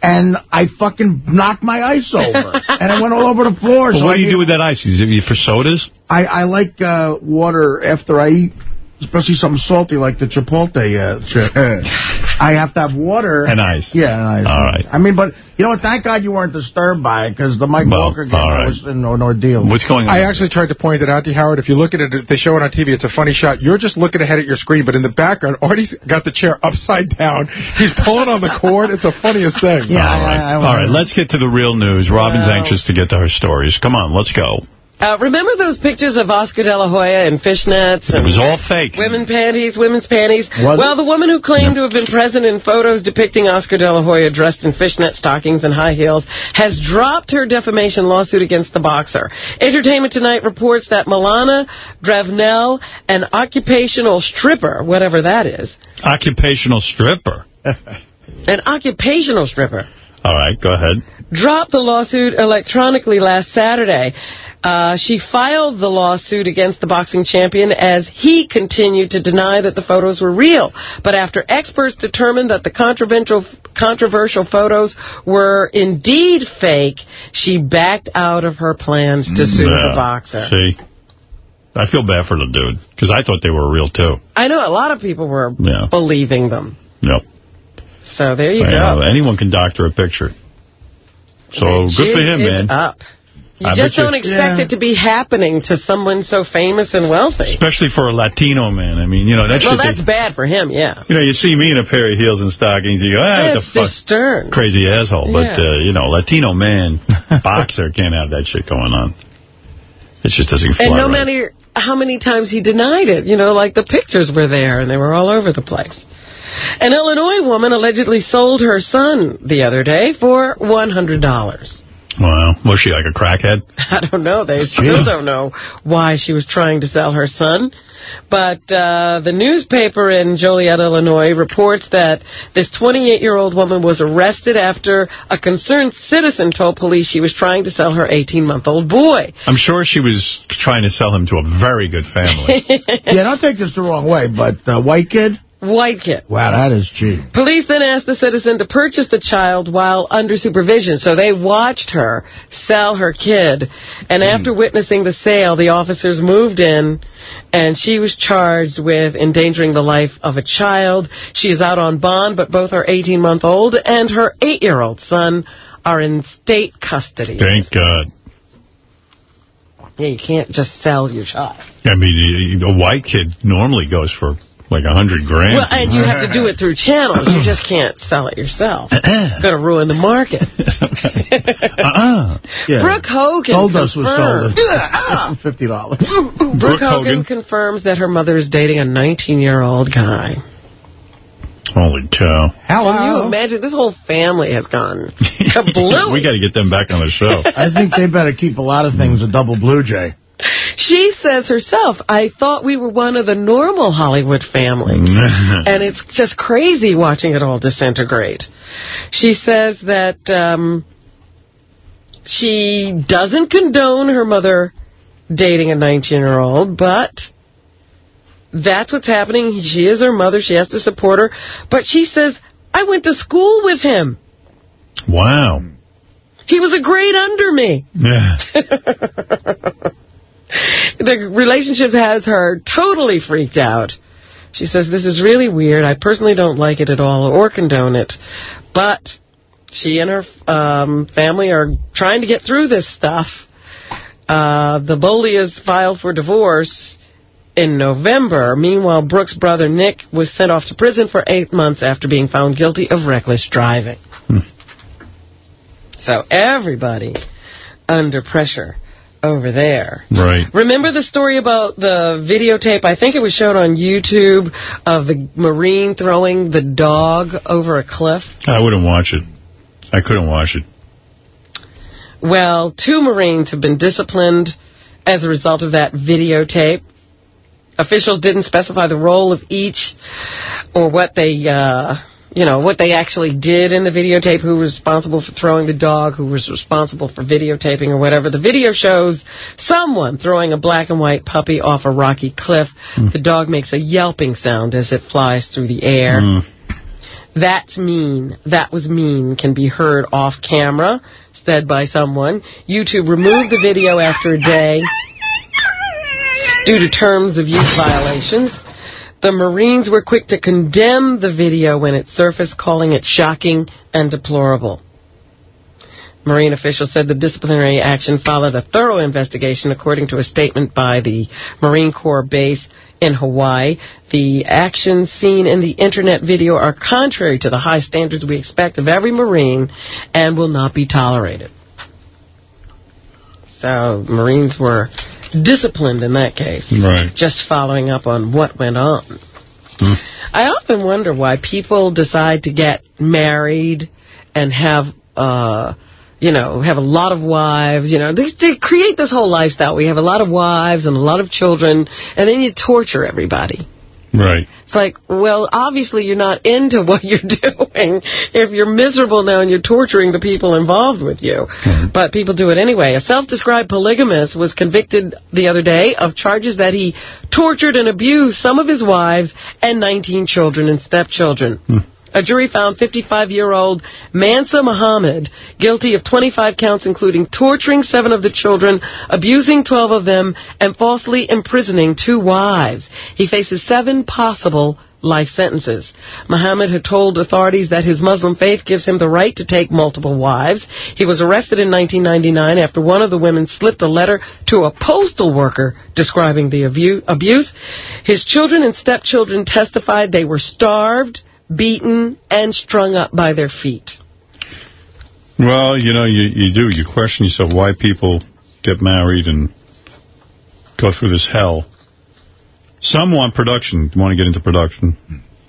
And I fucking knocked my ice over. [laughs] and it went all over the floor. Well, so what I do you do with that ice? Is it for sodas? I, I like uh, water after I eat, especially something salty like the Chipotle uh, chip. [laughs] I have to have water. And ice. Yeah, and ice. All right. I mean, but, you know what, thank God you weren't disturbed by it, because the Mike Well, Walker game all right. was an, an ordeal. What's going on? I actually tried to point it out to Howard. If you look at it, they show it on TV. It's a funny shot. You're just looking ahead at your screen, but in the background, Artie's got the chair upside down. He's pulling on the cord. It's the funniest thing. Yeah, all right. all right, let's get to the real news. Robin's anxious to get to her stories. Come on, let's go. Uh, remember those pictures of Oscar De La Hoya in fishnets? It was all fake. Women panties, women's panties. Was well, the woman who claimed to have been present in photos depicting Oscar De La Hoya dressed in fishnet stockings and high heels has dropped her defamation lawsuit against the boxer. Entertainment Tonight reports that Milana Dravnel, an occupational stripper, whatever that is, Occupational stripper. [laughs] an occupational stripper, All right, go ahead. dropped the lawsuit electronically last Saturday. Uh, she filed the lawsuit against the boxing champion as he continued to deny that the photos were real. But after experts determined that the controversial, controversial photos were indeed fake, she backed out of her plans to sue Yeah. the boxer. See? I feel bad for the dude, because I thought they were real, too. I know a lot of people were Yeah. believing them. Yep. So there you go. anyone can doctor a picture. So good for him, man. up. You I just don't expect Yeah. it to be happening to someone so famous and wealthy. Especially for a Latino man. I mean, you know, that well, that's they- bad for him, yeah. you know, you see me in a pair of heels and stockings, you go, ah, what the fuck? stern. Crazy asshole. But, uh, you know, Latino man, [laughs] boxer, can't have that shit going on. It just doesn't fly And no right. matter how many times he denied it, you know, like the pictures were there and they were all over the place. An Illinois woman allegedly sold her son the other day for $100. Wow. Was she like a crackhead? [laughs] I don't know. They still don't know why she was trying to sell her son. But uh, the newspaper in Joliet, Illinois, reports that this 28-year-old woman was arrested after a concerned citizen told police she was trying to sell her 18-month-old boy. I'm sure she was trying to sell him to a very good family. [laughs] yeah, don't take this the wrong way, but uh, white kid? White kid. Wow, that is cheap. Police then asked the citizen to purchase the child while under supervision. So they watched her sell her kid. And hmm. after witnessing the sale, the officers moved in and she was charged with endangering the life of a child. She is out on bond, but both her 18-month-old and her 8-year-old son are in state custody. Thank God. Yeah, you can't just sell your child. I mean, a white kid normally goes for like a hundred grand. Well, and you have to do it through channels. You just can't sell it yourself. [clears throat] Going to ruin the market. [laughs] uh-uh. [laughs] Brooke Hogan Goldust was sold confirmed- for $50. [laughs] Brooke Hogan confirms that her mother is dating a 19-year-old guy. Holy cow. How Can you imagine? This whole family has gone kablooey. we got to get them back on the show. I think they better keep a lot of things a double blue jay. She says herself, I thought we were one of the normal Hollywood families. [laughs] and it's just crazy watching it all disintegrate. She says that um, she doesn't condone her mother dating a 19-year-old, but that's what's happening. She is her mother. She has to support her. But she says, I went to school with him. Wow. He was a grade under me. Yeah. [laughs] [laughs] the relationship has her totally freaked out. She says, this is really weird. I personally don't like it at all or condone it. But she and her um, family are trying to get through this stuff. Uh, the Bolleas filed for divorce in November. Meanwhile, Brooke's brother Nick was sent off to prison for eight months after being found guilty of reckless driving. So everybody under pressure over there. Right. Remember the story about the videotape, I think it was shown on YouTube, of the Marine throwing the dog over a cliff? I wouldn't watch it. I couldn't watch it. Well, two Marines have been disciplined as a result of that videotape. Officials didn't specify the role of each or what they, uh, you know, what they actually did in the videotape, who was responsible for throwing the dog, who was responsible for videotaping or whatever. The video shows someone throwing a black and white puppy off a rocky cliff. Hmm. The dog makes a yelping sound as it flies through the air. Hmm. That's mean. That was mean can be heard off camera, said by someone. YouTube removed the video after a day due to terms of use violations. The Marines were quick to condemn the video when it surfaced, calling it shocking and deplorable. Marine officials said the disciplinary action followed a thorough investigation, according to a statement by the Marine Corps base in Hawaii. The actions seen in the internet video are contrary to the high standards we expect of every Marine and will not be tolerated. So Marines were disciplined in that case. Right. Just following up on what went on. I often wonder why people decide to get married and have, uh, you know, have a lot of wives. You know, they, they create this whole lifestyle. We have a lot of wives and a lot of children, and then you torture everybody. Right. It's like, well, obviously you're not into [laughs] what you're doing if you're miserable now and you're torturing the people involved with you. But people do it anyway. A self-described polygamist was convicted the other day of charges that he tortured and abused some of his wives and 19 children and stepchildren. Hmm. A jury found 55-year-old Mansa Muhammad guilty of 25 counts, including torturing seven of the children, abusing 12 of them, and falsely imprisoning two wives. He faces seven possible life sentences. Muhammad had told authorities that his Muslim faith gives him the right to take multiple wives. He was arrested in 1999 after one of the women slipped a letter to a postal worker describing the abuse. His children and stepchildren testified they were starved, beaten, and strung up by their feet. Well, you know, you, you do. You question yourself why people get married and go through this hell. Some want production, want to get into production.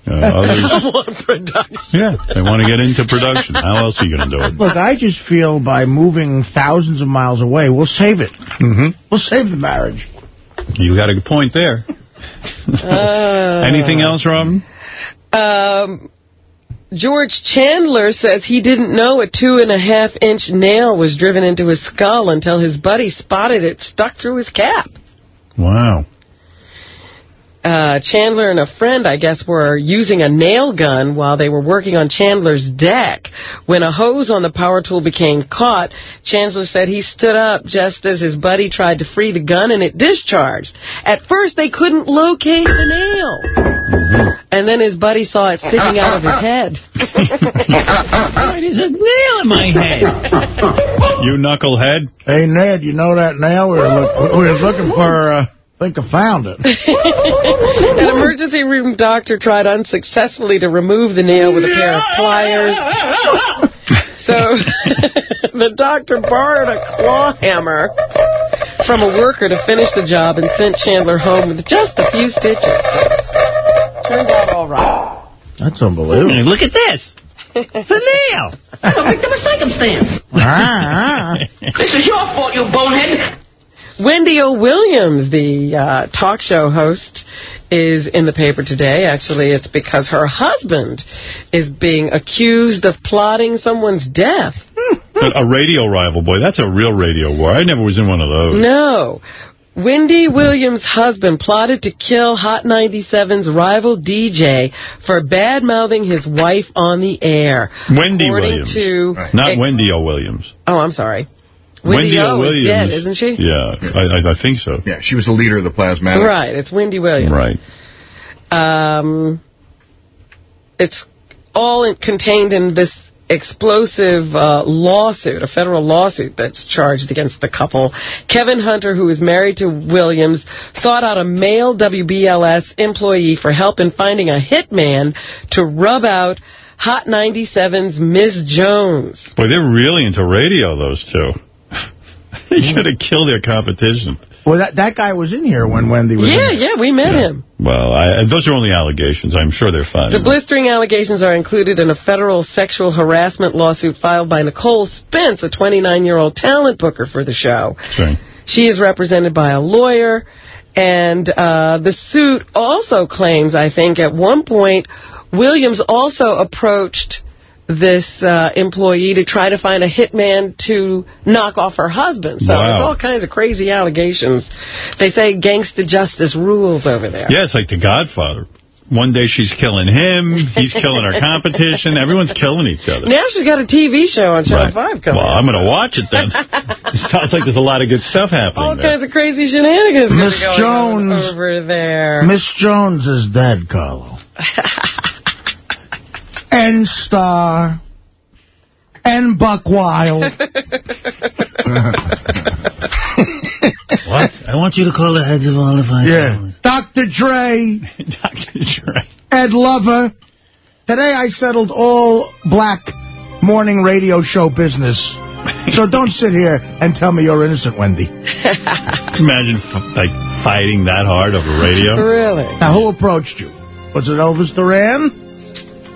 Uh, [laughs] others, production. yeah, they want to get into production. How else are you going to do it? Look, I just feel by moving thousands of miles away, we'll save it. Mm-hmm. We'll save the marriage. You got a good point there. Uh, [laughs] Anything else, Robin? Um, George Chandler says he didn't know a two and a half inch nail was driven into his skull until his buddy spotted it stuck through his cap. Wow. Uh, Chandler and a friend, I guess, were using a nail gun while they were working on Chandler's deck. When a hose on the power tool became caught, Chandler said he stood up just as his buddy tried to free the gun and it discharged. At first, they couldn't locate the nail. And then his buddy saw it sticking out of his [laughs] head. There's a nail in my head. you knucklehead. Hey, Ned, you know that nail? We were, look, we were looking for, uh, I think I found it. [laughs] An emergency room doctor tried unsuccessfully to remove the nail with a pair of pliers. [laughs] So [laughs] the doctor borrowed a claw hammer from a worker to finish the job and sent Chandler home with just a few stitches. Turned out all right. That's unbelievable. Look at this. It's a nail. A victim of circumstance. Ah, This is your fault, you bonehead. Wendy O. Williams, the uh, talk show host, is in the paper today. Actually, it's because her husband is being accused of plotting someone's death. [laughs] a, a radio rival, boy. That's a real radio war. I never was in one of those. No. Wendy Williams' husband plotted to kill Hot 97's rival DJ for bad-mouthing his wife on the air. Wendy Williams. Not Wendy O. Williams. Oh, I'm sorry. Wendy, O. O. Williams. is dead, isn't she? Yeah, I, I, I think so. Yeah, she was the leader of the Plasmatics. Right, it's Wendy Williams. Right. Um, it's all in, contained in this explosive uh, lawsuit, a federal lawsuit that's charged against the couple. Kevin Hunter, who is married to Williams, sought out a male WBLS employee for help in finding a hitman to rub out Hot 97's Ms. Jones. Boy, they're really into radio, those two. [laughs] they should have killed their competition. Well, that that guy was in here when Wendy was Yeah, in yeah, we met him. Well, I, those are only allegations. I'm sure they're fine. The blistering allegations are included in a federal sexual harassment lawsuit filed by Nicole Spence, a 29-year-old talent booker for the show. Sure. She is represented by a lawyer, and uh, the suit also claims, I think, at one point, Williams also approached this uh, employee to try to find a hitman to knock off her husband. So Wow. it's all kinds of crazy allegations. They say gangster justice rules over there. Yeah, it's like The Godfather. One day she's killing him, he's killing her competition, everyone's killing each other. Now she's got a TV show on Channel 5 coming Well, I'm going to watch it then. [laughs] it sounds like there's a lot of good stuff happening All there. kinds of crazy shenanigans Miss going Jones. over there. Miss Jones is dead, Carlo. [laughs] and Star. And Buck Wild. [laughs] what? I want you to call the heads of all the five Yeah. Dr. Dre. [laughs] Dr. Dre. Ed Lover. Today I settled all black morning radio show business. So don't sit here and tell me you're innocent, Wendy. [laughs] Imagine f like fighting that hard over radio. Really? Now, who approached you? Was it Elvis Duran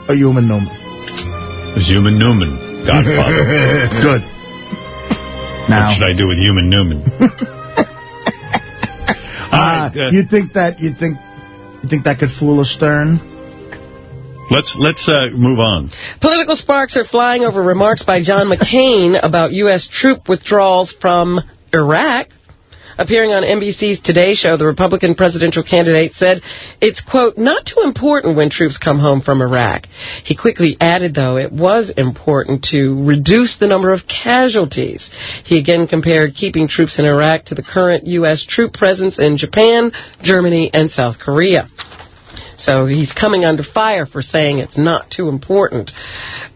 or Human Newman? It was Human Newman, Godfather. [laughs] Good. Now, What should I do with Human Newman? uh, you think that you think you think that could fool a Stern? Let's let's uh, move on. Political sparks are flying over remarks by John McCain about U.S. troop withdrawals from Iraq. Appearing on NBC's Today Show, the Republican presidential candidate said it's, quote, not too important when troops come home from Iraq. He quickly added, though, it was important to reduce the number of casualties. He again compared keeping troops in Iraq to the current U.S. troop presence in Japan, Germany, and South Korea. So he's coming under fire for saying it's not too important.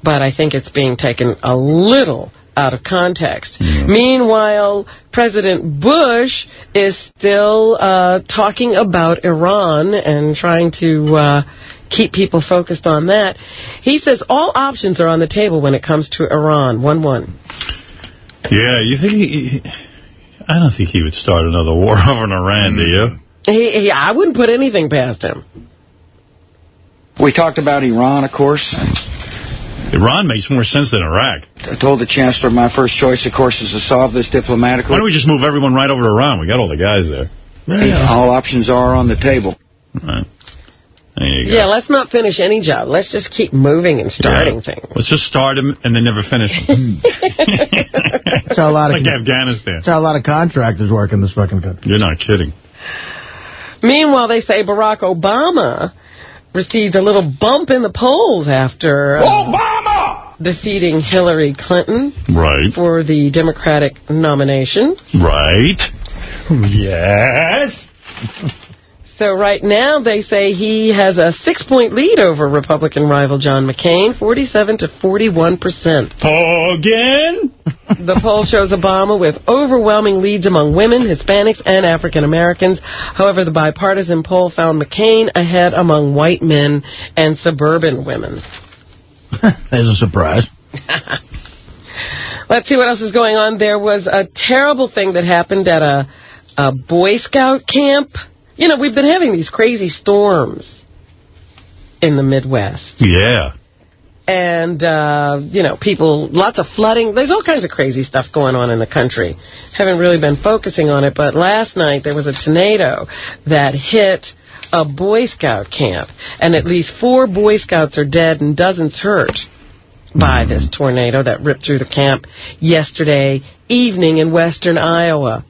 But I think it's being taken a little out of context. Meanwhile, President Bush is still uh, talking about Iran and trying to uh, keep people focused on that. He says all options are on the table when it comes to Iran. 1-1. Yeah, you think he... I don't think he would start another war [laughs] over in Iran, do you? He, he, I wouldn't put anything past him. We talked about Iran, of course. Iran makes more sense than Iraq. I told the chancellor my first choice, of course, is to solve this diplomatically. Why don't we just move everyone right over to Iran? We got all the guys there. All options are on the table. Right. There you go. Yeah, let's not finish any job. Let's just keep moving and starting things. Let's just start them and then never finish them. [laughs] [laughs] That's how a lot of like Afghanistan. that's how a lot of contractors work in this fucking country. You're not kidding. Meanwhile, they say Barack Obama received a little bump in the polls after uh, defeating Hillary Clinton Right. for the Democratic nomination. Right. Yes. [laughs] So right now they say he has a six-point lead over Republican rival John McCain, 47 to 41 percent. Again? The poll shows Obama with overwhelming leads among women, Hispanics, and African Americans. However, the bipartisan poll found McCain ahead among white men and suburban women. [laughs] There's a surprise. [laughs] Let's see what else is going on. There was a terrible thing that happened at a, a Boy Scout camp. You know, we've been having these crazy storms in the Midwest. Yeah. And, uh, you know, people, lots of flooding. There's all kinds of crazy stuff going on in the country. Haven't really been focusing on it, but last night there was a tornado that hit a Boy Scout camp. And at least four Boy Scouts are dead and dozens hurt by this tornado that ripped through the camp yesterday evening in western Iowa.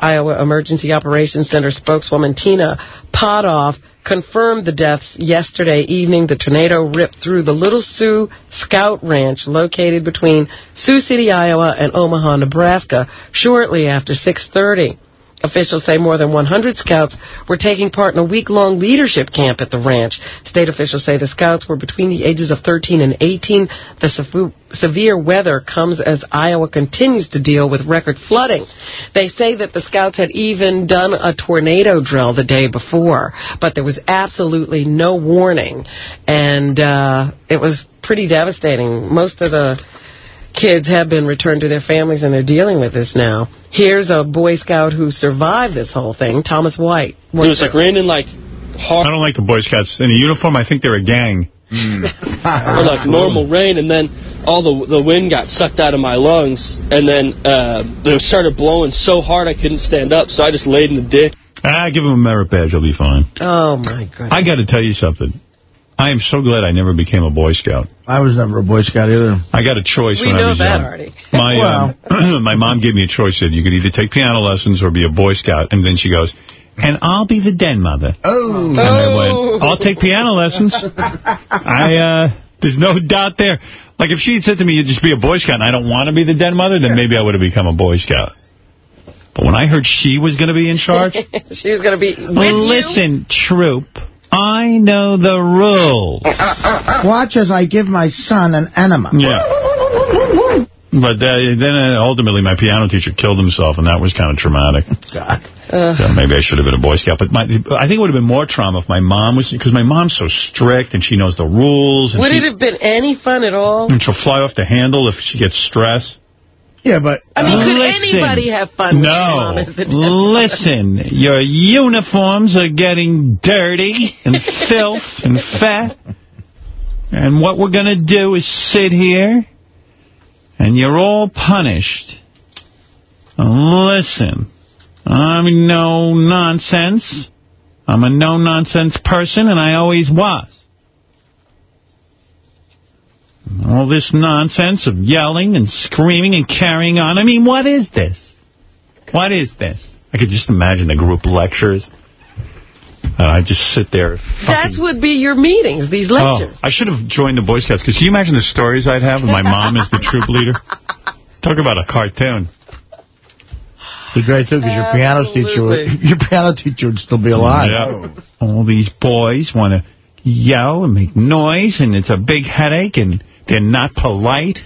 Iowa Emergency Operations Center spokeswoman Tina Potoff confirmed the deaths yesterday evening. The tornado ripped through the Little Sioux Scout Ranch located between Sioux City, Iowa and Omaha, Nebraska shortly after 6.30. Officials say more than 100 scouts were taking part in a week-long leadership camp at the ranch. State officials say the scouts were between the ages of 13 and 18. The sev- severe weather comes as Iowa continues to deal with record flooding. They say that the scouts had even done a tornado drill the day before, but there was absolutely no warning, and uh, it was pretty devastating. Most of the kids have been returned to their families and they're dealing with this now. Here's a Boy Scout who survived this whole thing, Thomas White. It was like raining like hard. I don't like the Boy Scouts. In a uniform, I think they're a gang. or like normal rain, and then all the the wind got sucked out of my lungs, and then uh, they started blowing so hard I couldn't stand up, so I just laid in the ditch. Ah, give him a merit badge. He'll be fine. Oh, my goodness. I got to tell you something. I am so glad I never became a Boy Scout. I was never a Boy Scout either. I got a choice We when I know was that, young. Artie. [laughs] My um, [clears throat] my mom gave me a choice. Said you could either take piano lessons or be a Boy Scout. And then she goes, and I'll be the den mother. Oh. And I went, I'll take piano lessons. [laughs] I uh, there's no doubt there. Like if she had said to me, you just be a Boy Scout, and I don't want to be the den mother, then maybe I would have become a Boy Scout. But when I heard she was going to be in charge, [laughs] she was going to be with well, listen, troop, I know the rules. [laughs] Watch as I give my son an enema. Yeah. But uh, then uh, ultimately my piano teacher killed himself, and that was kind of traumatic. God. So maybe I should have been a Boy Scout. But my, I think it would have been more trauma if my mom was, because my mom's so strict and she knows the rules. And Would she, it have been any fun at all? And she'll fly off the handle if she gets stressed. Yeah, but... I mean, could Listen. anybody have fun with your mom No. Listen, your uniforms are getting dirty and [laughs] filth and fat. And what we're going to do is sit here, and you're all punished. Listen, I'm no nonsense. I'm a no-nonsense person, and I always was. All this nonsense of yelling and screaming and carrying on. I mean, what is this? What is this? I could just imagine the group lectures. And I just sit there. That would be your meetings, these oh, lectures. Oh, I should have joined the Boy Scouts, because can you imagine the stories I'd have with my mom as the troop leader? [laughs] Talk about a cartoon. It'd Be great, too, because your piano teacher would, your piano teacher would still be alive. Yeah. All these boys want to yell and make noise, and it's a big headache, and they're not polite.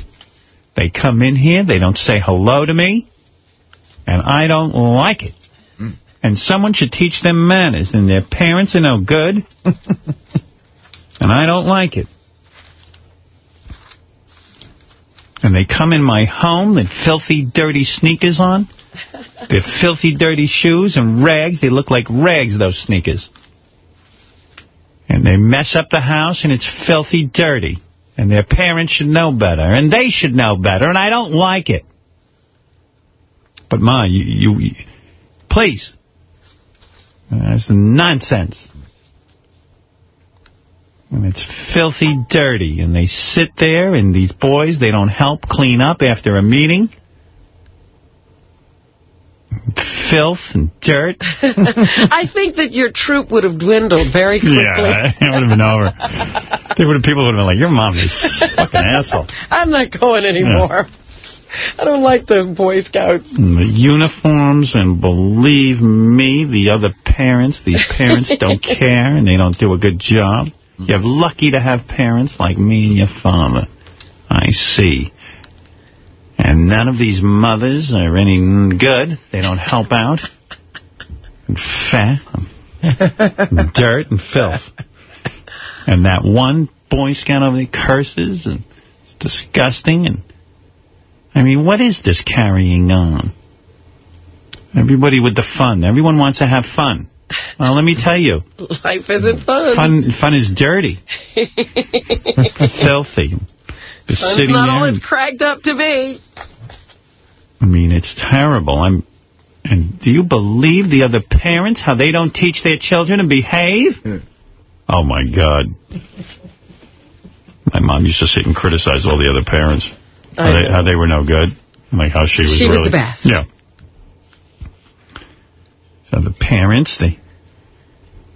They come in here, they don't say hello to me, and I don't like it. And someone should teach them manners, and their parents are no good, [laughs] and I don't like it. And they come in my home, with filthy, dirty sneakers on. [laughs] They're filthy, dirty shoes and rags. They look like rags, those sneakers. And they mess up the house, and it's filthy dirty. And their parents should know better, and they should know better, and I don't like it. But, Ma, you, you, you please. That's nonsense. And it's filthy dirty, and they sit there, and these boys, they don't help clean up after a meeting. Filth and dirt. [laughs] I think that your troop would have dwindled very quickly. Yeah, [laughs] it would have been over. They would have, people would have been like, your mom is a fucking asshole. I'm not going anymore. [laughs] I don't like the Boy Scouts. And the uniforms, and believe me, the other parents, these parents don't care, and they don't do a good job. You're lucky to have parents like me and your father. I see. And none of these mothers are any good. They don't help out. And fat. And [laughs] dirt and filth. And that one Boy Scout over there curses, and it's disgusting. And I mean, what is this carrying on? Everybody with the fun. Everyone wants to have fun. Well, let me tell you, Life isn't fun. fun fun is dirty, [laughs] filthy. Just Fun's sitting not there. all and- it's cracked up to be. I mean, it's terrible. I'm. And do you believe the other parents, how they don't teach their children to behave? Oh, my God. My mom used to sit and criticize all the other parents. How they, how they were no good. Like how she was She was really... the best. Yeah. So the parents, they...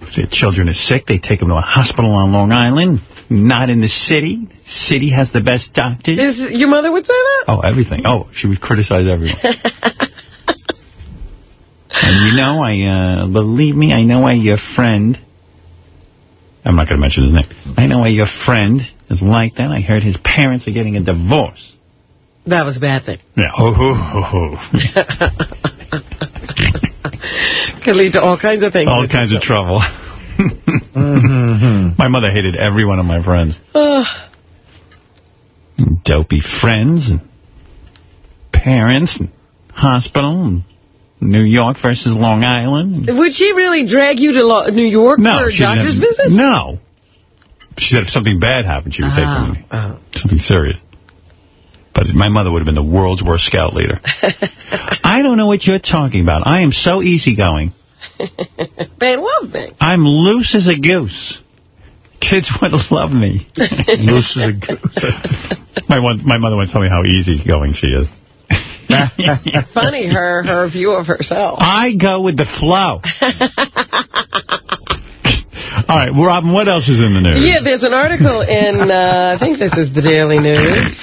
If their children are sick, they take them to a hospital on Long Island, not in the city. City has the best doctors. Is your mother would say that? Oh, everything. Oh, she would criticize everyone. [laughs] And you know, I, uh, believe me, I know why your friend, I'm not going to mention his name, I know why your friend is like that. I heard his parents are getting a divorce. That was a bad thing. Yeah. Oh, oh, oh, oh. Could lead to all kinds of things. All kinds of trouble. [laughs] My mother hated every one of my friends. Uh, Dopey friends and parents and hospital and New York versus Long Island. would she really drag you to Lo New York No, for a doctor's visit? No. She said if something bad happened, she would take Ah, me. Something serious. But my mother would have been the world's worst scout leader. [laughs] I don't know what you're talking about. I am so easygoing. [laughs] They love me. I'm loose as a goose. Kids would [laughs] love me. [laughs] loose as a goose. my, one, my mother once told me how easygoing she is. Funny, her her view of herself. I go with the flow. All right, well, Robin, what else is in the news? Yeah, there's an article in, uh, I think this is the Daily News.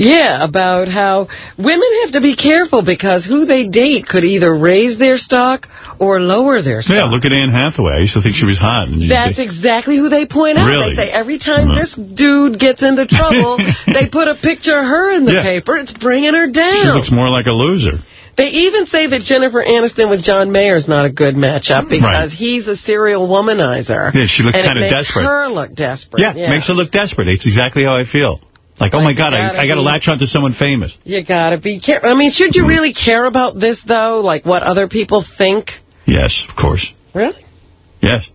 Yeah, about how women have to be careful because who they date could either raise their stock or lower their stock. Yeah, look at Anne Hathaway. I used to think she was hot. That's exactly who they point out. Really? They say every time No. this dude gets into trouble, [laughs] they put a picture of her in the Yeah. paper. It's bringing her down. she looks more like a loser. They even say that Jennifer Aniston with John Mayer is not a good matchup because Right. he's a serial womanizer. Yeah, she it kinda makes desperate. her look desperate. Yeah, makes her look desperate. It's exactly how I feel. Like, oh, my God, gotta I, I got to be- latch onto someone famous. You gotta be careful. I mean, should you really care about this, though? Like, what other people think? Yes, of course. Really? Yes.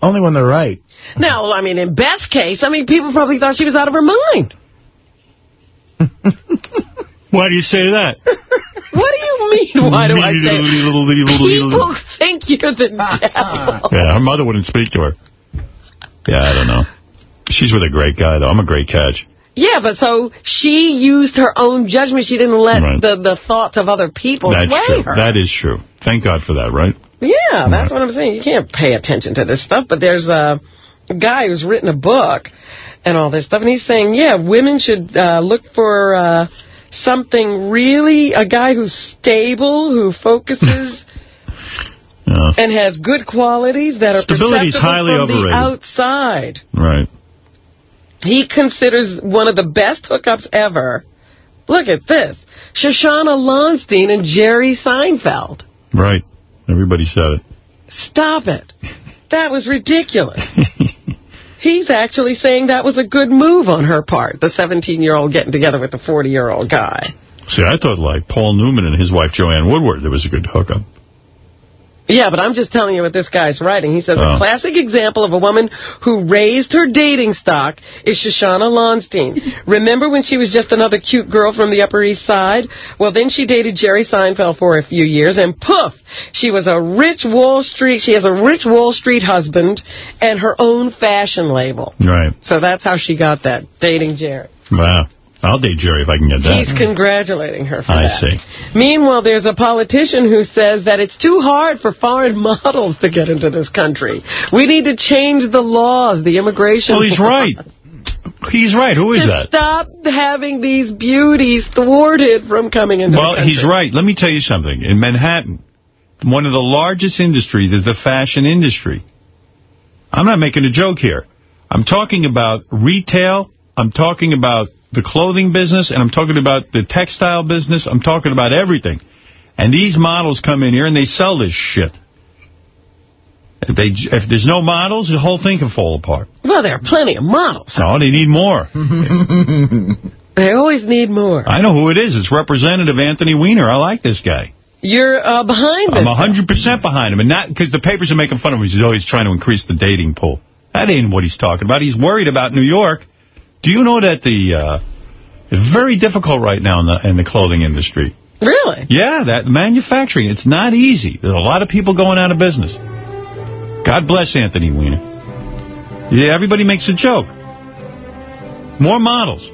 Only when they're right. [laughs] No, I mean, in Beth's case, I mean, people probably thought she was out of her mind. [laughs] Why do you say that? [laughs] What do you mean? Why do I say People think you're the devil. Yeah, her mother wouldn't speak to her. Yeah, I don't know. She's with a great guy, though. I'm a great catch. Yeah, but so she used her own judgment. She didn't let Right. the, the thoughts of other people That's sway true. her. That is true. Thank God for that, right? Yeah, that's what I'm saying. You can't pay attention to this stuff, but there's a guy who's written a book and all this stuff, and he's saying, yeah, women should uh, look for uh, something really, a guy who's stable, who focuses [laughs] Yeah. and has good qualities that are Stability's highly from overrated. the outside. Right. He considers one of the best hookups ever. Look at this. Shoshana Lonstein and Jerry Seinfeld. Right. Everybody said it. Stop it. [laughs] That was ridiculous. [laughs] He's actually saying that was a good move on her part, the 17-year-old getting together with the 40-year-old guy. See, I thought like Paul Newman and his wife Joanne Woodward, there was a good hookup. Yeah, but I'm just telling you what this guy's writing. He says, Oh. a classic example of a woman who raised her dating stock is Shoshana Lonstein. Remember when she was just another cute girl from the Upper East Side? Well, then she dated Jerry Seinfeld for a few years, and poof, she was a rich Wall Street, she has a rich Wall Street husband and her own fashion label. Right. So that's how she got that, dating Jerry. Wow. I'll date Jerry if I can get that. He's congratulating her for I that. see. Meanwhile, there's a politician who says that it's too hard for foreign [laughs] models to get into this country. We need to change the laws, the immigration Well, he's laws, right. He's right. Who is to that? stop having these beauties thwarted from coming into Well, he's right. Let me tell you something. In Manhattan, one of the largest industries is the fashion industry. I'm not making a joke here. I'm talking about retail. I'm talking about the clothing business, and I'm talking about the textile business. I'm talking about everything. And these models come in here and they sell this shit. If, they, if there's no models, the whole thing can fall apart. Well, there are plenty of models. No, they need more. [laughs] They always need more. I know who it is. It's Representative Anthony Weiner. I like this guy. You're uh, behind him. I'm 100% behind him. And not because the papers are making fun of him. He's always trying to increase the dating pool. That ain't what he's talking about. He's worried about New York. Do you know that the uh, it's very difficult right now in the in the clothing industry? Really? Yeah, that manufacturing. It's not easy. There's a lot of people going out of business. God bless Anthony Weiner. Yeah, everybody makes a joke. More models.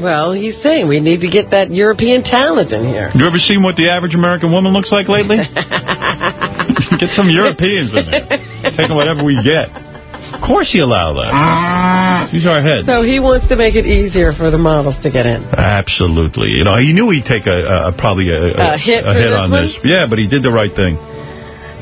Well, he's saying we need to get that European talent in here. You ever seen what the average American woman looks like lately? [laughs] get some Europeans in there. Taking whatever we get. Of course you allow that. Ah. She's our head. So he wants to make it easier for the models to get in. Absolutely. You know, he knew he'd take a, a probably a, A hit for this on one? this. Yeah, but he did the right thing.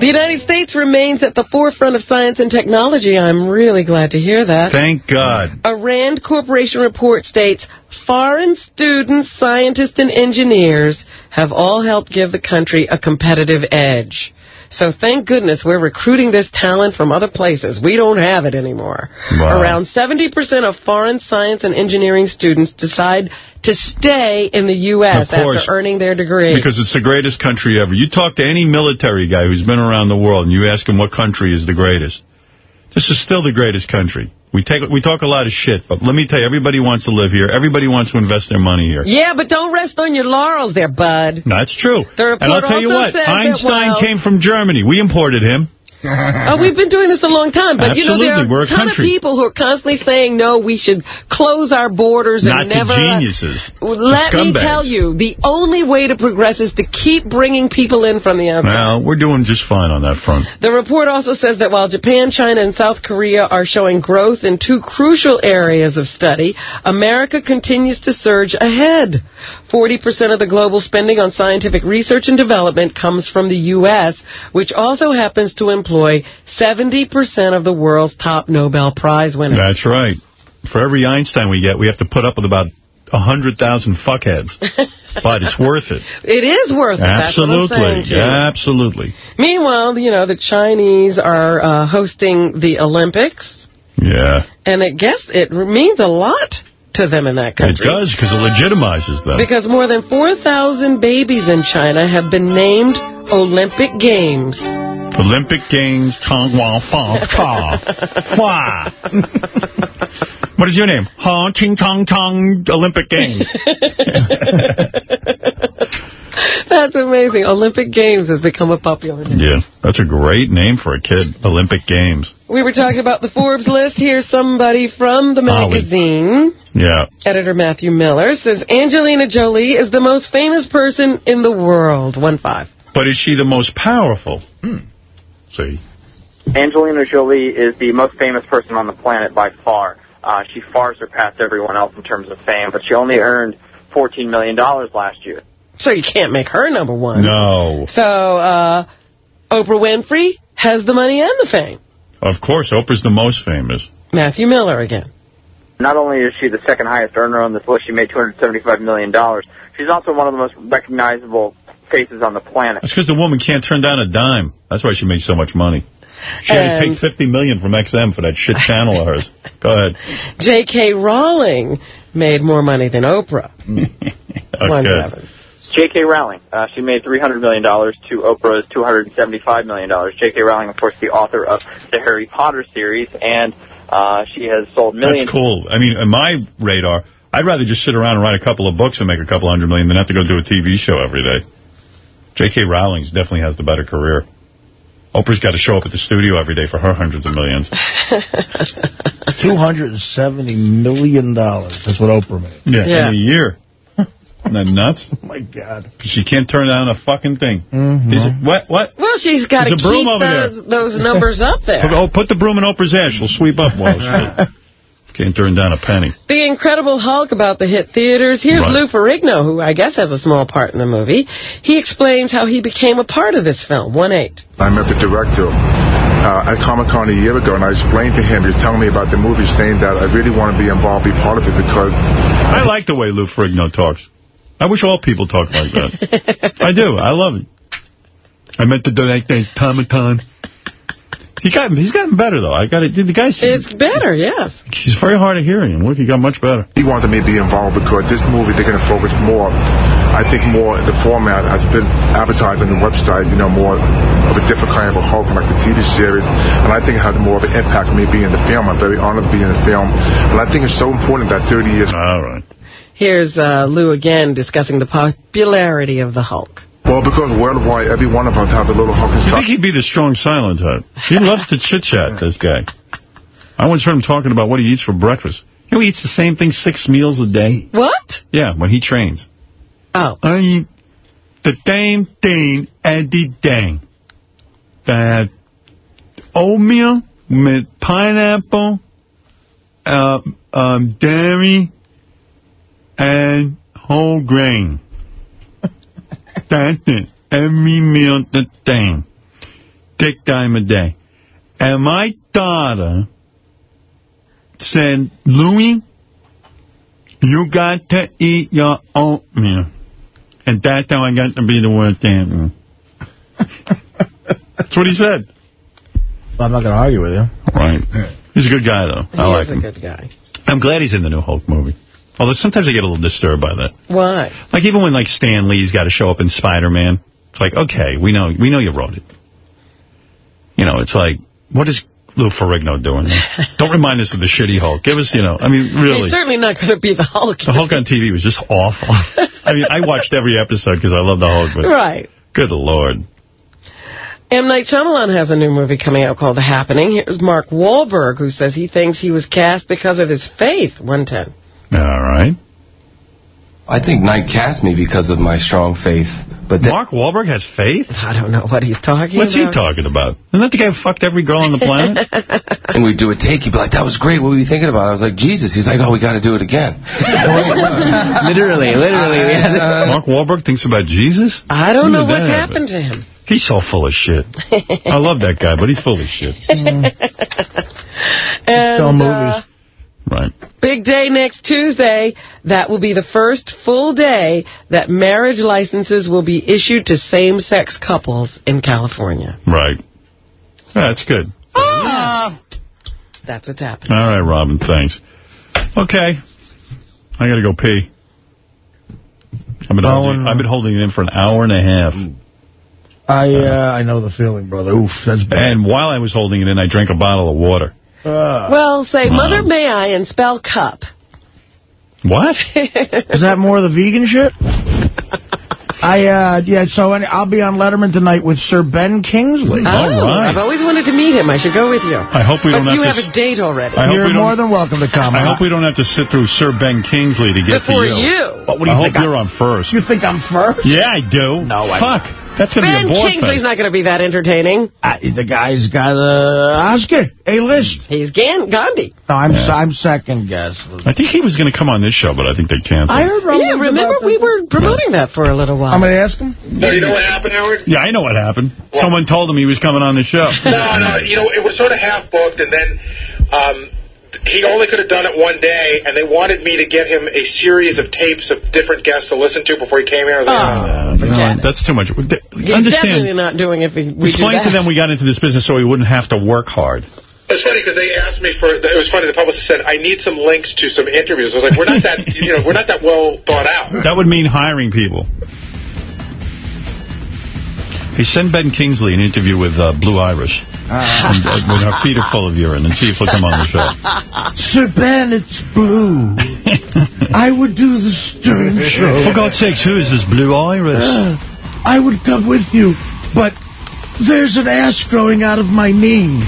The United States remains at the forefront of science and technology. I'm really glad to hear that. Thank God. A RAND Corporation report states foreign students, scientists, and engineers have all helped give the country a competitive edge. So thank goodness we're recruiting this talent from other places. We don't have it anymore. Wow. Around 70% of foreign science and engineering students decide to stay in the U.S. After earning their degree. Because it's the greatest country ever. You talk to any military guy who's been around the world, and you ask him what country is the greatest. This is still the greatest country. We take we talk a lot of shit, but let me tell you, everybody wants to live here. Everybody wants to invest their money here. yeah, but don't rest on your laurels there, bud. That's true. And I'll tell you what, Einstein while- came from Germany. We imported him. Oh, we've been doing this a long time, but you know there Absolutely, we're a ton country. of people who are constantly saying no, we should close our borders Not and never. Uh, geniuses. to Let me tell you, the only way to progress is to keep bringing people in from the outside. Well, we're doing just fine on that front. The report also says that while Japan, China, and South Korea are showing growth in two crucial areas of study, America continues to surge ahead. 40% of the global spending on scientific research and development comes from the U.S., which also happens to employ 70% of the world's top Nobel Prize winners. That's right. For every Einstein we get, we have to put up with about 100,000 fuckheads. [laughs] but it's worth it. It is worth it. That's what I'm Absolutely. saying. Absolutely. Meanwhile, you know, the Chinese are uh, hosting the Olympics, Yeah. and I guess it means a lot to them in that country. It does, because it legitimizes them. Because more than 4,000 babies in China have been named Olympic Games. Olympic Games, Tong Wang Fang [laughs] Cha. Hua. What is your name? Ha Ching Tong Tong Olympic Games. [laughs] That's amazing. Olympic Games has become a popular name. Yeah, that's a great name for a kid. Olympic Games. We were talking about the Forbes list. Here's somebody from the Holly. magazine. Yeah. Editor Matthew Miller says Angelina Jolie is the most famous person in the world. One five. But is she the most powerful? Hmm. See? Angelina Jolie is the most famous person on the planet by far. Uh, she far surpassed everyone else in terms of fame, but she only earned $14 million last year. So you can't make her number one. No. So uh, Oprah Winfrey has the money and the fame. Of course, Oprah's the most famous. Matthew Miller again. Not only is she the second highest earner on this list, she made $275 million. She's also one of the most recognizable faces on the planet. That's because the woman can't turn down a dime. That's why she made so much money. She had to take 50 million from XM for that shit channel of hers. [laughs] Go ahead. J.K. Rowling made more money than Oprah. [laughs] Okay. J.K. Rowling, uh, she made $300 million to Oprah's $275 million. J.K. Rowling, of course, the author of the Harry Potter series, and uh, she has sold millions. That's cool. I mean, in my radar, I'd rather just sit around and write a couple of books and make a couple hundred million than have to go do a TV show every day. J.K. Rowling definitely has the better career. Oprah's got to show up at the studio every day for her hundreds of millions. [laughs] 270 million. dollars. That's what Oprah made. Yeah, Yeah. in a year. [laughs] Isn't that nuts? Oh, my God. She can't turn down a fucking thing. Mhm. Is it, what? What? Well, she's got to There's broom keep over there. those, those numbers up there. Put, [laughs] oh, put the broom in Oprah's ass. She'll sweep up while she can't turn down a penny. The Incredible Hulk about the hit theaters. Here's Right. Lou Ferrigno, who I guess has a small part in the movie. He explains how he became a part of this film. 1-8. I met the director uh, at Comic-Con a year ago, and I explained to him, he was telling me about the movie, saying that I really want to be involved, be part of it, because I like the way Lou Ferrigno talks. I wish all people talked like that. [laughs] I do. I love it. I met the director, Tomaton. He got, he's gotten better, though. I got it. The guy's... It's better, yes. He's very hard of hearing. And look, he got much better. he wanted me to be involved because this movie, they're going to focus more, I think more, the format has been advertised on the website, you know, more of a different kind of a Hulk, like the TV series, and I think it had more of an impact on me being in the film. I'm very honored to be in the film, and I think it's so important that 30 years... All right. Here's uh, Lou again discussing the popularity of the Hulk. Well, because worldwide, every one of us has a little Hulk and You think he'd be the strong silent type? He loves to chit-chat, this guy. I once heard him talking about what he eats for breakfast. You know, he eats the same thing six meals a day. What? Yeah, when he trains. Oh. I eat the same thing every day. That oatmeal with pineapple, uh, um, dairy, and whole grain. That's it. Every meal the thing. Dick time a day. And my daughter said, Louie, you got to eat your oatmeal. And that's how I got to be the worst animal. [laughs] That's what he said. I'm not going to argue with you. Right. He's a good guy, though. He I like is a him. good guy. I'm glad he's in the new Hulk movie. Although sometimes I get a little disturbed by that. Why? Like even when like Stan Lee's got to show up in Spider-Man, it's like, okay, we know we know you wrote it. You know, it's like, what is Lou Ferrigno doing? [laughs] Don't remind us of the shitty Hulk. Give us, you know, I mean, really. He's certainly not going to be the Hulk. The Hulk on TV was just awful. [laughs] I mean, I watched every episode because I love the Hulk, but Right. good lord. M. Night Shyamalan has a new movie coming out called The Happening. Here's Mark Wahlberg, who says he thinks he was cast because of his faith. 110. All right. I think Night cast me because of my strong faith. But Mark Wahlberg has faith? I don't know what he's talking What's about. What's he talking about? Isn't that the guy who fucked every girl on the planet? [laughs] and we'd do a take, he'd be like, that was great, what were you thinking about? I was like, Jesus. He's like, oh, we got to do it again. [laughs] literally, literally. We had [laughs] Mark Wahlberg thinks about Jesus? I don't When know did what's happened to him. He's so full of shit. I love that guy, but he's full of shit. and uh, Right. big day next Tuesday. That will be the first full day that marriage licenses will be issued to same-sex couples in California. Right. That's good. That's what's happening. All right, Robin, thanks. Okay. I got to go pee. I've been, holding, I've been holding it in for an hour and a half. I uh, I know the feeling, brother. Oof, that's bad. And while I was holding it in, I drank a bottle of water. Uh, Well, say, Mother May I and spell cup. What? [laughs] Is that more of the vegan shit? [laughs] I, uh, yeah, so I'll be on Letterman tonight with Sir Ben Kingsley. Oh, I've always wanted to meet him. I should go with you. I hope we but don't you have have a date already. I hope You're more than welcome to come. I hope we don't have to sit through Sir Ben Kingsley to get Before to you. you. What, what do you I think hope I- you're on first. You think I'm first? Yeah, I do. No, I Fuck. That's going to be a bore Kingsley's fest. not going to be that entertaining. Uh, the guy's got a Oscar, A-list. He's Gan Gandhi. No, I'm I'm second guess. I think he was going to come on this show, but I think they canceled. I heard rumblings Yeah, remember we were promoting that for a little while. I'm going to ask him. No, you know what happened, Howard? Yeah, I know what happened. Someone told him he was coming on the show. No, no, you know, it was sort of half booked, and then um, he only could have done it one day, and they wanted me to get him a series of tapes of different guests to listen to before he came here. I was like, Oh, no, that's too much. He's definitely Understand. not doing it if we, we do Explain to them we got into this business so we wouldn't have to work hard. It's funny because they asked me for. It was funny. The publicist said, "I need some links to some interviews." I was like, "We're not that, [laughs] you know, we're not that well thought out." That would mean hiring people. He sent Ben Kingsley an interview with uh, Blue Iris. And, uh, when her feet are full of urine and see if he'll come on the show. Sir Ben, it's blue. [laughs] I would do the Stern show. For God's sakes, who is this Blue Iris? Uh, I would come with you, but there's an ass growing out of my knee. [laughs]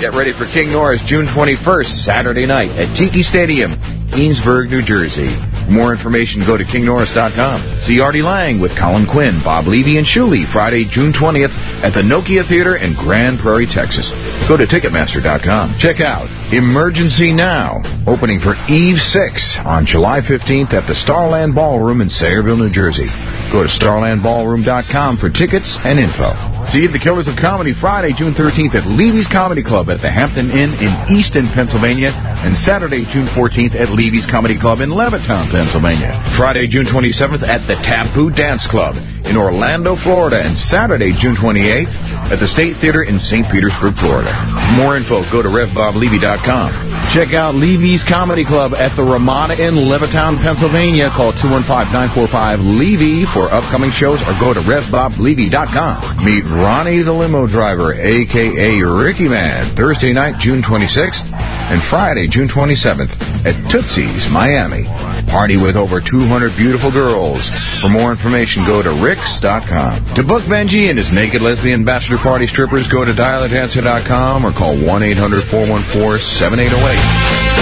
Get ready for King Norris June 21st, Saturday night at Tiki Stadium, Keansburg, New Jersey. More information, go to kingnorris.com. See Artie Lange with Colin Quinn, Bob Levy, and Shuli Friday, June 20th at the Nokia Theater in Grand Prairie, Texas. Go to Ticketmaster.com. Check out Emergency Now, opening for Eve 6 on July 15th at the Starland Ballroom in Sayreville, New Jersey. Go to starlandballroom.com for tickets and info. See the Killers of Comedy Friday, June 13th at Levy's Comedy Club at the Hampton Inn in Easton, Pennsylvania, and Saturday, June 14th at Levy's Comedy Club in Levittown, Pennsylvania. Friday, June 27th at the Taboo Dance Club in Orlando, Florida, and Saturday, June 28th at the State Theater in St. Petersburg, Florida. More info, go to RevBobLevy.com. Check out Levy's Comedy Club at the Ramada in Levittown, Pennsylvania. Call 215-945-LEVY for upcoming shows or go to RevBobLevy.com. Meet Ronnie the Limo Driver, a.k.a. Ricky Man, Thursday night, June 26th, and Friday, June 27th at Tootsie's, Miami. Party with over 200 beautiful girls. For more information, go to Ricks.com. To book Benjy and his naked lesbian bachelor party strippers, go to dialadancer.com or call 1-800-414-7808.